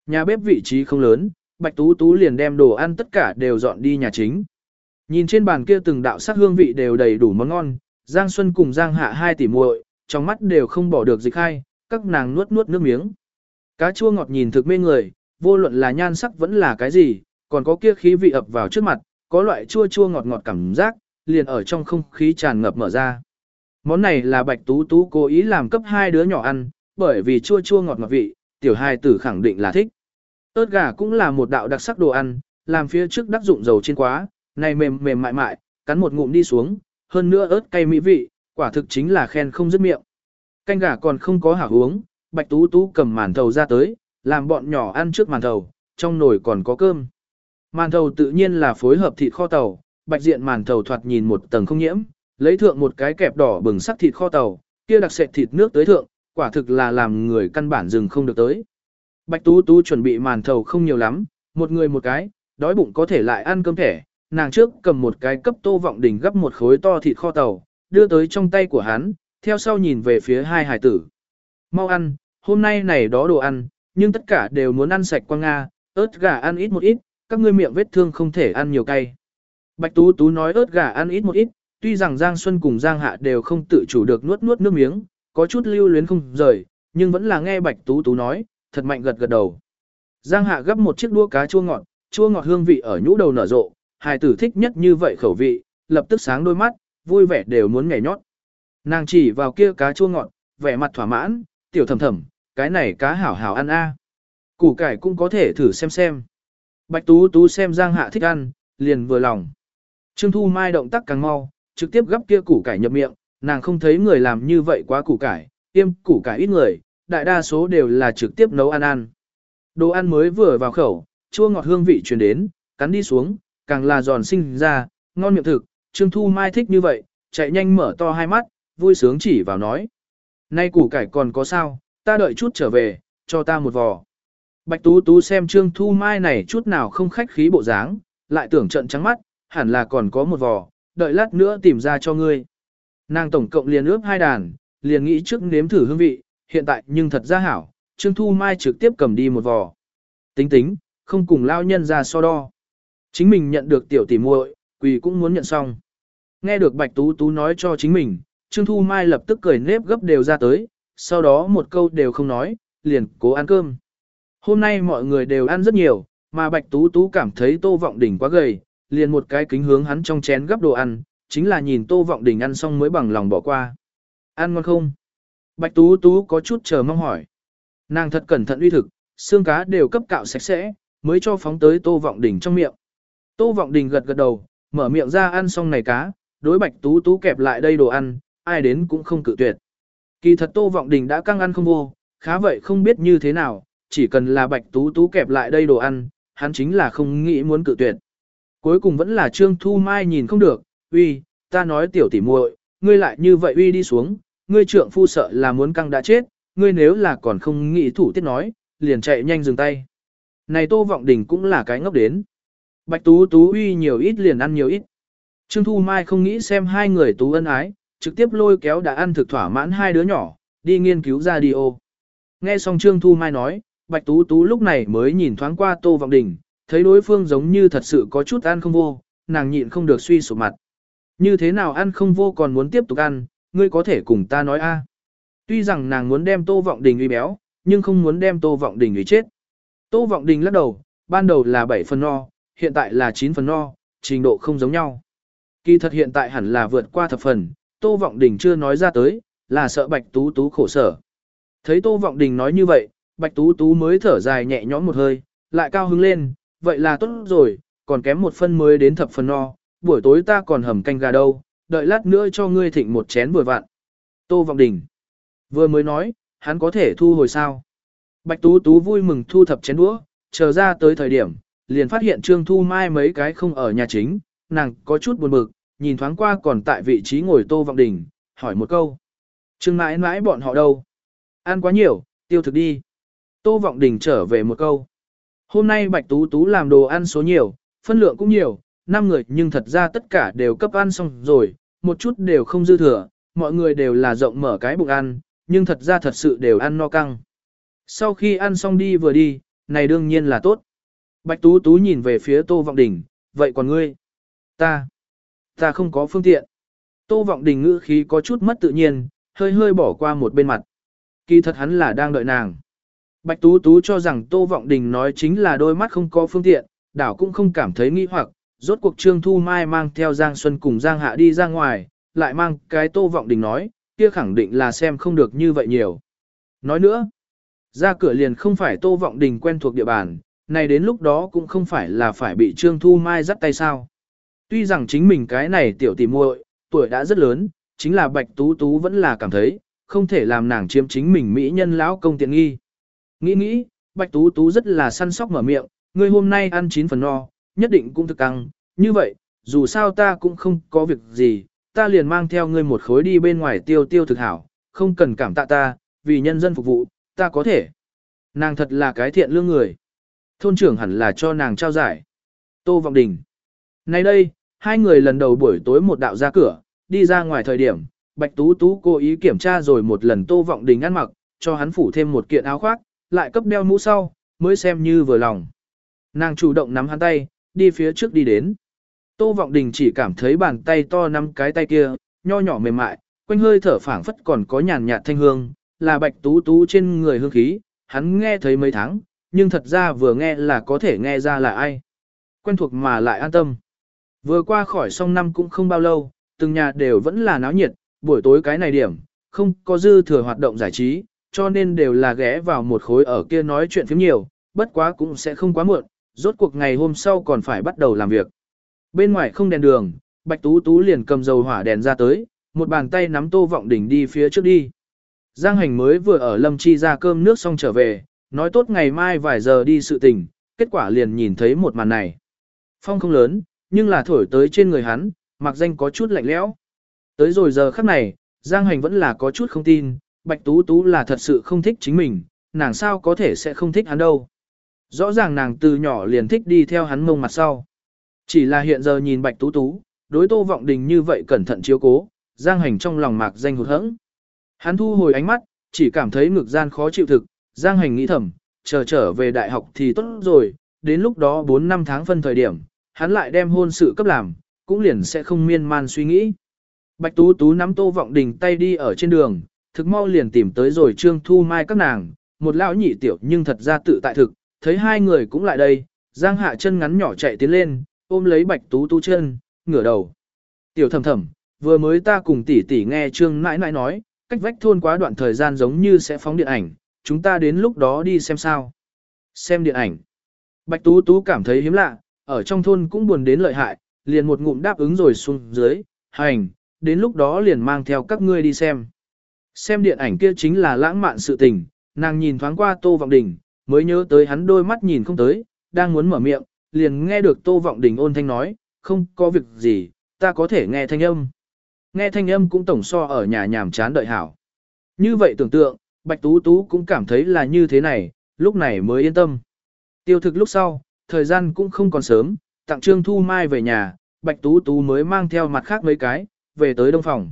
S1: Nhà bếp vị trí không lớn, Bạch Tú Tú liền đem đồ ăn tất cả đều dọn đi nhà chính. Nhìn trên bàn kia từng đạo sắc hương vị đều đầy đủ món ngon, Giang Xuân cùng Giang Hạ hai tỷ muội, trong mắt đều không bỏ được dịch hai, các nàng nuốt nuốt nước miếng. Cá chua ngọt nhìn thực mê người, vô luận là nhan sắc vẫn là cái gì, còn có kia khí vị ập vào trước mặt, có loại chua chua ngọt ngọt cảm giác, liền ở trong không khí tràn ngập mở ra. Món này là Bạch Tú Tú cố ý làm cấp hai đứa nhỏ ăn, bởi vì chua chua ngọt ngọt vị, tiểu hài tử khẳng định là thích. Ơt gà cũng là một đạo đặc sắc đồ ăn, làm phía trước đắc dụng dầu trên quá, này mềm mềm mại mại, cắn một ngụm đi xuống, hơn nữa ớt cay mỹ vị, quả thực chính là khen không dứt miệng. Canh gà còn không có hảo uống, Bạch Tú Tú cầm màn thầu ra tới, làm bọn nhỏ ăn trước màn thầu, trong nồi còn có cơm. Màn thầu tự nhiên là phối hợp thịt kho tàu, bạch diện màn thầu thoạt nhìn một tầng không nhiễm, lấy thượng một cái kẹp đỏ bừng sắc thịt kho tàu, kia đặc sệt thịt nước tới thượng, quả thực là làm người căn bản dừng không được tới. Bạch Tú Tú chuẩn bị màn thầu không nhiều lắm, một người một cái, đói bụng có thể lại ăn cơm thẻ, nàng trước cầm một cái cấp tô vọng đỉnh gấp một khối to thịt kho tàu, đưa tới trong tay của hắn, theo sau nhìn về phía hai hải tử. Mau ăn, hôm nay này đó đồ ăn, nhưng tất cả đều muốn ăn sạch quang Nga, ớt gà ăn ít một ít, các ngươi miệng vết thương không thể ăn nhiều cay. Bạch Tú Tú nói ớt gà ăn ít một ít, tuy rằng Giang Xuân cùng Giang Hạ đều không tự chủ được nuốt nuốt nước miếng, có chút lưu luyến không rời, nhưng vẫn là nghe Bạch Tú Tú nói, thật mạnh gật gật đầu. Giang Hạ gấp một chiếc đũa cá chua ngọt, chua ngọt hương vị ở nhũ đầu nở rộ, hài tử thích nhất như vậy khẩu vị, lập tức sáng đôi mắt, vui vẻ đều muốn nhảy nhót. Nàng chỉ vào kia cá chua ngọt, vẻ mặt thỏa mãn, tiểu thầm thầm, cái này cá hảo hảo ăn a. Củ cải cũng có thể thử xem xem. Bạch Tú Tú xem Giang Hạ thích ăn, liền vừa lòng. Trương Thu Mai động tác càng mau, trực tiếp gấp kia củ cải nhập miệng, nàng không thấy người làm như vậy quá củ cải, tiêm củ cải ít người, đại đa số đều là trực tiếp nấu ăn ăn. Đồ ăn mới vừa vào khẩu, chua ngọt hương vị truyền đến, cắn đi xuống, càng là giòn sinh ra, ngon miệng thực, Trương Thu Mai thích như vậy, chạy nhanh mở to hai mắt, vui sướng chỉ vào nói. Nay củ cải còn có sao, ta đợi chút trở về, cho ta một vò. Bạch Tú Tú xem Trương Thu Mai này chút nào không khách khí bộ dáng, lại tưởng trận trắng mắt, hẳn là còn có một vò, đợi lát nữa tìm ra cho ngươi. Nàng tổng cộng liền ướp hai đàn, liền nghĩ trước nếm thử hương vị, hiện tại nhưng thật ra hảo, Trương Thu Mai trực tiếp cầm đi một vò. Tính tính, không cùng lao nhân ra so đo. Chính mình nhận được tiểu tỷ muội, quỳ cũng muốn nhận xong. Nghe được Bạch Tú Tú nói cho chính mình, Trương Thu Mai lập tức cười nếp gấp đều ra tới, sau đó một câu đều không nói, liền cố ăn cơm. Hôm nay mọi người đều ăn rất nhiều, mà Bạch Tú Tú cảm thấy Tô Vọng Đình quá gầy, liền một cái kính hướng hắn trong chén gấp đồ ăn, chính là nhìn Tô Vọng Đình ăn xong mới bằng lòng bỏ qua. Ăn ngon không? Bạch Tú Tú có chút chờ mong hỏi. Nàng thật cẩn thận uy thực, xương cá đều cấp cạo sạch sẽ, mới cho phóng tới Tô Vọng Đình trong miệng. Tô Vọng Đình gật gật đầu, mở miệng ra ăn xong này cá, đối Bạch Tú Tú kẹp lại đây đồ ăn, ai đến cũng không cự tuyệt. Kỳ thật Tô Vọng Đình đã căng ăn không vô, khá vậy không biết như thế nào, chỉ cần là Bạch Tú Tú kẹp lại đây đồ ăn, hắn chính là không nghĩ muốn cự tuyệt. Cuối cùng vẫn là Trương Thu Mai nhìn không được, uy, ta nói tiểu tỷ muội, ngươi lại như vậy uy đi xuống, ngươi trượng phu sợ là muốn căng đã chết, ngươi nếu là còn không nghĩ thủ tiết nói, liền chạy nhanh dừng tay. Này Tô Vọng Đình cũng là cái ngốc đến. Bạch Tú Tú uy nhiều ít liền ăn nhiều ít. Trương Thu Mai không nghĩ xem hai người tú ân ái, trực tiếp lôi kéo đã ăn thực thỏa mãn hai đứa nhỏ, đi nghiên cứu radio. Nghe xong Trương Thu Mai nói, Bạch Tú Tú lúc này mới nhìn thoáng qua Tô Vọng Đình, thấy đối phương giống như thật sự có chút ăn không vô, nàng nhịn không được suy sụp mặt. Như thế nào ăn không vô còn muốn tiếp tục ăn, ngươi có thể cùng ta nói a. Tuy rằng nàng muốn đem Tô Vọng Đình uy béo, nhưng không muốn đem Tô Vọng Đình uy chết. Tô Vọng Đình lắc đầu, ban đầu là 7 phần no, hiện tại là 9 phần no, trình độ không giống nhau. Kỳ thật hiện tại hẳn là vượt qua thập phần, Tô Vọng Đình chưa nói ra tới, là sợ Bạch Tú Tú khổ sở. Thấy Tô Vọng Đình nói như vậy, Bạch Tú Tú mới thở dài nhẹ nhõm một hơi, lại cao hứng lên, vậy là tốt rồi, còn kém một phân mới đến thập phần no, buổi tối ta còn hầm canh gà đâu, đợi lát nữa cho ngươi thịnh một chén vừa vặn. Tô Vọng Đình vừa mới nói, hắn có thể thu hồi sao. Bạch Tú Tú vui mừng thu thập chén đũa, chờ ra tới thời điểm, liền phát hiện Trương Thu Mai mấy cái không ở nhà chính, nàng có chút buồn bực, nhìn thoáng qua còn tại vị trí ngồi Tô Vọng Đình, hỏi một câu. Trương mãi mãi bọn họ đâu? Ăn quá nhiều, tiêu thực đi. Tô Vọng Đình trở về một câu. Hôm nay Bạch Tú Tú làm đồ ăn số nhiều, phân lượng cũng nhiều, 5 người nhưng thật ra tất cả đều cấp ăn xong rồi, một chút đều không dư thừa, mọi người đều là rộng mở cái bụng ăn, nhưng thật ra thật sự đều ăn no căng. Sau khi ăn xong đi vừa đi, này đương nhiên là tốt. Bạch Tú Tú nhìn về phía Tô Vọng Đình, vậy còn ngươi? Ta, ta không có phương tiện. Tô Vọng Đình ngữ khí có chút mất tự nhiên, hơi hơi bỏ qua một bên mặt. Kỳ thật hắn là đang đợi nàng. Bạch Tú Tú cho rằng Tô Vọng Đình nói chính là đôi mắt không có phương tiện, đảo cũng không cảm thấy nghi hoặc, rốt cuộc Trương Thu Mai mang theo Giang Xuân cùng Giang Hạ đi ra ngoài, lại mang cái Tô Vọng Đình nói, kia khẳng định là xem không được như vậy nhiều. Nói nữa, ra cửa liền không phải Tô Vọng Đình quen thuộc địa bàn, này đến lúc đó cũng không phải là phải bị Trương Thu Mai dắt tay sao. Tuy rằng chính mình cái này tiểu tỷ muội, tuổi đã rất lớn, chính là Bạch Tú Tú vẫn là cảm thấy, không thể làm nàng chiếm chính mình mỹ nhân lão công tiện nghi. Nghĩ nghĩ, Bạch Tú Tú rất là săn sóc mở miệng, ngươi hôm nay ăn chín phần no, nhất định cũng thực căng, như vậy, dù sao ta cũng không có việc gì, ta liền mang theo ngươi một khối đi bên ngoài tiêu tiêu thực hảo, không cần cảm tạ ta, vì nhân dân phục vụ, ta có thể. Nàng thật là cái thiện lương người. Thôn trưởng hẳn là cho nàng trao giải. Tô Vọng Đình. Nay đây, hai người lần đầu buổi tối một đạo ra cửa, đi ra ngoài thời điểm, Bạch Tú Tú cố ý kiểm tra rồi một lần Tô Vọng Đình ăn mặc, cho hắn phủ thêm một kiện áo khoác, lại cấp đeo mũ sau, mới xem như vừa lòng. Nàng chủ động nắm hắn tay, đi phía trước đi đến. Tô Vọng Đình chỉ cảm thấy bàn tay to nắm cái tay kia, nho nhỏ mềm mại, quanh hơi thở phảng phất còn có nhàn nhạt thanh hương, là Bạch Tú Tú trên người hương khí, hắn nghe thấy mấy tháng, nhưng thật ra vừa nghe là có thể nghe ra là ai. Quen thuộc mà lại an tâm. Vừa qua khỏi song năm cũng không bao lâu, từng nhà đều vẫn là náo nhiệt, buổi tối cái này điểm, không có dư thừa hoạt động giải trí, cho nên đều là ghé vào một khối ở kia nói chuyện phiếm nhiều, bất quá cũng sẽ không quá muộn, rốt cuộc ngày hôm sau còn phải bắt đầu làm việc. Bên ngoài không đèn đường, Bạch Tú Tú liền cầm dầu hỏa đèn ra tới, một bàn tay nắm Tô Vọng Đỉnh đi phía trước đi. Giang Hành mới vừa ở Lâm Chi ra cơm nước xong trở về, nói tốt ngày mai vài giờ đi sự tình, kết quả liền nhìn thấy một màn này. Phong không lớn, nhưng là thổi tới trên người hắn, mặc danh có chút lạnh lẽo. Tới rồi giờ khắc này, Giang Hành vẫn là có chút không tin, Bạch Tú Tú là thật sự không thích chính mình, nàng sao có thể sẽ không thích hắn đâu. Rõ ràng nàng từ nhỏ liền thích đi theo hắn mông mặt sau. Chỉ là hiện giờ nhìn Bạch Tú Tú, đối Tô Vọng Đình như vậy cẩn thận chiếu cố, Giang Hành trong lòng mạc danh hụt hẫng. Hắn thu hồi ánh mắt, chỉ cảm thấy ngực gian khó chịu thực, Giang Hành nghĩ thầm, chờ trở về đại học thì tốt rồi, đến lúc đó 4 năm tháng phân thời điểm, hắn lại đem hôn sự cấp làm, cũng liền sẽ không miên man suy nghĩ. Bạch Tú Tú nắm Tô Vọng Đình tay đi ở trên đường, thực mau liền tìm tới rồi Trương Thu Mai các nàng, một lão nhị tiểu nhưng thật ra tự tại thực, thấy hai người cũng lại đây, Giang Hạ chân ngắn nhỏ chạy tiến lên, ôm lấy Bạch Tú Tú chân, ngửa đầu. Tiểu thầm thầm, vừa mới ta cùng tỷ tỷ nghe Trương nãi nãi nói, cách vách thôn quá đoạn thời gian giống như sẽ phóng điện ảnh, chúng ta đến lúc đó đi xem sao. Xem điện ảnh. Bạch Tú Tú cảm thấy hiếm lạ, ở trong thôn cũng buồn đến lợi hại, liền một ngụm đáp ứng rồi xuống dưới, hành, đến lúc đó liền mang theo các ngươi đi xem. Xem điện ảnh kia chính là lãng mạn sự tình, nàng nhìn thoáng qua Tô Vọng Đình, mới nhớ tới hắn đôi mắt nhìn không tới, đang muốn mở miệng, liền nghe được Tô Vọng Đình ôn thanh nói, không có việc gì, ta có thể nghe thanh âm. Nghe thanh âm cũng tổng so ở nhà nhàm chán đợi hảo. Như vậy tưởng tượng, Bạch Tú Tú cũng cảm thấy là như thế này, lúc này mới yên tâm. Tiêu thực lúc sau, thời gian cũng không còn sớm, tặng Trương Thu Mai về nhà, Bạch Tú Tú mới mang theo mặt khác mấy cái, về tới đông phòng.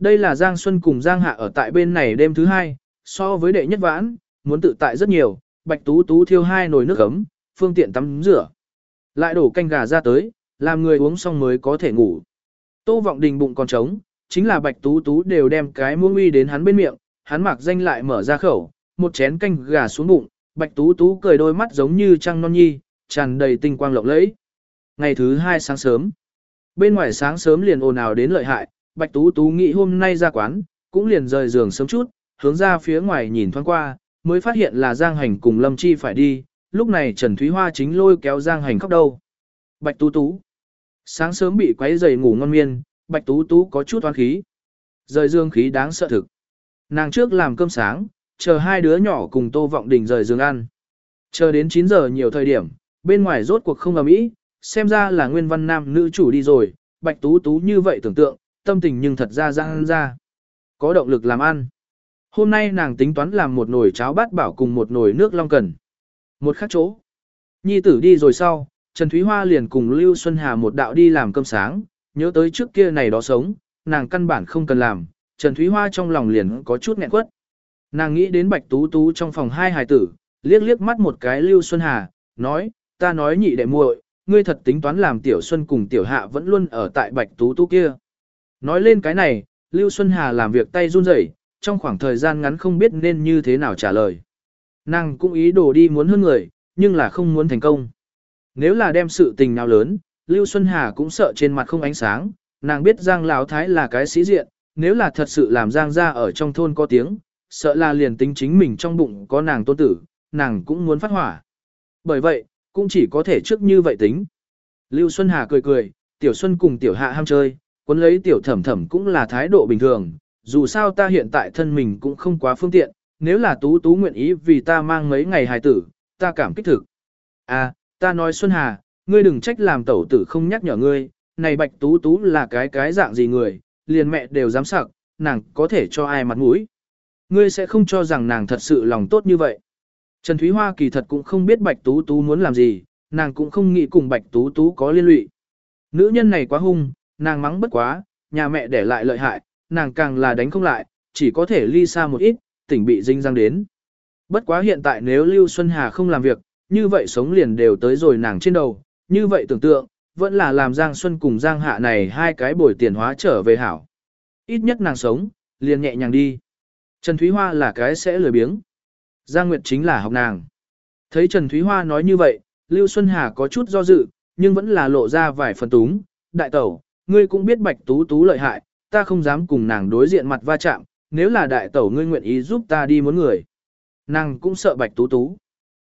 S1: Đây là Giang Xuân cùng Giang Hạ ở tại bên này đêm thứ hai, so với đệ nhất vãn, muốn tự tại rất nhiều, Bạch Tú Tú thiêu hai nồi nước ấm, phương tiện tắm rửa. Lại đổ canh gà ra tới, làm người uống xong mới có thể ngủ. Tô Vọng Đình bụng còn trống, chính là Bạch Tú Tú đều đem cái muỗng uy đến hắn bên miệng, hắn mặc danh lại mở ra khẩu, một chén canh gà xuống bụng, Bạch Tú Tú cười đôi mắt giống như trăng non nhi, tràn đầy tinh quang lộng lẫy. Ngày thứ hai sáng sớm, bên ngoài sáng sớm liền ồn ào đến lợi hại, Bạch Tú Tú nghĩ hôm nay ra quán, cũng liền rời giường sớm chút, hướng ra phía ngoài nhìn thoáng qua, mới phát hiện là Giang Hành cùng Lâm Chi phải đi, lúc này Trần Thúy Hoa chính lôi kéo Giang Hành khóc đâu. Bạch Tú Tú. Sáng sớm bị quấy giày ngủ ngon miên, Bạch Tú Tú có chút oán khí. Rời dương khí đáng sợ thực. Nàng trước làm cơm sáng, chờ hai đứa nhỏ cùng Tô Vọng Đình rời giường ăn. Chờ đến 9 giờ nhiều thời điểm, bên ngoài rốt cuộc không ầm ĩ, xem ra là nguyên văn nam nữ chủ đi rồi, Bạch Tú Tú như vậy tưởng tượng, tâm tình nhưng thật ra giang ra. Có động lực làm ăn. Hôm nay nàng tính toán làm một nồi cháo bát bảo cùng một nồi nước long cần. Một khác chỗ. Nhi tử đi rồi sau, Trần Thúy Hoa liền cùng Lưu Xuân Hà một đạo đi làm cơm sáng, nhớ tới trước kia này đó sống, nàng căn bản không cần làm, Trần Thúy Hoa trong lòng liền có chút nghẹn quất. Nàng nghĩ đến Bạch Tú Tú trong phòng hai hài tử, liếc liếc mắt một cái Lưu Xuân Hà, nói, ta nói nhị đệ muội, ngươi thật tính toán làm Tiểu Xuân cùng Tiểu Hạ vẫn luôn ở tại Bạch Tú Tú kia. Nói lên cái này, Lưu Xuân Hà làm việc tay run rẩy, trong khoảng thời gian ngắn không biết nên như thế nào trả lời. Nàng cũng ý đồ đi muốn hơn người, nhưng là không muốn thành công. Nếu là đem sự tình nào lớn, Lưu Xuân Hà cũng sợ trên mặt không ánh sáng, nàng biết Giang Lão Thái là cái sĩ diện, nếu là thật sự làm Giang ra ở trong thôn có tiếng, sợ là liền tính chính mình trong bụng có nàng tôn tử, nàng cũng muốn phát hỏa. Bởi vậy, cũng chỉ có thể trước như vậy tính. Lưu Xuân Hà cười cười, Tiểu Xuân cùng Tiểu Hạ ham chơi, cuốn lấy Tiểu Thẩm Thẩm cũng là thái độ bình thường, dù sao ta hiện tại thân mình cũng không quá phương tiện, nếu là Tú Tú nguyện ý vì ta mang mấy ngày hài tử, ta cảm kích thực. À, ta nói Xuân Hà, ngươi đừng trách làm tẩu tử không nhắc nhở ngươi, này Bạch Tú Tú là cái cái dạng gì người, liền mẹ đều dám sặc, nàng có thể cho ai mặt mũi. Ngươi sẽ không cho rằng nàng thật sự lòng tốt như vậy. Trần Thúy Hoa kỳ thật cũng không biết Bạch Tú Tú muốn làm gì, nàng cũng không nghĩ cùng Bạch Tú Tú có liên lụy. Nữ nhân này quá hung, nàng mắng bất quá, nhà mẹ để lại lợi hại, nàng càng là đánh không lại, chỉ có thể ly xa một ít, tỉnh bị dinh răng đến. Bất quá hiện tại nếu Lưu Xuân Hà không làm việc, như vậy sống liền đều tới rồi nàng trên đầu, như vậy tưởng tượng, vẫn là làm Giang Xuân cùng Giang Hạ này hai cái bồi tiền hóa trở về hảo. Ít nhất nàng sống, liền nhẹ nhàng đi. Trần Thúy Hoa là cái sẽ lười biếng. Giang Nguyệt chính là học nàng. Thấy Trần Thúy Hoa nói như vậy, Lưu Xuân Hà có chút do dự, nhưng vẫn là lộ ra vài phần túng. Đại tẩu, ngươi cũng biết bạch tú tú lợi hại, ta không dám cùng nàng đối diện mặt va chạm, nếu là đại tẩu ngươi nguyện ý giúp ta đi muốn người. Nàng cũng sợ bạch tú tú.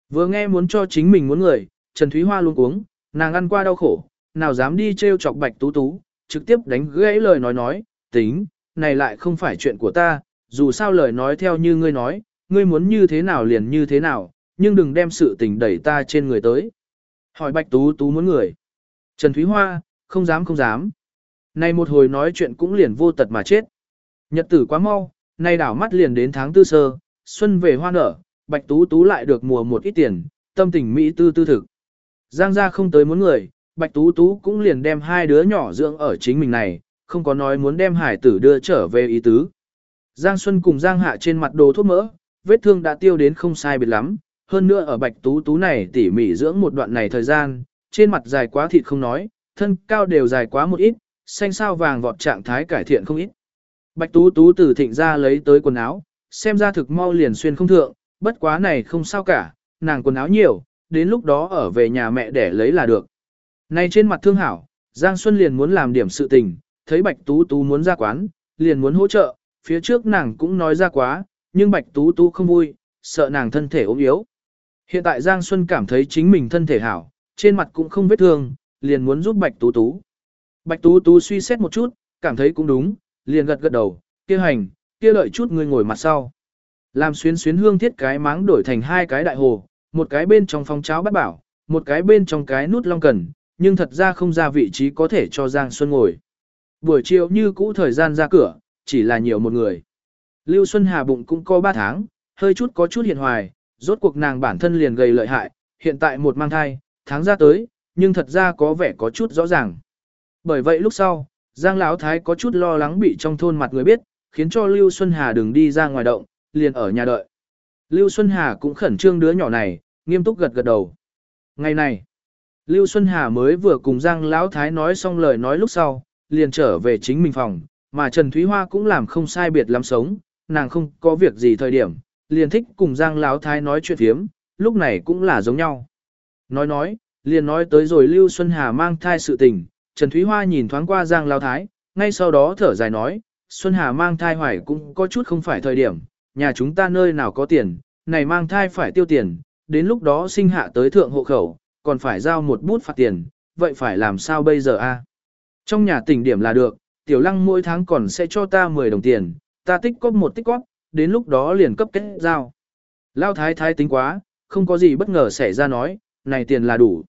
S1: Vừa nghe muốn cho chính mình muốn người, Trần Thúy Hoa luôn uống, nàng ăn qua đau khổ, nào dám đi trêu chọc bạch tú tú, trực tiếp đánh gãy lời nói nói, tính, này lại không phải chuyện của ta, dù sao lời nói theo như ngươi nói, ngươi muốn như thế nào liền như thế nào, nhưng đừng đem sự tình đẩy ta trên người tới. Hỏi bạch tú tú muốn người. Trần Thúy Hoa, không dám không dám. Này một hồi nói chuyện cũng liền vô tật mà chết. Nhật tử quá mau, nay đảo mắt liền đến tháng tư sơ, xuân về hoa nở, bạch tú tú lại được mùa một ít tiền, tâm tình mỹ tư tư thực. Giang gia không tới muốn người, bạch tú tú cũng liền đem hai đứa nhỏ dưỡng ở chính mình này, không có nói muốn đem hải tử đưa trở về ý tứ. Giang Xuân cùng Giang Hạ trên mặt đồ thuốc mỡ, vết thương đã tiêu đến không sai biệt lắm, hơn nữa ở bạch tú tú này tỉ mỉ dưỡng một đoạn này thời gian, trên mặt dài quá thịt không nói, thân cao đều dài quá một ít, xanh sao vàng vọt trạng thái cải thiện không ít. Bạch tú tú từ thịnh ra lấy tới quần áo, xem ra thực mau liền xuyên không thượng, bất quá này không sao cả, nàng quần áo nhiều, đến lúc đó ở về nhà mẹ để lấy là được. Này trên mặt thương hảo, Giang Xuân liền muốn làm điểm sự tình, thấy Bạch Tú Tú muốn ra quán, liền muốn hỗ trợ, phía trước nàng cũng nói ra quá, nhưng Bạch Tú Tú không vui, sợ nàng thân thể ốm yếu. Hiện tại Giang Xuân cảm thấy chính mình thân thể hảo, trên mặt cũng không vết thương, liền muốn giúp Bạch Tú Tú. Bạch Tú Tú suy xét một chút, cảm thấy cũng đúng, liền gật gật đầu, kia hành, kia lợi chút người ngồi mặt sau. Làm xuyến xuyến hương thiết cái máng đổi thành hai cái đại hồ, một cái bên trong phong cháo bắt bảo, một cái bên trong cái nút long cần, nhưng thật ra không ra vị trí có thể cho Giang Xuân ngồi. Buổi chiều như cũ thời gian ra cửa, chỉ là nhiều một người. Lưu Xuân Hà bụng cũng có 3 tháng, hơi chút có chút hiện hoài, rốt cuộc nàng bản thân liền gầy lợi hại, hiện tại một mang thai, tháng ra tới, nhưng thật ra có vẻ có chút rõ ràng. Bởi vậy lúc sau, Giang Lão Thái có chút lo lắng bị trong thôn mặt người biết, khiến cho Lưu Xuân Hà đừng đi ra ngoài động, liền ở nhà đợi. Lưu Xuân Hà cũng khẩn trương đứa nhỏ này, nghiêm túc gật gật đầu. Ngày này, Lưu Xuân Hà mới vừa cùng Giang Lão Thái nói xong lời nói lúc sau, liền trở về chính mình phòng, mà Trần Thúy Hoa cũng làm không sai biệt lắm sống, nàng không có việc gì thời điểm, liền thích cùng Giang Lão Thái nói chuyện thiếm, lúc này cũng là giống nhau. Nói nói, liền nói tới rồi Lưu Xuân Hà mang thai sự tình, Trần Thúy Hoa nhìn thoáng qua Giang Lão Thái, ngay sau đó thở dài nói, Xuân Hà mang thai hoài cũng có chút không phải thời điểm, nhà chúng ta nơi nào có tiền, này mang thai phải tiêu tiền, đến lúc đó sinh hạ tới thượng hộ khẩu, còn phải giao một bút phạt tiền, vậy phải làm sao bây giờ a? Trong nhà tỉnh điểm là được, tiểu lăng mỗi tháng còn sẽ cho ta 10 đồng tiền, ta tích cóp một tích cóp, đến lúc đó liền cấp kết giao. Lao thái thái tính quá, không có gì bất ngờ xảy ra nói, này tiền là đủ.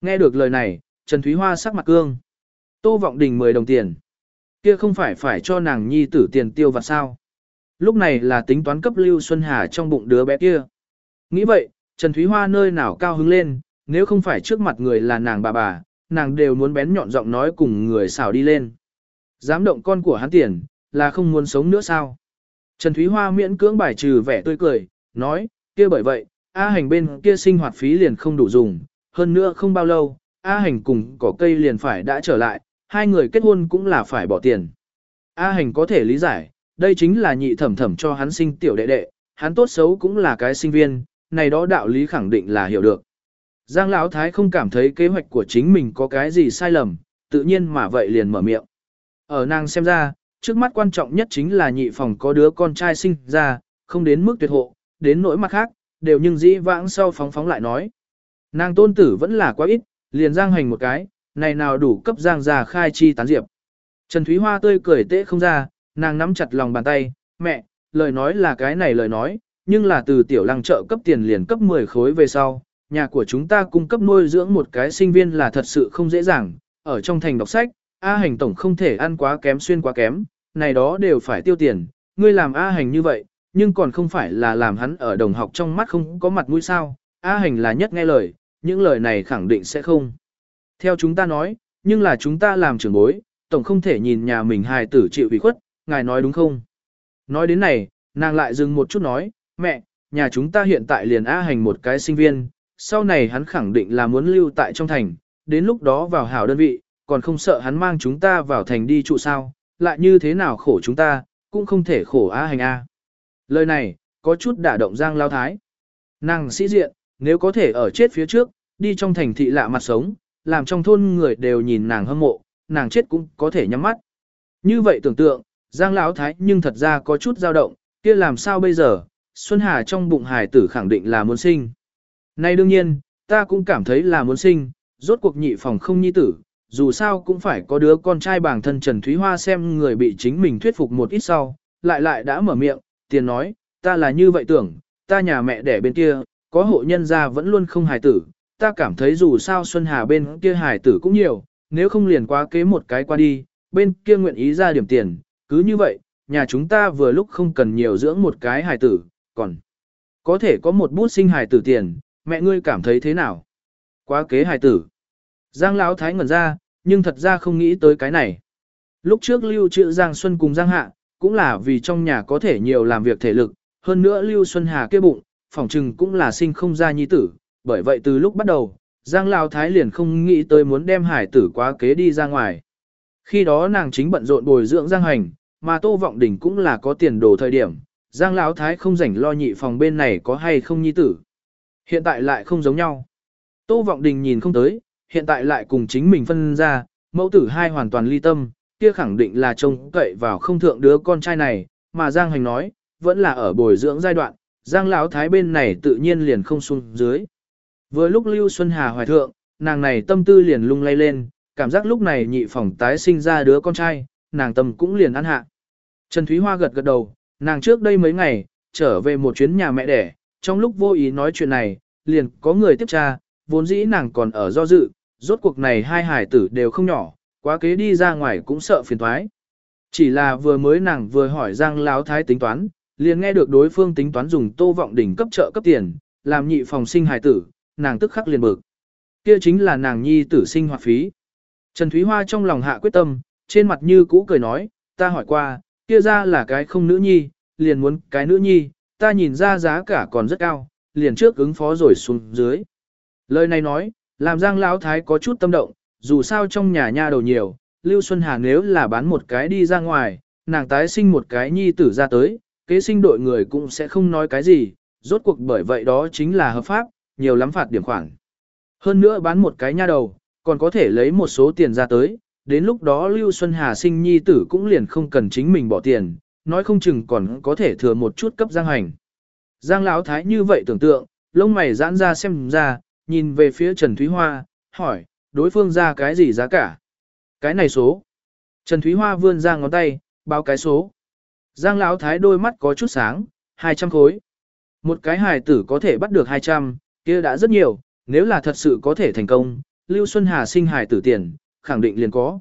S1: Nghe được lời này, Trần Thúy Hoa sắc mặt cương. Tô Vọng Đình 10 đồng tiền. Kia không phải phải cho nàng nhi tử tiền tiêu vặt sao. Lúc này là tính toán cấp Lưu Xuân Hà trong bụng đứa bé kia. Nghĩ vậy, Trần Thúy Hoa nơi nào cao hứng lên, nếu không phải trước mặt người là nàng bà bà, nàng đều muốn bén nhọn giọng nói cùng người xảo đi lên. Dám động con của hắn tiền, là không muốn sống nữa sao? Trần Thúy Hoa miễn cưỡng bài trừ vẻ tươi cười, nói, kia bởi vậy, A hành bên kia sinh hoạt phí liền không đủ dùng, hơn nữa không bao lâu, A hành cùng cỏ cây liền phải đã trở lại, hai người kết hôn cũng là phải bỏ tiền. A hành có thể lý giải, đây chính là nhị thẩm thẩm cho hắn sinh tiểu đệ đệ, hắn tốt xấu cũng là cái sinh viên, này đó đạo lý khẳng định là hiểu được. Giang Lão Thái không cảm thấy kế hoạch của chính mình có cái gì sai lầm, tự nhiên mà vậy liền mở miệng. Ở nàng xem ra, trước mắt quan trọng nhất chính là nhị phòng có đứa con trai sinh ra, không đến mức tuyệt hộ, đến nỗi mặt khác, đều nhưng dĩ vãng sau phóng phóng lại nói. Nàng tôn tử vẫn là quá ít, liền giang hành một cái, này nào đủ cấp giang già khai chi tán diệp. Trần Thúy Hoa tươi cười tễ không ra, nàng nắm chặt lòng bàn tay, mẹ, lời nói là cái này lời nói, nhưng là từ tiểu lăng trợ cấp tiền liền cấp 10 khối về sau, nhà của chúng ta cung cấp nuôi dưỡng một cái sinh viên là thật sự không dễ dàng, ở trong thành đọc sách, A hành tổng không thể ăn quá kém xuyên quá kém, này đó đều phải tiêu tiền, ngươi làm A hành như vậy, nhưng còn không phải là làm hắn ở đồng học trong mắt không có mặt mũi sao, A hành là nhất nghe lời, những lời này khẳng định sẽ không. Theo chúng ta nói, nhưng là chúng ta làm trưởng bối, tổng không thể nhìn nhà mình hài tử chịu ủy khuất, ngài nói đúng không? Nói đến này, nàng lại dừng một chút nói, mẹ, nhà chúng ta hiện tại liền A hành một cái sinh viên, sau này hắn khẳng định là muốn lưu tại trong thành, đến lúc đó vào hảo đơn vị, còn không sợ hắn mang chúng ta vào thành đi trụ sao, lại như thế nào khổ chúng ta, cũng không thể khổ A hành A. Lời này, có chút đả động Giang Lao Thái. Nàng sĩ diện, nếu có thể ở chết phía trước, đi trong thành thị lạ mặt sống, làm trong thôn người đều nhìn nàng hâm mộ, nàng chết cũng có thể nhắm mắt. Như vậy tưởng tượng, Giang Lão Thái nhưng thật ra có chút dao động, kia làm sao bây giờ, Xuân Hà trong bụng hải tử khẳng định là muốn sinh. Nay đương nhiên, ta cũng cảm thấy là muốn sinh, rốt cuộc nhị phòng không nhi tử, dù sao cũng phải có đứa con trai bảng thân Trần Thúy Hoa xem người bị chính mình thuyết phục một ít sau, lại lại đã mở miệng, tiền nói, ta là như vậy tưởng, ta nhà mẹ đẻ bên kia, có hộ nhân gia vẫn luôn không hài tử, ta cảm thấy dù sao Xuân Hà bên kia hài tử cũng nhiều, nếu không liền quá kế một cái qua đi, bên kia nguyện ý ra điểm tiền, cứ như vậy, nhà chúng ta vừa lúc không cần nhiều dưỡng một cái hài tử, còn có thể có một bút sinh hài tử tiền, mẹ ngươi cảm thấy thế nào? Quá kế hài tử. Giang Lão Thái ngẩn ra, nhưng thật ra không nghĩ tới cái này. Lúc trước lưu trữ Giang Xuân cùng Giang Hạ, cũng là vì trong nhà có thể nhiều làm việc thể lực, hơn nữa lưu Xuân Hà kia bụng, phỏng chừng cũng là sinh không ra nhi tử, bởi vậy từ lúc bắt đầu, Giang Lão Thái liền không nghĩ tới muốn đem hải tử quá kế đi ra ngoài. Khi đó nàng chính bận rộn bồi dưỡng Giang Hành, mà Tô Vọng Đình cũng là có tiền đồ thời điểm, Giang Lão Thái không rảnh lo nhị phòng bên này có hay không nhi tử. Hiện tại lại không giống nhau. Tô Vọng Đình nhìn không tới, hiện tại lại cùng chính mình phân ra, mẫu tử hai hoàn toàn ly tâm, kia khẳng định là trông cậy vào không thượng đứa con trai này, mà Giang Hành nói, vẫn là ở bồi dưỡng giai đoạn, Giang Lão Thái bên này tự nhiên liền không xuống dưới. Vừa lúc Lưu Xuân Hà hoài thượng, nàng này tâm tư liền lung lay lên, cảm giác lúc này nhị phòng tái sinh ra đứa con trai, nàng tâm cũng liền ăn hạ. Trần Thúy Hoa gật gật đầu, nàng trước đây mấy ngày, trở về một chuyến nhà mẹ đẻ, trong lúc vô ý nói chuyện này, liền có người tiếp tra, vốn dĩ nàng còn ở do dự, rốt cuộc này hai hải tử đều không nhỏ, quá kế đi ra ngoài cũng sợ phiền thoái. Chỉ là vừa mới nàng vừa hỏi Giang Lão Thái tính toán, liền nghe được đối phương tính toán dùng tô vọng đỉnh cấp trợ cấp tiền, làm nhị phòng sinh hài tử, nàng tức khắc liền bực. Kia chính là nàng nhi tử sinh hoạt phí. Trần Thúy Hoa trong lòng hạ quyết tâm, trên mặt như cũ cười nói, ta hỏi qua, kia ra là cái không nữ nhi, liền muốn cái nữ nhi, ta nhìn ra giá cả còn rất cao, liền trước ứng phó rồi xuống dưới. Lời này nói, làm Giang Lão Thái có chút tâm động, dù sao trong nhà nha đầu nhiều, Lưu Xuân Hà nếu là bán một cái đi ra ngoài, nàng tái sinh một cái nhi tử ra tới, kế sinh đội người cũng sẽ không nói cái gì, rốt cuộc bởi vậy đó chính là hợp pháp, nhiều lắm phạt điểm khoản. Hơn nữa bán một cái nha đầu, còn có thể lấy một số tiền ra tới, đến lúc đó Lưu Xuân Hà sinh nhi tử cũng liền không cần chính mình bỏ tiền, nói không chừng còn có thể thừa một chút cấp giang hành. Giang Lão Thái như vậy tưởng tượng, lông mày giãn ra xem ra, nhìn về phía Trần Thúy Hoa, hỏi, đối phương ra cái gì giá cả? Cái này số. Trần Thúy Hoa vươn ra ngón tay, báo cái số. Giang Lão Thái đôi mắt có chút sáng, 200 khối. Một cái hài tử có thể bắt được 200, kia đã rất nhiều, nếu là thật sự có thể thành công, Lưu Xuân Hà sinh hài tử tiền, khẳng định liền có.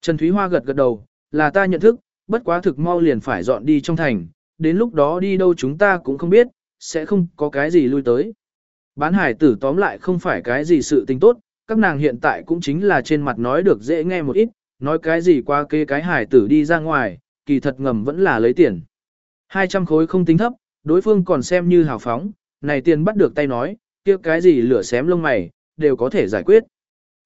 S1: Trần Thúy Hoa gật gật đầu, là ta nhận thức, bất quá thực mau liền phải dọn đi trong thành, đến lúc đó đi đâu chúng ta cũng không biết, sẽ không có cái gì lui tới. Bán hải tử tóm lại không phải cái gì sự tình tốt, các nàng hiện tại cũng chính là trên mặt nói được dễ nghe một ít, nói cái gì qua kê cái hải tử đi ra ngoài, kỳ thật ngầm vẫn là lấy tiền. 200 khối không tính thấp, đối phương còn xem như hào phóng, này tiền bắt được tay nói, kia cái gì lửa xém lông mày, đều có thể giải quyết.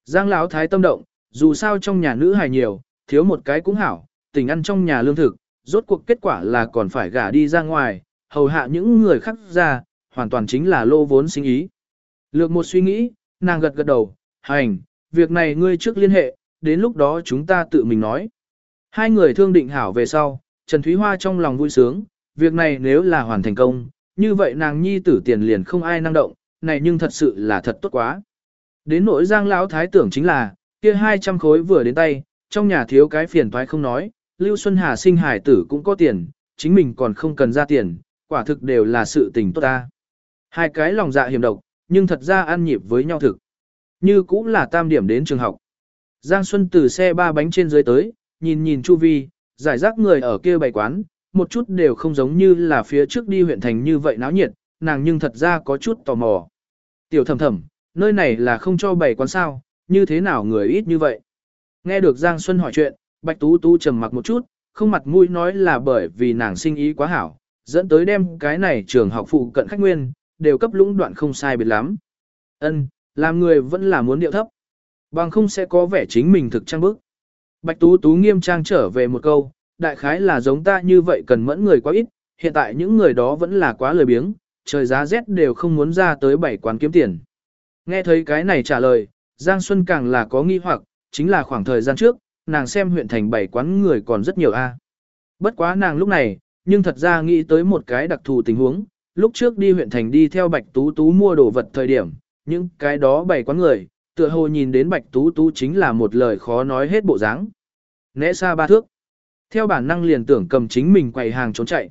S1: Giang lão thái tâm động, dù sao trong nhà nữ hài nhiều, thiếu một cái cũng hảo, tình ăn trong nhà lương thực, rốt cuộc kết quả là còn phải gả đi ra ngoài, hầu hạ những người khác ra, hoàn toàn chính là lô vốn sinh ý. Lược một suy nghĩ, nàng gật gật đầu, hành, việc này ngươi trước liên hệ, đến lúc đó chúng ta tự mình nói. Hai người thương định hảo về sau, Trần Thúy Hoa trong lòng vui sướng, việc này nếu là hoàn thành công, như vậy nàng nhi tử tiền liền không ai năng động, này nhưng thật sự là thật tốt quá. Đến nỗi giang lão thái tưởng chính là, kia 200 khối vừa đến tay, trong nhà thiếu cái phiền toái không nói, Lưu Xuân Hà sinh hải tử cũng có tiền, chính mình còn không cần ra tiền, quả thực đều là sự tình tốt ta. Hai cái lòng dạ hiểm độc, nhưng thật ra ăn nhịp với nhau thực. Như cũng là tam điểm đến trường học. Giang Xuân từ xe ba bánh trên dưới tới, nhìn nhìn chu vi, giải rác người ở kia bày quán, một chút đều không giống như là phía trước đi huyện thành như vậy náo nhiệt, nàng nhưng thật ra có chút tò mò. Tiểu thầm thầm, nơi này là không cho bày quán sao, như thế nào người ít như vậy? Nghe được Giang Xuân hỏi chuyện, Bạch Tú Tú trầm mặc một chút, không mặt mũi nói là bởi vì nàng sinh ý quá hảo, dẫn tới đem cái này trường học phụ cận khách nguyên, đều cấp lũng đoạn không sai biệt lắm. Ân, làm người vẫn là muốn điệu thấp. Bằng không sẽ có vẻ chính mình thực trang bức. Bạch Tú Tú nghiêm trang trở về một câu, đại khái là giống ta như vậy cần mẫn người quá ít, hiện tại những người đó vẫn là quá lười biếng, trời giá rét đều không muốn ra tới bảy quán kiếm tiền. Nghe thấy cái này trả lời, Giang Xuân càng là có nghi hoặc, chính là khoảng thời gian trước, nàng xem huyện thành bảy quán người còn rất nhiều a. Bất quá nàng lúc này, nhưng thật ra nghĩ tới một cái đặc thù tình huống, lúc trước đi huyện thành đi theo Bạch Tú Tú mua đồ vật thời điểm, những cái đó bảy quán người, tựa hồ nhìn đến Bạch Tú Tú chính là một lời khó nói hết bộ dáng. Né xa ba thước. Theo bản năng liền tưởng cầm chính mình quầy hàng trốn chạy.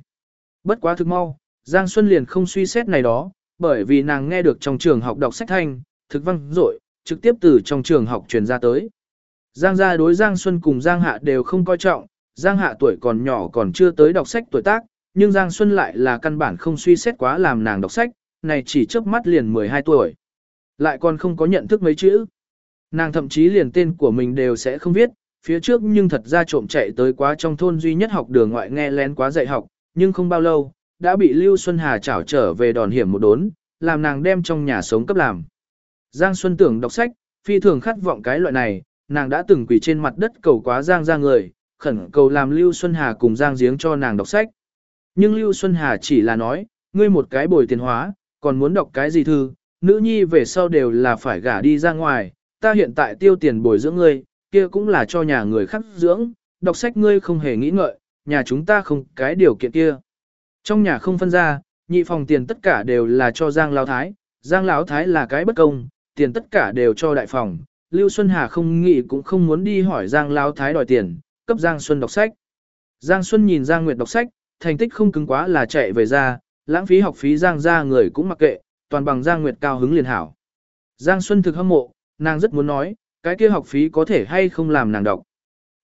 S1: Bất quá thực mau, Giang Xuân liền không suy xét này đó, bởi vì nàng nghe được trong trường học đọc sách thanh, thực văn rội, trực tiếp từ trong trường học truyền ra tới. Giang gia đối Giang Xuân cùng Giang Hạ đều không coi trọng, Giang Hạ tuổi còn nhỏ còn chưa tới đọc sách tuổi tác, nhưng Giang Xuân lại là căn bản không suy xét quá làm nàng đọc sách, này chỉ trước mắt liền 12 tuổi. Lại còn không có nhận thức mấy chữ. Nàng thậm chí liền tên của mình đều sẽ không viết, phía trước nhưng thật ra trộm chạy tới quá trong thôn duy nhất học đường ngoại nghe lén quá dạy học, nhưng không bao lâu, đã bị Lưu Xuân Hà trảo trở về đòn hiểm một đốn, làm nàng đem trong nhà sống cấp làm. Giang Xuân tưởng đọc sách, phi thường khát vọng cái loại này, nàng đã từng quỳ trên mặt đất cầu quá Giang ra người, khẩn cầu làm Lưu Xuân Hà cùng Giang giếng cho nàng đọc sách. Nhưng Lưu Xuân Hà chỉ là nói, ngươi một cái bồi tiền hóa, còn muốn đọc cái gì thư, nữ nhi về sau đều là phải gả đi ra ngoài, ta hiện tại tiêu tiền bồi dưỡng ngươi, kia cũng là cho nhà người khác dưỡng, đọc sách ngươi không hề nghĩ ngợi, nhà chúng ta không cái điều kiện kia. Trong nhà không phân ra, nhị phòng tiền tất cả đều là cho Giang Lão Thái, Giang Lão Thái là cái bất công, tiền tất cả đều cho đại phòng. Lưu Xuân Hà không nghĩ cũng không muốn đi hỏi Giang lão Thái đòi tiền, cấp Giang Xuân đọc sách. Giang Xuân nhìn Giang Nguyệt đọc sách, thành tích không cứng quá là chạy về ra, lãng phí học phí Giang ra người cũng mặc kệ, toàn bằng Giang Nguyệt cao hứng liền hảo. Giang Xuân thực hâm mộ, nàng rất muốn nói, cái kia học phí có thể hay không làm nàng đọc.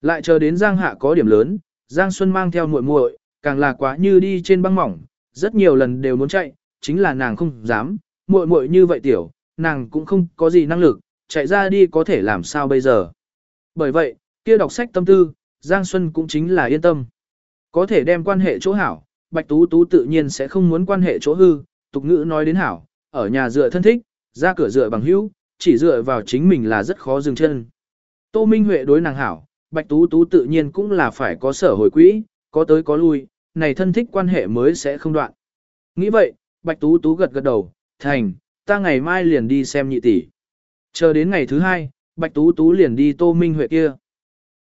S1: Lại chờ đến Giang Hạ có điểm lớn, Giang Xuân mang theo muội muội, càng là quá như đi trên băng mỏng, rất nhiều lần đều muốn chạy, chính là nàng không dám, muội muội như vậy tiểu, nàng cũng không có gì năng lực, chạy ra đi có thể làm sao bây giờ. Bởi vậy, kia đọc sách tâm tư, Giang Xuân cũng chính là yên tâm. Có thể đem quan hệ chỗ hảo, Bạch Tú Tú tự nhiên sẽ không muốn quan hệ chỗ hư, tục ngữ nói đến hảo, ở nhà dựa thân thích, ra cửa dựa bằng hữu, chỉ dựa vào chính mình là rất khó dừng chân. Tô Minh Huệ đối nàng hảo, Bạch Tú Tú tự nhiên cũng là phải có sở hồi quỹ, có tới có lui, này thân thích quan hệ mới sẽ không đoạn. Nghĩ vậy, Bạch Tú Tú gật gật đầu, thành, ta ngày mai liền đi xem nhị tỷ. Chờ đến ngày thứ hai, Bạch Tú Tú liền đi Tô Minh Huệ kia.